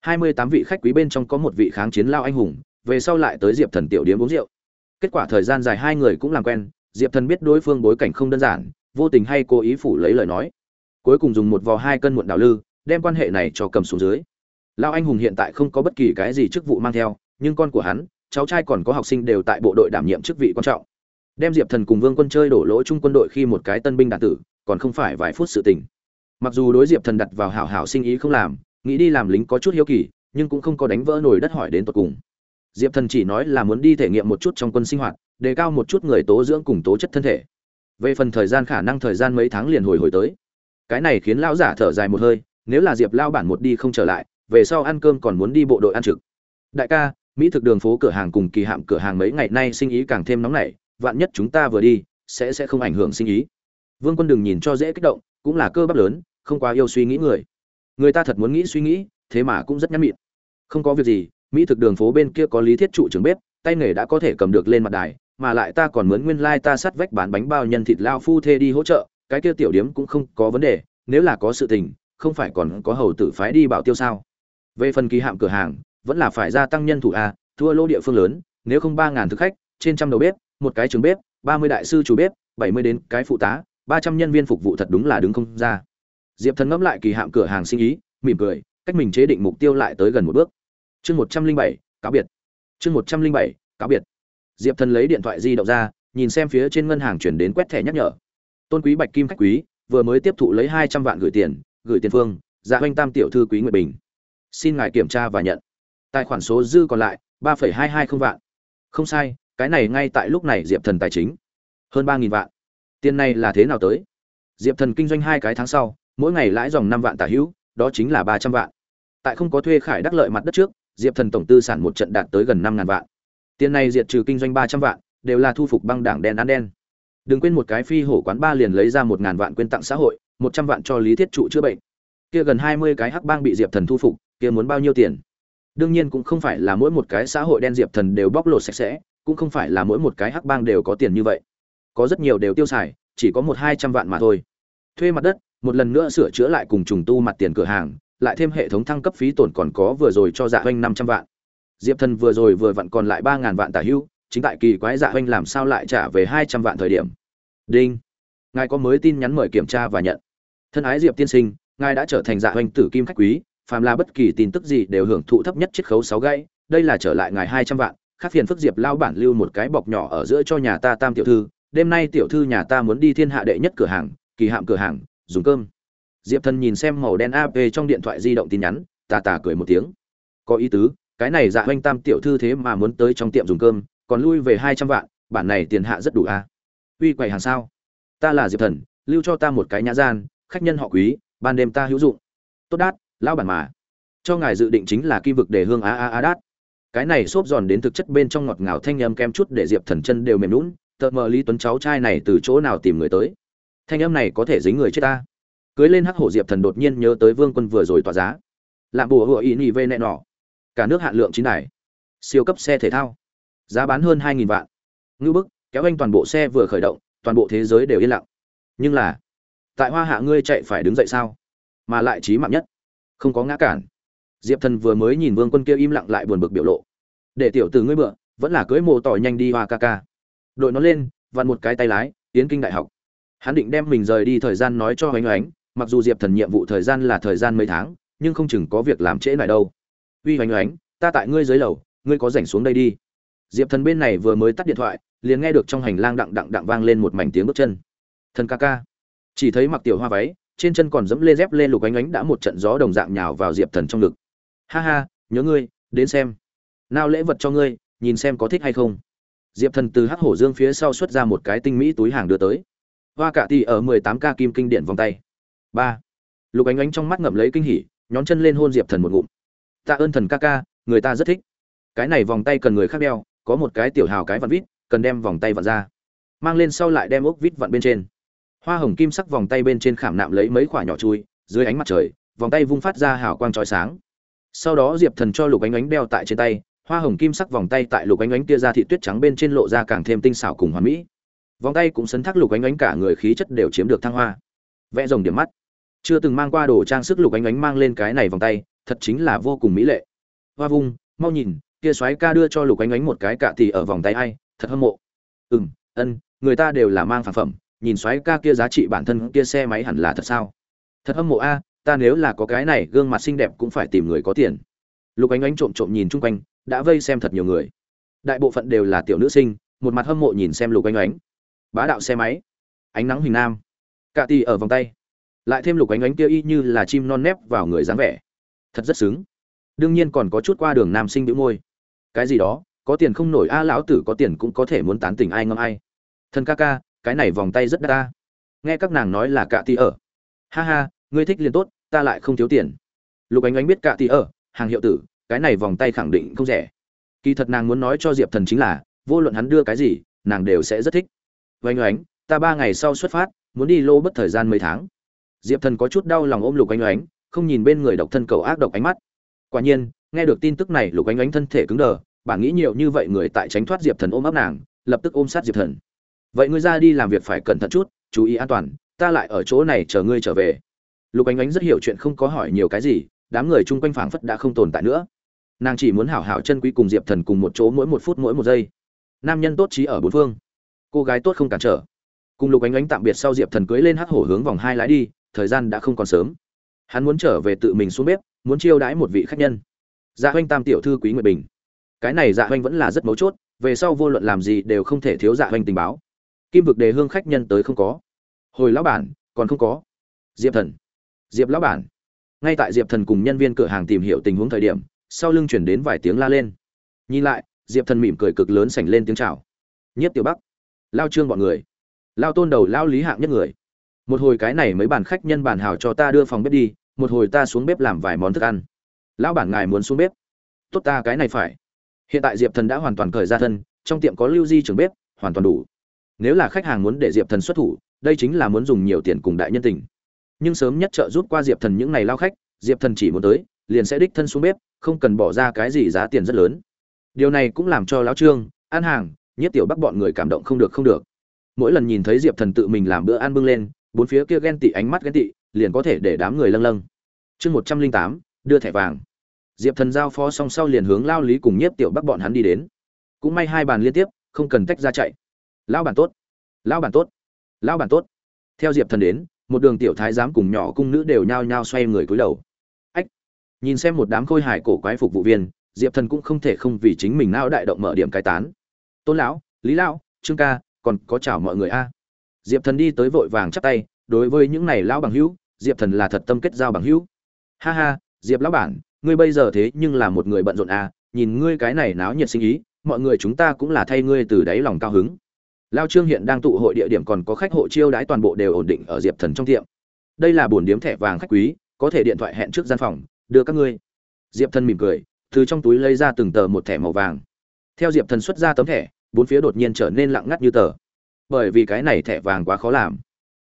Hai mươi tám vị khách quý bên trong có một vị kháng chiến lao anh hùng, về sau lại tới diệp thần tiểu điếm uống rượu. Kết quả thời gian dài hai người cũng làm quen, diệp thần biết đối phương bối cảnh không đơn giản, vô tình hay cố ý phủ lấy lời nói. Cuối cùng dùng một vò hai cân muộn đào lư, đem quan hệ này cho cầm xuống dưới. Lao anh hùng hiện tại không có bất kỳ cái gì chức vụ mang theo nhưng con của hắn, cháu trai còn có học sinh đều tại bộ đội đảm nhiệm chức vị quan trọng. Đem diệp thần cùng vương quân chơi đổ lỗi chung quân đội khi một cái tân binh đạt tử, còn không phải vài phút sự tình. Mặc dù đối diệp thần đặt vào hảo hảo sinh ý không làm, nghĩ đi làm lính có chút hiếu kỳ, nhưng cũng không có đánh vỡ nổi đất hỏi đến tột cùng. Diệp thần chỉ nói là muốn đi thể nghiệm một chút trong quân sinh hoạt, đề cao một chút người tố dưỡng cùng tố chất thân thể. Về phần thời gian khả năng thời gian mấy tháng liền hồi hồi tới. Cái này khiến lão giả thở dài một hơi, nếu là diệp lao bản một đi không trở lại, về sau ăn cơm còn muốn đi bộ đội ăn trực. Đại ca mỹ thực đường phố cửa hàng cùng kỳ hạm cửa hàng mấy ngày nay sinh ý càng thêm nóng nảy, vạn nhất chúng ta vừa đi, sẽ sẽ không ảnh hưởng sinh ý. Vương quân đừng nhìn cho dễ kích động, cũng là cơ bắp lớn, không quá yêu suy nghĩ người. Người ta thật muốn nghĩ suy nghĩ, thế mà cũng rất nhắn mịn. Không có việc gì, mỹ thực đường phố bên kia có lý thiết trụ trưởng bếp, tay nghề đã có thể cầm được lên mặt đài, mà lại ta còn mướn nguyên lai ta sát vách bán bánh bao nhân thịt lao phu thê đi hỗ trợ, cái kia tiểu điếm cũng không có vấn đề, nếu là có sự tình, không phải còn có hầu tử phái đi bảo tiêu sao? Về phần kỳ hạm cửa hàng vẫn là phải gia tăng nhân thủ a thua lô địa phương lớn, nếu không ba ngàn thực khách, trên trăm đầu bếp, một cái trường bếp, ba mươi đại sư chủ bếp, bảy mươi đến cái phụ tá, ba trăm nhân viên phục vụ thật đúng là đứng không ra. Diệp thần ngẫm lại kỳ hạm cửa hàng sinh ý, mỉm cười, cách mình chế định mục tiêu lại tới gần một bước. Chương một trăm linh bảy, cáo biệt. Chương một trăm linh bảy, cáo biệt. Diệp thần lấy điện thoại di động ra, nhìn xem phía trên ngân hàng chuyển đến quét thẻ nhắc nhở. Tôn quý bạch kim khách quý, vừa mới tiếp thụ lấy hai trăm vạn gửi tiền gửi tiền phương dạ oanh tam tiểu thư quý nguyệt bình. Xin ngài kiểm tra và nhận tài khoản số dư còn lại, ba phẩy hai hai không vạn. Không sai, cái này ngay tại lúc này diệp thần tài chính. Hơn ba nghìn vạn. Tiền này là thế nào tới? Diệp thần kinh doanh hai cái tháng sau, mỗi ngày lãi dòng năm vạn tả hữu, đó chính là ba trăm vạn. Tại không có thuê khải đắc lợi mặt đất trước, diệp thần tổng tư sản một trận đạt tới gần năm ngàn vạn. Tiền này diệt trừ kinh doanh ba trăm vạn, đều là thu phục băng đảng đen ăn đen. Đừng quên một cái phi hổ quán ba liền lấy ra một ngàn vạn quyên tặng xã hội, một trăm vạn cho lý thiết trụ chữa bệnh. Kia gần hai mươi cái hắc bang bị diệp thần thu phục, kia muốn bao nhiêu tiền? Đương nhiên cũng không phải là mỗi một cái xã hội đen diệp thần đều bóc lột sạch sẽ, cũng không phải là mỗi một cái hắc bang đều có tiền như vậy. Có rất nhiều đều tiêu xài, chỉ có một hai trăm vạn mà thôi. Thuê mặt đất, một lần nữa sửa chữa lại cùng trùng tu mặt tiền cửa hàng, lại thêm hệ thống thăng cấp phí tổn còn có vừa rồi cho dạ hoanh năm trăm vạn. Diệp thần vừa rồi vừa vặn còn lại ba ngàn vạn tả hữu chính tại kỳ quái dạ hoanh làm sao lại trả về hai trăm vạn thời điểm. Đinh. Ngài có mới tin nhắn mời kiểm tra và nhận. Thân ái diệp tiên sinh, ngài đã trở thành dạ hoanh tử kim khách quý phàm là bất kỳ tin tức gì đều hưởng thụ thấp nhất chiết khấu sáu gãy, đây là trở lại ngài hai trăm vạn, khác phiền phức diệp lao bản lưu một cái bọc nhỏ ở giữa cho nhà ta tam tiểu thư, đêm nay tiểu thư nhà ta muốn đi thiên hạ đệ nhất cửa hàng, kỳ hạm cửa hàng, dùng cơm. Diệp thần nhìn xem màu đen ap trong điện thoại di động tin nhắn, tà tà cười một tiếng. Có ý tứ, cái này dạ huynh tam tiểu thư thế mà muốn tới trong tiệm dùng cơm, còn lui về hai trăm vạn, bản này tiền hạ rất đủ a. À? uy quầy hàng sao? Ta là diệp thần, lưu cho ta một cái nhã gian, khách nhân họ quý, ban đêm ta hữu dụng. Tốt đát lao bản mà. Cho ngài dự định chính là kim vực để hương a a a đát. Cái này xốp giòn đến thực chất bên trong ngọt ngào thanh âm kem chút để diệp thần chân đều mềm lún tợ mờ lý tuấn cháu trai này từ chỗ nào tìm người tới? Thanh âm này có thể dính người chết ta. Cưới lên hắc hổ diệp thần đột nhiên nhớ tới vương quân vừa rồi tỏa giá. Làm bùa hựa ý nhị vê nẹ nọ. Cả nước hạn lượng chín này siêu cấp xe thể thao. Giá bán hơn hai nghìn vạn. Ngư bức, kéo anh toàn bộ xe vừa khởi động, toàn bộ thế giới đều yên lặng. Nhưng là, tại hoa hạ ngươi chạy phải đứng dậy sao? Mà lại trí mạng nhất không có ngã cản. Diệp thần vừa mới nhìn vương quân kia im lặng lại buồn bực biểu lộ. Để tiểu từ ngươi bựa, vẫn là cưới mồ tỏi nhanh đi hoa ca ca. Đội nó lên, vặn một cái tay lái, tiến kinh đại học. Hắn định đem mình rời đi thời gian nói cho Hoành oánh mặc dù diệp thần nhiệm vụ thời gian là thời gian mấy tháng, nhưng không chừng có việc làm trễ lại đâu. Uy Hoành oánh ta tại ngươi dưới lầu, ngươi có rảnh xuống đây đi. Diệp thần bên này vừa mới tắt điện thoại, liền nghe được trong hành lang đặng đặng đặng vang lên một mảnh tiếng bước chân. Thần ca ca. Chỉ thấy mặc tiểu hoa váy trên chân còn dẫm lê dép lên lục ánh ánh đã một trận gió đồng dạng nhào vào diệp thần trong ngực. Ha ha, nhớ ngươi, đến xem. Nào lễ vật cho ngươi, nhìn xem có thích hay không. Diệp thần từ hắc hổ dương phía sau xuất ra một cái tinh mỹ túi hàng đưa tới. Hoa cả tỷ ở mười tám k kim kinh điện vòng tay. Ba. Lục ánh ánh trong mắt ngậm lấy kinh hỉ, nhón chân lên hôn diệp thần một ngụm. Tạ ơn thần ca ca, người ta rất thích. Cái này vòng tay cần người khác đeo, có một cái tiểu hào cái vặn vít, cần đem vòng tay vặn ra. Mang lên sau lại đem ốc vít vặn bên trên hoa hồng kim sắc vòng tay bên trên khảm nạm lấy mấy quả nhỏ chui, dưới ánh mặt trời, vòng tay vung phát ra hào quang trói sáng. Sau đó diệp thần cho lục ánh ánh đeo tại trên tay, hoa hồng kim sắc vòng tay tại lục ánh ánh tia ra thị tuyết trắng bên trên lộ ra càng thêm tinh xảo cùng hoàn mỹ. Vòng tay cũng sấn thác lục ánh ánh cả người khí chất đều chiếm được thăng hoa. Vẽ rồng điểm mắt. Chưa từng mang qua đồ trang sức lục ánh ánh mang lên cái này vòng tay, thật chính là vô cùng mỹ lệ. Hoa vung, mau nhìn kia soái ca đưa cho lục ánh ánh một cái cạ tì ở vòng tay ai, thật hâm mộ. Ừm, ân, người ta đều là mang phản phẩm nhìn soái ca kia giá trị bản thân kia xe máy hẳn là thật sao? Thật hâm mộ a, ta nếu là có cái này gương mặt xinh đẹp cũng phải tìm người có tiền. Lục ánh ánh trộm trộm nhìn chung quanh, đã vây xem thật nhiều người. Đại bộ phận đều là tiểu nữ sinh, một mặt hâm mộ nhìn xem lục ánh ánh. Bá đạo xe máy, ánh nắng hình nam. Cạ tì ở vòng tay. Lại thêm lục ánh ánh kia y như là chim non nép vào người dáng vẻ. Thật rất xứng. Đương nhiên còn có chút qua đường nam sinh bĩu môi. Cái gì đó, có tiền không nổi a, lão tử có tiền cũng có thể muốn tán tỉnh ai ngâm ai. Thân ca ca cái này vòng tay rất đắt ta. Nghe các nàng nói là cạ tì ở. Ha ha, ngươi thích liền tốt, ta lại không thiếu tiền. Lục ánh ánh biết cạ tì ở, hàng hiệu tử, cái này vòng tay khẳng định không rẻ. Kỳ thật nàng muốn nói cho diệp thần chính là, vô luận hắn đưa cái gì, nàng đều sẽ rất thích. Vánh oánh, ta ba ngày sau xuất phát, muốn đi lô bất thời gian mấy tháng. Diệp thần có chút đau lòng ôm lục ánh oánh, không nhìn bên người độc thân cầu ác độc ánh mắt. Quả nhiên, nghe được tin tức này, lục ánh oánh thân thể cứng đờ, bản nghĩ nhiều như vậy người tại tránh thoát diệp thần ôm ấp nàng, lập tức ôm sát diệp thần vậy ngươi ra đi làm việc phải cẩn thận chút, chú ý an toàn, ta lại ở chỗ này chờ ngươi trở về. Lục ánh ánh rất hiểu chuyện không có hỏi nhiều cái gì, đám người chung quanh phảng phất đã không tồn tại nữa. Nàng chỉ muốn hảo hảo chân quý cùng diệp thần cùng một chỗ mỗi một phút mỗi một giây. Nam nhân tốt trí ở bốn phương. Cô gái tốt không cản trở. Cùng lục ánh ánh tạm biệt sau diệp thần cưới lên hắc hổ hướng vòng hai lái đi, thời gian đã không còn sớm. Hắn muốn trở về tự mình xuống bếp, muốn chiêu đãi một vị khách nhân. Dạ oanh tam tiểu thư quý nguyệt bình. Cái này dạ oanh vẫn là rất mấu chốt, về sau vô luận làm gì đều không thể thiếu dạ oanh tình báo kim vực đề hương khách nhân tới không có. Hồi lão bản, còn không có. Diệp thần. Diệp lão bản. Ngay tại diệp thần cùng nhân viên cửa hàng tìm hiểu tình huống thời điểm, sau lưng chuyển đến vài tiếng la lên. Nhìn lại, diệp thần mỉm cười cực lớn sảnh lên tiếng chào. Nhất tiểu bắc. Lao trương bọn người. Lao tôn đầu lao lý hạng nhất người. Một hồi cái này mấy bàn khách nhân bàn hào cho ta đưa phòng bếp đi, một hồi ta xuống bếp làm vài món thức ăn. Lão bản ngài muốn xuống bếp. Tốt ta cái này phải. Hiện tại diệp thần đã hoàn toàn cởi ra thân, trong tiệm có lưu di trường bếp, hoàn toàn đủ nếu là khách hàng muốn để diệp thần xuất thủ, đây chính là muốn dùng nhiều tiền cùng đại nhân tình. Nhưng sớm nhất trợ giúp qua diệp thần những ngày lao khách, diệp thần chỉ muốn tới, liền sẽ đích thân xuống bếp, không cần bỏ ra cái gì giá tiền rất lớn. Điều này cũng làm cho lão trương ăn hàng nhất tiểu bắc bọn người cảm động không được không được. Mỗi lần nhìn thấy diệp thần tự mình làm bữa ăn bưng lên, bốn phía kia ghen tị ánh mắt ghen tị, liền có thể để đám người lâng lâng. Chương một trăm linh tám, đưa thẻ vàng. Diệp thần giao phó xong sau liền hướng lao lý cùng nhiếp tiểu bắc bọn hắn đi đến. Cũng may hai bàn liên tiếp, không cần tách ra chạy lão bản tốt. Lão bản tốt. Lão bản tốt. Theo diệp thần đến, một đường tiểu thái giám cùng nhỏ cung nữ đều nhao nhao xoay người cúi đầu. Ách. Nhìn xem một đám khôi hài cổ quái phục vụ viên, diệp thần cũng không thể không vì chính mình não đại động mở điểm cai tán. Tôn lão, lý lão, trương ca, còn có chào mọi người a? Diệp thần đi tới vội vàng chắp tay, đối với những này lão bằng hữu, diệp thần là thật tâm kết giao bằng hữu. Ha ha, diệp lão bản, ngươi bây giờ thế nhưng là một người bận rộn à? nhìn ngươi cái này náo nhiệt sinh ý, mọi người chúng ta cũng là thay ngươi từ đáy lòng cao hứng lao trương hiện đang tụ hội địa điểm còn có khách hộ chiêu đãi toàn bộ đều ổn định ở diệp thần trong tiệm. Đây là bổn điếm thẻ vàng khách quý, có thể điện thoại hẹn trước gian phòng, đưa các ngươi. Diệp thần mỉm cười, từ trong túi lấy ra từng tờ một thẻ màu vàng. Theo diệp thần xuất ra tấm thẻ, bốn phía đột nhiên trở nên lặng ngắt như tờ. Bởi vì cái này thẻ vàng quá khó làm.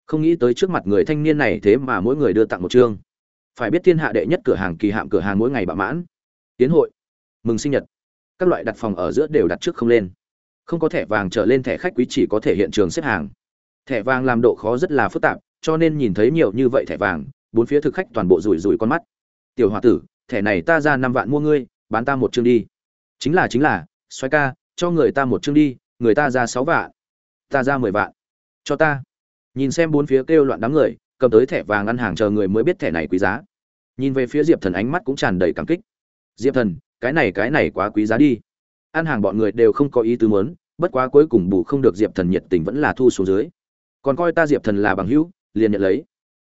Không nghĩ tới trước mặt người thanh niên này thế mà mỗi người đưa tặng một chương. Phải biết thiên hạ đệ nhất cửa hàng kỳ hạm cửa hàng mỗi ngày bạ mãn. Tiến hội, mừng sinh nhật. Các loại đặt phòng ở giữa đều đặt trước không lên không có thẻ vàng trở lên thẻ khách quý chỉ có thể hiện trường xếp hàng. Thẻ vàng làm độ khó rất là phức tạp, cho nên nhìn thấy nhiều như vậy thẻ vàng, bốn phía thực khách toàn bộ rủi rủi con mắt. Tiểu h o a tử, thẻ này ta ra năm vạn mua ngươi, bán ta một chương đi. Chính là chính là xoay ca, cho người ta một chương đi, người ta ra sáu vạn. Ta ra mười vạn. Cho ta. Nhìn xem bốn phía kêu loạn đám người, cầm tới thẻ vàng ăn hàng chờ người mới biết thẻ này quý giá. Nhìn về phía diệp thần ánh mắt cũng tràn đầy cảm kích. Diệp thần, cái này cái này quá quý giá đi ăn hàng bọn người đều không có ý tứ muốn, bất quá cuối cùng bù không được diệp thần nhiệt tình vẫn là thu xuống dưới. Còn coi ta diệp thần là bằng hữu, liền nhận lấy.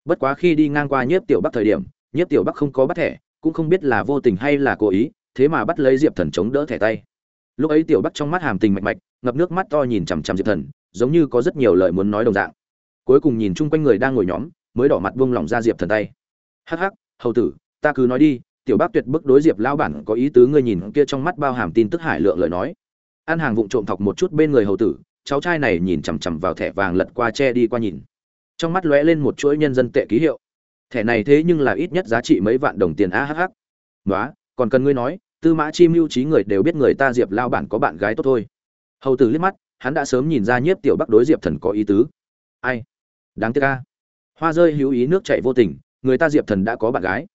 Bất quá khi đi ngang qua nhiếp tiểu bắc thời điểm, nhiếp tiểu bắc không có bắt thẻ, cũng không biết là vô tình hay là cố ý, thế mà bắt lấy diệp thần chống đỡ thẻ tay. Lúc ấy tiểu bắc trong mắt hàm tình mạch mạch, ngập nước mắt to nhìn chằm chằm diệp thần, giống như có rất nhiều lời muốn nói đồng dạng. Cuối cùng nhìn chung quanh người đang ngồi nhóm, mới đỏ mặt buông lỏng ra diệp thần tay. Hắc hắc, hầu tử, ta cứ nói đi tiểu bác tuyệt bức đối diệp lão bản có ý tứ ngươi nhìn kia trong mắt bao hàm tin tức hải lượng lời nói. Ăn hàng vụng trộm thọc một chút bên người hầu tử, cháu trai này nhìn chằm chằm vào thẻ vàng lật qua che đi qua nhìn. Trong mắt lóe lên một chuỗi nhân dân tệ ký hiệu. Thẻ này thế nhưng là ít nhất giá trị mấy vạn đồng tiền a hh nói còn cần ngươi nói, tư mã chi mưu trí người đều biết người ta diệp lao bản có bạn gái tốt thôi. Hầu tử liếc mắt, hắn đã sớm nhìn ra nhiếp tiểu bắc đối diệp thần có ý tứ. Ai? Đáng tiếc ca hoa rơi hữu ý nước chảy vô tình, người ta diệp thần đã có bạn gái.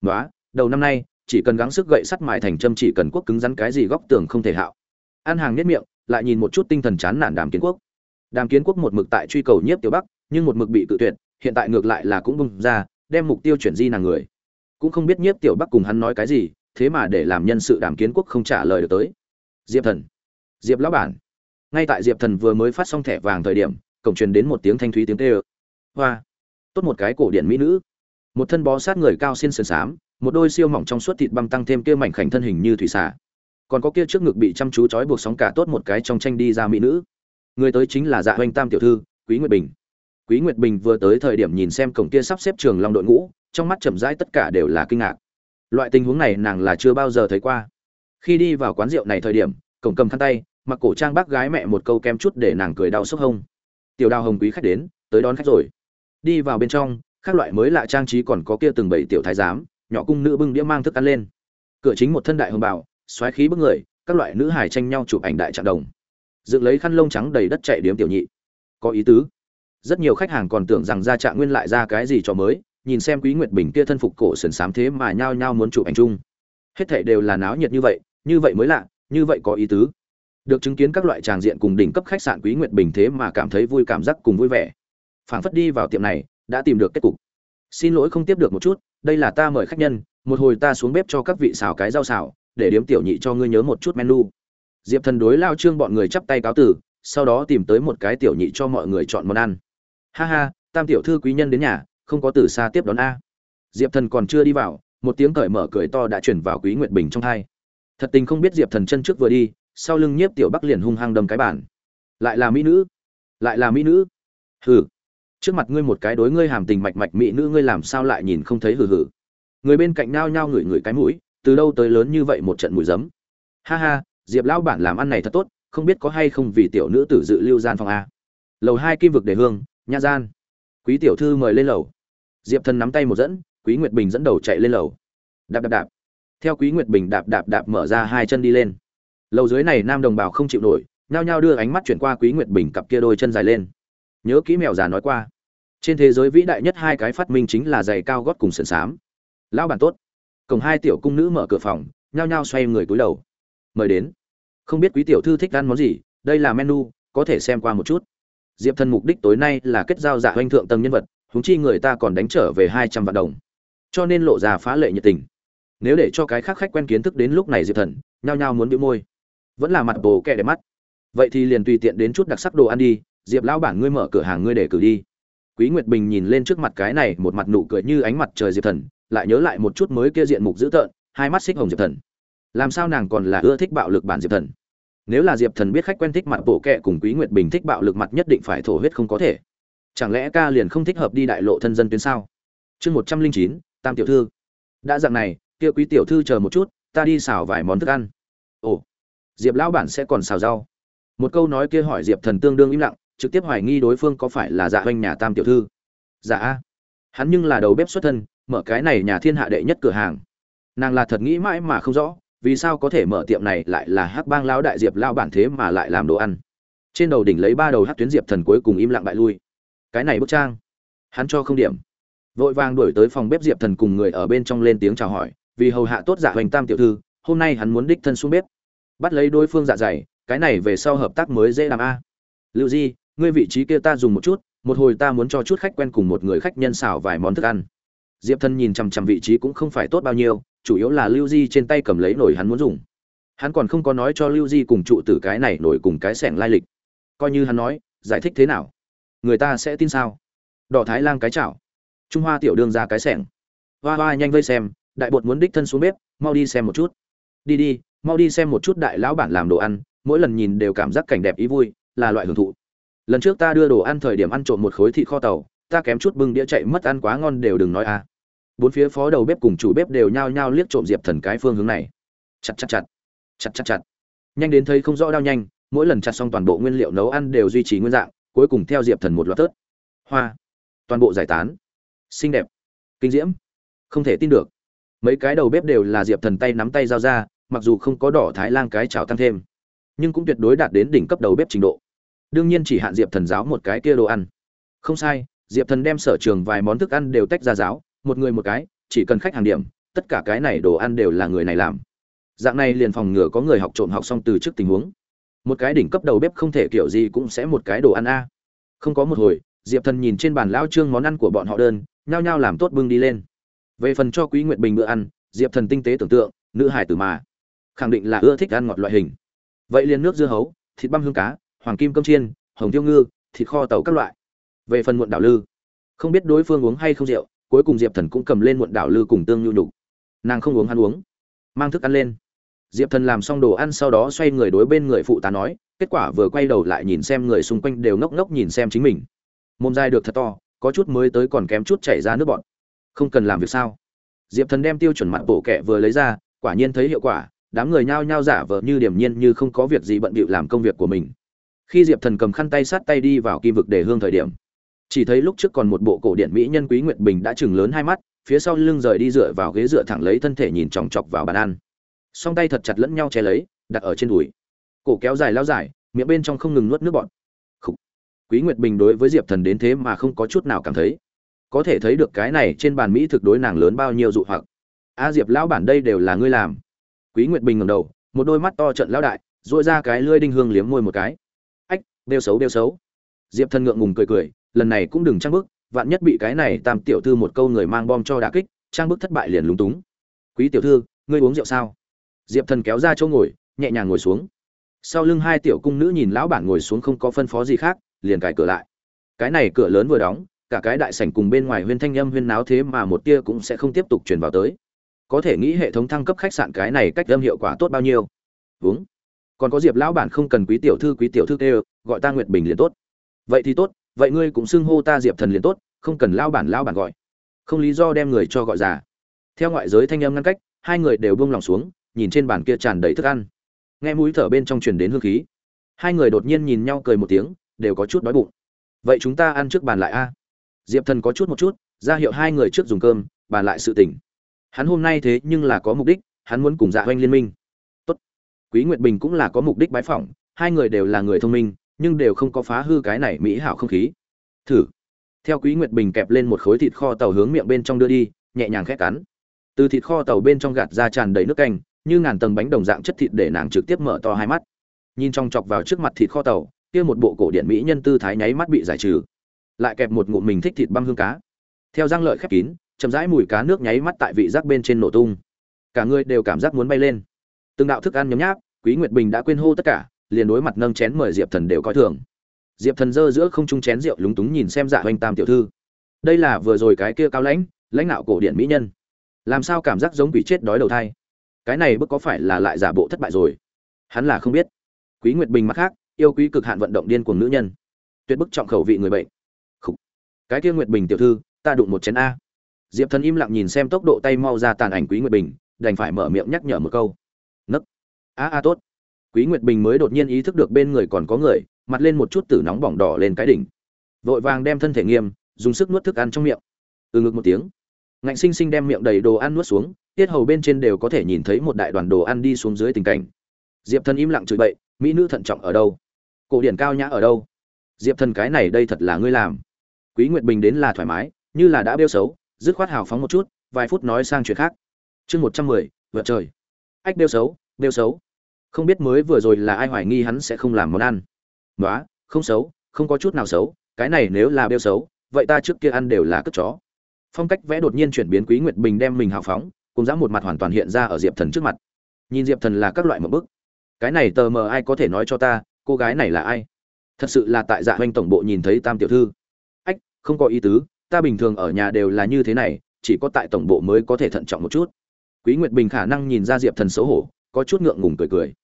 Nói đầu năm nay, chỉ cần gắng sức gậy sắt mài thành châm chỉ cần quốc cứng rắn cái gì góc tường không thể hạo. An hàng nết miệng, lại nhìn một chút tinh thần chán nản đàm kiến quốc. Đàm kiến quốc một mực tại truy cầu nhiếp tiểu bắc, nhưng một mực bị tự tuyệt, hiện tại ngược lại là cũng bung ra, đem mục tiêu chuyển di nàng người. Cũng không biết nhiếp tiểu bắc cùng hắn nói cái gì, thế mà để làm nhân sự đàm kiến quốc không trả lời được tới. Diệp thần. Diệp lão bản. Ngay tại diệp thần vừa mới phát xong thẻ vàng thời điểm, cổng truyền đến một tiếng thanh thúy tiếng tê ơ hoa. Tốt một cái cổ điện mỹ nữ. Một thân bó sát người cao xin sườn xám một đôi siêu mỏng trong suốt thịt băng tăng thêm kia mảnh khảnh thân hình như thủy xả. Còn có kia trước ngực bị chăm chú trói buộc sóng cả tốt một cái trong tranh đi ra mỹ nữ. Người tới chính là dạ hoành tam tiểu thư, quý nguyệt bình. Quý nguyệt bình vừa tới thời điểm nhìn xem cổng kia sắp xếp trường long đội ngũ, trong mắt chậm rãi tất cả đều là kinh ngạc. Loại tình huống này nàng là chưa bao giờ thấy qua. Khi đi vào quán rượu này thời điểm, cổng cầm khăn tay, mặc cổ trang bác gái mẹ một câu kem chút để nàng cười đau sốc hông. Tiểu đào hồng quý khách đến, tới đón khách rồi. Đi vào bên trong các loại mới lạ trang trí còn có kia từng bảy tiểu thái giám nhỏ cung nữ bưng đĩa mang thức ăn lên. Cửa chính một thân đại hồng bảo xoáy khí bức người, các loại nữ hài tranh nhau chụp ảnh đại trạng đồng. Dựng lấy khăn lông trắng đầy đất chạy điếm tiểu nhị. Có ý tứ. Rất nhiều khách hàng còn tưởng rằng ra trạng nguyên lại ra cái gì cho mới, nhìn xem quý nguyệt bình kia thân phục cổ sườn xám thế mà nhao nhao muốn chụp ảnh chung. Hết thảy đều là náo nhiệt như vậy như vậy mới lạ, như vậy có ý tứ. Được chứng kiến các loại tràng diện cùng đỉnh cấp khách sạn quý nguyệt bình thế mà cảm thấy vui cảm giác cùng vui vẻ. Phảng phất đi vào tiệm này, đã tìm được kết cục xin lỗi không tiếp được một chút, đây là ta mời khách nhân, một hồi ta xuống bếp cho các vị xào cái rau xào, để điếm tiểu nhị cho ngươi nhớ một chút menu. Diệp thần đối lao trương bọn người chắp tay cáo tử sau đó tìm tới một cái tiểu nhị cho mọi người chọn món ăn. Ha ha, tam tiểu thư quý nhân đến nhà, không có từ xa tiếp đón a. Diệp thần còn chưa đi vào, một tiếng cởi mở cười to đã chuyển vào quý nguyệt bình trong hai. Thật tình không biết diệp thần chân trước vừa đi, sau lưng nhiếp tiểu bắc liền hung hăng đâm cái bản lại là mỹ nữ, lại là mỹ nữ. Hừ trước mặt ngươi một cái đối ngươi hàm tình mạch mạch mỹ nữ, ngươi làm sao lại nhìn không thấy hừ hừ? Người bên cạnh nao nhao ngửi ngửi cái mũi, từ đâu tới lớn như vậy một trận mùi giấm? Ha ha, diệp lão bản làm ăn này thật tốt, không biết có hay không vì tiểu nữ tử dự lưu gian phòng a. Lầu hai kim vực đề hương nha gian. Quý tiểu thư mời lên lầu. Diệp thần nắm tay một dẫn, quý nguyệt bình dẫn đầu chạy lên lầu. Đạp đạp đạp. Theo quý nguyệt bình đạp đạp đạp mở ra hai chân đi lên. Lầu dưới này nam đồng bào không chịu nổi, nhao nhao đưa ánh mắt chuyển qua quý nguyệt bình cặp kia đôi chân dài lên. Nhớ kỹ mèo già nói qua trên thế giới vĩ đại nhất hai cái phát minh chính là giày cao gót cùng sườn xám. Lão bản tốt. Cổng hai tiểu cung nữ mở cửa phòng, nhao nhao xoay người cúi đầu. Mời đến. Không biết quý tiểu thư thích ăn món gì, đây là menu, có thể xem qua một chút. Diệp thần mục đích tối nay là kết giao dạ hoanh thượng tầng nhân vật húng chi người ta còn đánh trở về hai trăm vạn đồng. Cho nên lộ ra phá lệ nhiệt tình. Nếu để cho cái khác khách quen kiến thức đến lúc này diệp thần, nhao nhao muốn bị môi. Vẫn là mặt bồ kẹ đẹp mắt. Vậy thì liền tùy tiện đến chút đặc sắc đồ ăn đi. Diệp lão bản ngươi mở cửa hàng ngươi để cử đi quý nguyệt bình nhìn lên trước mặt cái này, một mặt nụ cười như ánh mặt trời diệp thần, lại nhớ lại một chút mới kia diện mục dữ tợn, hai mắt xích hồng diệp thần. Làm sao nàng còn là ưa thích bạo lực bản diệp thần? Nếu là diệp thần biết khách quen thích mặt bộ kệ cùng quý nguyệt bình thích bạo lực mặt nhất định phải thổ huyết không có thể. Chẳng lẽ ca liền không thích hợp đi đại lộ thân dân tuyến sao? Chương một trăm linh chín, tam tiểu thư. Đã dạng này, kia quý tiểu thư chờ một chút, ta đi xào vài món thức ăn. Ồ, diệp lão bản sẽ còn xào rau. Một câu nói kia hỏi diệp thần tương đương im lặng trực tiếp hoài nghi đối phương có phải là dạ hoanh nhà tam tiểu thư. Dạ hắn nhưng là đầu bếp xuất thân, mở cái này nhà thiên hạ đệ nhất cửa hàng. Nàng là thật nghĩ mãi mà không rõ, vì sao có thể mở tiệm này lại là hắc bang lão đại diệp lao bản thế mà lại làm đồ ăn. Trên đầu đỉnh lấy ba đầu hắc tuyến diệp thần cuối cùng im lặng bại lui. Cái này bức trang, hắn cho không điểm. Vội vàng đuổi tới phòng bếp diệp thần cùng người ở bên trong lên tiếng chào hỏi, vì hầu hạ tốt giả hoành tam tiểu thư, hôm nay hắn muốn đích thân xuống bếp. Bắt lấy đối phương dạ dày, cái này về sau hợp tác mới dễ làm a. Lưu di ngươi vị trí kia ta dùng một chút, một hồi ta muốn cho chút khách quen cùng một người khách nhân xào vài món thức ăn. Diệp thần nhìn chằm chằm vị trí cũng không phải tốt bao nhiêu, chủ yếu là lưu di trên tay cầm lấy nồi hắn muốn dùng. Hắn còn không có nói cho lưu di cùng trụ tử cái này nổi cùng cái sẻng lai lịch. Coi như hắn nói, giải thích thế nào? Người ta sẽ tin sao? Đỏ thái lan cái chảo. Trung hoa tiểu đương ra cái sẻng. Hoa hoa nhanh vây xem, đại bột muốn đích thân xuống bếp, mau đi xem một chút. Đi đi, mau đi xem một chút đại lão bản làm đồ ăn, mỗi lần nhìn đều cảm giác cảnh đẹp ý vui, là loại hưởng thụ lần trước ta đưa đồ ăn thời điểm ăn trộm một khối thịt kho tàu, ta kém chút bưng đĩa chạy mất ăn quá ngon đều đừng nói à. Bốn phía phó đầu bếp cùng chủ bếp đều nhao nhao liếc trộm diệp thần cái phương hướng này. Chặt chặt chặt chặt chặt chặt. Nhanh đến thấy không rõ đau nhanh, mỗi lần chặt xong toàn bộ nguyên liệu nấu ăn đều duy trì nguyên dạng, cuối cùng theo diệp thần một loạt tớt. Hoa, toàn bộ giải tán. Xinh đẹp, kinh diễm, không thể tin được. Mấy cái đầu bếp đều là diệp thần tay nắm tay giao ra, mặc dù không có đỏ thái lan cái chảo tăng thêm, nhưng cũng tuyệt đối đạt đến đỉnh cấp đầu bếp trình độ đương nhiên chỉ hạn diệp thần giáo một cái kia đồ ăn. Không sai, diệp thần đem sở trường vài món thức ăn đều tách ra giáo, một người một cái, chỉ cần khách hàng điểm, tất cả cái này đồ ăn đều là người này làm. Dạng này liền phòng ngừa có người học trộm học xong từ trước tình huống. Một cái đỉnh cấp đầu bếp không thể kiểu gì cũng sẽ một cái đồ ăn a. Không có một hồi, diệp thần nhìn trên bàn lao trương món ăn của bọn họ đơn, nhao nhao làm tốt bưng đi lên. Về phần cho quý nguyệt bình bữa ăn, diệp thần tinh tế tưởng tượng, nữ hải tử mà. Khẳng định là ưa thích ăn ngọt loại hình. Vậy liền nước dưa hấu, thịt băm hương cá hoàng kim cơm chiên, hồng tiêu ngư, thịt kho tàu các loại. Về phần muộn đảo lư, không biết đối phương uống hay không rượu, cuối cùng diệp thần cũng cầm lên muộn đảo lư cùng tương nhu nhục. Nàng không uống, hắn uống. Mang thức ăn lên. Diệp thần làm xong đồ ăn sau đó xoay người đối bên người phụ tá nói, kết quả vừa quay đầu lại nhìn xem người xung quanh đều ngốc ngốc nhìn xem chính mình. Mồm dai được thật to, có chút mới tới còn kém chút chảy ra nước bọn không cần làm việc sao? Diệp thần đem tiêu chuẩn mặt bổ kẹ vừa lấy ra, quả nhiên thấy hiệu quả, đám người nhao nhao giả vờ như điềm nhiên như không có việc gì bận bịu làm công việc của mình khi diệp thần cầm khăn tay sát tay đi vào kim vực để hương thời điểm, chỉ thấy lúc trước còn một bộ cổ điện mỹ nhân quý nguyệt bình đã chừng lớn hai mắt, phía sau lưng rời đi dựa vào ghế dựa thẳng lấy thân thể nhìn chòng chọc vào bàn ăn. Song tay thật chặt lẫn nhau che lấy, đặt ở trên đùi. Cổ kéo dài lao dài, miệng bên trong không ngừng nuốt nước bọt. Khủ. quý nguyệt bình đối với diệp thần đến thế mà không có chút nào cảm thấy. Có thể thấy được cái này trên bàn mỹ thực đối nàng lớn bao nhiêu dụ hoặc. A diệp lão bản đây đều là ngươi làm. Quý nguyệt bình ngầm đầu, một đôi mắt to trận lão đại dội ra cái lưỡi đinh hương liếm môi một cái đeo xấu đeo xấu. Diệp thần ngượng ngùng cười cười, lần này cũng đừng trang bức, vạn nhất bị cái này tam tiểu thư một câu người mang bom cho đả kích, trang bức thất bại liền lúng túng. Quý tiểu thư, ngươi uống rượu sao? Diệp thần kéo ra chỗ ngồi, nhẹ nhàng ngồi xuống. Sau lưng hai tiểu cung nữ nhìn lão bản ngồi xuống không có phân phó gì khác, liền cài cửa lại. Cái này cửa lớn vừa đóng, cả cái đại sảnh cùng bên ngoài huyên thanh âm huyên náo thế mà một tia cũng sẽ không tiếp tục truyền vào tới. Có thể nghĩ hệ thống thăng cấp khách sạn cái này cách âm hiệu quả tốt bao nhiêu? Uống còn có diệp lão bản không cần quý tiểu thư, quý tiểu thư kêu, gọi ta nguyệt bình liền tốt. Vậy thì tốt, vậy ngươi cũng xưng hô ta diệp thần liền tốt, không cần lao bản lao bản gọi. Không lý do đem người cho gọi già. Theo ngoại giới thanh âm ngăn cách, hai người đều buông lòng xuống, nhìn trên bàn kia tràn đầy thức ăn. Nghe mũi thở bên trong truyền đến hương khí. Hai người đột nhiên nhìn nhau cười một tiếng, đều có chút đói bụng. Vậy chúng ta ăn trước bàn lại a. Diệp thần có chút một chút, ra hiệu hai người trước dùng cơm, bàn lại sự tỉnh hắn hôm nay thế nhưng là có mục đích, hắn muốn cùng dạ oanh liên minh quý nguyệt bình cũng là có mục đích bái phỏng, hai người đều là người thông minh, nhưng đều không có phá hư cái này mỹ hảo không khí. Thử. Theo quý nguyệt bình kẹp lên một khối thịt kho tàu hướng miệng bên trong đưa đi, nhẹ nhàng khét cắn. Từ thịt kho tàu bên trong gạt ra tràn đầy nước canh, như ngàn tầng bánh đồng dạng chất thịt để nàng trực tiếp mở to hai mắt. Nhìn trong chọc vào trước mặt thịt kho tàu, kia một bộ cổ điện mỹ nhân tư thái nháy mắt bị giải trừ. Lại kẹp một ngụm mình thích thịt băm hương cá. Theo răng lợi khép kín, chậm rãi mùi cá nước nháy mắt tại vị giác bên trên nổ tung. Cả người đều cảm giác muốn bay lên. Từng đạo thức ăn nhấm nháp quý nguyệt bình đã quên hô tất cả, liền đối mặt nâng chén mời diệp thần đều coi thường. Diệp thần giơ giữa không trung chén rượu lúng túng nhìn xem dạ Hoành tam tiểu thư. Đây là vừa rồi cái kia cao lãnh lãnh đạo cổ điện mỹ nhân. Làm sao cảm giác giống quỷ chết đói đầu thai? Cái này bức có phải là lại giả bộ thất bại rồi? Hắn là không biết. Quý nguyệt bình mặt khác, yêu quý cực hạn vận động điên cuồng nữ nhân. Tuyệt bức trọng khẩu vị người bệnh. Khủ. cái kia nguyệt bình tiểu thư, ta đụng một chén a. Diệp thần im lặng nhìn xem tốc độ tay mau ra tàn ảnh quý nguyệt bình, đành phải mở miệng nhắc nhở một câu a a tốt. Quý nguyệt bình mới đột nhiên ý thức được bên người còn có người, mặt lên một chút tử nóng bỏng đỏ lên cái đỉnh. Vội vàng đem thân thể nghiêm, dùng sức nuốt thức ăn trong miệng. Từ ngực một tiếng. Ngạnh sinh sinh đem miệng đầy đồ ăn nuốt xuống, tiết hầu bên trên đều có thể nhìn thấy một đại đoàn đồ ăn đi xuống dưới tình cảnh. Diệp thần im lặng chửi bậy, mỹ nữ thận trọng ở đâu? Cổ điển cao nhã ở đâu? Diệp thần cái này đây thật là ngươi làm. Quý nguyệt bình đến là thoải mái, như là đã bêu xấu, dứt khoát hào phóng một chút, vài phút nói sang chuyện khác. Chương một trăm mười vợ trời. Ách bêu xấu bêu xấu. Không biết mới vừa rồi là ai hoài nghi hắn sẽ không làm món ăn. Nói không xấu, không có chút nào xấu, cái này nếu là bêu xấu, vậy ta trước kia ăn đều là cất chó. Phong cách vẽ đột nhiên chuyển biến quý nguyệt bình đem mình hào phóng, cùng dám một mặt hoàn toàn hiện ra ở diệp thần trước mặt. Nhìn diệp thần là các loại một bức. Cái này tờ mờ ai có thể nói cho ta, cô gái này là ai? Thật sự là tại dạ Hoành tổng bộ nhìn thấy tam tiểu thư. Ách, không có ý tứ, ta bình thường ở nhà đều là như thế này, chỉ có tại tổng bộ mới có thể thận trọng một chút. Quý nguyệt bình khả năng nhìn ra diệp thần xấu hổ có chút ngượng ngùng cười cười.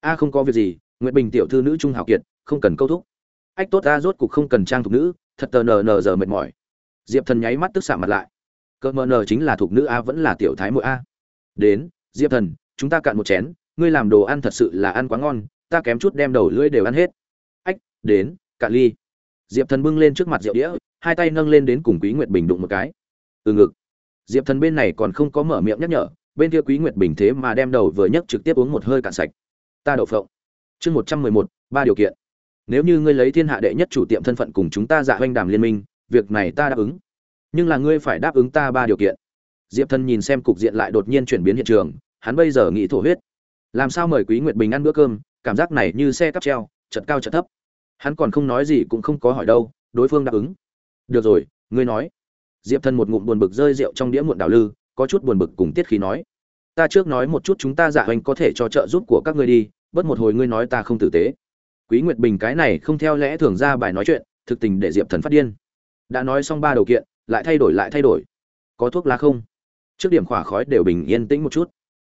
A, không có việc gì, nguyệt bình tiểu thư nữ trung hào kiệt, không cần câu thúc. Ách, tốt ta, rốt cục không cần trang thục nữ. Thật tờ nờ nờ giờ mệt mỏi. Diệp thần nháy mắt tức xạ mặt lại. Cỡ mờ nờ chính là thục nữ a, vẫn là tiểu thái mỗi a. Đến, diệp thần, chúng ta cạn một chén, ngươi làm đồ ăn thật sự là ăn quá ngon, ta kém chút đem đầu lưỡi đều ăn hết. Ách, đến, cạn ly. Diệp thần bưng lên trước mặt rượu đĩa, hai tay nâng lên đến cùng quý nguyệt bình đụng một cái. Từ ngực. Diệp thần bên này còn không có mở miệng nhắc nhở bên kia quý nguyệt bình thế mà đem đầu vừa nhấc trực tiếp uống một hơi cạn sạch. Ta đậu phộng. Chương một trăm mười một, ba điều kiện. Nếu như ngươi lấy thiên hạ đệ nhất chủ tiệm thân phận cùng chúng ta dạ oanh đàm liên minh, việc này ta đáp ứng. Nhưng là ngươi phải đáp ứng ta ba điều kiện. Diệp thân nhìn xem cục diện lại đột nhiên chuyển biến hiện trường, hắn bây giờ nghĩ thổ huyết. Làm sao mời quý nguyệt bình ăn bữa cơm, cảm giác này như xe cắp treo, chật cao chật thấp. Hắn còn không nói gì cũng không có hỏi đâu, đối phương đáp ứng. Được rồi, ngươi nói. Diệp thân một ngụm buồn bực rơi rượu trong đĩa muộn đào lư có chút buồn bực cùng tiết khí nói. Ta trước nói một chút chúng ta dạ hoành có thể cho trợ giúp của các ngươi đi, bớt một hồi ngươi nói ta không tử tế. Quý nguyệt bình cái này không theo lẽ thường ra bài nói chuyện, thực tình để diệp thần phát điên. Đã nói xong ba điều kiện, lại thay đổi lại thay đổi. Có thuốc lá không? Trước điểm khỏa khói đều bình yên tĩnh một chút.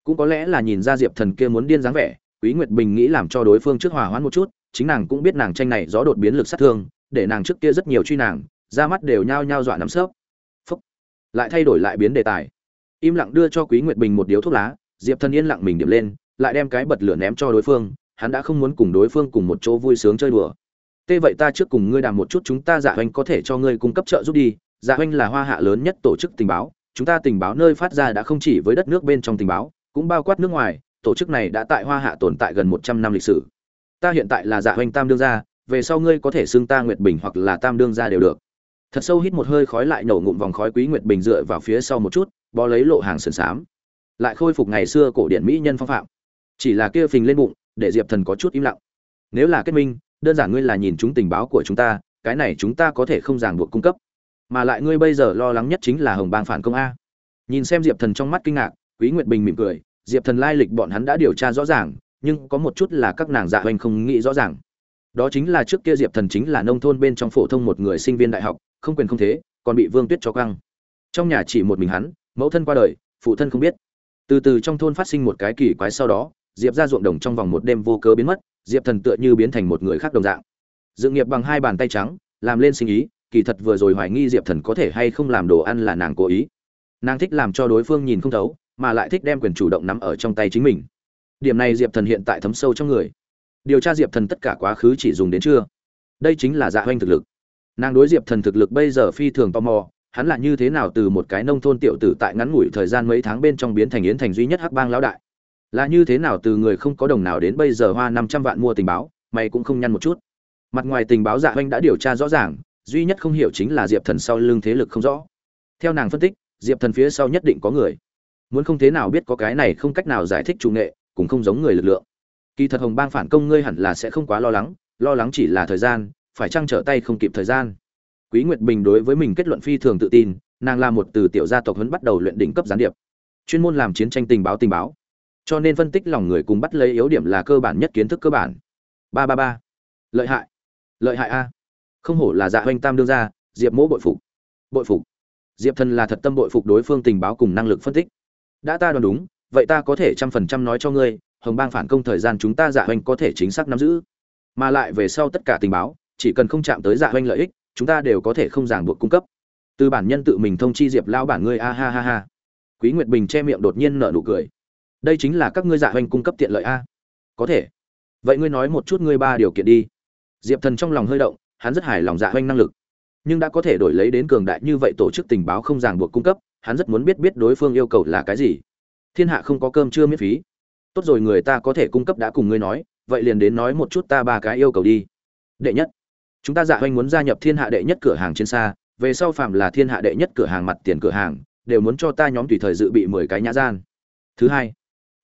Cũng có lẽ là nhìn ra diệp thần kia muốn điên dáng vẻ, quý nguyệt bình nghĩ làm cho đối phương trước hòa hoãn một chút, chính nàng cũng biết nàng tranh này gió đột biến lực sát thương, để nàng trước kia rất nhiều truy nàng ra mắt đều nhao nhao dọa nắm sớp phúc. Lại thay đổi lại biến đề tài im lặng đưa cho quý nguyệt bình một điếu thuốc lá, diệp thần yên lặng mình điểm lên, lại đem cái bật lửa ném cho đối phương, hắn đã không muốn cùng đối phương cùng một chỗ vui sướng chơi đùa. Tê vậy ta trước cùng ngươi đàm một chút, chúng ta dạ hoanh có thể cho ngươi cung cấp trợ giúp đi dạ hoanh là hoa hạ lớn nhất tổ chức tình báo, chúng ta tình báo nơi phát ra đã không chỉ với đất nước bên trong tình báo, cũng bao quát nước ngoài, tổ chức này đã tại hoa hạ tồn tại gần một trăm năm lịch sử. Ta hiện tại là dạ hoanh tam đương gia, về sau ngươi có thể xưng ta nguyệt bình hoặc là tam đương gia đều được. Thật sâu hít một hơi khói lại nổ ngụm vòng khói quý nguyệt bình dựa vào phía sau một chút bó lấy lộ hàng sườn xám, lại khôi phục ngày xưa cổ điển mỹ nhân phong phạm. Chỉ là kia phình lên bụng, để diệp thần có chút im lặng. Nếu là kết minh, đơn giản ngươi là nhìn chúng tình báo của chúng ta, cái này chúng ta có thể không ràng buộc cung cấp. Mà lại ngươi bây giờ lo lắng nhất chính là hồng bang phản công a. Nhìn xem diệp thần trong mắt kinh ngạc, quý nguyệt bình mỉm cười, diệp thần lai lịch bọn hắn đã điều tra rõ ràng, nhưng có một chút là các nàng dạ hoành không nghĩ rõ ràng. Đó chính là trước kia diệp thần chính là nông thôn bên trong phổ thông một người sinh viên đại học, không quyền không thế, còn bị vương tuyết cho căng trong nhà chỉ một mình hắn mẫu thân qua đời, phụ thân không biết. Từ từ trong thôn phát sinh một cái kỳ quái sau đó, diệp ra ruộng đồng trong vòng một đêm vô cớ biến mất, diệp thần tựa như biến thành một người khác đồng dạng. Dự nghiệp bằng hai bàn tay trắng, làm lên sinh ý, kỳ thật vừa rồi hoài nghi diệp thần có thể hay không làm đồ ăn là nàng cố ý. Nàng thích làm cho đối phương nhìn không thấu, mà lại thích đem quyền chủ động nắm ở trong tay chính mình. Điểm này diệp thần hiện tại thấm sâu trong người. Điều tra diệp thần tất cả quá khứ chỉ dùng đến chưa? Đây chính là dạ hoanh thực lực. Nàng đối diệp thần thực lực bây giờ phi thường tò mò hắn là như thế nào từ một cái nông thôn tiểu tử tại ngắn ngủi thời gian mấy tháng bên trong biến thành yến thành duy nhất hắc bang lão đại? Là như thế nào từ người không có đồng nào đến bây giờ hoa năm trăm vạn mua tình báo, mày cũng không nhăn một chút. Mặt ngoài tình báo dạ oanh đã điều tra rõ ràng, duy nhất không hiểu chính là diệp thần sau lưng thế lực không rõ. Theo nàng phân tích, diệp thần phía sau nhất định có người. Muốn không thế nào biết có cái này không cách nào giải thích chủ nghệ, cũng không giống người lực lượng. Kỳ thật hồng bang phản công ngươi hẳn là sẽ không quá lo lắng lo lắng chỉ là thời gian, phải chăng trở tay không kịp thời gian? Quý nguyệt bình đối với mình kết luận phi thường tự tin, nàng là một từ tiểu gia tộc huấn bắt đầu luyện đỉnh cấp gián điệp, chuyên môn làm chiến tranh tình báo tình báo. Cho nên phân tích lòng người cùng bắt lấy yếu điểm là cơ bản nhất kiến thức cơ bản. Ba ba ba. Lợi hại. Lợi hại a. Không hổ là dạ hoành tam đương ra diệp mỗ bội phục. Bội phục. Diệp thần là thật tâm bội phục đối phương tình báo cùng năng lực phân tích. Đã ta đoán đúng, vậy ta có thể trăm phần trăm nói cho ngươi, hồng bang phản công thời gian chúng ta dạ hoành có thể chính xác nắm giữ. Mà lại về sau tất cả tình báo, chỉ cần không chạm tới dạ hoành lợi ích chúng ta đều có thể không ràng buộc cung cấp. Từ bản nhân tự mình thông chi diệp lão bản ngươi, a ha ha ha. Quý nguyệt bình che miệng đột nhiên nở nụ cười. Đây chính là các ngươi dạ hoành cung cấp tiện lợi a. Có thể. Vậy ngươi nói một chút ngươi ba điều kiện đi. Diệp thần trong lòng hơi động, hắn rất hài lòng dạ hoành năng lực. Nhưng đã có thể đổi lấy đến cường đại như vậy tổ chức tình báo không ràng buộc cung cấp, hắn rất muốn biết biết đối phương yêu cầu là cái gì. Thiên hạ không có cơm chưa miễn phí. Tốt rồi, người ta có thể cung cấp đã cùng ngươi nói, vậy liền đến nói một chút ta ba cái yêu cầu đi. Đệ nhất chúng ta dạ hoành muốn gia nhập thiên hạ đệ nhất cửa hàng trên xa, về sau phạm là thiên hạ đệ nhất cửa hàng mặt tiền cửa hàng, đều muốn cho ta nhóm tùy thời dự bị mười cái nhã gian. Thứ hai,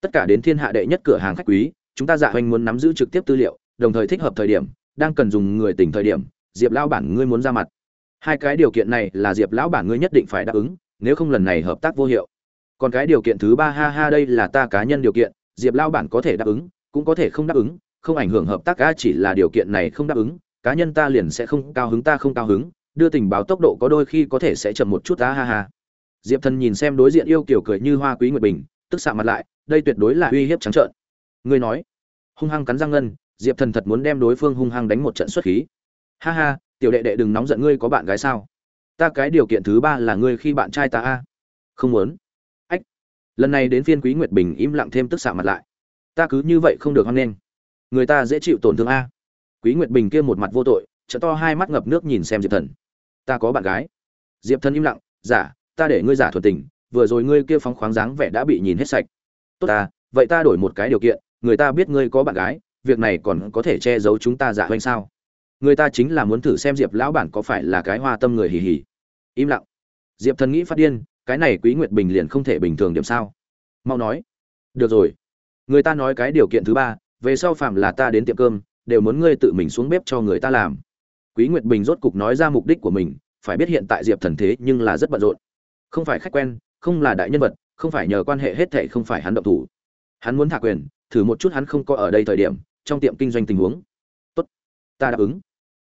tất cả đến thiên hạ đệ nhất cửa hàng khách quý, chúng ta dạ hoành muốn nắm giữ trực tiếp tư liệu, đồng thời thích hợp thời điểm, đang cần dùng người tỉnh thời điểm, diệp lão bản ngươi muốn ra mặt. Hai cái điều kiện này là diệp lão bản ngươi nhất định phải đáp ứng, nếu không lần này hợp tác vô hiệu. Còn cái điều kiện thứ ba, ha ha, đây là ta cá nhân điều kiện, diệp lão bản có thể đáp ứng, cũng có thể không đáp ứng, không ảnh hưởng hợp tác a chỉ là điều kiện này không đáp ứng cá nhân ta liền sẽ không cao hứng, ta không cao hứng. Đưa tình báo tốc độ có đôi khi có thể sẽ chậm một chút á ha ha. Diệp thần nhìn xem đối diện yêu kiểu cười như hoa quý nguyệt bình, tức xạ mặt lại, đây tuyệt đối là uy hiếp trắng trợn. Ngươi nói, hung hăng cắn răng ngân, diệp thần thật muốn đem đối phương hung hăng đánh một trận xuất khí. Ha ha, tiểu đệ đệ đừng nóng giận ngươi có bạn gái sao? Ta cái điều kiện thứ ba là ngươi khi bạn trai ta a. Không muốn. Ách. Lần này đến phiên quý nguyệt bình im lặng thêm tức xạ mặt lại. Ta cứ như vậy không được hoan nghênh. Người ta dễ chịu tổn thương a quý nguyệt bình kia một mặt vô tội trợ to hai mắt ngập nước nhìn xem diệp thần. Ta có bạn gái. Diệp thần im lặng, giả, ta để ngươi giả thuần tình, vừa rồi ngươi kia phóng khoáng dáng vẻ đã bị nhìn hết sạch. Tốt ta, vậy ta đổi một cái điều kiện, người ta biết ngươi có bạn gái, việc này còn có thể che giấu chúng ta giả hoanh sao? Người ta chính là muốn thử xem diệp lão bản có phải là cái hoa tâm người hì hì. Im lặng. Diệp thần nghĩ phát điên, cái này quý nguyệt bình liền không thể bình thường điểm sao? Mau nói. Được rồi. Người ta nói cái điều kiện thứ ba, về sau phạm là ta đến tiệm cơm đều muốn ngươi tự mình xuống bếp cho người ta làm. Quý nguyệt bình rốt cục nói ra mục đích của mình, phải biết hiện tại diệp thần thế nhưng là rất bận rộn. Không phải khách quen, không là đại nhân vật, không phải nhờ quan hệ hết thệ không phải hắn động thủ. Hắn muốn thả quyền, thử một chút hắn không có ở đây thời điểm, trong tiệm kinh doanh tình huống. Tốt, ta đáp ứng.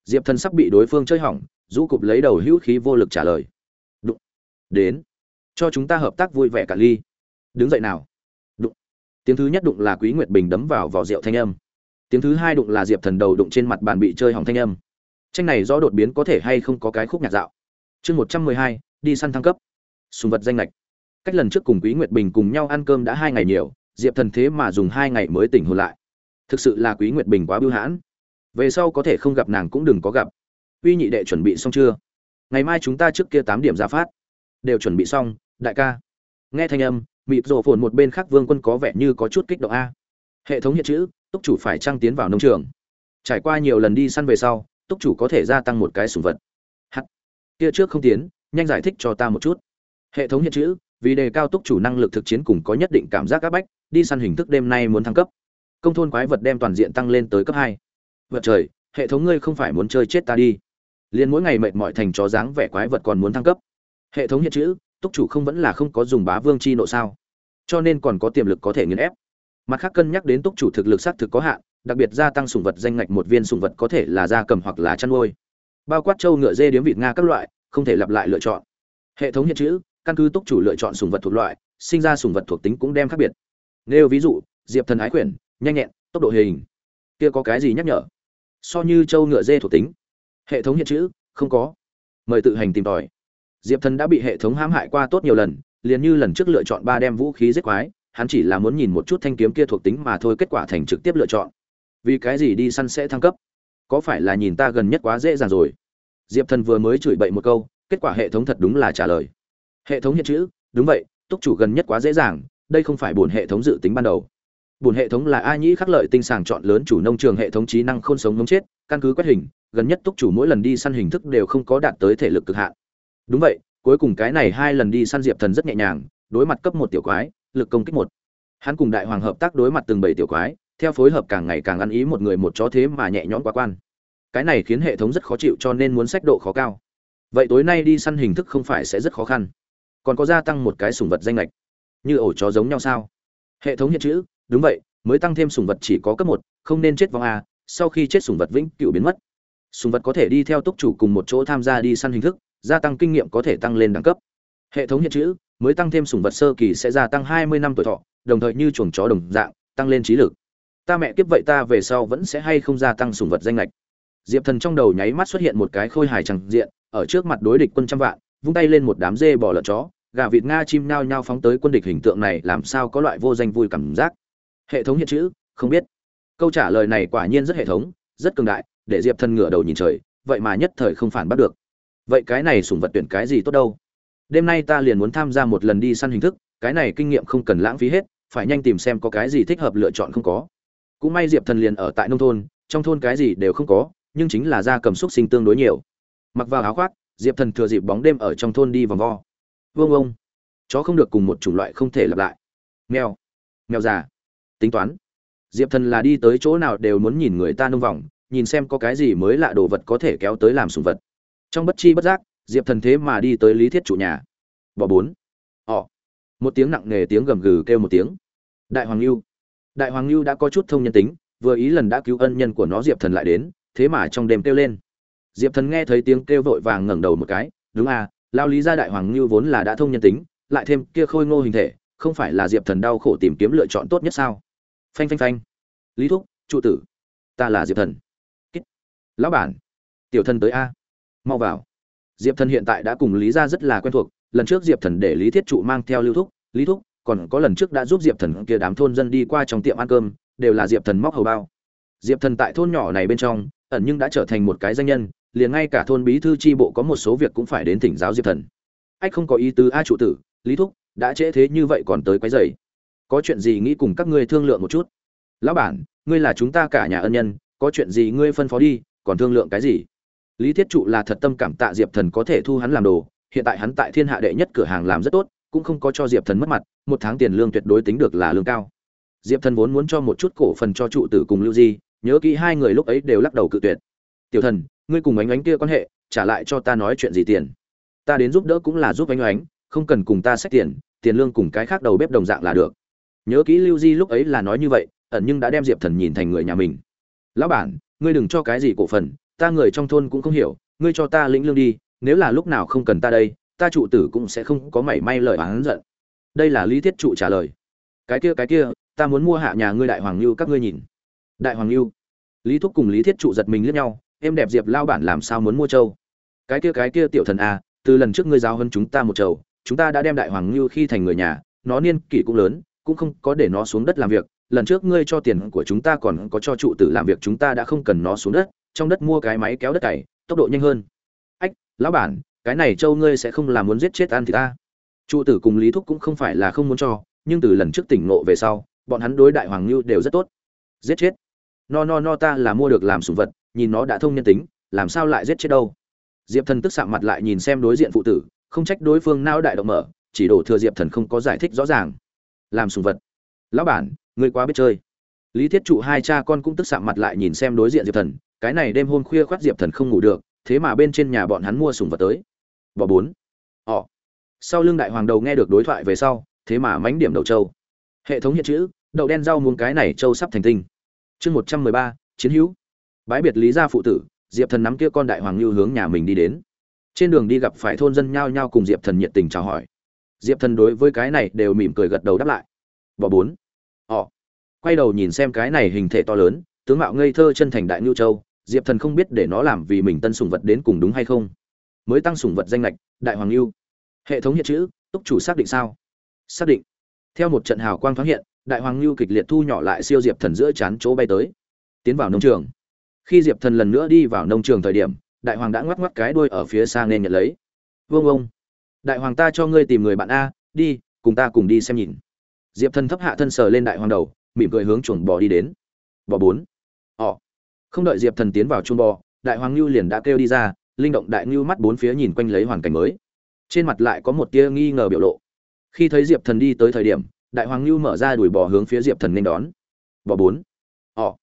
Diệp thần sắp bị đối phương chơi hỏng, rũ cụp lấy đầu hữu khí vô lực trả lời. Đụng. Đến. Cho chúng ta hợp tác vui vẻ cả ly. Đứng dậy nào. Đụng. Tiếng thứ nhất đụng là quý nguyệt bình đấm vào vỏ rượu thanh âm tiếng thứ hai đụng là diệp thần đầu đụng trên mặt bàn bị chơi hỏng thanh âm. Tranh này do đột biến có thể hay không có cái khúc nhạc dạo? Chương một trăm mười hai, đi săn thăng cấp. Sùng vật danh lệch. Cách lần trước cùng quý nguyệt bình cùng nhau ăn cơm đã hai ngày nhiều, diệp thần thế mà dùng hai ngày mới tỉnh hồn lại. Thực sự là quý nguyệt bình quá bưu hãn. Về sau có thể không gặp nàng cũng đừng có gặp. Uy nhị đệ chuẩn bị xong chưa? Ngày mai chúng ta trước kia tám điểm ra phát. Đều chuẩn bị xong, đại ca. Nghe thanh âm mịp rổ phồn một bên khác vương quân có vẻ như có chút kích động a. Hệ thống hiện chữ túc chủ phải trăng tiến vào nông trường. Trải qua nhiều lần đi săn về sau, túc chủ có thể gia tăng một cái sủng vật. Hắt kia trước không tiến, nhanh giải thích cho ta một chút. Hệ thống hiện chữ, vì đề cao túc chủ năng lực thực chiến cùng có nhất định cảm giác áp bách, đi săn hình thức đêm nay muốn thăng cấp. Công thôn quái vật đem toàn diện tăng lên tới cấp hai. Vật trời, hệ thống ngươi không phải muốn chơi chết ta đi. Liền mỗi ngày mệt mỏi thành chó dáng vẻ quái vật còn muốn thăng cấp. Hệ thống hiện chữ, túc chủ không vẫn là không có dùng bá vương chi nộ sao? Cho nên còn có tiềm lực có thể nghiền ép mặt khác cân nhắc đến túc chủ thực lực xác thực có hạn, đặc biệt gia tăng sủng vật danh ngạch một viên sủng vật có thể là da cầm hoặc là chăn nuôi. Bao quát trâu ngựa dê điếm vịt nga các loại, không thể lặp lại lựa chọn. Hệ thống hiện chữ, căn cứ túc chủ lựa chọn sủng vật thuộc loại, sinh ra sủng vật thuộc tính cũng đem khác biệt. Nêu ví dụ, diệp thần ái quyển nhanh nhẹn, tốc độ hình. Kia có cái gì nhắc nhở? So như trâu ngựa dê thuộc tính. Hệ thống hiện chữ, không có. Mời tự hành tìm tòi. Diệp thần đã bị hệ thống hãm hại qua tốt nhiều lần, liền như lần trước lựa chọn ba đem vũ khí giết quái hắn chỉ là muốn nhìn một chút thanh kiếm kia thuộc tính mà thôi, kết quả thành trực tiếp lựa chọn. Vì cái gì đi săn sẽ thăng cấp? Có phải là nhìn ta gần nhất quá dễ dàng rồi? Diệp thần vừa mới chửi bậy một câu, kết quả hệ thống thật đúng là trả lời. Hệ thống hiện chữ, đúng vậy, túc chủ gần nhất quá dễ dàng, đây không phải bổn hệ thống dự tính ban đầu. Bổn hệ thống là a nhĩ khắc lợi tinh sàng chọn lớn chủ nông trường hệ thống trí năng không sống ngống chết, căn cứ quét hình, gần nhất túc chủ mỗi lần đi săn hình thức đều không có đạt tới thể lực cực hạn. Đúng vậy, cuối cùng cái này hai lần đi săn diệp thần rất nhẹ nhàng, đối mặt cấp một tiểu quái lực công kích một. Hắn cùng đại hoàng hợp tác đối mặt từng bảy tiểu quái, theo phối hợp càng ngày càng ăn ý một người một chó thế mà nhẹ nhõm quá quan. Cái này khiến hệ thống rất khó chịu cho nên muốn sách độ khó cao. Vậy tối nay đi săn hình thức không phải sẽ rất khó khăn. Còn có gia tăng một cái sủng vật danh lệch. Như ổ chó giống nhau sao? Hệ thống hiện chữ, đúng vậy, mới tăng thêm sủng vật chỉ có cấp một, không nên chết vong a sau khi chết sủng vật vĩnh cựu biến mất. Sủng vật có thể đi theo túc chủ cùng một chỗ tham gia đi săn hình thức, gia tăng kinh nghiệm có thể tăng lên đẳng cấp. Hệ thống hiện chữ mới tăng thêm sủng vật sơ kỳ sẽ gia tăng hai mươi năm tuổi thọ, đồng thời như chuồng chó đồng dạng, tăng lên trí lực. Ta mẹ kiếp vậy ta về sau vẫn sẽ hay không gia tăng sủng vật danh nghịch. diệp thần trong đầu nháy mắt xuất hiện một cái khôi hài chẳng diện, ở trước mặt đối địch quân trăm vạn, vung tay lên một đám dê bò lợn chó, gà vịt nga chim nao nhao phóng tới quân địch hình tượng này làm sao có loại vô danh vui cảm giác? Hệ thống hiện chữ, không biết. Câu trả lời này quả nhiên rất hệ thống, rất cường đại, để diệp thần ngửa đầu nhìn trời, vậy mà nhất thời không phản bắt được. Vậy cái này sủng vật tuyển cái gì tốt đâu? Đêm nay ta liền muốn tham gia một lần đi săn hình thức, cái này kinh nghiệm không cần lãng phí hết, phải nhanh tìm xem có cái gì thích hợp lựa chọn không có. Cũng may diệp thần liền ở tại nông thôn, trong thôn cái gì đều không có, nhưng chính là da cầm xúc sinh tương đối nhiều. Mặc vào áo khoác, diệp thần thừa dịp bóng đêm ở trong thôn đi vòng vo. Vương ông, chó không được cùng một chủng loại không thể lặp lại. Mèo mèo già, tính toán. Diệp thần là đi tới chỗ nào đều muốn nhìn người ta nông vòng, nhìn xem có cái gì mới lạ đồ vật có thể kéo tới làm sùng vật. Trong bất chi bất giác diệp thần thế mà đi tới lý thiết trụ nhà. Bỏ bốn. Ọ một tiếng nặng nề tiếng gầm gừ kêu một tiếng. Đại hoàng lưu đại hoàng lưu đã có chút thông nhân tính, vừa ý lần đã cứu ân nhân của nó diệp thần lại đến, thế mà trong đêm kêu lên. Diệp thần nghe thấy tiếng kêu vội vàng ngẩng đầu một cái, đúng à lao lý gia đại hoàng lưu vốn là đã thông nhân tính, lại thêm kia khôi ngô hình thể, không phải là diệp thần đau khổ tìm kiếm lựa chọn tốt nhất sao? Phanh phanh phanh. Lý thúc, trụ tử, ta là diệp thần. Kích. lão bản, tiểu thần tới a, mau vào diệp thần hiện tại đã cùng lý gia rất là quen thuộc, lần trước diệp thần để lý thiết trụ mang theo lưu thúc, lý thúc, còn có lần trước đã giúp diệp thần kia đám thôn dân đi qua trong tiệm ăn cơm, đều là diệp thần móc hầu bao. Diệp thần tại thôn nhỏ này bên trong, ẩn nhưng đã trở thành một cái danh nhân, liền ngay cả thôn bí thư tri bộ có một số việc cũng phải đến thỉnh giáo diệp thần. Ách không có ý tứ a trụ tử, lý thúc, đã trễ thế như vậy còn tới quấy rầy. Có chuyện gì nghĩ cùng các ngươi thương lượng một chút? Lão bản, ngươi là chúng ta cả nhà ân nhân, có chuyện gì ngươi phân phó đi, còn thương lượng cái gì? Lý thiết trụ là thật tâm cảm tạ diệp thần có thể thu hắn làm đồ, hiện tại hắn tại thiên hạ đệ nhất cửa hàng làm rất tốt, cũng không có cho diệp thần mất mặt, một tháng tiền lương tuyệt đối tính được là lương cao. Diệp thần vốn muốn cho một chút cổ phần cho trụ tử cùng lưu di, nhớ kỹ hai người lúc ấy đều lắc đầu cự tuyệt. Tiểu thần, ngươi cùng ánh ánh kia quan hệ, trả lại cho ta nói chuyện gì tiền? Ta đến giúp đỡ cũng là giúp ánh ánh, không cần cùng ta xét tiền tiền lương cùng cái khác đầu bếp đồng dạng là được. Nhớ kỹ lưu di lúc ấy là nói như vậy, ẩn nhưng đã đem diệp thần nhìn thành người nhà mình. Lão bản, ngươi đừng cho cái gì cổ phần ta người trong thôn cũng không hiểu ngươi cho ta lĩnh lương đi nếu là lúc nào không cần ta đây ta trụ tử cũng sẽ không có mảy may lời oán giận. Đây là lý thiết trụ trả lời. Cái kia cái kia ta muốn mua hạ nhà ngươi đại hoàng lưu các ngươi nhìn. Đại hoàng lưu lý thúc cùng lý thiết trụ giật mình liếc nhau em đẹp diệp lao bản làm sao muốn mua trâu? Cái kia cái kia tiểu thần à, từ lần trước ngươi giáo hơn chúng ta một trầu chúng ta đã đem đại hoàng lưu khi thành người nhà nó niên kỷ cũng lớn cũng không có để nó xuống đất làm việc. Lần trước ngươi cho tiền của chúng ta còn có cho trụ tử làm việc chúng ta đã không cần nó xuống đất trong đất mua cái máy kéo đất cày, tốc độ nhanh hơn. Ách, lão bản, cái này châu ngươi sẽ không làm muốn giết chết ăn thì ta. Trụ tử cùng lý thúc cũng không phải là không muốn cho, nhưng từ lần trước tỉnh ngộ về sau, bọn hắn đối đại hoàng lưu đều rất tốt. Giết chết. No no no, ta là mua được làm sủng vật, nhìn nó đã thông nhân tính, làm sao lại giết chết đâu? Diệp thần tức sạm mặt lại nhìn xem đối diện phụ tử, không trách đối phương nao đại động mở, chỉ đổ thừa diệp thần không có giải thích rõ ràng. Làm sùng vật. Lão bản, ngươi quá biết chơi. Lý thiết trụ hai cha con cũng tức sạm mặt lại nhìn xem đối diện diệp thần cái này đêm hôm khuya khoát diệp thần không ngủ được, thế mà bên trên nhà bọn hắn mua sùng vật tới. Bỏ bốn. Họ. Sau lưng đại hoàng đầu nghe được đối thoại về sau, thế mà mánh điểm đầu châu hệ thống hiện chữ, đậu đen rau muốn cái này châu sắp thành tinh. Chương một trăm mười ba, chiến hữu. Bái biệt lý gia phụ tử, diệp thần nắm kia con đại hoàng lưu hướng nhà mình đi đến. Trên đường đi gặp phải thôn dân nhao nhao cùng diệp thần nhiệt tình chào hỏi. Diệp thần đối với cái này đều mỉm cười gật đầu đáp lại. Bỏ bốn. Họ. Quay đầu nhìn xem cái này hình thể to lớn, tướng mạo ngây thơ chân thành đại ngưu châu diệp thần không biết để nó làm vì mình tân sùng vật đến cùng đúng hay không. Mới tăng sùng vật danh lệch, đại hoàng lưu hệ thống hiện chữ, túc chủ xác định sao? Xác định. Theo một trận hào quang thoáng hiện, đại hoàng lưu kịch liệt thu nhỏ lại siêu diệp thần giữa chán chỗ bay tới. Tiến vào nông trường. Khi diệp thần lần nữa đi vào nông trường thời điểm, đại hoàng đã ngoắc ngoắc cái đuôi ở phía xa nên nhận lấy. Vương ông, đại hoàng ta cho ngươi tìm người bạn a, đi, cùng ta cùng đi xem nhìn. Diệp thần thấp hạ thân sờ lên đại hoàng đầu, mỉm cười hướng chuồng bò đi đến. Bò bốn. Ỏ không đợi diệp thần tiến vào chuông bò, đại hoàng lưu liền đã kêu đi ra, linh động đại ngưu mắt bốn phía nhìn quanh lấy hoàn cảnh mới. Trên mặt lại có một tia nghi ngờ biểu lộ. Khi thấy diệp thần đi tới thời điểm, đại hoàng ngưu mở ra đuổi bò hướng phía diệp thần nên đón. Bò bốn. Ỏ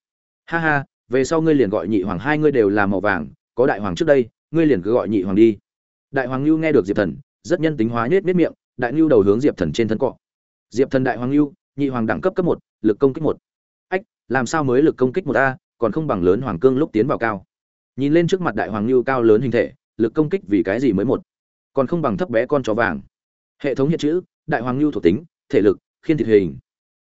ha ha, về sau ngươi liền gọi nhị hoàng, hai ngươi đều là màu vàng, có đại hoàng trước đây, ngươi liền cứ gọi nhị hoàng đi. Đại hoàng ngưu nghe được diệp thần, rất nhân tính hóa nhết miết miệng, đại ngưu đầu hướng diệp thần trên thân cọ. Diệp thần đại hoàng ngưu nhị hoàng đẳng cấp cấp một, lực công kích một. Ách, làm sao mới lực công kích một a? Còn không bằng lớn hoàng cương lúc tiến vào cao. Nhìn lên trước mặt đại hoàng ngưu cao lớn hình thể, lực công kích vì cái gì mới một? Còn không bằng thấp bé con chó vàng. Hệ thống hiện chữ, đại hoàng ngưu thuộc tính, thể lực, khiên thịt hình.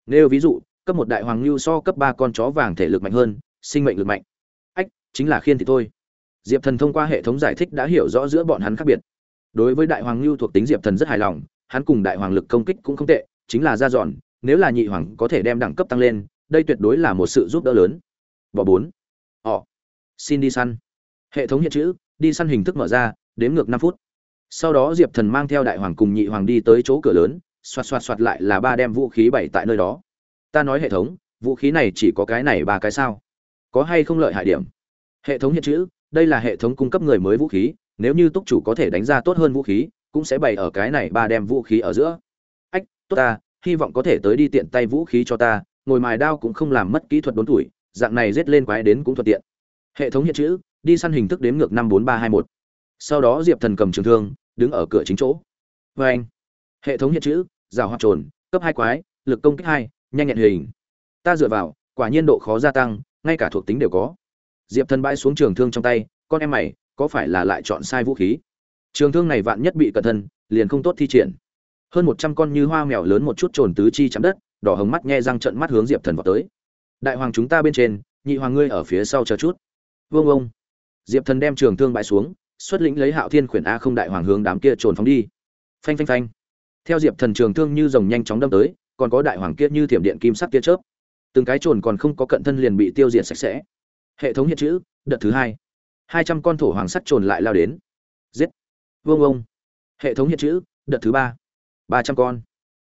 Nêu ví dụ, cấp một đại hoàng ngưu so cấp ba con chó vàng thể lực mạnh hơn, sinh mệnh lực mạnh. Ách, chính là khiên thịt thôi. Diệp thần thông qua hệ thống giải thích đã hiểu rõ giữa bọn hắn khác biệt. Đối với đại hoàng ngưu thuộc tính diệp thần rất hài lòng, hắn cùng đại hoàng lực công kích cũng không tệ, chính là ra dọn, nếu là nhị hoàng có thể đem đẳng cấp tăng lên, đây tuyệt đối là một sự giúp đỡ lớn bỏ bốn. Họ, xin đi săn. Hệ thống hiện chữ đi săn hình thức mở ra đếm ngược năm phút. Sau đó diệp thần mang theo đại hoàng cùng nhị hoàng đi tới chỗ cửa lớn xoạt xoạt xoạt lại là ba đem vũ khí bảy tại nơi đó. Ta nói hệ thống vũ khí này chỉ có cái này ba cái sao? Có hay không lợi hại điểm? Hệ thống hiện chữ đây là hệ thống cung cấp người mới vũ khí nếu như túc chủ có thể đánh ra tốt hơn vũ khí cũng sẽ bày ở cái này ba đem vũ khí ở giữa. Ách tốt ta hy vọng có thể tới đi tiện tay vũ khí cho ta ngồi mài đao cũng không làm mất kỹ thuật đốn tuổi dạng này giết lên quái đến cũng thuận tiện. Hệ thống hiện chữ, đi săn hình thức đếm ngược năm bốn ba hai một. Sau đó diệp thần cầm trường thương, đứng ở cửa chính chỗ. Vê anh, hệ thống hiện chữ, rào hoạt trồn, cấp hai quái, lực công kích hai, nhanh nhẹn hình. Ta dựa vào, quả nhiên độ khó gia tăng, ngay cả thuộc tính đều có. Diệp thần bãi xuống trường thương trong tay, con em mày, có phải là lại chọn sai vũ khí? Trường thương này vạn nhất bị cẩn thân liền không tốt thi triển. Hơn một trăm con như hoa mèo lớn một chút trồn tứ chi chạm đất, đỏ hồng mắt nghe răng trận mắt hướng diệp thần vào tới đại hoàng chúng ta bên trên, nhị hoàng ngươi ở phía sau chờ chút. Vương ông. Diệp thần đem trường thương bãi xuống, xuất lĩnh lấy hạo thiên khuyển a không đại hoàng hướng đám kia trồn phóng đi. Phanh phanh phanh. Theo diệp thần trường thương như rồng nhanh chóng đâm tới, còn có đại hoàng kia như thiểm điện kim sắc kia chớp. Từng cái trồn còn không có cận thân liền bị tiêu diệt sạch sẽ. Hệ thống hiện chữ, đợt thứ hai. Hai trăm con thổ hoàng sắt trồn lại lao đến. Giết. Vương ông. Hệ thống hiện chữ, đợt thứ ba. Ba trăm con.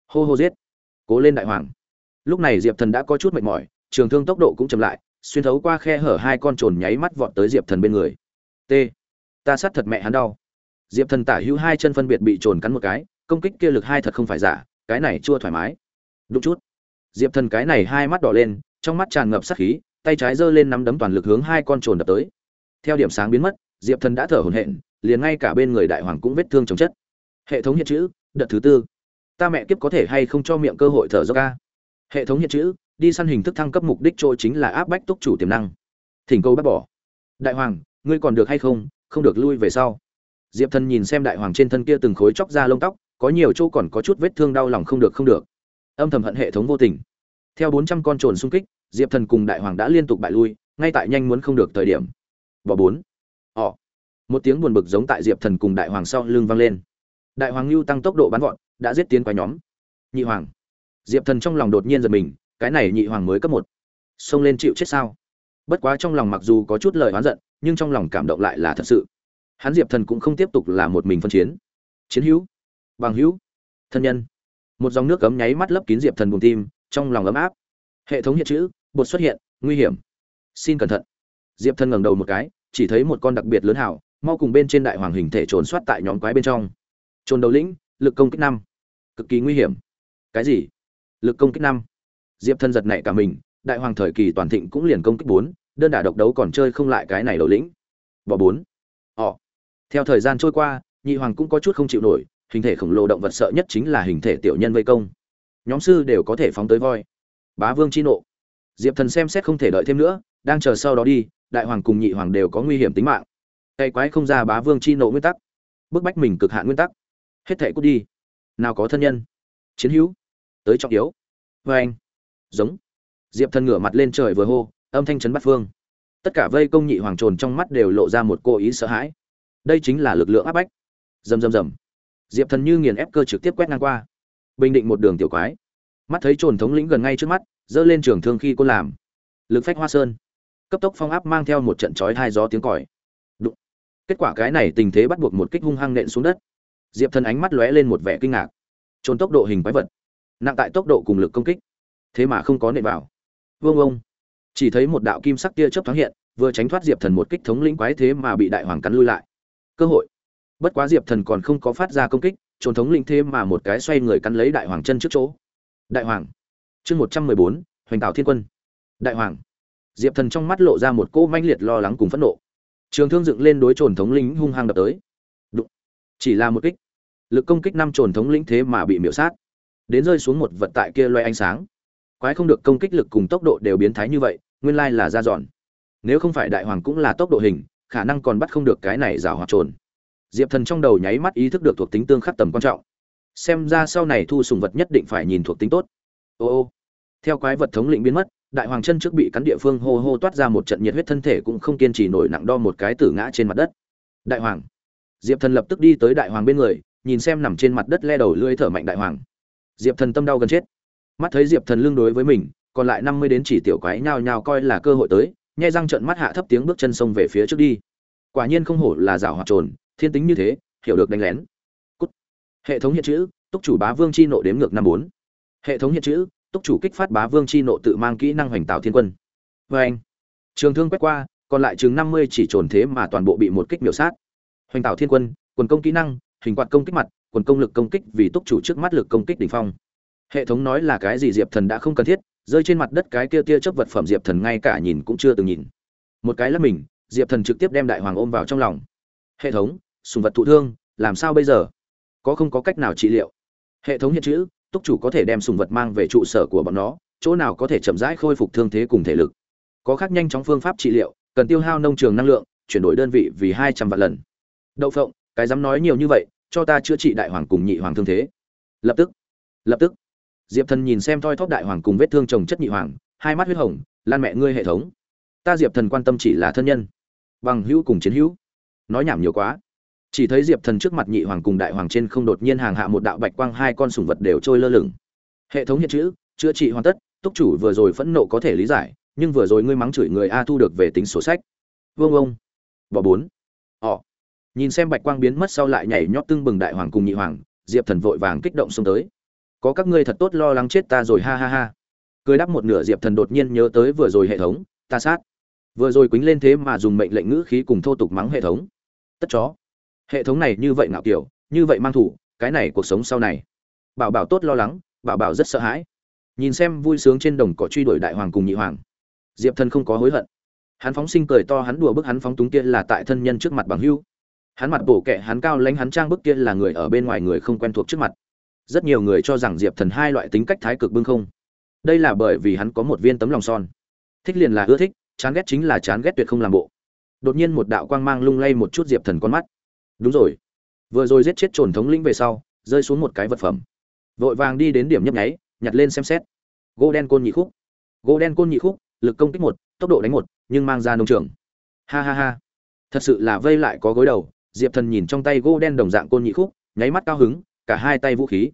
Hô hô giết. Cố lên đại hoàng. Lúc này diệp thần đã có chút mệt mỏi trường thương tốc độ cũng chậm lại, xuyên thấu qua khe hở hai con trồn nháy mắt vọt tới diệp thần bên người. T, ta sát thật mẹ hắn đau. Diệp thần tả hữu hai chân phân biệt bị trồn cắn một cái, công kích kia lực hai thật không phải giả, cái này chưa thoải mái. Đúng chút. Diệp thần cái này hai mắt đỏ lên, trong mắt tràn ngập sát khí, tay trái giơ lên nắm đấm toàn lực hướng hai con trồn đập tới. Theo điểm sáng biến mất, diệp thần đã thở hổn hển, liền ngay cả bên người đại hoàng cũng vết thương chồng chất. Hệ thống hiện chữ, đợt thứ tư. Ta mẹ kiếp có thể hay không cho miệng cơ hội thở dốc ca? Hệ thống hiện chữ đi săn hình thức thăng cấp mục đích chỗ chính là áp bách túc chủ tiềm năng. Thỉnh câu bác bỏ. Đại hoàng, ngươi còn được hay không? Không được lui về sau. Diệp thần nhìn xem đại hoàng trên thân kia từng khối chóc ra lông tóc, có nhiều chỗ còn có chút vết thương đau lòng không được không được. Âm thầm hận hệ thống vô tình. Theo bốn trăm con trồn xung kích, diệp thần cùng đại hoàng đã liên tục bại lui, ngay tại nhanh muốn không được thời điểm. Bỏ bốn. Ỏ một tiếng buồn bực giống tại diệp thần cùng đại hoàng sau lưng vang lên. Đại hoàng lưu tăng tốc độ bắn gọn đã giết tiến qua nhóm. Nhị hoàng. Diệp thần trong lòng đột nhiên giật mình cái này nhị hoàng mới cấp một. Xông lên chịu chết sao? Bất quá trong lòng mặc dù có chút lời oán giận, nhưng trong lòng cảm động lại là thật sự. Hắn diệp thần cũng không tiếp tục là một mình phân chiến. Chiến hữu, bằng hữu, thân nhân. Một dòng nước cấm nháy mắt lấp kín diệp thần buồng tim, trong lòng ấm áp. Hệ thống hiện chữ, bột xuất hiện, nguy hiểm. Xin cẩn thận. Diệp thần ngẩng đầu một cái, chỉ thấy một con đặc biệt lớn hảo mau cùng bên trên đại hoàng hình thể trốn soát tại nhóm quái bên trong. Trồn đầu lĩnh, lực công kích năm. Cực kỳ nguy hiểm. Cái gì? Lực công kích năm diệp thần giật nảy cả mình, đại hoàng thời kỳ toàn thịnh cũng liền công kích bốn, đơn đả độc đấu còn chơi không lại cái này đầu lĩnh. Bỏ bốn. Họ theo thời gian trôi qua, nhị hoàng cũng có chút không chịu nổi, hình thể khổng lồ động vật sợ nhất chính là hình thể tiểu nhân vây công. Nhóm sư đều có thể phóng tới voi. Bá vương chi nộ. Diệp thần xem xét không thể đợi thêm nữa, đang chờ sau đó đi, đại hoàng cùng nhị hoàng đều có nguy hiểm tính mạng. Cây quái không ra bá vương chi nộ nguyên tắc. Bức bách mình cực hạn nguyên tắc. Hết thệ cút đi. Nào có thân nhân. Chiến hữu. Tới trọng yếu. Vê anh giống. Diệp thần ngửa mặt lên trời vừa hô, âm thanh chấn bắt phương. Tất cả vây công nhị hoàng trồn trong mắt đều lộ ra một cô ý sợ hãi. Đây chính là lực lượng áp bách. Rầm rầm rầm. Diệp thần như nghiền ép cơ trực tiếp quét ngang qua. Bình định một đường tiểu quái. Mắt thấy trồn thống lĩnh gần ngay trước mắt, giơ lên trường thương khi cô làm. Lực phách hoa sơn. Cấp tốc phong áp mang theo một trận chói hai gió tiếng còi. Đụng. Kết quả cái này tình thế bắt buộc một kích hung hăng nện xuống đất. Diệp thần ánh mắt lóe lên một vẻ kinh ngạc. Trốn tốc độ hình quái vật. Nặng tại tốc độ cùng lực công kích thế mà không có nện vào. Vương ông, chỉ thấy một đạo kim sắc tia chớp thoáng hiện, vừa tránh thoát diệp thần một kích thống lĩnh quái thế mà bị đại hoàng cắn lui lại. Cơ hội. Bất quá diệp thần còn không có phát ra công kích, trốn thống lĩnh thế mà một cái xoay người cắn lấy đại hoàng chân trước chỗ. Đại hoàng. Chương một trăm mười bốn, hoành tạo thiên quân. Đại hoàng. Diệp thần trong mắt lộ ra một cỗ manh liệt lo lắng cùng phẫn nộ. Trường thương dựng lên đối trồn thống lĩnh hung hăng đập tới. Đụng. chỉ là một kích. Lực công kích năm trồn thống lĩnh thế mà bị miễu sát. Đến rơi xuống một vật tại kia loay ánh sáng quái không được công kích lực cùng tốc độ đều biến thái như vậy, nguyên lai là ra dọn. Nếu không phải đại hoàng cũng là tốc độ hình, khả năng còn bắt không được cái này rào hoạt trồn. Diệp thần trong đầu nháy mắt ý thức được thuộc tính tương khắc tầm quan trọng. Xem ra sau này thu sùng vật nhất định phải nhìn thuộc tính tốt. Ô ô. Theo quái vật thống lĩnh biến mất, đại hoàng chân trước bị cắn địa phương hô hô toát ra một trận nhiệt huyết thân thể cũng không kiên trì nổi nặng đo một cái tử ngã trên mặt đất. Đại hoàng. Diệp thần lập tức đi tới đại hoàng bên người, nhìn xem nằm trên mặt đất le đầu lưỡi thở mạnh đại hoàng. Diệp thần tâm đau gần chết mắt thấy diệp thần lương đối với mình, còn lại năm mươi đến chỉ tiểu quái nhao nhao coi là cơ hội tới, nhai răng trợn mắt hạ thấp tiếng bước chân sông về phía trước đi. Quả nhiên không hổ là rào hoạt trồn, thiên tính như thế, hiểu được đánh lén. Cút. hệ thống hiện chữ, túc chủ bá vương chi nộ đếm ngược năm bốn. Hệ thống hiện chữ, túc chủ kích phát bá vương chi nộ tự mang kỹ năng hoành tạo thiên quân. Vê anh trường thương quét qua, còn lại chừng năm mươi chỉ trồn thế mà toàn bộ bị một kích miểu sát. Hoành tạo thiên quân, quần công kỹ năng, hình quạt công kích mặt, quần công lực công kích vì túc chủ trước mắt lực công kích đỉnh phong hệ thống nói là cái gì diệp thần đã không cần thiết, rơi trên mặt đất cái kia tia chớp vật phẩm diệp thần ngay cả nhìn cũng chưa từng nhìn. Một cái là mình, diệp thần trực tiếp đem đại hoàng ôm vào trong lòng. Hệ thống, sùng vật thụ thương, làm sao bây giờ? Có không có cách nào trị liệu? Hệ thống hiện chữ, túc chủ có thể đem sùng vật mang về trụ sở của bọn nó, chỗ nào có thể chậm rãi khôi phục thương thế cùng thể lực. Có khác nhanh chóng phương pháp trị liệu, cần tiêu hao nông trường năng lượng, chuyển đổi đơn vị vì hai trăm vạn lần. Đậu phộng, cái dám nói nhiều như vậy, cho ta chữa trị đại hoàng cùng nhị hoàng thương thế. Lập tức. Lập tức diệp thần nhìn xem thoi thóp đại hoàng cùng vết thương chồng chất nhị hoàng, hai mắt huyết hồng, lan mẹ ngươi hệ thống. Ta diệp thần quan tâm chỉ là thân nhân. Bằng hữu cùng chiến hữu. Nói nhảm nhiều quá. Chỉ thấy diệp thần trước mặt nhị hoàng cùng đại hoàng trên không đột nhiên hàng hạ một đạo bạch quang, hai con sùng vật đều trôi lơ lửng. Hệ thống hiện chữ, chữa trị hoàn tất, túc chủ vừa rồi phẫn nộ có thể lý giải, nhưng vừa rồi ngươi mắng chửi người a thu được về tính sổ sách. Vương ông. Bỏ bốn. Họ. Nhìn xem bạch quang biến mất sau lại nhảy nhót tưng bừng đại hoàng cùng nhị hoàng, diệp thần vội vàng kích động xông tới có các ngươi thật tốt lo lắng chết ta rồi, ha ha ha. Cười đáp một nửa diệp thần đột nhiên nhớ tới vừa rồi hệ thống, ta sát. Vừa rồi quýnh lên thế mà dùng mệnh lệnh ngữ khí cùng thô tục mắng hệ thống. Tất chó. Hệ thống này như vậy ngạo kiểu, như vậy mang thủ, cái này cuộc sống sau này. Bảo bảo tốt lo lắng, bảo bảo rất sợ hãi. Nhìn xem vui sướng trên đồng cỏ truy đuổi đại hoàng cùng nhị hoàng. Diệp thần không có hối hận. Hắn phóng sinh cười to, hắn đùa bức hắn phóng túng kia là tại thân nhân trước mặt bằng hưu. Hắn mặt bổ kẹ, hắn cao lãnh, hắn trang bức kia là người ở bên ngoài người không quen thuộc trước mặt rất nhiều người cho rằng diệp thần hai loại tính cách thái cực bưng không. Đây là bởi vì hắn có một viên tấm lòng son. Thích liền là ưa thích, chán ghét chính là chán ghét tuyệt không làm bộ. Đột nhiên một đạo quang mang lung lay một chút diệp thần con mắt. Đúng rồi. Vừa rồi giết chết trồn thống lĩnh về sau, rơi xuống một cái vật phẩm. Vội vàng đi đến điểm nhấp nháy, nhặt lên xem xét. Gỗ đen côn nhị khúc. Gỗ đen côn nhị khúc, lực công kích một, tốc độ đánh một, nhưng mang ra nông trường. Ha ha ha. Thật sự là vây lại có gối đầu, diệp thần nhìn trong tay gỗ đen đồng dạng côn nhị khúc, nháy mắt cao hứng, cả hai tay vũ khí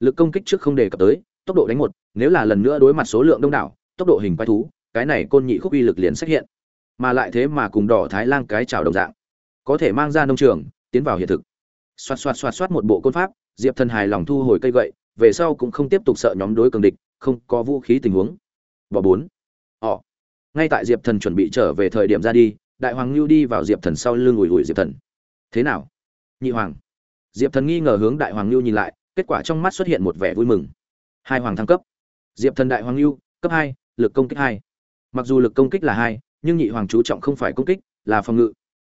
lực công kích trước không đề cập tới, tốc độ đánh một, nếu là lần nữa đối mặt số lượng đông đảo, tốc độ hình quái thú, cái này côn nhị khúc uy lực liền xuất hiện. Mà lại thế mà cùng đỏ thái lang cái chảo đồng dạng, có thể mang ra nông trường, tiến vào hiện thực. Xoát xoát xoát xoát một bộ côn pháp, diệp thần hài lòng thu hồi cây gậy, về sau cũng không tiếp tục sợ nhóm đối cường địch, không có vũ khí tình huống. Bỏ bốn. Ọ ngay tại diệp thần chuẩn bị trở về thời điểm ra đi, đại hoàng lưu đi vào diệp thần sau lưng ủi ủi diệp thần. Thế nào? Nhị hoàng. Diệp thần nghi ngờ hướng đại hoàng lưu nhìn lại kết quả trong mắt xuất hiện một vẻ vui mừng. Hai hoàng thăng cấp. Diệp thần đại hoàng lưu cấp hai, lực công kích hai. Mặc dù lực công kích là hai, nhưng nhị hoàng chú trọng không phải công kích, là phòng ngự.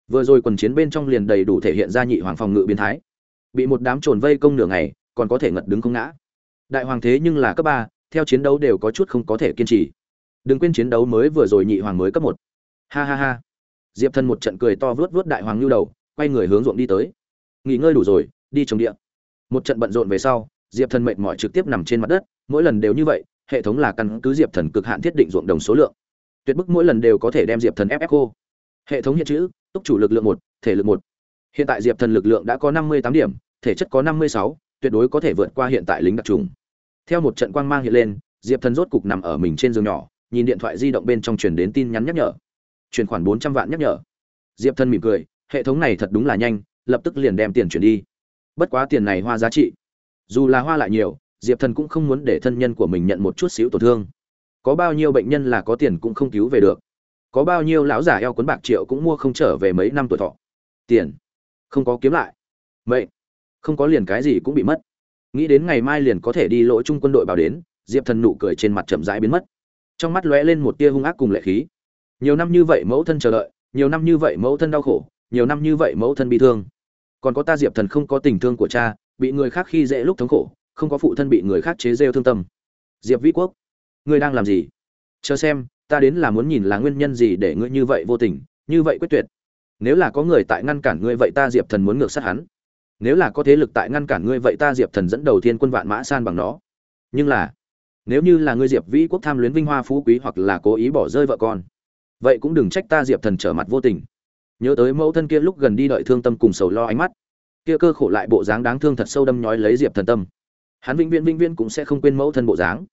Vừa rồi quần chiến bên trong liền đầy đủ thể hiện ra nhị hoàng phòng ngự biến thái. Bị một đám trồn vây công nửa ngày, còn có thể ngật đứng không ngã. Đại hoàng thế nhưng là cấp ba, theo chiến đấu đều có chút không có thể kiên trì. Đừng quên chiến đấu mới vừa rồi nhị hoàng mới cấp một. Ha ha ha. Diệp thần một trận cười to vớt vớt đại hoàng nhu đầu, quay người hướng ruộng đi tới. Nghỉ ngơi đủ rồi, đi trồng địa một trận bận rộn về sau, diệp thần mệt mỏi trực tiếp nằm trên mặt đất, mỗi lần đều như vậy, hệ thống là căn cứ diệp thần cực hạn thiết định ruộng đồng số lượng. Tuyệt bức mỗi lần đều có thể đem diệp thần ép ép cô hệ thống hiện chữ túc chủ lực lượng một, thể lực một. Hiện tại diệp thần lực lượng đã có năm mươi tám điểm, thể chất có năm mươi sáu, tuyệt đối có thể vượt qua hiện tại lính đặc trùng. Theo một trận quang mang hiện lên, diệp thần rốt cục nằm ở mình trên giường nhỏ, nhìn điện thoại di động bên trong truyền đến tin nhắn nhắc nhở. Chuyển khoản bốn trăm vạn nhắc nhở. Diệp thần mỉm cười, hệ thống này thật đúng là nhanh, lập tức liền đem tiền chuyển đi bất quá tiền này hoa giá trị. Dù là hoa lại nhiều, diệp thần cũng không muốn để thân nhân của mình nhận một chút xíu tổn thương. Có bao nhiêu bệnh nhân là có tiền cũng không cứu về được. Có bao nhiêu lão giả eo cuốn bạc triệu cũng mua không trở về mấy năm tuổi thọ. Tiền. Không có kiếm lại. Vậy không có liền cái gì cũng bị mất. Nghĩ đến ngày mai liền có thể đi lỗ chung quân đội bảo đến, diệp thần nụ cười trên mặt chậm rãi biến mất. Trong mắt lóe lên một tia hung ác cùng lệ khí. Nhiều năm như vậy mẫu thân chờ đợi, nhiều năm như vậy mẫu thân đau khổ, nhiều năm như vậy mẫu thân bị thương còn có ta diệp thần không có tình thương của cha, bị người khác khi dễ lúc thống khổ, không có phụ thân bị người khác chế rêu thương tâm. Diệp vĩ quốc, ngươi đang làm gì? Chờ xem, ta đến là muốn nhìn là nguyên nhân gì để ngươi như vậy vô tình, như vậy quyết tuyệt. Nếu là có người tại ngăn cản ngươi vậy ta diệp thần muốn ngược sát hắn. Nếu là có thế lực tại ngăn cản ngươi vậy ta diệp thần dẫn đầu thiên quân vạn mã san bằng nó. Nhưng là, nếu như là ngươi diệp vĩ quốc tham luyến vinh hoa phú quý hoặc là cố ý bỏ rơi vợ con, vậy cũng đừng trách ta diệp thần trở mặt vô tình nhớ tới mẫu thân kia lúc gần đi đợi thương tâm cùng sầu lo ánh mắt. Kia cơ khổ lại bộ dáng đáng thương thật sâu đâm nhói lấy diệp thần tâm. Hắn vĩnh viễn vĩnh viễn cũng sẽ không quên mẫu thân bộ dáng.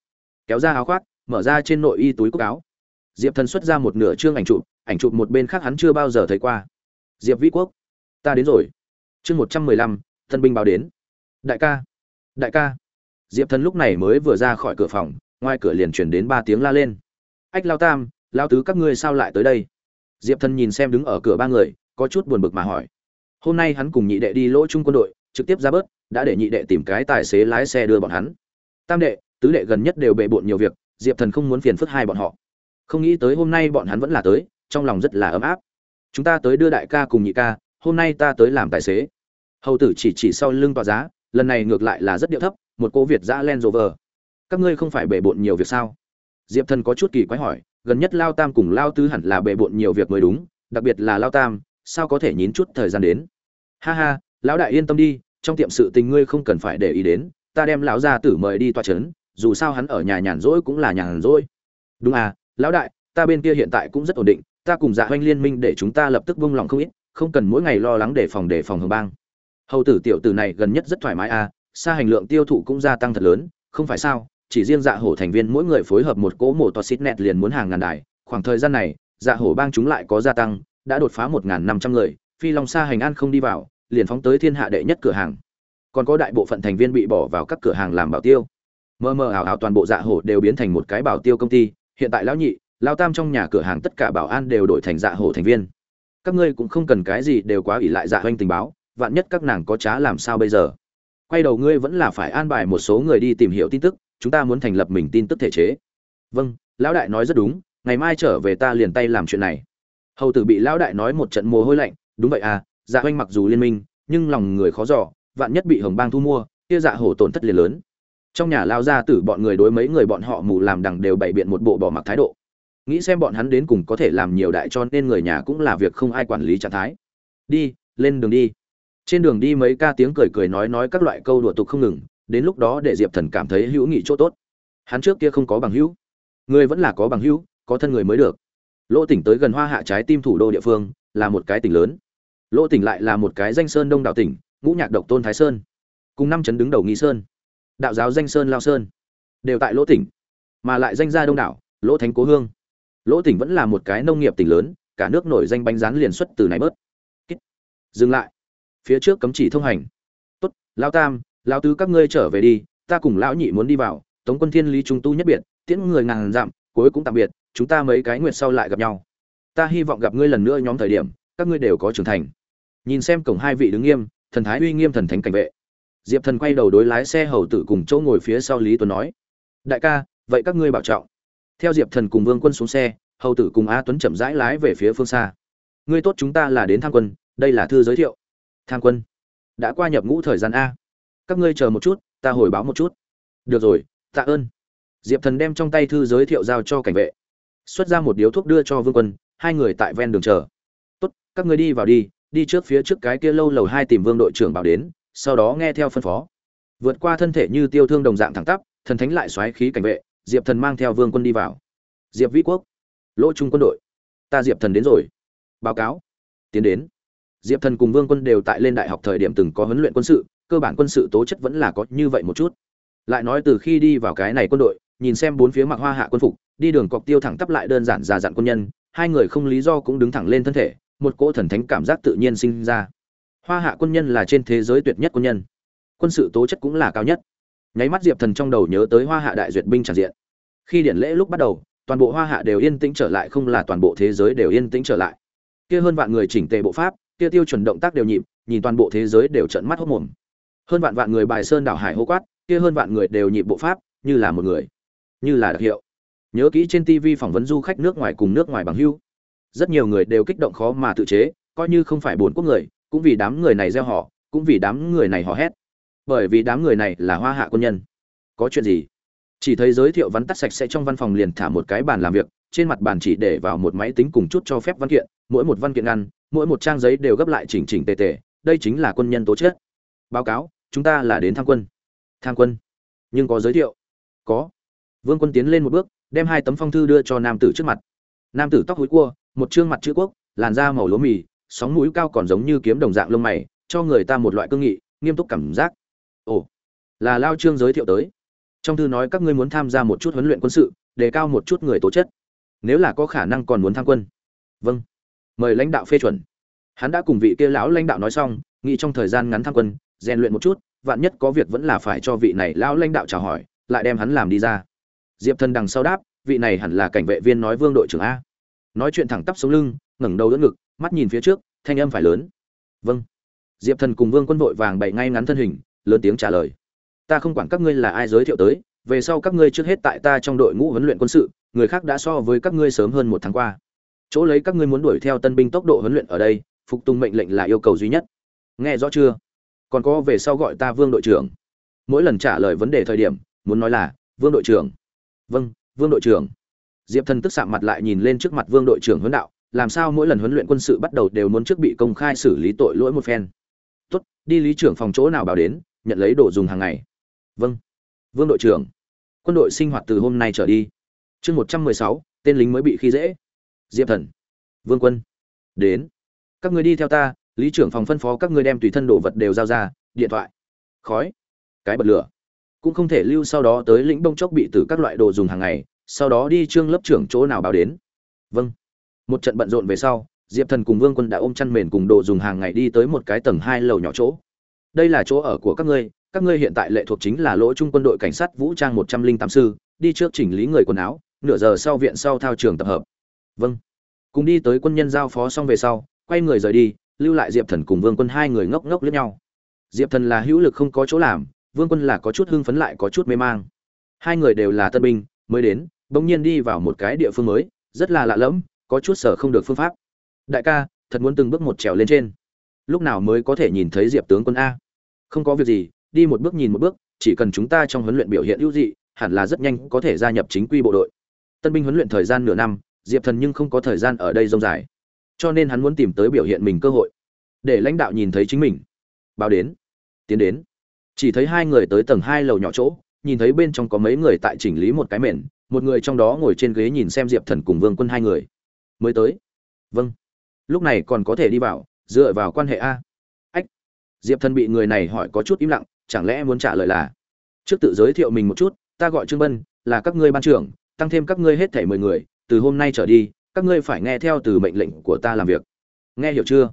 Kéo ra áo khoác, mở ra trên nội y túi cúc áo. Diệp thần xuất ra một nửa chương ảnh chụp ảnh chụp một bên khác hắn chưa bao giờ thấy qua. Diệp vĩ quốc, ta đến rồi. Chương một trăm mười lăm, thân binh báo đến. Đại ca đại ca. Diệp thần lúc này mới vừa ra khỏi cửa phòng, ngoài cửa liền chuyển đến ba tiếng la lên. Ách lao tam, lao tứ các ngươi sao lại tới đây? Diệp thần nhìn xem đứng ở cửa ba người, có chút buồn bực mà hỏi. Hôm nay hắn cùng nhị đệ đi lỗ chung quân đội, trực tiếp ra bớt, đã để nhị đệ tìm cái tài xế lái xe đưa bọn hắn. Tam đệ, tứ đệ gần nhất đều bệ bộn nhiều việc, diệp thần không muốn phiền phức hai bọn họ. Không nghĩ tới hôm nay bọn hắn vẫn là tới, trong lòng rất là ấm áp. Chúng ta tới đưa đại ca cùng nhị ca, hôm nay ta tới làm tài xế. Hầu tử chỉ chỉ sau lưng tòa giá, lần này ngược lại là rất điệu thấp, một cô việt giã len rover các ngươi không phải bệ bộn nhiều việc sao? Diệp thần có chút kỳ quái hỏi, gần nhất lao tam cùng lao tứ hẳn là bệ bộn nhiều việc mới đúng, đặc biệt là lao tam, sao có thể nhín chút thời gian đến? Ha ha, lão đại yên tâm đi, trong tiệm sự tình ngươi không cần phải để ý đến, ta đem lão gia tử mời đi toa trấn, dù sao hắn ở nhà nhàn rỗi cũng là nhàn rỗi. Đúng à lão đại, ta bên kia hiện tại cũng rất ổn định, ta cùng dạ hoanh liên minh để chúng ta lập tức vung lòng không ít, không cần mỗi ngày lo lắng đề phòng đề phòng hồng bang. Hầu tử tiểu tử này gần nhất rất thoải mái à xa hành lượng tiêu thụ cũng gia tăng thật lớn, không phải sao? Chỉ riêng dạ hổ thành viên mỗi người phối hợp một cỗ mổ toa xít nẹt liền muốn hàng ngàn đài. Khoảng thời gian này dạ hổ bang chúng lại có gia tăng, đã đột phá một ngàn năm trăm người, phi long xa hành an không đi vào, liền phóng tới thiên hạ đệ nhất cửa hàng. Còn có đại bộ phận thành viên bị bỏ vào các cửa hàng làm bảo tiêu. Mơ mơ ảo ảo toàn bộ dạ hổ đều biến thành một cái bảo tiêu công ty. Hiện tại lão nhị lao tam trong nhà cửa hàng tất cả bảo an đều đổi thành dạ hổ thành viên. Các ngươi cũng không cần cái gì đều quá ỷ lại dạ hoanh tình báo, vạn nhất các nàng có trá làm sao bây giờ? Quay đầu ngươi vẫn là phải an bài một số người đi tìm hiểu tin tức chúng ta muốn thành lập mình tin tức thể chế. Vâng lão đại nói rất đúng, ngày mai trở về ta liền tay làm chuyện này. Hầu tử bị lão đại nói một trận mồ hôi lạnh, đúng vậy à dạ oanh mặc dù liên minh, nhưng lòng người khó dò, vạn nhất bị hồng bang thu mua, kia dạ hổ tổn thất liền lớn. Trong nhà lao ra tử bọn người đối mấy người bọn họ mù làm đằng đều bày biện một bộ bỏ mặc thái độ. Nghĩ xem bọn hắn đến cùng có thể làm nhiều đại cho nên người nhà cũng là việc không ai quản lý trạng thái. Đi, lên đường đi. Trên đường đi mấy ca tiếng cười cười nói nói các loại câu đùa tục không ngừng đến lúc đó để diệp thần cảm thấy hữu nghị chỗ tốt. Hắn trước kia không có bằng hữu, người vẫn là có bằng hữu, có thân người mới được. Lỗ tỉnh tới gần hoa hạ trái tim thủ đô địa phương là một cái tỉnh lớn. Lỗ tỉnh lại là một cái danh sơn đông đảo tỉnh, ngũ nhạc độc tôn thái sơn, cùng năm chấn đứng đầu nghi sơn, đạo giáo danh sơn lao sơn, đều tại lỗ tỉnh, mà lại danh gia đông đảo, lỗ thánh cố hương. Lỗ tỉnh vẫn là một cái nông nghiệp tỉnh lớn, cả nước nổi danh bánh rán liền xuất từ này bớt. Dừng lại. Phía trước cấm chỉ thông hành. Tốt, lao tam Lão tứ các ngươi trở về đi, ta cùng lão nhị muốn đi vào, tống quân thiên lý trung tu nhất biệt, tiễn người ngàn dặm, cuối cũng tạm biệt, chúng ta mấy cái nguyệt sau lại gặp nhau. Ta hy vọng gặp ngươi lần nữa nhóm thời điểm, các ngươi đều có trưởng thành. Nhìn xem cổng hai vị đứng nghiêm, thần thái uy nghiêm thần thánh cảnh vệ. Diệp thần quay đầu đối lái xe hầu tử cùng chỗ ngồi phía sau lý tuấn nói, đại ca, vậy các ngươi bảo trọng. Theo diệp thần cùng vương quân xuống xe, hầu tử cùng a tuấn chậm rãi lái về phía phương xa. Ngươi tốt chúng ta là đến tham quân, đây là thư giới thiệu. Tham quân? Đã qua nhập ngũ thời gian a các ngươi chờ một chút, ta hồi báo một chút. Được rồi, tạ ơn. Diệp thần đem trong tay thư giới thiệu giao cho cảnh vệ. Xuất ra một điếu thuốc đưa cho vương quân, hai người tại ven đường chờ. Tốt, các ngươi đi vào đi đi trước phía trước cái kia lâu lầu hai tìm vương đội trưởng bảo đến, sau đó nghe theo phân phó. Vượt qua thân thể như tiêu thương đồng dạng thẳng tắp, thần thánh lại xoáy khí cảnh vệ, diệp thần mang theo vương quân đi vào. Diệp vĩ quốc, lỗ trung quân đội, ta diệp thần đến rồi. Báo cáo. Tiến đến. Diệp thần cùng vương quân đều tại lên đại học thời điểm từng có huấn luyện quân sự cơ bản quân sự tố chất vẫn là có như vậy một chút. Lại nói từ khi đi vào cái này quân đội, nhìn xem bốn phía mặc hoa hạ quân phục, đi đường cọc tiêu thẳng tắp lại đơn giản già dặn quân nhân, hai người không lý do cũng đứng thẳng lên thân thể, một cỗ thần thánh cảm giác tự nhiên sinh ra. Hoa hạ quân nhân là trên thế giới tuyệt nhất quân nhân. Quân sự tố chất cũng là cao nhất. Nháy mắt diệp thần trong đầu nhớ tới hoa hạ đại duyệt binh tràn diện. Khi điển lễ lúc bắt đầu, toàn bộ hoa hạ đều yên tĩnh trở lại không là toàn bộ thế giới đều yên tĩnh trở lại. Kia hơn vạn người chỉnh tề bộ pháp, kia tiêu chuẩn động tác đều nhịp, nhìn toàn bộ thế giới đều trợn mắt hốt mồm hơn vạn vạn người bài sơn đảo hải hô quát, kia hơn vạn người đều nhịp bộ pháp, như là một người, như là đặc hiệu. Nhớ kỹ trên tv phỏng vấn du khách nước ngoài cùng nước ngoài bằng hưu. Rất nhiều người đều kích động khó mà tự chế, coi như không phải bốn quốc người, cũng vì đám người này gieo họ, cũng vì đám người này họ hét. Bởi vì đám người này là hoa hạ quân nhân. Có chuyện gì? Chỉ thấy giới thiệu vắn tắt sạch sẽ trong văn phòng liền thả một cái bàn làm việc, trên mặt bàn chỉ để vào một máy tính cùng chút cho phép văn kiện, mỗi một văn kiện ngăn, mỗi một trang giấy đều gấp lại chỉnh chỉnh tề tề, đây chính là quân nhân tố chất. Báo cáo chúng ta là đến tham quân. Tham quân? Nhưng có giới thiệu? Có. Vương quân tiến lên một bước, đem hai tấm phong thư đưa cho nam tử trước mặt. Nam tử tóc hối cua, một trương mặt chữ quốc, làn da màu lúa mì, sóng mũi cao còn giống như kiếm đồng dạng lông mày, cho người ta một loại cương nghị, nghiêm túc cảm giác. Ồ, là lao trương giới thiệu tới. Trong thư nói các ngươi muốn tham gia một chút huấn luyện quân sự, đề cao một chút người tố chất. Nếu là có khả năng còn muốn tham quân. Vâng. Mời lãnh đạo phê chuẩn. Hắn đã cùng vị kia lão lãnh đạo nói xong, nghĩ trong thời gian ngắn tham quân rèn luyện một chút, vạn nhất có việc vẫn là phải cho vị này lão lãnh đạo chào hỏi, lại đem hắn làm đi ra. Diệp thần đằng sau đáp, vị này hẳn là cảnh vệ viên nói vương đội trưởng a. Nói chuyện thẳng tắp sống lưng, ngẩng đầu đỡ ngực, mắt nhìn phía trước, thanh âm phải lớn. Vâng. Diệp thần cùng vương quân vội vàng bậy ngay ngắn thân hình, lớn tiếng trả lời. Ta không quản các ngươi là ai giới thiệu tới, về sau các ngươi trước hết tại ta trong đội ngũ huấn luyện quân sự, người khác đã so với các ngươi sớm hơn một tháng qua. Chỗ lấy các ngươi muốn đuổi theo tân binh tốc độ huấn luyện ở đây, phục tùng mệnh lệnh là yêu cầu duy nhất. Nghe rõ chưa? Còn có về sau gọi ta vương đội trưởng. Mỗi lần trả lời vấn đề thời điểm, muốn nói là, vương đội trưởng. Vâng vương đội trưởng. Diệp thần tức sạm mặt lại nhìn lên trước mặt vương đội trưởng huấn đạo, làm sao mỗi lần huấn luyện quân sự bắt đầu đều muốn trước bị công khai xử lý tội lỗi một phen? Tốt, đi lý trưởng phòng chỗ nào bảo đến, nhận lấy đồ dùng hàng ngày. Vâng. Vương đội trưởng, quân đội sinh hoạt từ hôm nay trở đi. Chương một trăm mười sáu, tên lính mới bị khi dễ. Diệp thần, vương quân, đến. Các người đi theo ta lý trưởng phòng phân phó các ngươi đem tùy thân đồ vật đều giao ra, điện thoại, khói, cái bật lửa. Cũng không thể lưu sau đó tới lĩnh bông chốc bị tử các loại đồ dùng hàng ngày, sau đó đi trương lớp trưởng chỗ nào báo đến. Vâng. Một trận bận rộn về sau, diệp thần cùng vương quân đã ôm chăn mền cùng đồ dùng hàng ngày đi tới một cái tầng hai lầu nhỏ chỗ. Đây là chỗ ở của các ngươi các ngươi hiện tại lệ thuộc chính là lỗ trung quân đội cảnh sát vũ trang một trăm linh tám sư, đi trước chỉnh lý người quần áo, nửa giờ sau viện sau thao trường tập hợp. Vâng. Cùng đi tới quân nhân giao phó xong về sau, quay người rời đi lưu lại diệp thần cùng vương quân hai người ngốc ngốc lẫn nhau. Diệp thần là hữu lực không có chỗ làm, vương quân là có chút hưng phấn lại có chút mê mang. Hai người đều là tân binh, mới đến, bỗng nhiên đi vào một cái địa phương mới, rất là lạ lẫm, có chút sở không được phương pháp. Đại ca, thật muốn từng bước một trèo lên trên. Lúc nào mới có thể nhìn thấy diệp tướng quân a? Không có việc gì, đi một bước nhìn một bước, chỉ cần chúng ta trong huấn luyện biểu hiện ưu dị, hẳn là rất nhanh có thể gia nhập chính quy bộ đội. Tân binh huấn luyện thời gian nửa năm, diệp thần nhưng không có thời gian ở đây rông dài cho nên hắn muốn tìm tới biểu hiện mình cơ hội, để lãnh đạo nhìn thấy chính mình. Báo đến, tiến đến. Chỉ thấy hai người tới tầng hai lầu nhỏ chỗ, nhìn thấy bên trong có mấy người tại chỉnh lý một cái mền, một người trong đó ngồi trên ghế nhìn xem diệp thần cùng vương quân hai người. Mới tới. Vâng. Lúc này còn có thể đi vào, dựa vào quan hệ a. Ách. Diệp thần bị người này hỏi có chút im lặng, chẳng lẽ muốn trả lời là, trước tự giới thiệu mình một chút, ta gọi trương bân, là các ngươi ban trưởng, tăng thêm các ngươi hết thảy mười người, từ hôm nay trở đi các ngươi phải nghe theo từ mệnh lệnh của ta làm việc. Nghe hiểu chưa?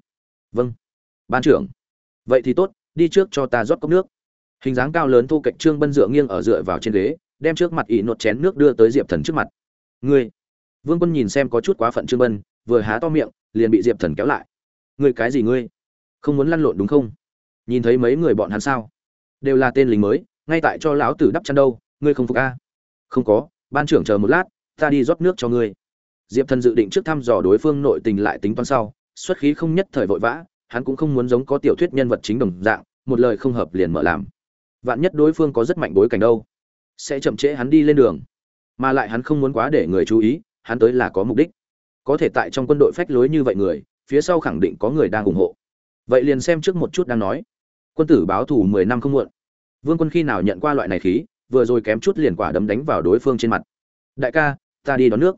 Vâng. Ban trưởng. Vậy thì tốt, đi trước cho ta rót cốc nước. Hình dáng cao lớn thu cạnh trương bân dựa nghiêng ở dựa vào trên ghế, đem trước mặt ỷ nột chén nước đưa tới diệp thần trước mặt. Ngươi. Vương quân nhìn xem có chút quá phận trương bân, vừa há to miệng, liền bị diệp thần kéo lại. Ngươi cái gì ngươi? Không muốn lăn lộn đúng không? Nhìn thấy mấy người bọn hắn sao? Đều là tên lính mới, ngay tại cho lão tử đắp chăn đâu, ngươi không phục a không có, ban trưởng chờ một lát, ta đi rót nước cho ngươi diệp thần dự định trước thăm dò đối phương nội tình lại tính toán sau, xuất khí không nhất thời vội vã, hắn cũng không muốn giống có tiểu thuyết nhân vật chính đồng dạng, một lời không hợp liền mở làm. Vạn nhất đối phương có rất mạnh bối cảnh đâu, sẽ chậm trễ hắn đi lên đường. Mà lại hắn không muốn quá để người chú ý, hắn tới là có mục đích. Có thể tại trong quân đội phách lối như vậy người, phía sau khẳng định có người đang ủng hộ. Vậy liền xem trước một chút đang nói. Quân tử báo thù mười năm không muộn. Vương quân khi nào nhận qua loại này khí, vừa rồi kém chút liền quả đấm đánh vào đối phương trên mặt. Đại ca, ta đi đón nước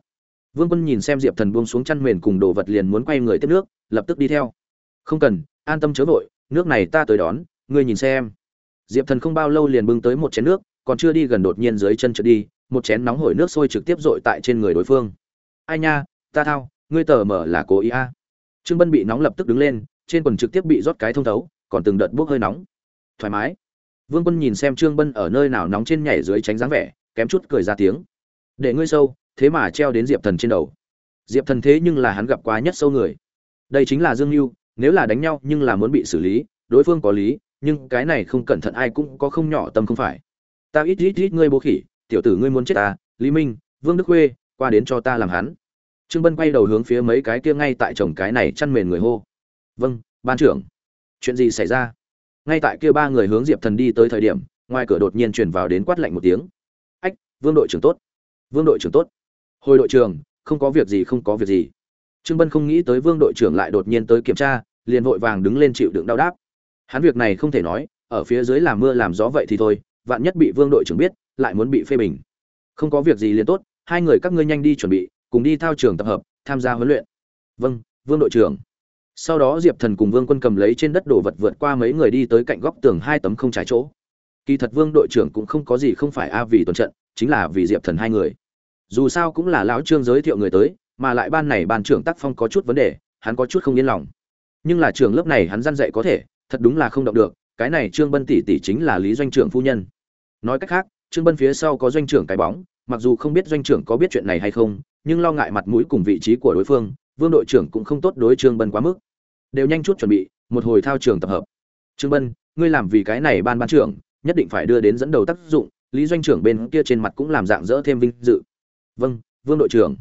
vương quân nhìn xem diệp thần buông xuống chăn mền cùng đồ vật liền muốn quay người tiếp nước, lập tức đi theo. Không cần, an tâm chớ vội, nước này ta tới đón, ngươi nhìn xem. Diệp thần không bao lâu liền bưng tới một chén nước, còn chưa đi gần đột nhiên dưới chân trượt đi, một chén nóng hổi nước sôi trực tiếp dội tại trên người đối phương. Ai nha, ta thao, ngươi tờ mở là cố ý a. Trương bân bị nóng lập tức đứng lên, trên quần trực tiếp bị rót cái thông thấu, còn từng đợt bốc hơi nóng. Thoải mái. Vương quân nhìn xem trương bân ở nơi nào nóng trên nhảy dưới tránh dáng vẻ, kém chút cười ra tiếng. Để ngươi sâu thế mà treo đến diệp thần trên đầu. Diệp thần thế nhưng là hắn gặp quá nhất sâu người. Đây chính là dương mưu nếu là đánh nhau nhưng là muốn bị xử lý, đối phương có lý, nhưng cái này không cẩn thận ai cũng có không nhỏ tâm không phải. Ta ít ít ít ngươi bố khỉ, tiểu tử ngươi muốn chết ta, lý minh, vương đức khuê, qua đến cho ta làm hắn. Trương bân quay đầu hướng phía mấy cái kia ngay tại chồng cái này chăn mền người hô. Vâng ban trưởng. Chuyện gì xảy ra? Ngay tại kia ba người hướng diệp thần đi tới thời điểm, ngoài cửa đột nhiên chuyển vào đến quát lạnh một tiếng. Ách, vương đội trưởng tốt. Vương đội trưởng tốt hồi đội trưởng, không có việc gì, không có việc gì. Trương bân không nghĩ tới vương đội trưởng lại đột nhiên tới kiểm tra, liền vội vàng đứng lên chịu đựng đau đáp. Hắn việc này không thể nói, ở phía dưới làm mưa làm gió vậy thì thôi, vạn nhất bị vương đội trưởng biết, lại muốn bị phê bình. Không có việc gì liền tốt, hai người các ngươi nhanh đi chuẩn bị, cùng đi thao trường tập hợp, tham gia huấn luyện. Vâng vương đội trưởng. Sau đó diệp thần cùng vương quân cầm lấy trên đất đồ vật vượt qua mấy người đi tới cạnh góc tường hai tấm không trái chỗ. Kỳ thật vương đội trưởng cũng không có gì không phải a vì tuần trận, chính là vì diệp thần hai người dù sao cũng là lão trương giới thiệu người tới, mà lại ban này ban trưởng tác phong có chút vấn đề, hắn có chút không yên lòng. Nhưng là trường lớp này hắn răn dạy có thể, thật đúng là không động được, cái này trương bân tỷ tỷ chính là lý doanh trưởng phu nhân. Nói cách khác, trương bân phía sau có doanh trưởng cái bóng, mặc dù không biết doanh trưởng có biết chuyện này hay không, nhưng lo ngại mặt mũi cùng vị trí của đối phương, vương đội trưởng cũng không tốt đối trương bân quá mức. Đều nhanh chút chuẩn bị, một hồi thao trường tập hợp. Trương bân, ngươi làm vì cái này ban ban trưởng, nhất định phải đưa đến dẫn đầu tác dụng, lý doanh trưởng bên kia trên mặt cũng làm dạng dỡ thêm vinh dự vâng vương đội trưởng.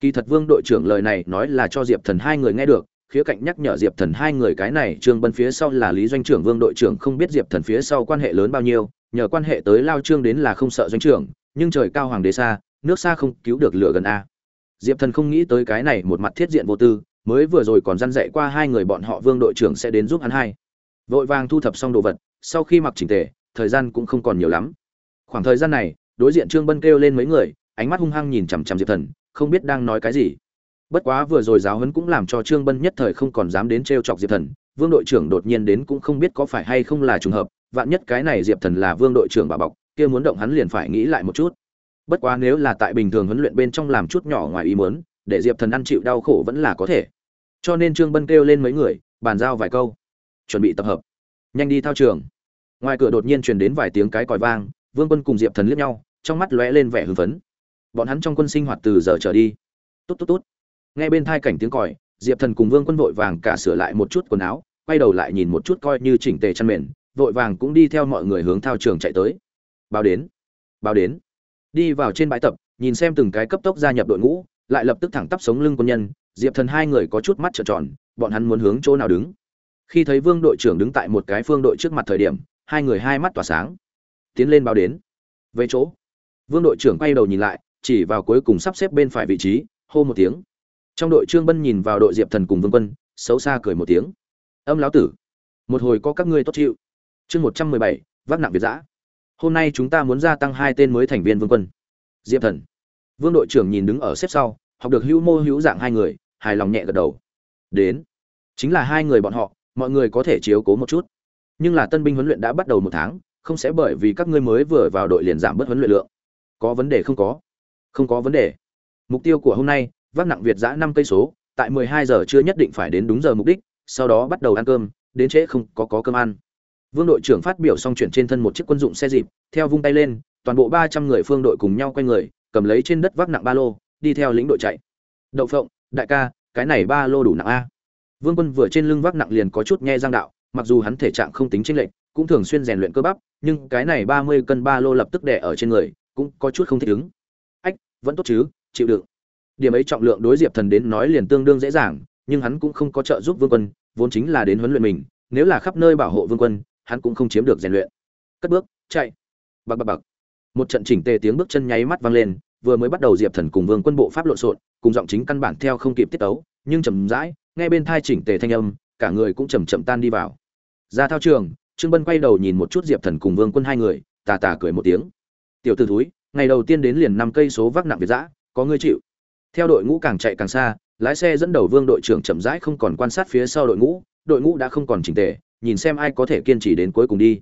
Kỳ thật vương đội trưởng lời này nói là cho diệp thần hai người nghe được, khía cạnh nhắc nhở diệp thần hai người cái này, trương bân phía sau là lý doanh trưởng, vương đội trưởng không biết diệp thần phía sau quan hệ lớn bao nhiêu, nhờ quan hệ tới lao trương đến là không sợ doanh trưởng, nhưng trời cao hoàng đế xa, nước xa không cứu được lửa gần a. Diệp thần không nghĩ tới cái này một mặt thiết diện vô tư, mới vừa rồi còn dăn dạy qua hai người bọn họ vương đội trưởng sẽ đến giúp hắn hai. Vội vàng thu thập xong đồ vật, sau khi mặc chỉnh tề, thời gian cũng không còn nhiều lắm. Khoảng thời gian này, đối diện trương bân kêu lên mấy người ánh mắt hung hăng nhìn chằm chằm diệp thần, không biết đang nói cái gì. Bất quá vừa rồi giáo huấn cũng làm cho trương bân nhất thời không còn dám đến t chọc diệp thần, vương đội trưởng đột nhiên đến cũng không biết có phải hay không là trùng hợp, vạn nhất cái này diệp thần là vương đội trưởng bà bọc, kia muốn động hắn liền phải nghĩ lại một chút. Bất quá nếu là tại bình thường huấn luyện bên trong làm chút nhỏ ngoài ý muốn, để diệp thần ăn chịu đau khổ vẫn là có thể. Cho nên trương bân kêu lên mấy người, bàn giao vài câu. Chuẩn bị tập hợp. Nhanh đi thao trường. Ngoài cửa đột nhiên truyền đến vài tiếng cái còi vang, vương quân cùng diệp thần liếc nhau, trong mắt lóe lên vẻ hưng phấn bọn hắn trong quân sinh hoạt từ giờ trở đi. Tốt tốt tốt. Nghe bên thai cảnh tiếng còi, diệp thần cùng vương quân vội vàng cả sửa lại một chút quần áo, quay đầu lại nhìn một chút coi như chỉnh tề chăn mền, vội vàng cũng đi theo mọi người hướng thao trường chạy tới. Báo đến báo đến. Đi vào trên bãi tập, nhìn xem từng cái cấp tốc gia nhập đội ngũ, lại lập tức thẳng tắp sống lưng quân nhân, diệp thần hai người có chút mắt trợn tròn, bọn hắn muốn hướng chỗ nào đứng? Khi thấy vương đội trưởng đứng tại một cái phương đội trước mặt thời điểm, hai người hai mắt tỏa sáng. Tiến lên báo đến. Về chỗ. Vương đội trưởng quay đầu nhìn lại chỉ vào cuối cùng sắp xếp bên phải vị trí, hô một tiếng. Trong đội trương bân nhìn vào đội diệp thần cùng vương quân, xấu xa cười một tiếng. Âm lão tử, một hồi có các ngươi tốt chịu. Chương một trăm mười bảy, vác nặng việt giã. Hôm nay chúng ta muốn gia tăng hai tên mới thành viên vương quân. Diệp thần, vương đội trưởng nhìn đứng ở xếp sau, học được hữu mô hữu dạng hai người, hài lòng nhẹ gật đầu. Đến, chính là hai người bọn họ, mọi người có thể chiếu cố một chút. Nhưng là tân binh huấn luyện đã bắt đầu một tháng, không sẽ bởi vì các ngươi mới vừa vào đội liền giảm bớt huấn luyện lượng. Có vấn đề không có không có vấn đề. Mục tiêu của hôm nay, vác nặng việt giã năm cây số, tại mười hai giờ chưa nhất định phải đến đúng giờ mục đích, sau đó bắt đầu ăn cơm, đến trễ không có có cơm ăn. Vương đội trưởng phát biểu xong chuyển trên thân một chiếc quân dụng xe dịp, theo vung tay lên, toàn bộ ba trăm người phương đội cùng nhau quay người, cầm lấy trên đất vác nặng ba lô, đi theo lĩnh đội chạy. Đậu phộng, đại ca, cái này ba lô đủ nặng a. Vương quân vừa trên lưng vác nặng liền có chút nghe giang đạo, mặc dù hắn thể trạng không tính chênh lệch, cũng thường xuyên rèn luyện cơ bắp, nhưng cái này ba mươi cân ba lô lập tức đè ở trên người, cũng có chút không thích ứng vẫn tốt chứ, chịu đựng. Điểm ấy trọng lượng đối diệp thần đến nói liền tương đương dễ dàng, nhưng hắn cũng không có trợ giúp vương quân, vốn chính là đến huấn luyện mình, nếu là khắp nơi bảo hộ vương quân, hắn cũng không chiếm được rèn luyện. Cất bước, chạy. Bạc bạc bạc. Một trận chỉnh tề tiếng bước chân nháy mắt vang lên, vừa mới bắt đầu diệp thần cùng vương quân bộ pháp lộn xộn, cùng giọng chính căn bản theo không kịp tiết tấu, nhưng chậm rãi nghe bên thai chỉnh tề thanh âm, cả người cũng chầm chậm tan đi vào. Ra thao trường, trương bân quay đầu nhìn một chút diệp thần cùng vương quân hai người, tà tà cười một tiếng. Tiểu t ử thúi ngày đầu tiên đến liền năm cây số vác nặng việt giã, có người chịu. Theo đội ngũ càng chạy càng xa, lái xe dẫn đầu vương đội trưởng chậm rãi không còn quan sát phía sau đội ngũ đội ngũ đã không còn chỉnh tề, nhìn xem ai có thể kiên trì đến cuối cùng đi.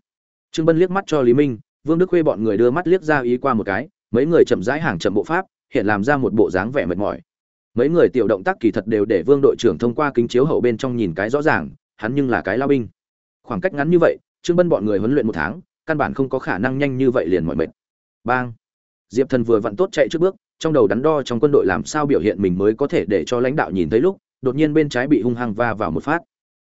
Trương bân liếc mắt cho lý minh, vương đức khuê bọn người đưa mắt liếc ra ý qua một cái, mấy người chậm rãi hàng chậm bộ pháp, hiện làm ra một bộ dáng vẻ mệt mỏi. Mấy người tiểu động tác kỳ thật đều để vương đội trưởng thông qua kính chiếu hậu bên trong nhìn cái rõ ràng, hắn nhưng là cái lao binh. Khoảng cách ngắn như vậy, trương bân bọn người huấn luyện một tháng, căn bản không có khả năng nhanh như vậy liền mọi mệt. Bang! Diệp thần vừa vặn tốt chạy trước bước, trong đầu đắn đo trong quân đội làm sao biểu hiện mình mới có thể để cho lãnh đạo nhìn thấy lúc, đột nhiên bên trái bị hung hăng va vào một phát.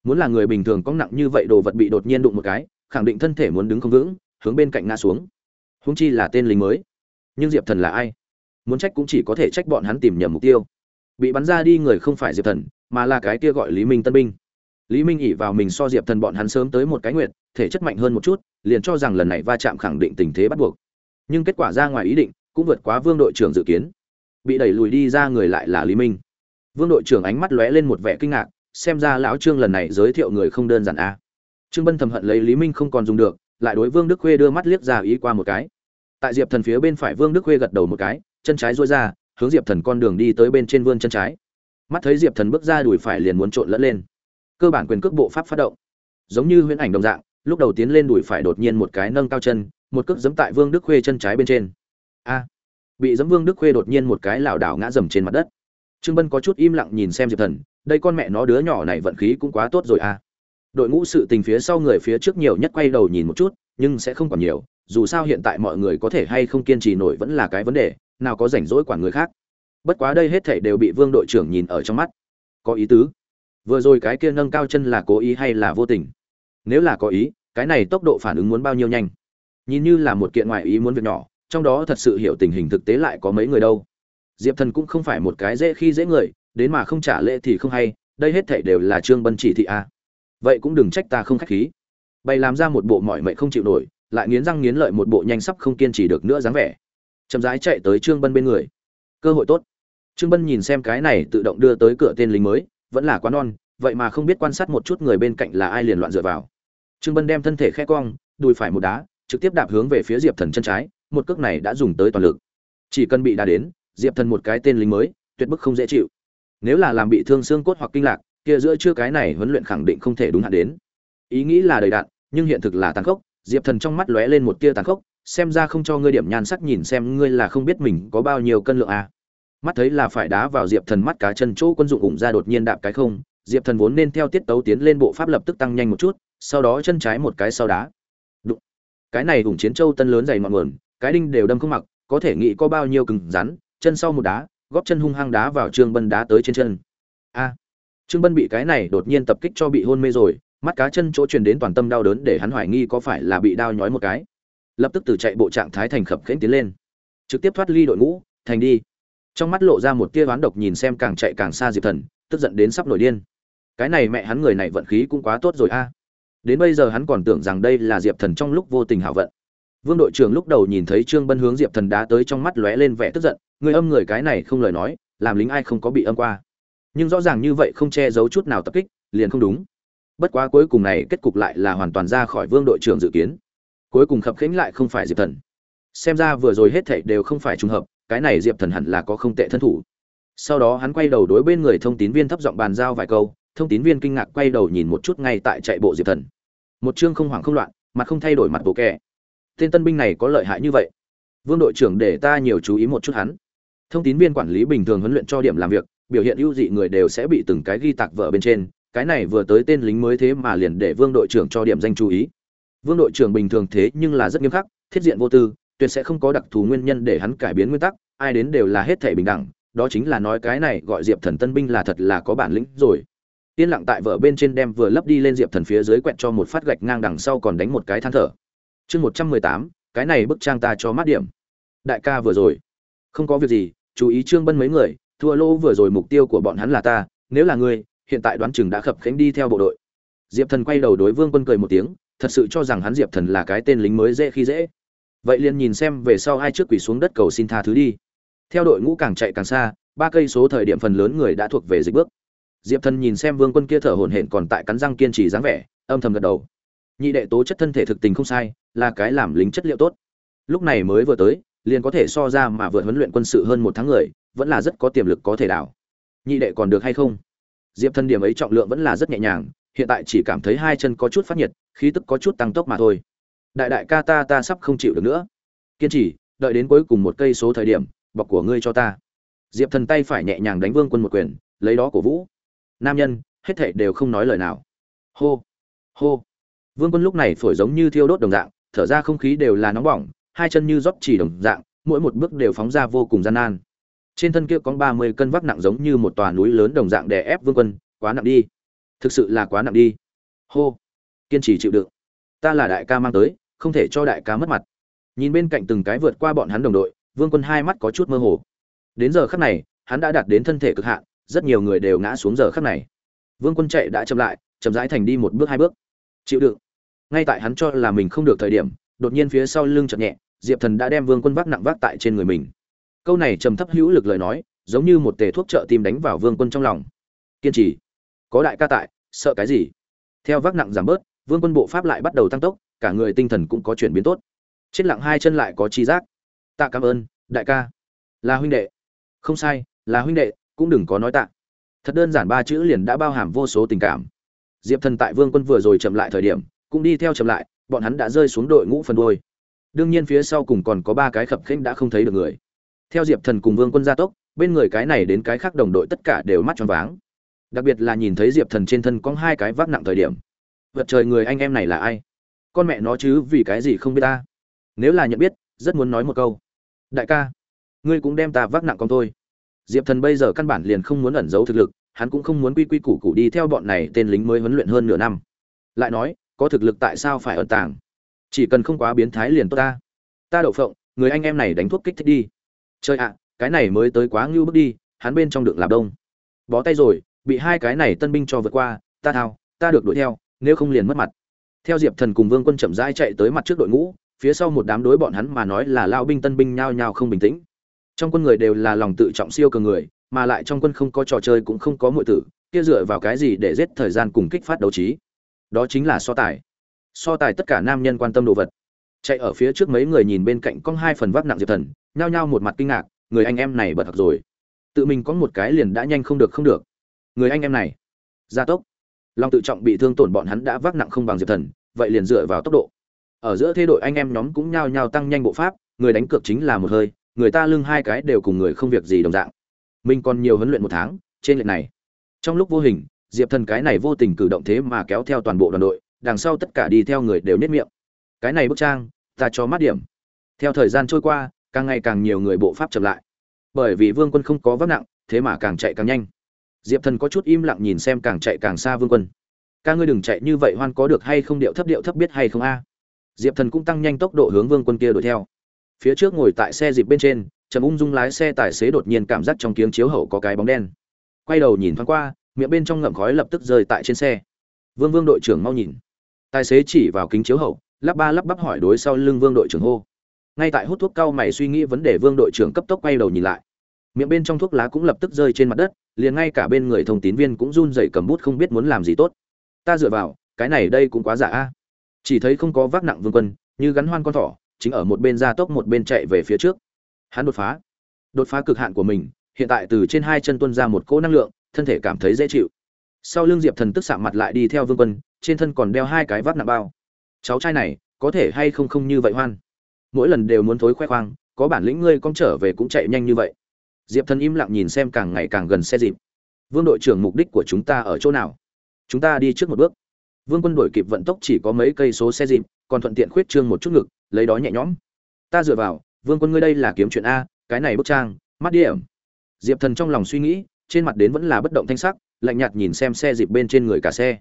Muốn là người bình thường có nặng như vậy đồ vật bị đột nhiên đụng một cái, khẳng định thân thể muốn đứng không vững, hướng bên cạnh ngã xuống. Húng chi là tên lính mới. Nhưng diệp thần là ai? Muốn trách cũng chỉ có thể trách bọn hắn tìm nhầm mục tiêu. Bị bắn ra đi người không phải diệp thần, mà là cái kia gọi lý minh tân binh. Lý minh ỉ vào mình so diệp thần bọn hắn sớm tới một cái nguyện, thể chất mạnh hơn một chút, liền cho rằng lần này va chạm khẳng định tình thế bắt buộc nhưng kết quả ra ngoài ý định cũng vượt quá vương đội trưởng dự kiến. Bị đẩy lùi đi ra người lại là lý minh. Vương đội trưởng ánh mắt lóe lên một vẻ kinh ngạc, xem ra lão trương lần này giới thiệu người không đơn giản a trương bân thầm hận lấy lý minh không còn dùng được, lại đối vương đức khuê đưa mắt liếc ra ý qua một cái. Tại diệp thần phía bên phải vương đức khuê gật đầu một cái, chân trái duỗi ra, hướng diệp thần con đường đi tới bên trên vươn chân trái. Mắt thấy diệp thần bước ra đùi phải liền muốn trộn lẫn lên. Cơ bản quyền cước bộ pháp phát động. Giống như huyễn ảnh đồng dạng, lúc đầu tiến lên đùi phải đột nhiên một cái nâng cao chân một cước giẫm tại vương đức khuê chân trái bên trên. A! Bị giẫm vương đức khuê đột nhiên một cái lảo đảo ngã dầm trên mặt đất. Trương bân có chút im lặng nhìn xem diệp thần, đây con mẹ nó đứa nhỏ này vận khí cũng quá tốt rồi a đội ngũ sự tình phía sau người phía trước nhiều nhất quay đầu nhìn một chút, nhưng sẽ không còn nhiều, dù sao hiện tại mọi người có thể hay không kiên trì nổi vẫn là cái vấn đề, nào có rảnh rỗi quản người khác. Bất quá đây hết thảy đều bị vương đội trưởng nhìn ở trong mắt. Có ý tứ. Vừa rồi cái kia nâng cao chân là cố ý hay là vô tình? Nếu là có ý, cái này tốc độ phản ứng muốn bao nhiêu nhanh? Nhìn như là một kiện ngoại ý muốn việc nhỏ, trong đó thật sự hiểu tình hình thực tế lại có mấy người đâu. Diệp thần cũng không phải một cái dễ khi dễ người, đến mà không trả lễ thì không hay, đây hết thảy đều là trương bân chỉ thị a. Vậy cũng đừng trách ta không khách khí. Bày làm ra một bộ mọi mệnh không chịu nổi, lại nghiến răng nghiến lợi một bộ nhanh sắp không kiên trì được nữa dáng vẻ. Chậm rãi chạy tới trương bân bên người. Cơ hội tốt. Trương bân nhìn xem cái này tự động đưa tới cửa tên lính mới, vẫn là quá non, vậy mà không biết quan sát một chút người bên cạnh là ai liền loạn dựa vào. Trương bân đem thân thể khẽ cong, đùi phải một đá trực tiếp đạp hướng về phía diệp thần chân trái, một cước này đã dùng tới toàn lực. Chỉ cần bị đá đến, diệp thần một cái tên lính mới, tuyệt bức không dễ chịu. Nếu là làm bị thương xương cốt hoặc kinh lạc, kia giữa chưa cái này huấn luyện khẳng định không thể đúng hạn đến. Ý nghĩ là đầy đạn, nhưng hiện thực là tàn khốc, diệp thần trong mắt lóe lên một tia tàn khốc, xem ra không cho ngươi điểm nhan sắc nhìn xem ngươi là không biết mình có bao nhiêu cân lượng à. mắt thấy là phải đá vào diệp thần mắt cá chân chỗ quân dụng ủng ra đột nhiên đạp cái không, diệp thần vốn nên theo tiết tấu tiến lên bộ pháp lập tức tăng nhanh một chút, sau đó chân trái một cái sau đá cái này hùng chiến châu tân lớn dày ngọn nguồn, cái đinh đều đâm không mặc, có thể nghĩ có bao nhiêu cứng rắn, chân sau một đá, góp chân hung hăng đá vào trương bân đá tới trên chân. A! Trương bân bị cái này đột nhiên tập kích cho bị hôn mê rồi, mắt cá chân chỗ truyền đến toàn tâm đau đớn để hắn hoài nghi có phải là bị đau nhói một cái. Lập tức từ chạy bộ trạng thái thành khập khẽnh tiến lên. Trực tiếp thoát ly đội ngũ, thành đi. Trong mắt lộ ra một tia oán độc nhìn xem càng chạy càng xa diệp thần, tức giận đến sắp nổi điên. Cái này mẹ hắn người này vận khí cũng quá tốt rồi a đến bây giờ hắn còn tưởng rằng đây là diệp thần trong lúc vô tình hảo vận. Vương đội trưởng lúc đầu nhìn thấy trương bân hướng diệp thần đá tới trong mắt lóe lên vẻ tức giận, người âm người cái này không lời nói, làm lính ai không có bị âm qua. Nhưng rõ ràng như vậy không che giấu chút nào tập kích, liền không đúng. Bất quá cuối cùng này kết cục lại là hoàn toàn ra khỏi vương đội trưởng dự kiến. Cuối cùng khập khĩnh lại không phải diệp thần. Xem ra vừa rồi hết thảy đều không phải trùng hợp, cái này diệp thần hẳn là có không tệ thân thủ. Sau đó hắn quay đầu đối bên người thông tín viên thấp giọng bàn giao vài câu, thông tín viên kinh ngạc quay đầu nhìn một chút ngay tại chạy bộ diệp thần một chương không hoảng không loạn mặt không thay đổi mặt bộ kẻ. Tên tân binh này có lợi hại như vậy? Vương đội trưởng để ta nhiều chú ý một chút hắn. Thông tin viên quản lý bình thường huấn luyện cho điểm làm việc, biểu hiện ưu dị người đều sẽ bị từng cái ghi tạc vợ bên trên, cái này vừa tới tên lính mới thế mà liền để vương đội trưởng cho điểm danh chú ý. Vương đội trưởng bình thường thế nhưng là rất nghiêm khắc, thiết diện vô tư, tuyệt sẽ không có đặc thù nguyên nhân để hắn cải biến nguyên tắc, ai đến đều là hết thể bình đẳng, đó chính là nói cái này gọi diệp thần tân binh là thật là có bản lĩnh rồi yên lặng tại vở bên trên đem vừa lấp đi lên diệp thần phía dưới quẹt cho một phát gạch ngang đằng sau còn đánh một cái than thở. Chương một trăm mười tám, cái này bức trang ta cho mát điểm. Đại ca vừa rồi. Không có việc gì, chú ý trương bân mấy người, thua lô vừa rồi mục tiêu của bọn hắn là ta, nếu là ngươi, hiện tại đoán chừng đã khập khánh đi theo bộ đội. Diệp thần quay đầu đối vương quân cười một tiếng, thật sự cho rằng hắn diệp thần là cái tên lính mới dễ khi dễ. Vậy liền nhìn xem về sau ai trước quỳ xuống đất cầu xin tha thứ đi. Theo đội ngũ càng chạy càng xa, ba cây số thời điểm phần lớn người đã thuộc về dịch bước diệp thần nhìn xem vương quân kia thở hổn hển còn tại cắn răng kiên trì dáng vẻ, âm thầm gật đầu. Nhị đệ tố chất thân thể thực tình không sai, là cái làm lính chất liệu tốt. Lúc này mới vừa tới, liền có thể so ra mà vượt huấn luyện quân sự hơn một tháng người, vẫn là rất có tiềm lực có thể đảo. Nhị đệ còn được hay không? Diệp thần điểm ấy trọng lượng vẫn là rất nhẹ nhàng, hiện tại chỉ cảm thấy hai chân có chút phát nhiệt, khí tức có chút tăng tốc mà thôi. Đại đại ca ta ta sắp không chịu được nữa. Kiên trì, đợi đến cuối cùng một cây số thời điểm, bọc của ngươi cho ta. Diệp thần tay phải nhẹ nhàng đánh vương quân một quyền, lấy đó cổ vũ nam nhân, hết thảy đều không nói lời nào. Hô hô. Vương quân lúc này phổi giống như thiêu đốt đồng dạng, thở ra không khí đều là nóng bỏng, hai chân như rót chỉ đồng dạng, mỗi một bước đều phóng ra vô cùng gian nan. Trên thân kia có ba mươi cân vác nặng giống như một tòa núi lớn đồng dạng đè ép vương quân, quá nặng đi. Thực sự là quá nặng đi. Hô. Kiên trì chịu đựng. Ta là đại ca mang tới, không thể cho đại ca mất mặt. Nhìn bên cạnh từng cái vượt qua bọn hắn đồng đội, vương quân hai mắt có chút mơ hồ. Đến giờ khắc này, hắn đã đạt đến thân thể cực hạn rất nhiều người đều ngã xuống giờ khắc này. Vương quân chạy đã chậm lại, chậm rãi thành đi một bước hai bước. Chịu đựng. Ngay tại hắn cho là mình không được thời điểm, đột nhiên phía sau lưng chậm nhẹ, diệp thần đã đem vương quân vác nặng vác tại trên người mình. Câu này trầm thấp hữu lực lời nói, giống như một tề thuốc trợ tim đánh vào vương quân trong lòng. Kiên trì. Có đại ca tại, sợ cái gì? Theo vác nặng giảm bớt, vương quân bộ pháp lại bắt đầu tăng tốc, cả người tinh thần cũng có chuyển biến tốt. Chết lặng hai chân lại có chi giác. Tạ cảm ơn, đại ca. Là huynh đệ. Không sai, là huynh đệ cũng đừng có nói tạ. Thật đơn giản ba chữ liền đã bao hàm vô số tình cảm. Diệp thần tại vương quân vừa rồi chậm lại thời điểm, cũng đi theo chậm lại, bọn hắn đã rơi xuống đội ngũ phần đôi đương nhiên phía sau cùng còn có ba cái khập khênh đã không thấy được người. Theo diệp thần cùng vương quân gia tốc, bên người cái này đến cái khác đồng đội tất cả đều mắt tròn váng. Đặc biệt là nhìn thấy diệp thần trên thân có hai cái vác nặng thời điểm. Vật trời người anh em này là ai? Con mẹ nó chứ, vì cái gì không biết ta? Nếu là nhận biết, rất muốn nói một câu. Đại ca, ngươi cũng đem ta vác nặng con tôi diệp thần bây giờ căn bản liền không muốn ẩn giấu thực lực, hắn cũng không muốn quy quy củ củ đi theo bọn này tên lính mới huấn luyện hơn nửa năm. Lại nói, có thực lực tại sao phải ẩn tàng? Chỉ cần không quá biến thái liền tốt ta. Ta đậu phộng, người anh em này đánh thuốc kích thích đi. Chơi ạ, cái này mới tới quá ngưu bước đi, hắn bên trong được làm đông. Bó tay rồi, bị hai cái này tân binh cho vượt qua, ta thao, ta được đuổi theo, nếu không liền mất mặt. Theo diệp thần cùng vương quân chậm rãi chạy tới mặt trước đội ngũ, phía sau một đám đối bọn hắn mà nói là lao binh tân binh nhao nhao không bình tĩnh trong quân người đều là lòng tự trọng siêu cường người, mà lại trong quân không có trò chơi cũng không có muội tử, kia dựa vào cái gì để giết thời gian cùng kích phát đấu trí? Đó chính là so tài. So tài tất cả nam nhân quan tâm đồ vật. Chạy ở phía trước mấy người nhìn bên cạnh con hai phần vác nặng diệp thần, nhao nhao một mặt kinh ngạc, người anh em này bật thật rồi. Tự mình có một cái liền đã nhanh không được không được. Người anh em này, gia tốc. Lòng tự trọng bị thương tổn bọn hắn đã vác nặng không bằng diệp thần, vậy liền dựa vào tốc độ. Ở giữa thế đội anh em nhóm cũng nhao nhao tăng nhanh bộ pháp, người đánh cược chính là một hơi người ta lưng hai cái đều cùng người không việc gì đồng dạng. Mình còn nhiều huấn luyện một tháng, trên lệch này. Trong lúc vô hình, diệp thần cái này vô tình cử động thế mà kéo theo toàn bộ đoàn đội, đằng sau tất cả đi theo người đều nết miệng. Cái này bức trang, ta cho mát điểm. Theo thời gian trôi qua, càng ngày càng nhiều người bộ pháp chậm lại. Bởi vì vương quân không có vác nặng, thế mà càng chạy càng nhanh. Diệp thần có chút im lặng nhìn xem càng chạy càng xa vương quân. Ca ngươi đừng chạy như vậy, hoan có được hay không, điệu thấp điệu thấp biết hay không a? Diệp thần cũng tăng nhanh tốc độ hướng vương quân kia đuổi theo phía trước ngồi tại xe dịp bên trên, trầm ung dung lái xe tài xế đột nhiên cảm giác trong kiếng chiếu hậu có cái bóng đen. Quay đầu nhìn thoáng qua, miệng bên trong ngậm khói lập tức rơi tại trên xe. Vương vương đội trưởng mau nhìn. Tài xế chỉ vào kính chiếu hậu, lắp ba lắp bắp hỏi đối sau lưng vương đội trưởng hô. Ngay tại hút thuốc cao mày suy nghĩ vấn đề, vương đội trưởng cấp tốc quay đầu nhìn lại. Miệng bên trong thuốc lá cũng lập tức rơi trên mặt đất, liền ngay cả bên người thông tín viên cũng run rẩy cầm bút không biết muốn làm gì tốt. Ta dựa vào, cái này đây cũng quá giả a. Chỉ thấy không có vác nặng vương quân, như gắn hoan con thỏ chính ở một bên gia tốc một bên chạy về phía trước. Hắn đột phá. Đột phá cực hạn của mình, hiện tại từ trên hai chân tuôn ra một cỗ năng lượng, thân thể cảm thấy dễ chịu. Sau lưng diệp thần tức sạm mặt lại đi theo vương quân, trên thân còn đeo hai cái vác nặng bao. Cháu trai này, có thể hay không không như vậy hoan? Mỗi lần đều muốn thối khoe khoang, có bản lĩnh ngươi con trở về cũng chạy nhanh như vậy. Diệp thần im lặng nhìn xem càng ngày càng gần xe dịp. Vương đội trưởng mục đích của chúng ta ở chỗ nào? Chúng ta đi trước một bước. Vương quân đuổi kịp vận tốc chỉ có mấy cây số xe dịp còn thuận tiện khuyết trương một chút ngực, lấy đó nhẹ nhõm. Ta dựa vào, vương quân ngươi đây là kiếm chuyện a, cái này bức trang, mắt điểm diệp thần trong lòng suy nghĩ, trên mặt đến vẫn là bất động thanh sắc, lạnh nhạt nhìn xem xe dịp bên trên người cả xe.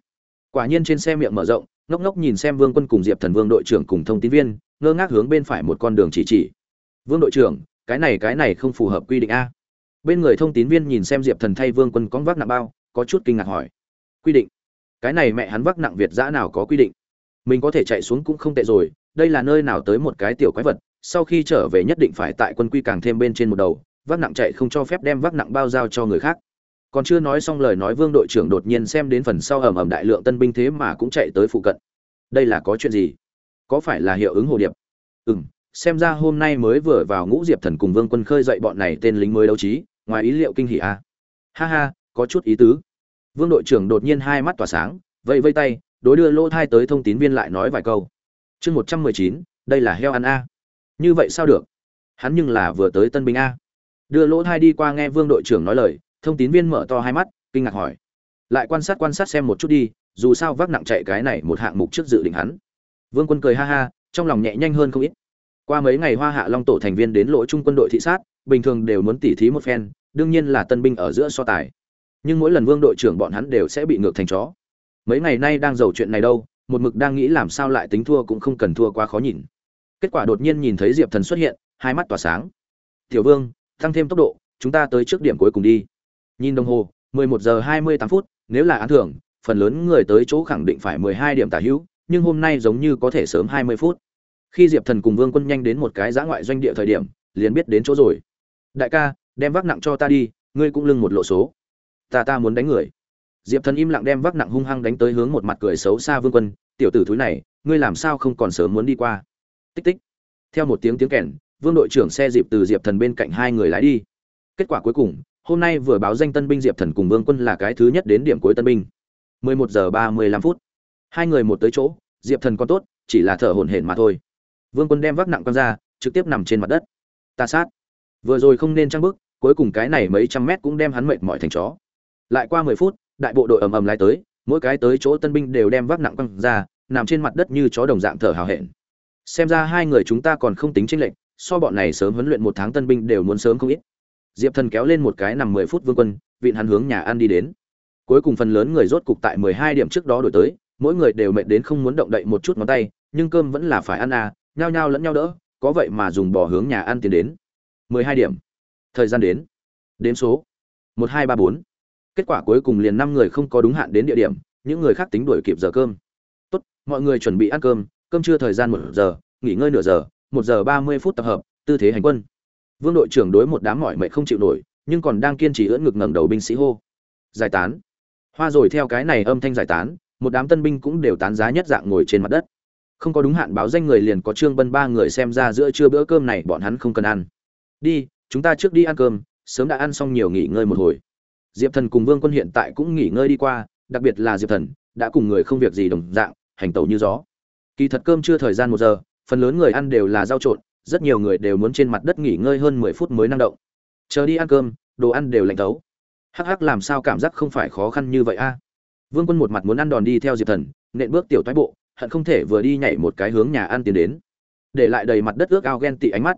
Quả nhiên trên xe miệng mở rộng, ngốc ngốc nhìn xem vương quân cùng diệp thần vương đội trưởng cùng thông tin viên, ngơ ngác hướng bên phải một con đường chỉ chỉ. Vương đội trưởng, cái này cái này không phù hợp quy định a. Bên người thông tín viên nhìn xem diệp thần thay vương quân con vác nặng bao, có chút kinh ngạc hỏi. Quy định? Cái này mẹ hắn vác nặng việt giã nào có quy định? Mình có thể chạy xuống cũng không tệ rồi, đây là nơi nào tới một cái tiểu quái vật, sau khi trở về nhất định phải tại quân quy càng thêm bên trên một đầu, vác nặng chạy không cho phép đem vác nặng bao giao cho người khác. Còn chưa nói xong lời nói, vương đội trưởng đột nhiên xem đến phần sau ầm ầm đại lượng tân binh thế mà cũng chạy tới phụ cận. Đây là có chuyện gì? Có phải là hiệu ứng hồ điệp? Ừ m xem ra hôm nay mới vừa vào ngũ diệp thần cùng vương quân khơi dậy bọn này tên lính mới đấu trí, ngoài ý liệu kinh hỉ a à? ha ha, có chút ý tứ. Vương đội trưởng đột nhiên hai mắt tỏa sáng, vẫy vây tay đối đưa lỗ thai tới thông tín viên lại nói vài câu. Chương một trăm mười chín, đây là heo ăn a. Như vậy sao được? Hắn nhưng là vừa tới tân binh a. Đưa lỗ thai đi qua nghe vương đội trưởng nói lời, thông tín viên mở to hai mắt, kinh ngạc hỏi. Lại quan sát quan sát xem một chút đi, dù sao vác nặng chạy cái này một hạng mục trước dự định hắn. Vương quân cười ha ha, trong lòng nhẹ nhanh hơn không ít. Qua mấy ngày hoa hạ long tổ thành viên đến lỗ trung quân đội thị sát, bình thường đều muốn tỉ thí một phen, đương nhiên là tân binh ở giữa so tài. Nhưng mỗi lần vương đội trưởng bọn hắn đều sẽ bị ngược thành chó mấy ngày nay đang giàu chuyện này đâu, một mực đang nghĩ làm sao lại tính thua cũng không cần thua quá khó nhìn. Kết quả đột nhiên nhìn thấy diệp thần xuất hiện, hai mắt tỏa sáng. Tiểu vương, tăng thêm tốc độ, chúng ta tới trước điểm cuối cùng đi. Nhìn đồng hồ 11 giờ 28 phút, nếu là án thưởng, phần lớn người tới chỗ khẳng định phải 12 điểm tả hữu, nhưng hôm nay giống như có thể sớm 20 phút. Khi diệp thần cùng vương quân nhanh đến một cái giã ngoại doanh địa thời điểm, liền biết đến chỗ rồi. Đại ca, đem vác nặng cho ta đi, ngươi cũng lưng một lộ số. Ta ta muốn đánh người diệp thần im lặng đem vác nặng hung hăng đánh tới hướng một mặt cười xấu xa vương quân, tiểu tử thúi này, ngươi làm sao không còn sớm muốn đi qua? Tích tích. Theo một tiếng tiếng kèn, vương đội trưởng xe dịp từ diệp thần bên cạnh hai người lái đi. Kết quả cuối cùng, hôm nay vừa báo danh tân binh diệp thần cùng vương quân là cái thứ nhất đến điểm cuối tân binh. 11 giờ 35 phút. Hai người một tới chỗ, diệp thần còn tốt, chỉ là thở hổn hển mà thôi. Vương quân đem vác nặng quăng ra, trực tiếp nằm trên mặt đất. Ta sát. Vừa rồi không nên trăng bức cuối cùng cái này mấy trăm mét cũng đem hắn mệt mỏi thành chó. Lại qua 10 phút đại bộ đội ầm ầm lái tới, mỗi cái tới chỗ tân binh đều đem vác nặng quăng ra, nằm trên mặt đất như chó đồng dạng thở hào hẹn. Xem ra hai người chúng ta còn không tính chênh lệch, so bọn này sớm huấn luyện một tháng tân binh đều muốn sớm không ít. Diệp thần kéo lên một cái nằm mười phút vương quân, vịn hắn hướng nhà ăn đi đến. Cuối cùng phần lớn người rốt cục tại mười hai điểm trước đó đổi tới, mỗi người đều mệt đến không muốn động đậy một chút ngón tay, nhưng cơm vẫn là phải ăn à nhao nhao lẫn nhau đỡ, có vậy mà dùng bò hướng nhà ăn tiến đến. mười hai điểm. Thời gian đến. Đếm số một hai ba bốn kết quả cuối cùng liền năm người không có đúng hạn đến địa điểm, những người khác tính đuổi kịp giờ cơm. Tốt, mọi người chuẩn bị ăn cơm cơm trưa thời gian một giờ, nghỉ ngơi nửa giờ, một giờ ba mươi phút tập hợp, tư thế hành quân. Vương đội trưởng đối một đám mỏi mệt không chịu nổi, nhưng còn đang kiên trì ưỡn ngực ngẩng đầu binh sĩ hô. Giải tán. Hoa rồi theo cái này âm thanh giải tán, một đám tân binh cũng đều tán giá nhất dạng ngồi trên mặt đất. Không có đúng hạn báo danh người liền có trương bân ba người xem ra giữa trưa bữa cơm này bọn hắn không cần ăn. Đi, chúng ta trước đi ăn cơm, sớm đã ăn xong nhiều nghỉ ngơi một hồi diệp thần cùng vương quân hiện tại cũng nghỉ ngơi đi qua, đặc biệt là diệp thần, đã cùng người không việc gì đồng dạng, hành tẩu như gió. Kỳ thật cơm chưa thời gian một giờ, phần lớn người ăn đều là rau trộn, rất nhiều người đều muốn trên mặt đất nghỉ ngơi hơn mười phút mới năng động. Chờ đi ăn cơm, đồ ăn đều lạnh tấu hắc hắc, làm sao cảm giác không phải khó khăn như vậy a? Vương quân một mặt muốn ăn đòn đi theo diệp thần, nện bước tiểu toái bộ, hận không thể vừa đi nhảy một cái hướng nhà ăn tiến đến. Để lại đầy mặt đất ước ao ghen tị ánh mắt.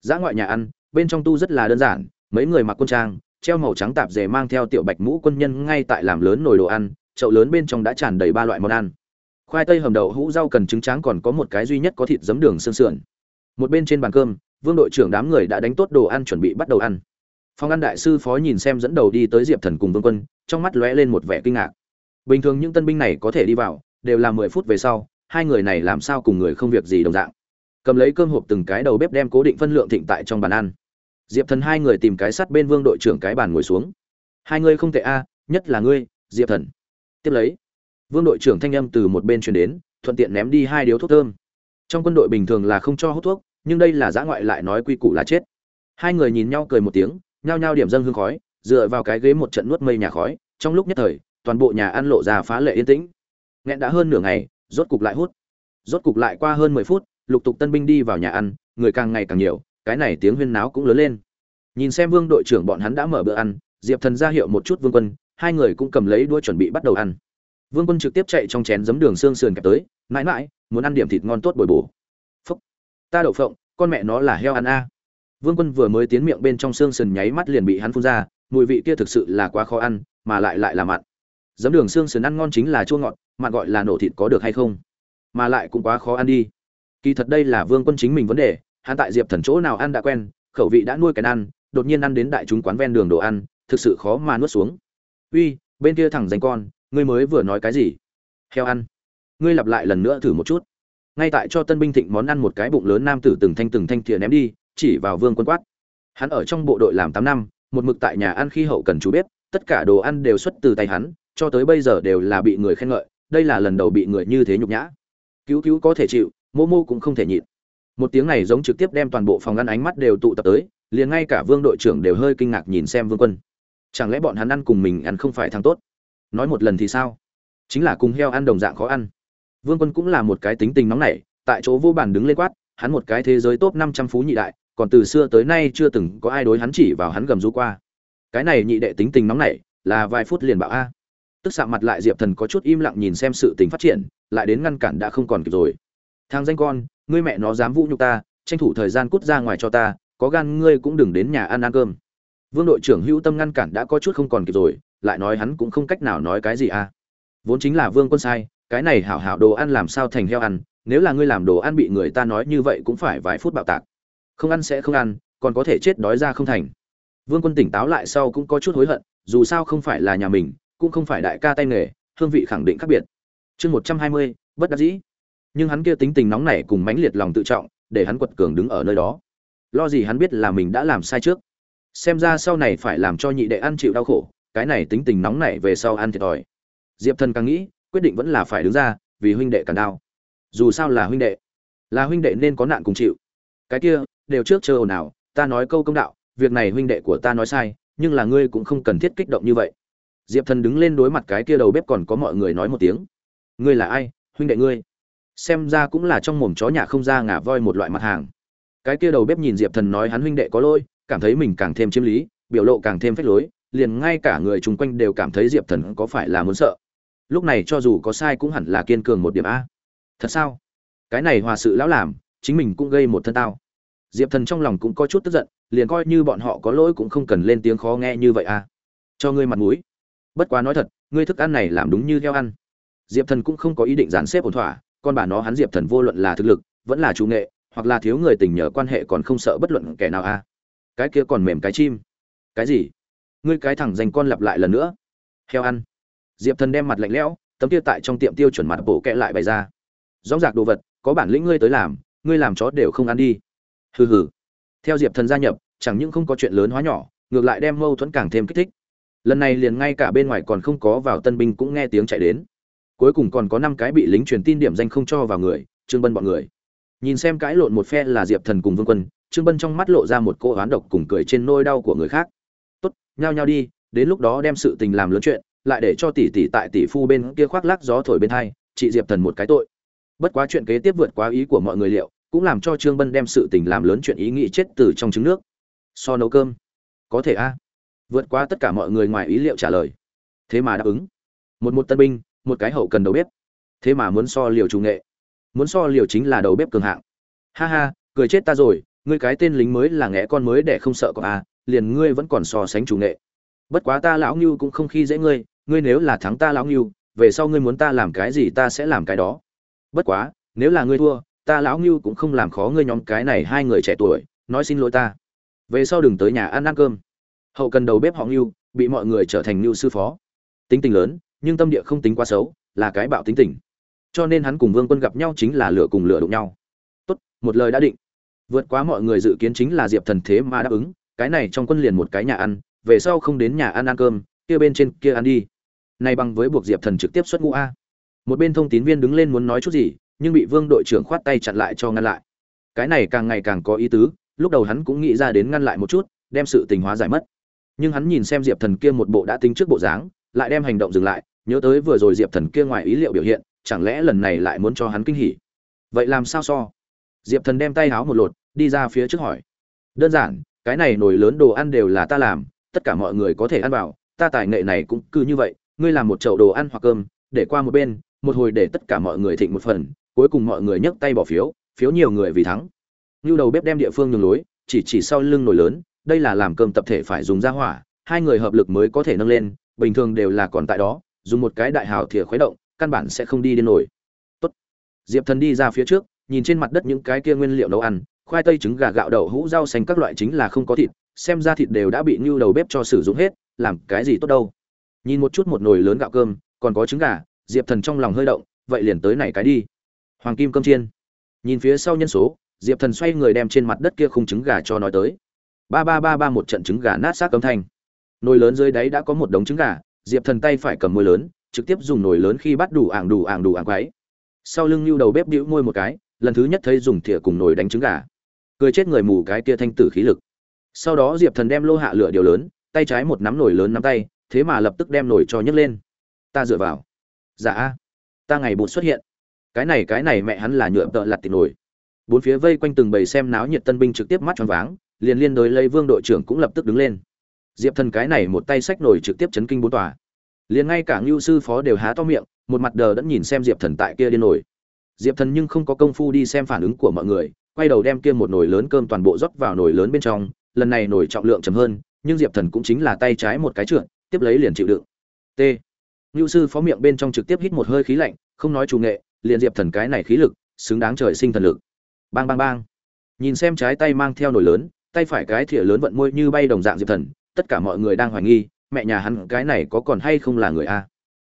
Giã ngoại nhà ăn, bên trong tu rất là đơn giản, mấy người mặc quân trang treo màu trắng tạp dề mang theo tiểu bạch mũ quân nhân ngay tại làm lớn nồi đồ ăn, chậu lớn bên trong đã tràn đầy ba loại món ăn. Khoai tây hầm đậu hũ rau cần trứng tráng còn có một cái duy nhất có thịt giấm đường xương sườn. Một bên trên bàn cơm, vương đội trưởng đám người đã đánh tốt đồ ăn chuẩn bị bắt đầu ăn. Phòng ăn đại sư phó nhìn xem dẫn đầu đi tới diệp thần cùng vương quân, trong mắt lóe lên một vẻ kinh ngạc. Bình thường những tân binh này có thể đi vào, đều là mười phút về sau, hai người này làm sao cùng người không việc gì đồng dạng. Cầm lấy cơm hộp từng cái đầu bếp đem cố định phân lượng thịnh tại trong bàn ăn diệp thần hai người tìm cái sắt bên vương đội trưởng cái bàn ngồi xuống. Hai người không tệ a, nhất là ngươi, diệp thần. Tiếp lấy, vương đội trưởng thanh âm từ một bên truyền đến, thuận tiện ném đi hai điếu thuốc thơm. Trong quân đội bình thường là không cho hút thuốc, nhưng đây là giã ngoại lại nói quy củ là chết. Hai người nhìn nhau cười một tiếng, nhao nhao điểm dâng hương khói, dựa vào cái ghế một trận nuốt mây nhà khói, trong lúc nhất thời, toàn bộ nhà ăn lộ ra phá lệ yên tĩnh. Nghẹn đã hơn nửa ngày, rốt cục lại hút. Rốt cục lại qua hơn mười phút, lục tục tân binh đi vào nhà ăn, người càng ngày càng nhiều cái này tiếng huyên náo cũng lớn lên. Nhìn xem vương đội trưởng bọn hắn đã mở bữa ăn, diệp thần ra hiệu một chút vương quân, hai người cũng cầm lấy đuôi chuẩn bị bắt đầu ăn. Vương quân trực tiếp chạy trong chén giấm đường xương sườn kẹp tới, mãi mãi, muốn ăn điểm thịt ngon tốt bồi bổ. Phúc, ta đậu phộng, con mẹ nó là heo ăn a. Vương quân vừa mới tiến miệng bên trong xương sườn nháy mắt liền bị hắn phun ra, mùi vị kia thực sự là quá khó ăn, mà lại lại là mặn. Giấm đường xương sườn ăn ngon chính là chua ngọt, mặn gọi là nổ thịt có được hay không? Mà lại cũng quá khó ăn đi. Kỳ thật đây là vương quân chính mình vấn đề hắn tại diệp thần chỗ nào ăn đã quen, khẩu vị đã nuôi cái ăn, đột nhiên ăn đến đại chúng quán ven đường đồ ăn, thực sự khó mà nuốt xuống. Uy, bên kia thẳng danh con, ngươi mới vừa nói cái gì? Heo ăn. Ngươi lặp lại lần nữa thử một chút. Ngay tại cho tân binh thịnh món ăn một cái bụng lớn nam tử từng thanh từng thanh thìa ném đi, chỉ vào vương quân quát. Hắn ở trong bộ đội làm tám năm, một mực tại nhà ăn khi hậu cần chú bếp, tất cả đồ ăn đều xuất từ tay hắn, cho tới bây giờ đều là bị người khen ngợi, đây là lần đầu bị người như thế nhục nhã. Cứu cứu có thể chịu, mô mô cũng không thể nhịn một tiếng này giống trực tiếp đem toàn bộ phòng ăn ánh mắt đều tụ tập tới, liền ngay cả vương đội trưởng đều hơi kinh ngạc nhìn xem vương quân. Chẳng lẽ bọn hắn ăn cùng mình ăn không phải thằng tốt? Nói một lần thì sao? Chính là cùng heo ăn đồng dạng khó ăn. Vương quân cũng là một cái tính tình nóng nảy, tại chỗ vô bàn đứng lên quát, hắn một cái thế giới top năm trăm phú nhị đại, còn từ xưa tới nay chưa từng có ai đối hắn chỉ vào hắn gầm rú qua. Cái này nhị đệ tính tình nóng nảy, là vài phút liền bạo a. Tức xạ mặt lại diệp thần có chút im lặng nhìn xem sự tình phát triển, lại đến ngăn cản đã không còn kịp rồi. Thang danh con ngươi mẹ nó dám vũ nhục ta, tranh thủ thời gian cút ra ngoài cho ta, có gan ngươi cũng đừng đến nhà ăn ăn cơm. Vương đội trưởng hữu tâm ngăn cản đã có chút không còn kịp rồi, lại nói hắn cũng không cách nào nói cái gì à. Vốn chính là vương quân sai, cái này hảo hảo đồ ăn làm sao thành heo ăn, nếu là ngươi làm đồ ăn bị người ta nói như vậy cũng phải vài phút bạo tạc. Không ăn sẽ không ăn, còn có thể chết đói ra không thành. Vương quân tỉnh táo lại sau cũng có chút hối hận, dù sao không phải là nhà mình, cũng không phải đại ca tay nghề, hương vị khẳng định khác biệt. Chương một trăm hai mươi, bất đắc dĩ nhưng hắn kia tính tình nóng nảy cùng mãnh liệt lòng tự trọng, để hắn quật cường đứng ở nơi đó. Lo gì hắn biết là mình đã làm sai trước. Xem ra sau này phải làm cho nhị đệ ăn chịu đau khổ, cái này tính tình nóng nảy về sau ăn thiệt thòi. Diệp thần càng nghĩ, quyết định vẫn là phải đứng ra, vì huynh đệ càng đau dù sao là huynh đệ, là huynh đệ nên có nạn cùng chịu. Cái kia, đều trước chờ ồn ào, ta nói câu công đạo, việc này huynh đệ của ta nói sai, nhưng là ngươi cũng không cần thiết kích động như vậy. Diệp thần đứng lên đối mặt cái kia đầu bếp còn có mọi người nói một tiếng. Ngươi là ai? Huynh đệ ngươi xem ra cũng là trong mồm chó nhà không ra ngả voi một loại mặt hàng. Cái kia đầu bếp nhìn diệp thần nói hắn huynh đệ có lỗi, cảm thấy mình càng thêm chiếm lý, biểu lộ càng thêm phách lối, liền ngay cả người chung quanh đều cảm thấy diệp thần có phải là muốn sợ. Lúc này cho dù có sai cũng hẳn là kiên cường một điểm a. Thật sao? Cái này hòa sự lão làm, chính mình cũng gây một thân tao. Diệp thần trong lòng cũng có chút tức giận, liền coi như bọn họ có lỗi cũng không cần lên tiếng khó nghe như vậy a. Cho ngươi mặt mũi. Bất quá nói thật, ngươi thức ăn này làm đúng như theo ăn. Diệp thần cũng không có ý định dàn xếp ổn thỏa con bà nó hắn diệp thần vô luận là thực lực, vẫn là chủ nghệ, hoặc là thiếu người tình nhờ quan hệ còn không sợ bất luận kẻ nào a cái kia còn mềm cái chim. Cái gì? Ngươi cái thẳng dành con lặp lại lần nữa. Heo ăn. Diệp thần đem mặt lạnh lẽo, tấm kia tại trong tiệm tiêu chuẩn mặt bổ kẹ lại bày ra. Rõ rạc đồ vật, có bản lĩnh ngươi tới làm, ngươi làm chó đều không ăn đi. Hừ hừ. Theo diệp thần gia nhập, chẳng những không có chuyện lớn hóa nhỏ, ngược lại đem mâu thuẫn càng thêm kích thích. Lần này liền ngay cả bên ngoài còn không có vào tân binh cũng nghe tiếng chạy đến cuối cùng còn có năm cái bị lính truyền tin điểm danh không cho vào người, trương bân bọn người. Nhìn xem cãi lộn một phe là diệp thần cùng vương quân, trương bân trong mắt lộ ra một cô oán độc cùng cười trên nôi đau của người khác. Tốt, nhao nhao đi, đến lúc đó đem sự tình làm lớn chuyện, lại để cho tỷ tỷ tại tỷ phu bên kia khoác lác gió thổi bên hai, chị diệp thần một cái tội. Bất quá chuyện kế tiếp vượt quá ý của mọi người liệu, cũng làm cho trương bân đem sự tình làm lớn chuyện ý nghĩ chết từ trong trứng nước. So nấu cơm. Có thể a. Vượt qua tất cả mọi người ngoài ý liệu trả lời. Thế mà đáp ứng. Một một tân binh một cái hậu cần đầu bếp. Thế mà muốn so liều chủ nghệ. Muốn so liều chính là đầu bếp cường hạng. Ha ha, cười chết ta rồi, ngươi cái tên lính mới là nghẽ con mới để không sợ có a liền ngươi vẫn còn so sánh chủ nghệ. Bất quá ta lão ngưu cũng không khi dễ ngươi ngươi nếu là thắng ta lão ngưu, về sau ngươi muốn ta làm cái gì ta sẽ làm cái đó. Bất quá, nếu là ngươi thua, ta lão ngưu cũng không làm khó ngươi nhóm cái này hai người trẻ tuổi, nói xin lỗi ta. Về sau đừng tới nhà ăn ăn cơm. Hậu cần đầu bếp họ ngưu, bị mọi người trở thành ngưu sư phó. Tính tình lớn nhưng tâm địa không tính quá xấu, là cái bạo tính tình. Cho nên hắn cùng vương quân gặp nhau chính là lửa cùng lửa đụng nhau. Tốt, một lời đã định. Vượt quá mọi người dự kiến chính là diệp thần thế mà đáp ứng, cái này trong quân liền một cái nhà ăn, về sau không đến nhà ăn ăn cơm, kia bên trên kia ăn đi. Nay bằng với buộc diệp thần trực tiếp xuất ngũ a. Một bên thông tín viên đứng lên muốn nói chút gì, nhưng bị vương đội trưởng khoát tay chặn lại cho ngăn lại. Cái này càng ngày càng có ý tứ, lúc đầu hắn cũng nghĩ ra đến ngăn lại một chút, đem sự tình hóa giải mất. Nhưng hắn nhìn xem diệp thần kia một bộ đã tính trước bộ dáng, lại đem hành động dừng lại nhớ tới vừa rồi diệp thần kia ngoài ý liệu biểu hiện, chẳng lẽ lần này lại muốn cho hắn kinh hỉ? Vậy làm sao so? Diệp thần đem tay háo một lột, đi ra phía trước hỏi. Đơn giản, cái này nồi lớn đồ ăn đều là ta làm, tất cả mọi người có thể ăn vào, ta tài nghệ này cũng cứ như vậy, ngươi làm một chậu đồ ăn hoặc cơm, để qua một bên, một hồi để tất cả mọi người thịnh một phần, cuối cùng mọi người nhấc tay bỏ phiếu phiếu nhiều người vì thắng. Như đầu bếp đem địa phương nhường lối, chỉ chỉ sau lưng nồi lớn, đây là làm cơm tập thể phải dùng ra hỏa, hai người hợp lực mới có thể nâng lên, bình thường đều là còn tại đó dùng một cái đại hào thìa khuấy động, căn bản sẽ không đi đến nổi. Tốt. Diệp thần đi ra phía trước, nhìn trên mặt đất những cái kia nguyên liệu nấu ăn, khoai tây trứng gà gạo đậu hũ rau xanh các loại chính là không có thịt, xem ra thịt đều đã bị ngưu đầu bếp cho sử dụng hết, làm cái gì tốt đâu. Nhìn một chút một nồi lớn gạo cơm, còn có trứng gà, diệp thần trong lòng hơi động, vậy liền tới này cái đi. Hoàng kim cơm chiên. Nhìn phía sau nhân số, diệp thần xoay người đem trên mặt đất kia khung trứng gà cho nói tới. Ba ba ba ba một trận trứng gà nát xác cấm thanh. Nồi lớn dưới đáy đã có một đống trứng gà diệp thần tay phải cầm môi lớn, trực tiếp dùng nồi lớn khi bắt đủ ảng đủ ảng đủ ảng quáy sau lưng lưu đầu bếp đĩu môi một cái, lần thứ nhất thấy dùng thìa cùng nồi đánh trứng gà. Cười chết người mù cái kia thanh tử khí lực. Sau đó diệp thần đem lô hạ lửa điều lớn, tay trái một nắm nồi lớn nắm tay, thế mà lập tức đem nồi cho nhấc lên. Ta dựa vào. Dạ ta ngày bụt xuất hiện. Cái này cái này mẹ hắn là nhựa tợ lặt tịt nồi. Bốn phía vây quanh từng bầy xem náo nhiệt tân binh trực tiếp mắt tròn váng, liền liên đối lấy vương đội trưởng cũng lập tức đứng lên diệp thần cái này một tay sách nổi trực tiếp chấn kinh bốn tòa. Liền ngay cả ngưu sư phó đều há to miệng, một mặt đờ đẫn nhìn xem diệp thần tại kia điên nổi. Diệp thần nhưng không có công phu đi xem phản ứng của mọi người, quay đầu đem kia một nồi lớn cơm toàn bộ rót vào nồi lớn bên trong, lần này nồi trọng lượng chấm hơn, nhưng diệp thần cũng chính là tay trái một cái trượt, tiếp lấy liền chịu đựng. T. Ngưu sư phó miệng bên trong trực tiếp hít một hơi khí lạnh, không nói chủ nghệ, liền diệp thần cái này khí lực, xứng đáng trời sinh thần lực. Bang bang bang. Nhìn xem trái tay mang theo nồi lớn, tay phải cái thìa lớn vận môi như bay đồng dạng diệp thần tất cả mọi người đang hoài nghi, mẹ nhà hắn cái này có còn hay không là người a.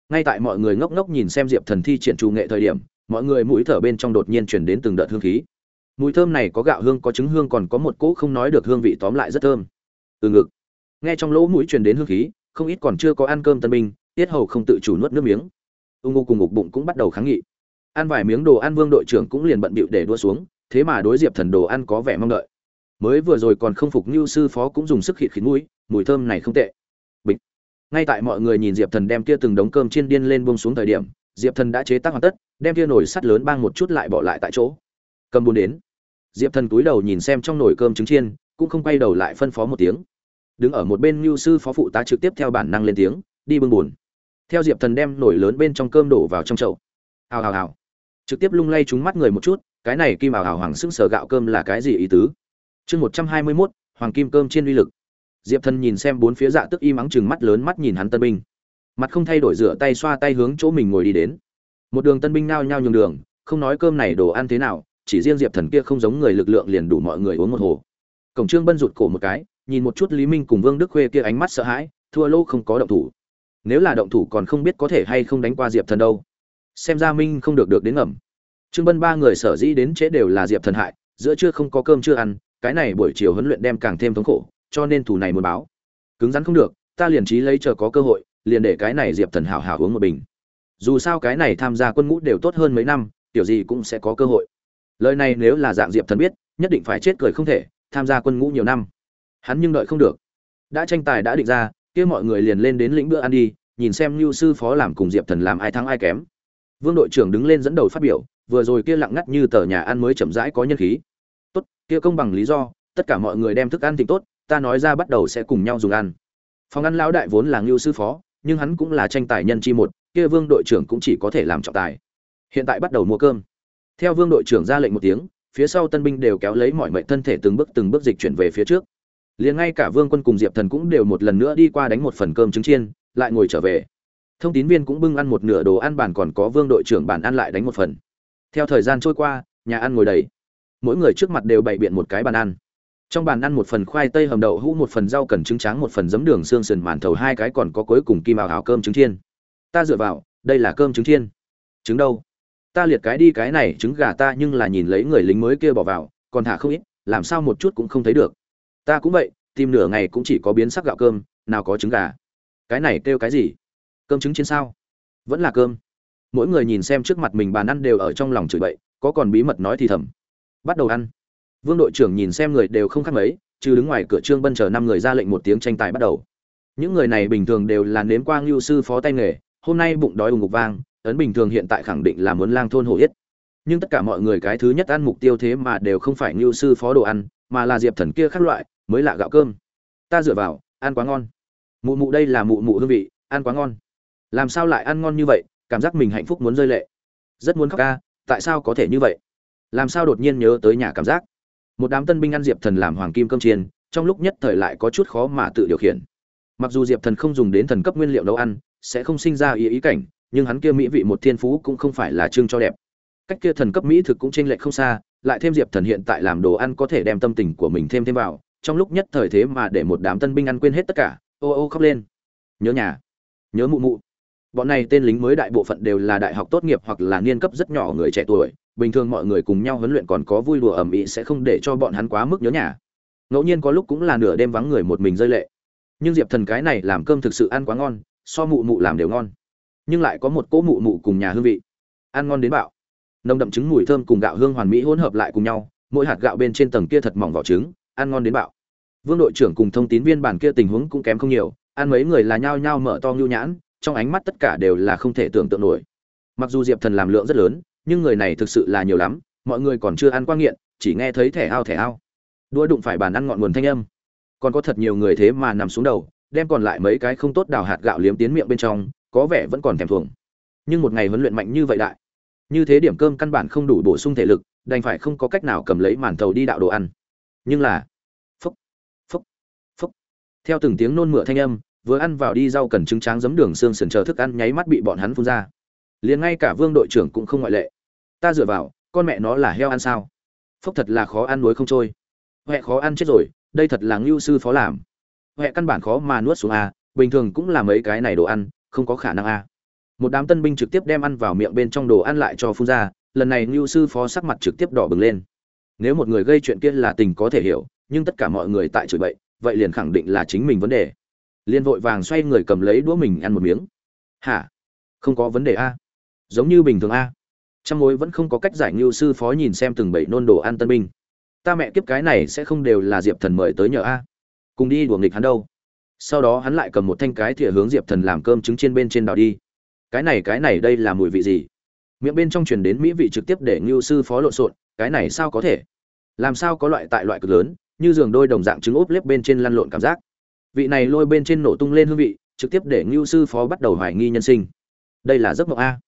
Ngay tại mọi người ngốc ngốc nhìn xem diệp thần thi triển trù nghệ thời điểm, mọi người mũi thở bên trong đột nhiên chuyển đến từng đợt hương khí. Mùi thơm này có gạo hương, có trứng hương, còn có một cỗ không nói được hương vị tóm lại rất thơm. Từ ngực, nghe trong lỗ mũi truyền đến hương khí, không ít còn chưa có ăn cơm tân binh, tiết hầu không tự chủ nuốt nước miếng. Ung ngô cùng ngục bụng cũng bắt đầu kháng nghị. Ăn vài miếng đồ ăn vương đội trưởng cũng liền bận bịu để đua xuống, thế mà đối diệp thần đồ ăn có vẻ mong đợi. Mới vừa rồi còn không phục như sư phó cũng dùng sức khịt khít mũi mùi thơm này không tệ. Bịch. Ngay tại mọi người nhìn diệp thần đem kia từng đống cơm chiên điên lên bông xuống thời điểm, diệp thần đã chế tác hoàn tất, đem kia nồi sắt lớn bang một chút lại bỏ lại tại chỗ. Cầm bún đến. Diệp thần túi đầu nhìn xem trong nồi cơm trứng chiên, cũng không quay đầu lại phân phó một tiếng. Đứng ở một bên lưu sư phó phụ tá trực tiếp theo bản năng lên tiếng, đi bưng bùn theo diệp thần đem nồi lớn bên trong cơm đổ vào trong chậu. Hào hào hào. Trực tiếp lung lay trúng mắt người một chút, cái này kim ảo hào hoàng sững sờ gạo cơm là cái gì ý tứ? Chương một trăm hai mươi mốt, hoàng kim cơm trên uy lực diệp thần nhìn xem bốn phía dạ tức y mắng chừng mắt lớn mắt nhìn hắn tân binh. Mặt không thay đổi rửa tay xoa tay hướng chỗ mình ngồi đi đến. Một đường tân binh nao nhao nhường đường, không nói cơm này đồ ăn thế nào, chỉ riêng diệp thần kia không giống người lực lượng liền đủ mọi người uống một hồ. Cổng trương bân rụt cổ một cái, nhìn một chút lý minh cùng vương đức khuê kia ánh mắt sợ hãi, thua lô không có động thủ. Nếu là động thủ còn không biết có thể hay không đánh qua diệp thần đâu. Xem ra minh không được được đến ngầm. Trương bân ba người sở dĩ đến trễ đều là diệp thần hại, giữa trưa không có cơm chưa ăn, cái này buổi chiều huấn luyện đem càng thêm thống khổ cho nên thủ này muốn báo. Cứng rắn không được, ta liền trí lấy chờ có cơ hội, liền để cái này diệp thần hảo hảo uống một bình. Dù sao cái này tham gia quân ngũ đều tốt hơn mấy năm, tiểu gì cũng sẽ có cơ hội. Lời này nếu là dạng diệp thần biết, nhất định phải chết cười không thể, tham gia quân ngũ nhiều năm. Hắn nhưng đợi không được. Đã tranh tài đã định ra, kia mọi người liền lên đến lĩnh bữa ăn đi, nhìn xem lưu sư phó làm cùng diệp thần làm ai thắng ai kém. Vương đội trưởng đứng lên dẫn đầu phát biểu, vừa rồi kia lặng ngắt như tờ nhà ăn mới chậm rãi có nhân khí. Tốt, kia công bằng lý do, tất cả mọi người đem thức ăn thịnh tốt ta nói ra bắt đầu sẽ cùng nhau dùng ăn. Phòng ăn lão đại vốn là ngưu sư phó, nhưng hắn cũng là tranh tài nhân chi một, kia vương đội trưởng cũng chỉ có thể làm trọng tài. Hiện tại bắt đầu mua cơm. Theo vương đội trưởng ra lệnh một tiếng, phía sau tân binh đều kéo lấy mọi mệnh thân thể từng bước từng bước dịch chuyển về phía trước. Liền ngay cả vương quân cùng diệp thần cũng đều một lần nữa đi qua đánh một phần cơm trứng chiên, lại ngồi trở về. Thông tín viên cũng bưng ăn một nửa đồ ăn bàn còn có vương đội trưởng bàn ăn lại đánh một phần. Theo thời gian trôi qua, nhà ăn ngồi đầy. Mỗi người trước mặt đều bày biện một cái bàn ăn trong bàn ăn một phần khoai tây hầm đậu hũ, một phần rau cần trứng tráng, một phần giấm đường xương sườn màn thầu, hai cái còn có cuối cùng kim ảo hào cơm trứng chiên. Ta dựa vào, đây là cơm trứng chiên. Trứng đâu? Ta liệt cái đi cái này, trứng gà ta nhưng là nhìn lấy người lính mới kia bỏ vào, còn thả không ít, làm sao một chút cũng không thấy được. Ta cũng vậy, tìm nửa ngày cũng chỉ có biến sắc gạo cơm, nào có trứng gà. Cái này kêu cái gì? Cơm trứng chiên sao? Vẫn là cơm. Mỗi người nhìn xem trước mặt mình bàn ăn đều ở trong lòng chửi bậy, có còn bí mật nói thì thầm. Bắt đầu ăn vương đội trưởng nhìn xem người đều không khác mấy, trừ đứng ngoài cửa trương bân chờ năm người ra lệnh một tiếng tranh tài bắt đầu. Những người này bình thường đều là nếm quang lưu sư phó tay nghề, hôm nay bụng đói ù ngục vang, ấn bình thường hiện tại khẳng định là muốn lang thôn hổ yết. Nhưng tất cả mọi người cái thứ nhất ăn mục tiêu thế mà đều không phải ngưu sư phó đồ ăn, mà là diệp thần kia khác loại, mới lạ gạo cơm. Ta dựa vào, ăn quá ngon. Mụ mụ đây là mụ mụ hương vị, ăn quá ngon. Làm sao lại ăn ngon như vậy, cảm giác mình hạnh phúc muốn rơi lệ. Rất muốn khóc ca, tại sao có thể như vậy? Làm sao đột nhiên nhớ tới nhà cảm giác? Một đám tân binh ăn diệp thần làm hoàng kim cơm chiên, trong lúc nhất thời lại có chút khó mà tự điều khiển. Mặc dù diệp thần không dùng đến thần cấp nguyên liệu nấu ăn, sẽ không sinh ra ý ý cảnh, nhưng hắn kia mỹ vị một thiên phú cũng không phải là chương cho đẹp. Cách kia thần cấp mỹ thực cũng chênh lệch không xa, lại thêm diệp thần hiện tại làm đồ ăn có thể đem tâm tình của mình thêm thêm vào, trong lúc nhất thời thế mà để một đám tân binh ăn quên hết tất cả, ô ô khóc lên. Nhớ nhà. Nhớ mụ mụ. Bọn này tên lính mới đại bộ phận đều là đại học tốt nghiệp hoặc là niên cấp rất nhỏ người trẻ tuổi bình thường mọi người cùng nhau huấn luyện còn có vui đùa ẩm ĩ sẽ không để cho bọn hắn quá mức nhớ nhà. Ngẫu nhiên có lúc cũng là nửa đêm vắng người một mình rơi lệ. Nhưng diệp thần cái này làm cơm thực sự ăn quá ngon, so mụ mụ làm đều ngon. Nhưng lại có một cỗ mụ mụ cùng nhà hương vị. Ăn ngon đến bạo. Nồng đậm trứng mùi thơm cùng gạo hương hoàn mỹ hỗn hợp lại cùng nhau, mỗi hạt gạo bên trên tầng kia thật mỏng vỏ trứng, ăn ngon đến bạo. Vương đội trưởng cùng thông tín viên bản kia tình huống cũng kém không nhiều, ăn mấy người là nhao nhao mở to nhu nhãn, trong ánh mắt tất cả đều là không thể tưởng tượng nổi. Mặc dù diệp thần làm lượng rất lớn nhưng người này thực sự là nhiều lắm, mọi người còn chưa ăn qua nghiện, chỉ nghe thấy thẻ ao thẻ ao. Đua đụng phải bàn ăn ngọn nguồn thanh âm. Còn có thật nhiều người thế mà nằm xuống đầu, đem còn lại mấy cái không tốt đào hạt gạo liếm tiến miệng bên trong, có vẻ vẫn còn thèm thuồng. Nhưng một ngày huấn luyện mạnh như vậy đại, như thế điểm cơm căn bản không đủ bổ sung thể lực, đành phải không có cách nào cầm lấy màn thầu đi đạo đồ ăn. Nhưng là phúc phúc phúc theo từng tiếng nôn mửa thanh âm, vừa ăn vào đi rau cần trứng tráng giấm đường xương sườn chờ thức ăn nháy mắt bị bọn hắn phun ra. Liền ngay cả vương đội trưởng cũng không ngoại lệ ta dựa vào, con mẹ nó là heo ăn sao? Phúc thật là khó ăn nuối không trôi. Huệ khó ăn chết rồi, đây thật là ngưu sư phó làm. Huệ căn bản khó mà nuốt xuống a, bình thường cũng là mấy cái này đồ ăn, không có khả năng a. Một đám tân binh trực tiếp đem ăn vào miệng bên trong đồ ăn lại cho phun ra, lần này ngưu sư phó sắc mặt trực tiếp đỏ bừng lên. Nếu một người gây chuyện kia là tình có thể hiểu, nhưng tất cả mọi người tại chửi bậy, vậy liền khẳng định là chính mình vấn đề. Liền vội vàng xoay người cầm lấy đũa mình ăn một miếng. Hả? Không có vấn đề a. Giống như bình thường a trăm mối vẫn không có cách giải ngưu sư phó nhìn xem từng bảy nôn đồ ăn tân binh. Ta mẹ kiếp cái này sẽ không đều là diệp thần mời tới nhờ a. Cùng đi đùa nghịch hắn đâu. Sau đó hắn lại cầm một thanh cái thìa hướng diệp thần làm cơm trứng trên bên trên đào đi. Cái này cái này đây là mùi vị gì? Miệng bên trong truyền đến mỹ vị trực tiếp để ngưu sư phó lộn xộn, cái này sao có thể? Làm sao có loại tại loại cực lớn, như giường đôi đồng dạng trứng ốp lép bên trên lăn lộn cảm giác. Vị này lôi bên trên nổ tung lên hương vị, trực tiếp để ngưu sư phó bắt đầu hoài nghi nhân sinh. Đây là giấc mộng a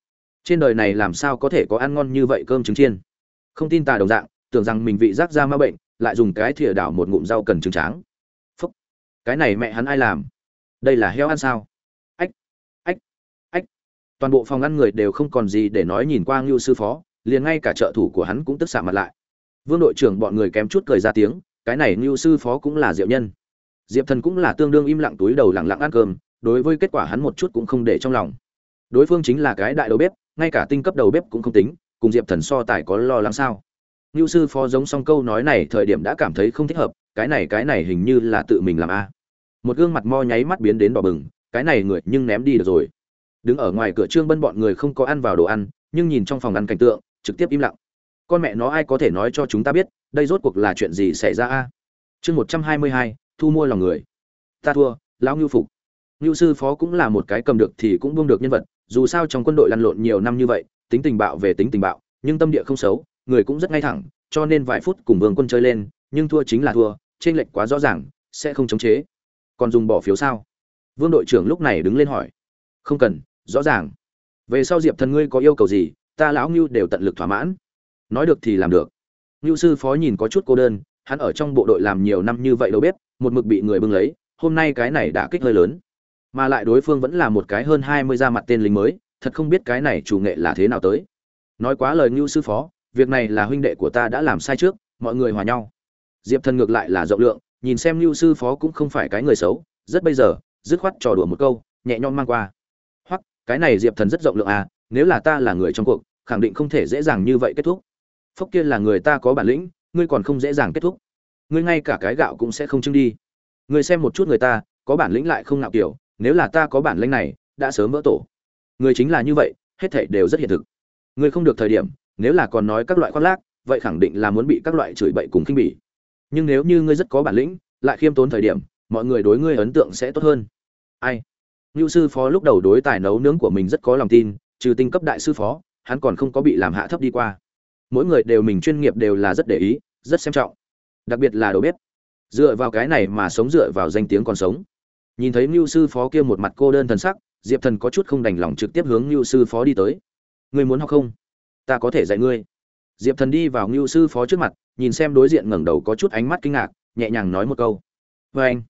trên đời này làm sao có thể có ăn ngon như vậy cơm trứng chiên? Không tin tà đồng dạng, tưởng rằng mình vị giác ra ma bệnh, lại dùng cái thìa đảo một ngụm rau cần trứng tráng. Phúc! Cái này mẹ hắn ai làm? Đây là heo ăn sao? Ách! Ách! Ách! Toàn bộ phòng ăn người đều không còn gì để nói nhìn qua ngưu sư phó, liền ngay cả trợ thủ của hắn cũng tức xạ mặt lại. Vương đội trưởng bọn người kém chút cười ra tiếng, cái này ngưu sư phó cũng là diệu nhân. Diệp thần cũng là tương đương im lặng túi đầu lặng lặng ăn cơm, đối với kết quả hắn một chút cũng không để trong lòng. Đối phương chính là cái đại đầu bếp ngay cả tinh cấp đầu bếp cũng không tính, cùng diệp thần so tài có lo lắng sao? Ngưu sư phó giống xong câu nói này thời điểm đã cảm thấy không thích hợp, cái này cái này hình như là tự mình làm a. Một gương mặt mo nháy mắt biến đến đỏ bừng, cái này người nhưng ném đi được rồi. Đứng ở ngoài cửa trương bân bọn người không có ăn vào đồ ăn, nhưng nhìn trong phòng ăn cảnh tượng, trực tiếp im lặng. Con mẹ nó ai có thể nói cho chúng ta biết, đây rốt cuộc là chuyện gì xảy ra a? Chương một trăm hai mươi hai, thu mua lòng người. Ta thua, lão ngưu phục. Ngưu sư phó cũng là một cái cầm được thì cũng buông được nhân vật dù sao trong quân đội lăn lộn nhiều năm như vậy, tính tình bạo về tính tình bạo, nhưng tâm địa không xấu, người cũng rất ngay thẳng, cho nên vài phút cùng vương quân chơi lên, nhưng thua chính là thua, trên lệch quá rõ ràng, sẽ không chống chế. Còn dùng bỏ phiếu sao? Vương đội trưởng lúc này đứng lên hỏi. Không cần, rõ ràng. Về sau diệp thần ngươi có yêu cầu gì, ta lão ngưu đều tận lực thỏa mãn. Nói được thì làm được. Ngưu sư phó nhìn có chút cô đơn, hắn ở trong bộ đội làm nhiều năm như vậy đâu biết, một mực bị người bưng lấy, hôm nay cái này đã kích hơi lớn mà lại đối phương vẫn là một cái hơn hai mươi ra mặt tên lính mới, thật không biết cái này chủ nghệ là thế nào tới. Nói quá lời ngưu sư phó, việc này là huynh đệ của ta đã làm sai trước, mọi người hòa nhau. Diệp thần ngược lại là rộng lượng, nhìn xem ngưu sư phó cũng không phải cái người xấu, rất bây giờ, dứt khoát trò đùa một câu, nhẹ nhõm mang qua. Hoặc cái này diệp thần rất rộng lượng à nếu là ta là người trong cuộc, khẳng định không thể dễ dàng như vậy kết thúc. Phúc kia là người ta có bản lĩnh, ngươi còn không dễ dàng kết thúc. Ngươi ngay cả cái gạo cũng sẽ không trưng đi. Ngươi xem một chút người ta, có bản lĩnh lại không nạo kiểu nếu là ta có bản lĩnh này, đã sớm vỡ tổ. Người chính là như vậy, hết thảy đều rất hiện thực. Người không được thời điểm, nếu là còn nói các loại khoác lác, vậy khẳng định là muốn bị các loại chửi bậy cùng khinh bỉ. Nhưng nếu như ngươi rất có bản lĩnh, lại khiêm tốn thời điểm, mọi người đối ngươi ấn tượng sẽ tốt hơn. Ai? Nưu sư phó lúc đầu đối tài nấu nướng của mình rất có lòng tin, trừ tinh cấp đại sư phó, hắn còn không có bị làm hạ thấp đi qua. Mỗi người đều mình chuyên nghiệp đều là rất để ý, rất xem trọng. Đặc biệt là đầu bếp. Dựa vào cái này mà sống dựa vào danh tiếng còn sống nhìn thấy ngưu sư phó kia một mặt cô đơn thần sắc, diệp thần có chút không đành lòng trực tiếp hướng ngưu sư phó đi tới. Ngươi muốn học không? Ta có thể dạy ngươi. Diệp thần đi vào ngưu sư phó trước mặt, nhìn xem đối diện ngẩng đầu có chút ánh mắt kinh ngạc, nhẹ nhàng nói một câu. Vê anh.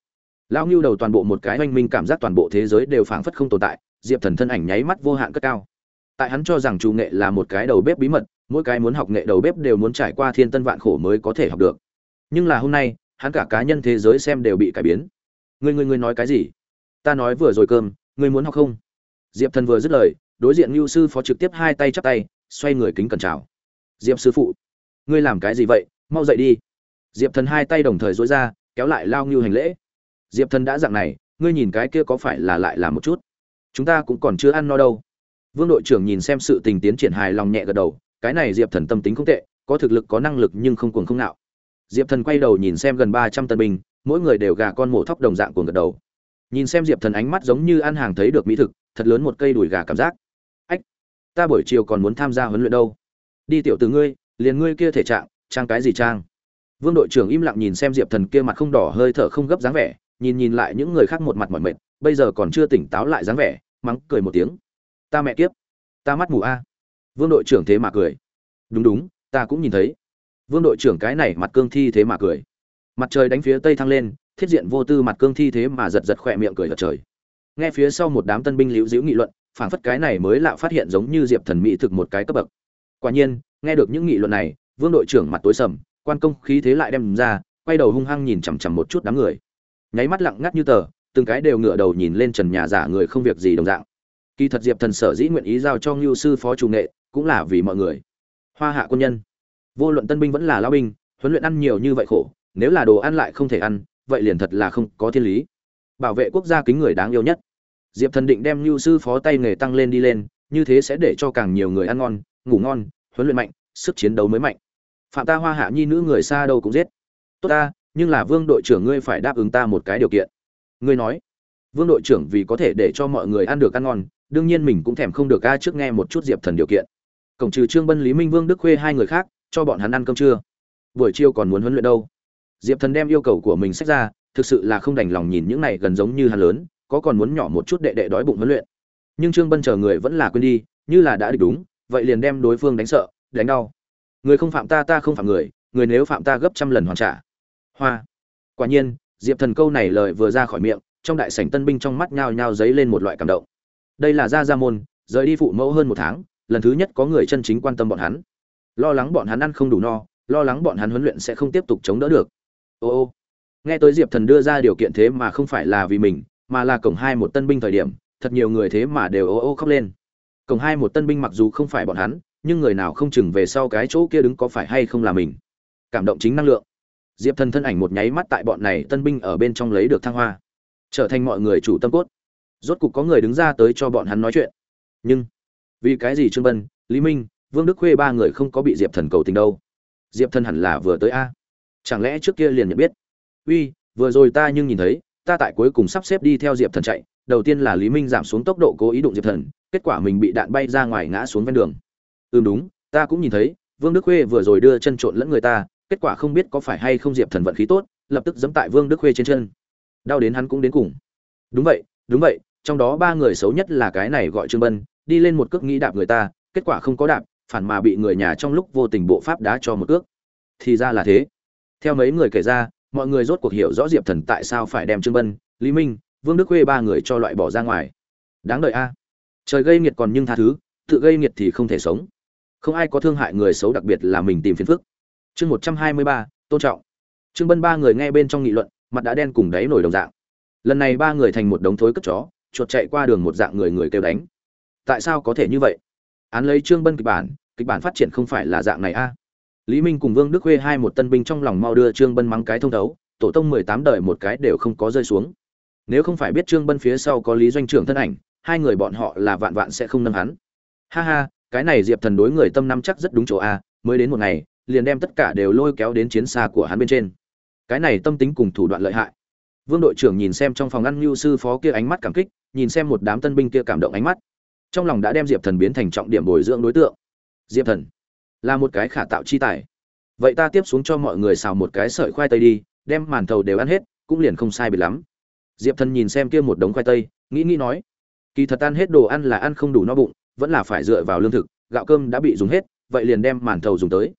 Lao ngưu đầu toàn bộ một cái oanh minh cảm giác toàn bộ thế giới đều phảng phất không tồn tại, diệp thần thân ảnh nháy mắt vô hạn cất cao. Tại hắn cho rằng chủ nghệ là một cái đầu bếp bí mật, mỗi cái muốn học nghệ đầu bếp đều muốn trải qua thiên tân vạn khổ mới có thể học được. Nhưng là hôm nay, hắn cả cá nhân thế giới xem đều bị cải biến. Ngươi người người nói cái gì? Ta nói vừa rồi cơm, ngươi muốn học không? Diệp thần vừa dứt lời, đối diện ngưu sư phó trực tiếp hai tay chắp tay, xoay người kính cẩn chào. Diệp sư phụ, ngươi làm cái gì vậy? Mau dậy đi. Diệp thần hai tay đồng thời dối ra, kéo lại lao ngưu hành lễ. Diệp thần đã dặn này, ngươi nhìn cái kia có phải là lại làm một chút? Chúng ta cũng còn chưa ăn no đâu. Vương đội trưởng nhìn xem sự tình tiến triển hài lòng nhẹ gật đầu, cái này diệp thần tâm tính không tệ, có thực lực, có năng lực nhưng không cuồng không nạo. Diệp thần quay đầu nhìn xem gần ba trăm tân binh mỗi người đều gà con mổ thóc đồng dạng cuồng gật đầu. Nhìn xem diệp thần ánh mắt giống như ăn hàng thấy được mỹ thực, thật lớn một cây đùi gà cảm giác. Ách, ta buổi chiều còn muốn tham gia huấn luyện đâu. Đi tiểu từ ngươi, liền ngươi kia thể trạng, trang cái gì trang? Vương đội trưởng im lặng nhìn xem diệp thần kia mặt không đỏ hơi thở không gấp dáng vẻ, nhìn nhìn lại những người khác một mặt mỏi mệt, bây giờ còn chưa tỉnh táo lại dáng vẻ, mắng cười một tiếng. Ta mẹ kiếp, ta mắt mù a. Vương đội trưởng thế mà cười. Đúng đúng, ta cũng nhìn thấy. Vương đội trưởng cái này mặt cương thi thế mà cười mặt trời đánh phía tây thăng lên, thiết diện vô tư mặt cương thi thế mà giật giật khỏe miệng cười thật trời. Nghe phía sau một đám tân binh liễu diễu nghị luận, phảng phất cái này mới lạ phát hiện giống như diệp thần mỹ thực một cái cấp bậc. Quả nhiên, nghe được những nghị luận này, vương đội trưởng mặt tối sầm, quan công khí thế lại đem ra, quay đầu hung hăng nhìn chằm chằm một chút đám người. Nháy mắt lặng ngắt như tờ, từng cái đều ngửa đầu nhìn lên trần nhà giả người không việc gì đồng dạng. Kỳ thật diệp thần sở dĩ nguyện ý giao cho ngưu sư phó chủ nghệ, cũng là vì mọi người. Hoa hạ quân nhân. Vô luận tân binh vẫn là lao binh, huấn luyện ăn nhiều như vậy khổ nếu là đồ ăn lại không thể ăn, vậy liền thật là không có thiên lý. Bảo vệ quốc gia kính người đáng yêu nhất. Diệp thần định đem lưu sư phó tay nghề tăng lên đi lên, như thế sẽ để cho càng nhiều người ăn ngon, ngủ ngon, huấn luyện mạnh, sức chiến đấu mới mạnh. Phạm ta hoa hạ nhi nữ người xa đâu cũng giết. Tốt ta, nhưng là vương đội trưởng ngươi phải đáp ứng ta một cái điều kiện. Ngươi nói, vương đội trưởng vì có thể để cho mọi người ăn được ăn ngon, đương nhiên mình cũng thèm không được ca trước nghe một chút diệp thần điều kiện. Cổng trừ trương bân, lý minh vương, đức khuê hai người khác, cho bọn hắn ăn cơm trưa. Buổi chiều còn muốn huấn luyện đâu? Diệp thần đem yêu cầu của mình sách ra, thực sự là không đành lòng nhìn những này gần giống như hắn lớn, có còn muốn nhỏ một chút đệ đệ đói bụng huấn luyện. Nhưng trương bân chờ người vẫn là quên đi, như là đã địch đúng, vậy liền đem đối phương đánh sợ, đánh đau. Người không phạm ta ta không phạm người người nếu phạm ta gấp trăm lần hoàn trả. Hoa. Quả nhiên, diệp thần câu này lời vừa ra khỏi miệng, trong đại sảnh tân binh trong mắt nhao nhao dấy lên một loại cảm động. Đây là gia gia môn, rời đi phụ mẫu hơn một tháng, lần thứ nhất có người chân chính quan tâm bọn hắn. Lo lắng bọn hắn ăn không đủ no, lo lắng bọn hắn huấn luyện sẽ không tiếp tục chống đỡ được ô ô. Nghe tới diệp thần đưa ra điều kiện thế mà không phải là vì mình, mà là cổng hai một tân binh thời điểm, thật nhiều người thế mà đều ô ô khóc lên. Cổng hai một tân binh mặc dù không phải bọn hắn, nhưng người nào không chừng về sau cái chỗ kia đứng có phải hay không là mình. Cảm động chính năng lượng. Diệp thần thân ảnh một nháy mắt tại bọn này tân binh ở bên trong lấy được thăng hoa. Trở thành mọi người chủ tâm cốt. Rốt cục có người đứng ra tới cho bọn hắn nói chuyện. Nhưng, vì cái gì trương bân, lý minh, vương đức khuê ba người không có bị diệp thần cầu tình đâu? Diệp thần hẳn là vừa tới a chẳng lẽ trước kia liền nhận biết? Uy, vừa rồi ta nhưng nhìn thấy, ta tại cuối cùng sắp xếp đi theo diệp thần chạy. Đầu tiên là lý minh giảm xuống tốc độ cố ý đụng diệp thần, kết quả mình bị đạn bay ra ngoài ngã xuống ven đường. Ừ đúng, ta cũng nhìn thấy, vương đức khuê vừa rồi đưa chân trộn lẫn người ta, kết quả không biết có phải hay không diệp thần vận khí tốt, lập tức dẫm tại vương đức khuê trên chân. Đau đến hắn cũng đến cùng. Đúng vậy đúng vậy, trong đó ba người xấu nhất là cái này gọi trương bân, đi lên một cước nghĩ đạp người ta, kết quả không có đạp, phản mà bị người nhà trong lúc vô tình bộ pháp đá cho một cước. Thì ra là thế theo mấy người kể ra, mọi người rốt cuộc hiểu rõ diệp thần tại sao phải đem trương bân lý minh, vương đức khuê ba người cho loại bỏ ra ngoài. Đáng đợi a. Trời gây nghiệt còn nhưng tha thứ, tự gây nghiệt thì không thể sống. Không ai có thương hại người xấu đặc biệt là mình tìm phiền phức. Chương một trăm hai mươi ba, tôn trọng. Trương bân ba người nghe bên trong nghị luận, mặt đã đen cùng đáy nổi đồng dạng. Lần này ba người thành một đống thối cất chó, chuột chạy qua đường một dạng người người kêu đánh. Tại sao có thể như vậy? Án lấy trương bân kịch bản kịch bản phát triển không phải là dạng này a lý minh cùng vương đức khuê hai một tân binh trong lòng mau đưa trương bân mắng cái thông thấu, tổ tông mười tám đời một cái đều không có rơi xuống. Nếu không phải biết trương bân phía sau có lý doanh trưởng thân ảnh, hai người bọn họ là vạn vạn sẽ không nâng hắn. Ha ha, cái này diệp thần đối người tâm năm chắc rất đúng chỗ a mới đến một ngày, liền đem tất cả đều lôi kéo đến chiến xa của hắn bên trên. Cái này tâm tính cùng thủ đoạn lợi hại. Vương đội trưởng nhìn xem trong phòng ăn lưu sư phó kia ánh mắt cảm kích, nhìn xem một đám tân binh kia cảm động ánh mắt. Trong lòng đã đem diệp thần biến thành trọng điểm bồi dưỡng đối tượng. Diệp thần là một cái khả tạo chi tài. Vậy ta tiếp xuống cho mọi người xào một cái sợi khoai tây đi, đem màn thầu đều ăn hết, cũng liền không sai biệt lắm. Diệp thần nhìn xem kia một đống khoai tây, nghĩ nghĩ nói, kỳ thật ăn hết đồ ăn là ăn không đủ no bụng, vẫn là phải dựa vào lương thực, gạo cơm đã bị dùng hết, vậy liền đem màn thầu dùng tới.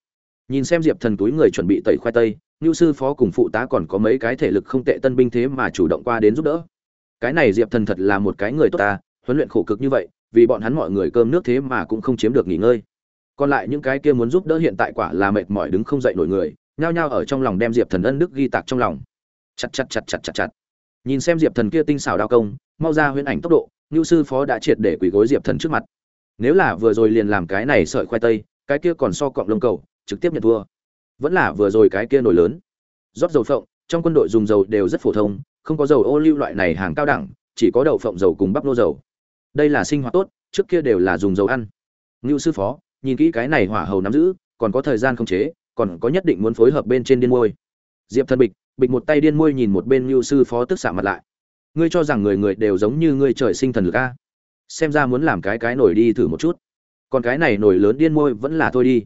Nhìn xem diệp thần túi người chuẩn bị tẩy khoai tây ngưu sư phó cùng phụ tá còn có mấy cái thể lực không tệ tân binh thế mà chủ động qua đến giúp đỡ. Cái này diệp thần thật là một cái người tốt ta, huấn luyện khổ cực như vậy, vì bọn hắn mọi người cơm nước thế mà cũng không chiếm được nghỉ ngơi còn lại những cái kia muốn giúp đỡ hiện tại quả là mệt mỏi đứng không dậy nổi người, nhao nhao ở trong lòng đem diệp thần ân đức ghi tạc trong lòng. Chặt chặt chặt chặt chặt chặt. Nhìn xem diệp thần kia tinh xảo đao công, mau ra huyễn ảnh tốc độ ngưu sư phó đã triệt để quỳ gối diệp thần trước mặt. Nếu là vừa rồi liền làm cái này sợi khoai tây, cái kia còn so cọng lông cầu, trực tiếp nhận thua. Vẫn là vừa rồi cái kia nổi lớn. Rót dầu phộng, trong quân đội dùng dầu đều rất phổ thông, không có dầu ô lưu loại này hàng cao đẳng, chỉ có đậu phộng dầu cùng bắp nô dầu. Đây là sinh hoạt tốt, trước kia đều là dùng dầu ăn. Ngưu sư phó nhìn kỹ cái này hỏa hầu nắm giữ, còn có thời gian không chế, còn có nhất định muốn phối hợp bên trên điên môi. Diệp thần bịch bịch một tay điên môi nhìn một bên ngưu sư phó tức xạ mặt lại. Ngươi cho rằng người người đều giống như ngươi trời sinh thần lực a? Xem ra muốn làm cái cái nổi đi thử một chút. Còn cái này nổi lớn điên môi vẫn là thôi đi.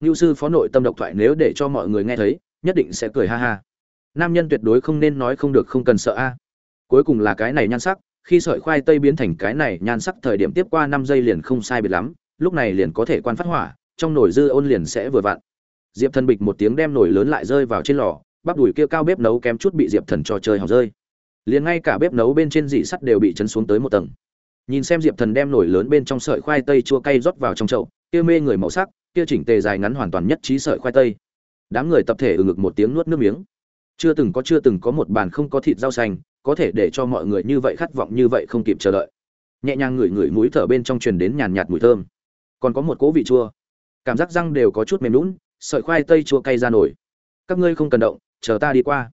Ngưu sư phó nội tâm độc thoại nếu để cho mọi người nghe thấy, nhất định sẽ cười ha ha. Nam nhân tuyệt đối không nên nói không được không cần sợ a. Cuối cùng là cái này nhan sắc, khi sợi khoai tây biến thành cái này nhan sắc thời điểm tiếp qua năm giây liền không sai biệt lắm lúc này liền có thể quan phát hỏa, trong nồi dư ôn liền sẽ vừa vặn. Diệp thần bịch một tiếng đem nồi lớn lại rơi vào trên lò, bắp đùi kia cao bếp nấu kém chút bị diệp thần cho chơi hỏng rơi. Liền ngay cả bếp nấu bên trên dị sắt đều bị chấn xuống tới một tầng. Nhìn xem diệp thần đem nồi lớn bên trong sợi khoai tây chua cay rót vào trong chậu, kia mê người màu sắc, kia chỉnh tề dài ngắn hoàn toàn nhất trí sợi khoai tây. Đám người tập thể ừ ngực một tiếng nuốt nước miếng. Chưa từng có, chưa từng có một bàn không có thịt rau xanh, có thể để cho mọi người như vậy khát vọng như vậy không kịp chờ đợi. Nhẹ nhàng ngửi ngửi mũi thở bên trong truyền đến nhàn nhạt mùi thơm còn có một cỗ vị chua. Cảm giác răng đều có chút mềm lún sợi khoai tây chua cay ra nổi. Các ngươi không cần động, chờ ta đi qua.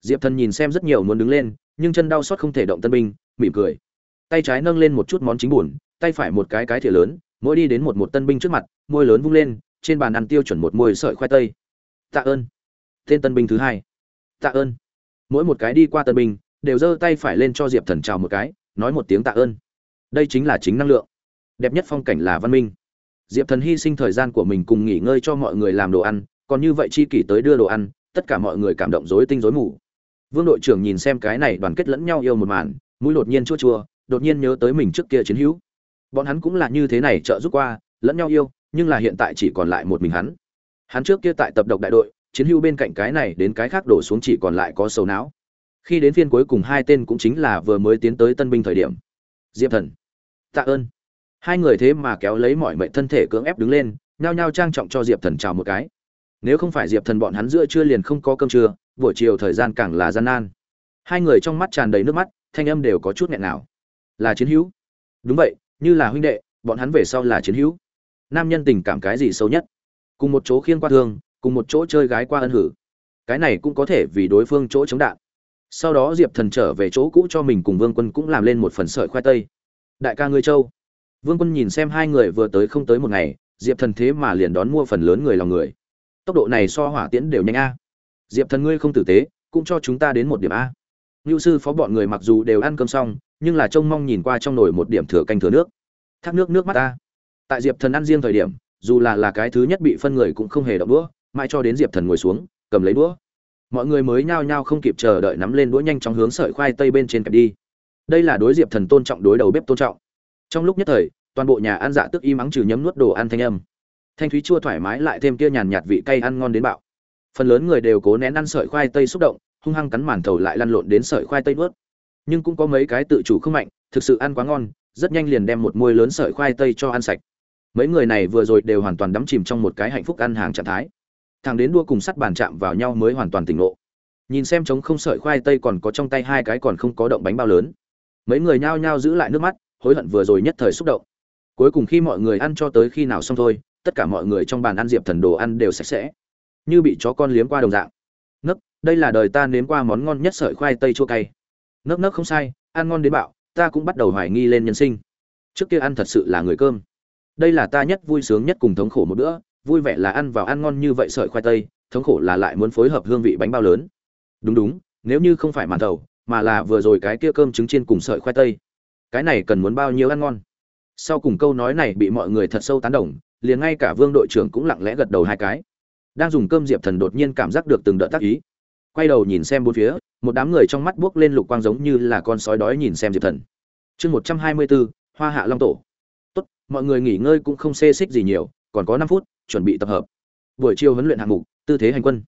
Diệp thần nhìn xem rất nhiều muốn đứng lên, nhưng chân đau xót không thể động tân binh, mỉm cười. Tay trái nâng lên một chút món chính buồn tay phải một cái cái thìa lớn, mỗi đi đến một một tân binh trước mặt, môi lớn vung lên, trên bàn ăn tiêu chuẩn một môi sợi khoai tây. Tạ ơn. Tên tân binh thứ hai. Tạ ơn. Mỗi một cái đi qua tân binh, đều giơ tay phải lên cho diệp thần chào một cái, nói một tiếng tạ ơn. Đây chính là chính năng lượng. Đẹp nhất phong cảnh là văn minh diệp thần hy sinh thời gian của mình cùng nghỉ ngơi cho mọi người làm đồ ăn, còn như vậy chi kỷ tới đưa đồ ăn, tất cả mọi người cảm động rối tinh rối mù. Vương đội trưởng nhìn xem cái này đoàn kết lẫn nhau yêu một màn, mũi đột nhiên chua chua, đột nhiên nhớ tới mình trước kia chiến hữu. Bọn hắn cũng là như thế này trợ giúp qua, lẫn nhau yêu, nhưng là hiện tại chỉ còn lại một mình hắn. Hắn trước kia tại tập độc đại đội, chiến hữu bên cạnh cái này đến cái khác đổ xuống chỉ còn lại có sầu não. Khi đến phiên cuối cùng hai tên cũng chính là vừa mới tiến tới tân binh thời điểm. Diệp thần, tạ ơn hai người thế mà kéo lấy mọi mệnh thân thể cưỡng ép đứng lên, nhao nhao trang trọng cho diệp thần chào một cái. Nếu không phải diệp thần bọn hắn giữa trưa liền không có cơm trưa, buổi chiều thời gian càng là gian nan. Hai người trong mắt tràn đầy nước mắt, thanh âm đều có chút nghẹn nào là chiến hữu. Đúng vậy, như là huynh đệ, bọn hắn về sau là chiến hữu. Nam nhân tình cảm cái gì xấu nhất? Cùng một chỗ khiên qua thương, cùng một chỗ chơi gái qua ân hử. Cái này cũng có thể vì đối phương chỗ chống đạn. Sau đó diệp thần trở về chỗ cũ cho mình cùng vương quân cũng làm lên một phần sợi khoai tây. Đại ca ngươi châu vương quân nhìn xem hai người vừa tới không tới một ngày, diệp thần thế mà liền đón mua phần lớn người lòng người. Tốc độ này so hỏa tiễn đều nhanh a. Diệp thần ngươi không tử tế, cũng cho chúng ta đến một điểm a. Ngưu sư phó bọn người mặc dù đều ăn cơm xong, nhưng là trông mong nhìn qua trong nồi một điểm thừa canh thừa nước. Thác nước nước mắt ta tại diệp thần ăn riêng thời điểm, dù là là cái thứ nhất bị phân người cũng không hề động đũa, mãi cho đến diệp thần ngồi xuống, cầm lấy đũa. Mọi người mới nhao nhao không kịp chờ đợi nắm lên đũa nhanh chóng hướng sợi khoai tây bên trên kẹp đi. Đây là đối diệp thần tôn trọng, đối đầu bếp tôn trọng trong lúc nhất thời, toàn bộ nhà ăn dạ tức y mắng trừ nhấm nuốt đồ ăn thanh âm. Thanh thúy chua thoải mái lại thêm kia nhàn nhạt vị cay ăn ngon đến bạo. Phần lớn người đều cố nén ăn sợi khoai tây xúc động, hung hăng cắn màn thầu lại lăn lộn đến sợi khoai tây nuốt. Nhưng cũng có mấy cái tự chủ không mạnh, thực sự ăn quá ngon, rất nhanh liền đem một môi lớn sợi khoai tây cho ăn sạch. Mấy người này vừa rồi đều hoàn toàn đắm chìm trong một cái hạnh phúc ăn hàng trạng thái. Thằng đến đua cùng sắt bàn chạm vào nhau mới hoàn toàn tỉnh ngộ. Nhìn xem trống không sợi khoai tây còn có trong tay hai cái còn không có động bánh bao lớn. Mấy người nhao nhao giữ lại nước mắt hối hận vừa rồi nhất thời xúc động. Cuối cùng khi mọi người ăn cho tới khi nào xong thôi, tất cả mọi người trong bàn ăn diệp thần đồ ăn đều sạch sẽ, như bị chó con liếm qua đồng dạng. Nấc, đây là đời ta nếm qua món ngon nhất sợi khoai tây chua cay. Nấc nấc không sai, ăn ngon đến bạo, ta cũng bắt đầu hoài nghi lên nhân sinh. Trước kia ăn thật sự là người cơm. Đây là ta nhất vui sướng nhất cùng thống khổ một bữa, vui vẻ là ăn vào ăn ngon như vậy sợi khoai tây, thống khổ là lại muốn phối hợp hương vị bánh bao lớn. Đúng đúng, nếu như không phải màn thầu, mà là vừa rồi cái kia cơm trứng chiên cùng sợi khoai tây cái này cần muốn bao nhiêu ăn ngon? Sau cùng câu nói này bị mọi người thật sâu tán đồng, liền ngay cả vương đội trưởng cũng lặng lẽ gật đầu hai cái. Đang dùng cơm diệp thần đột nhiên cảm giác được từng đợt tác ý. Quay đầu nhìn xem bốn phía, một đám người trong mắt buốc lên lục quang giống như là con sói đói nhìn xem diệp thần. Chương một trăm hai mươi bốn, hoa hạ long tổ. Tốt, mọi người nghỉ ngơi cũng không xê xích gì nhiều, còn có năm phút, chuẩn bị tập hợp. Buổi chiều huấn luyện hạng mục, tư thế hành quân.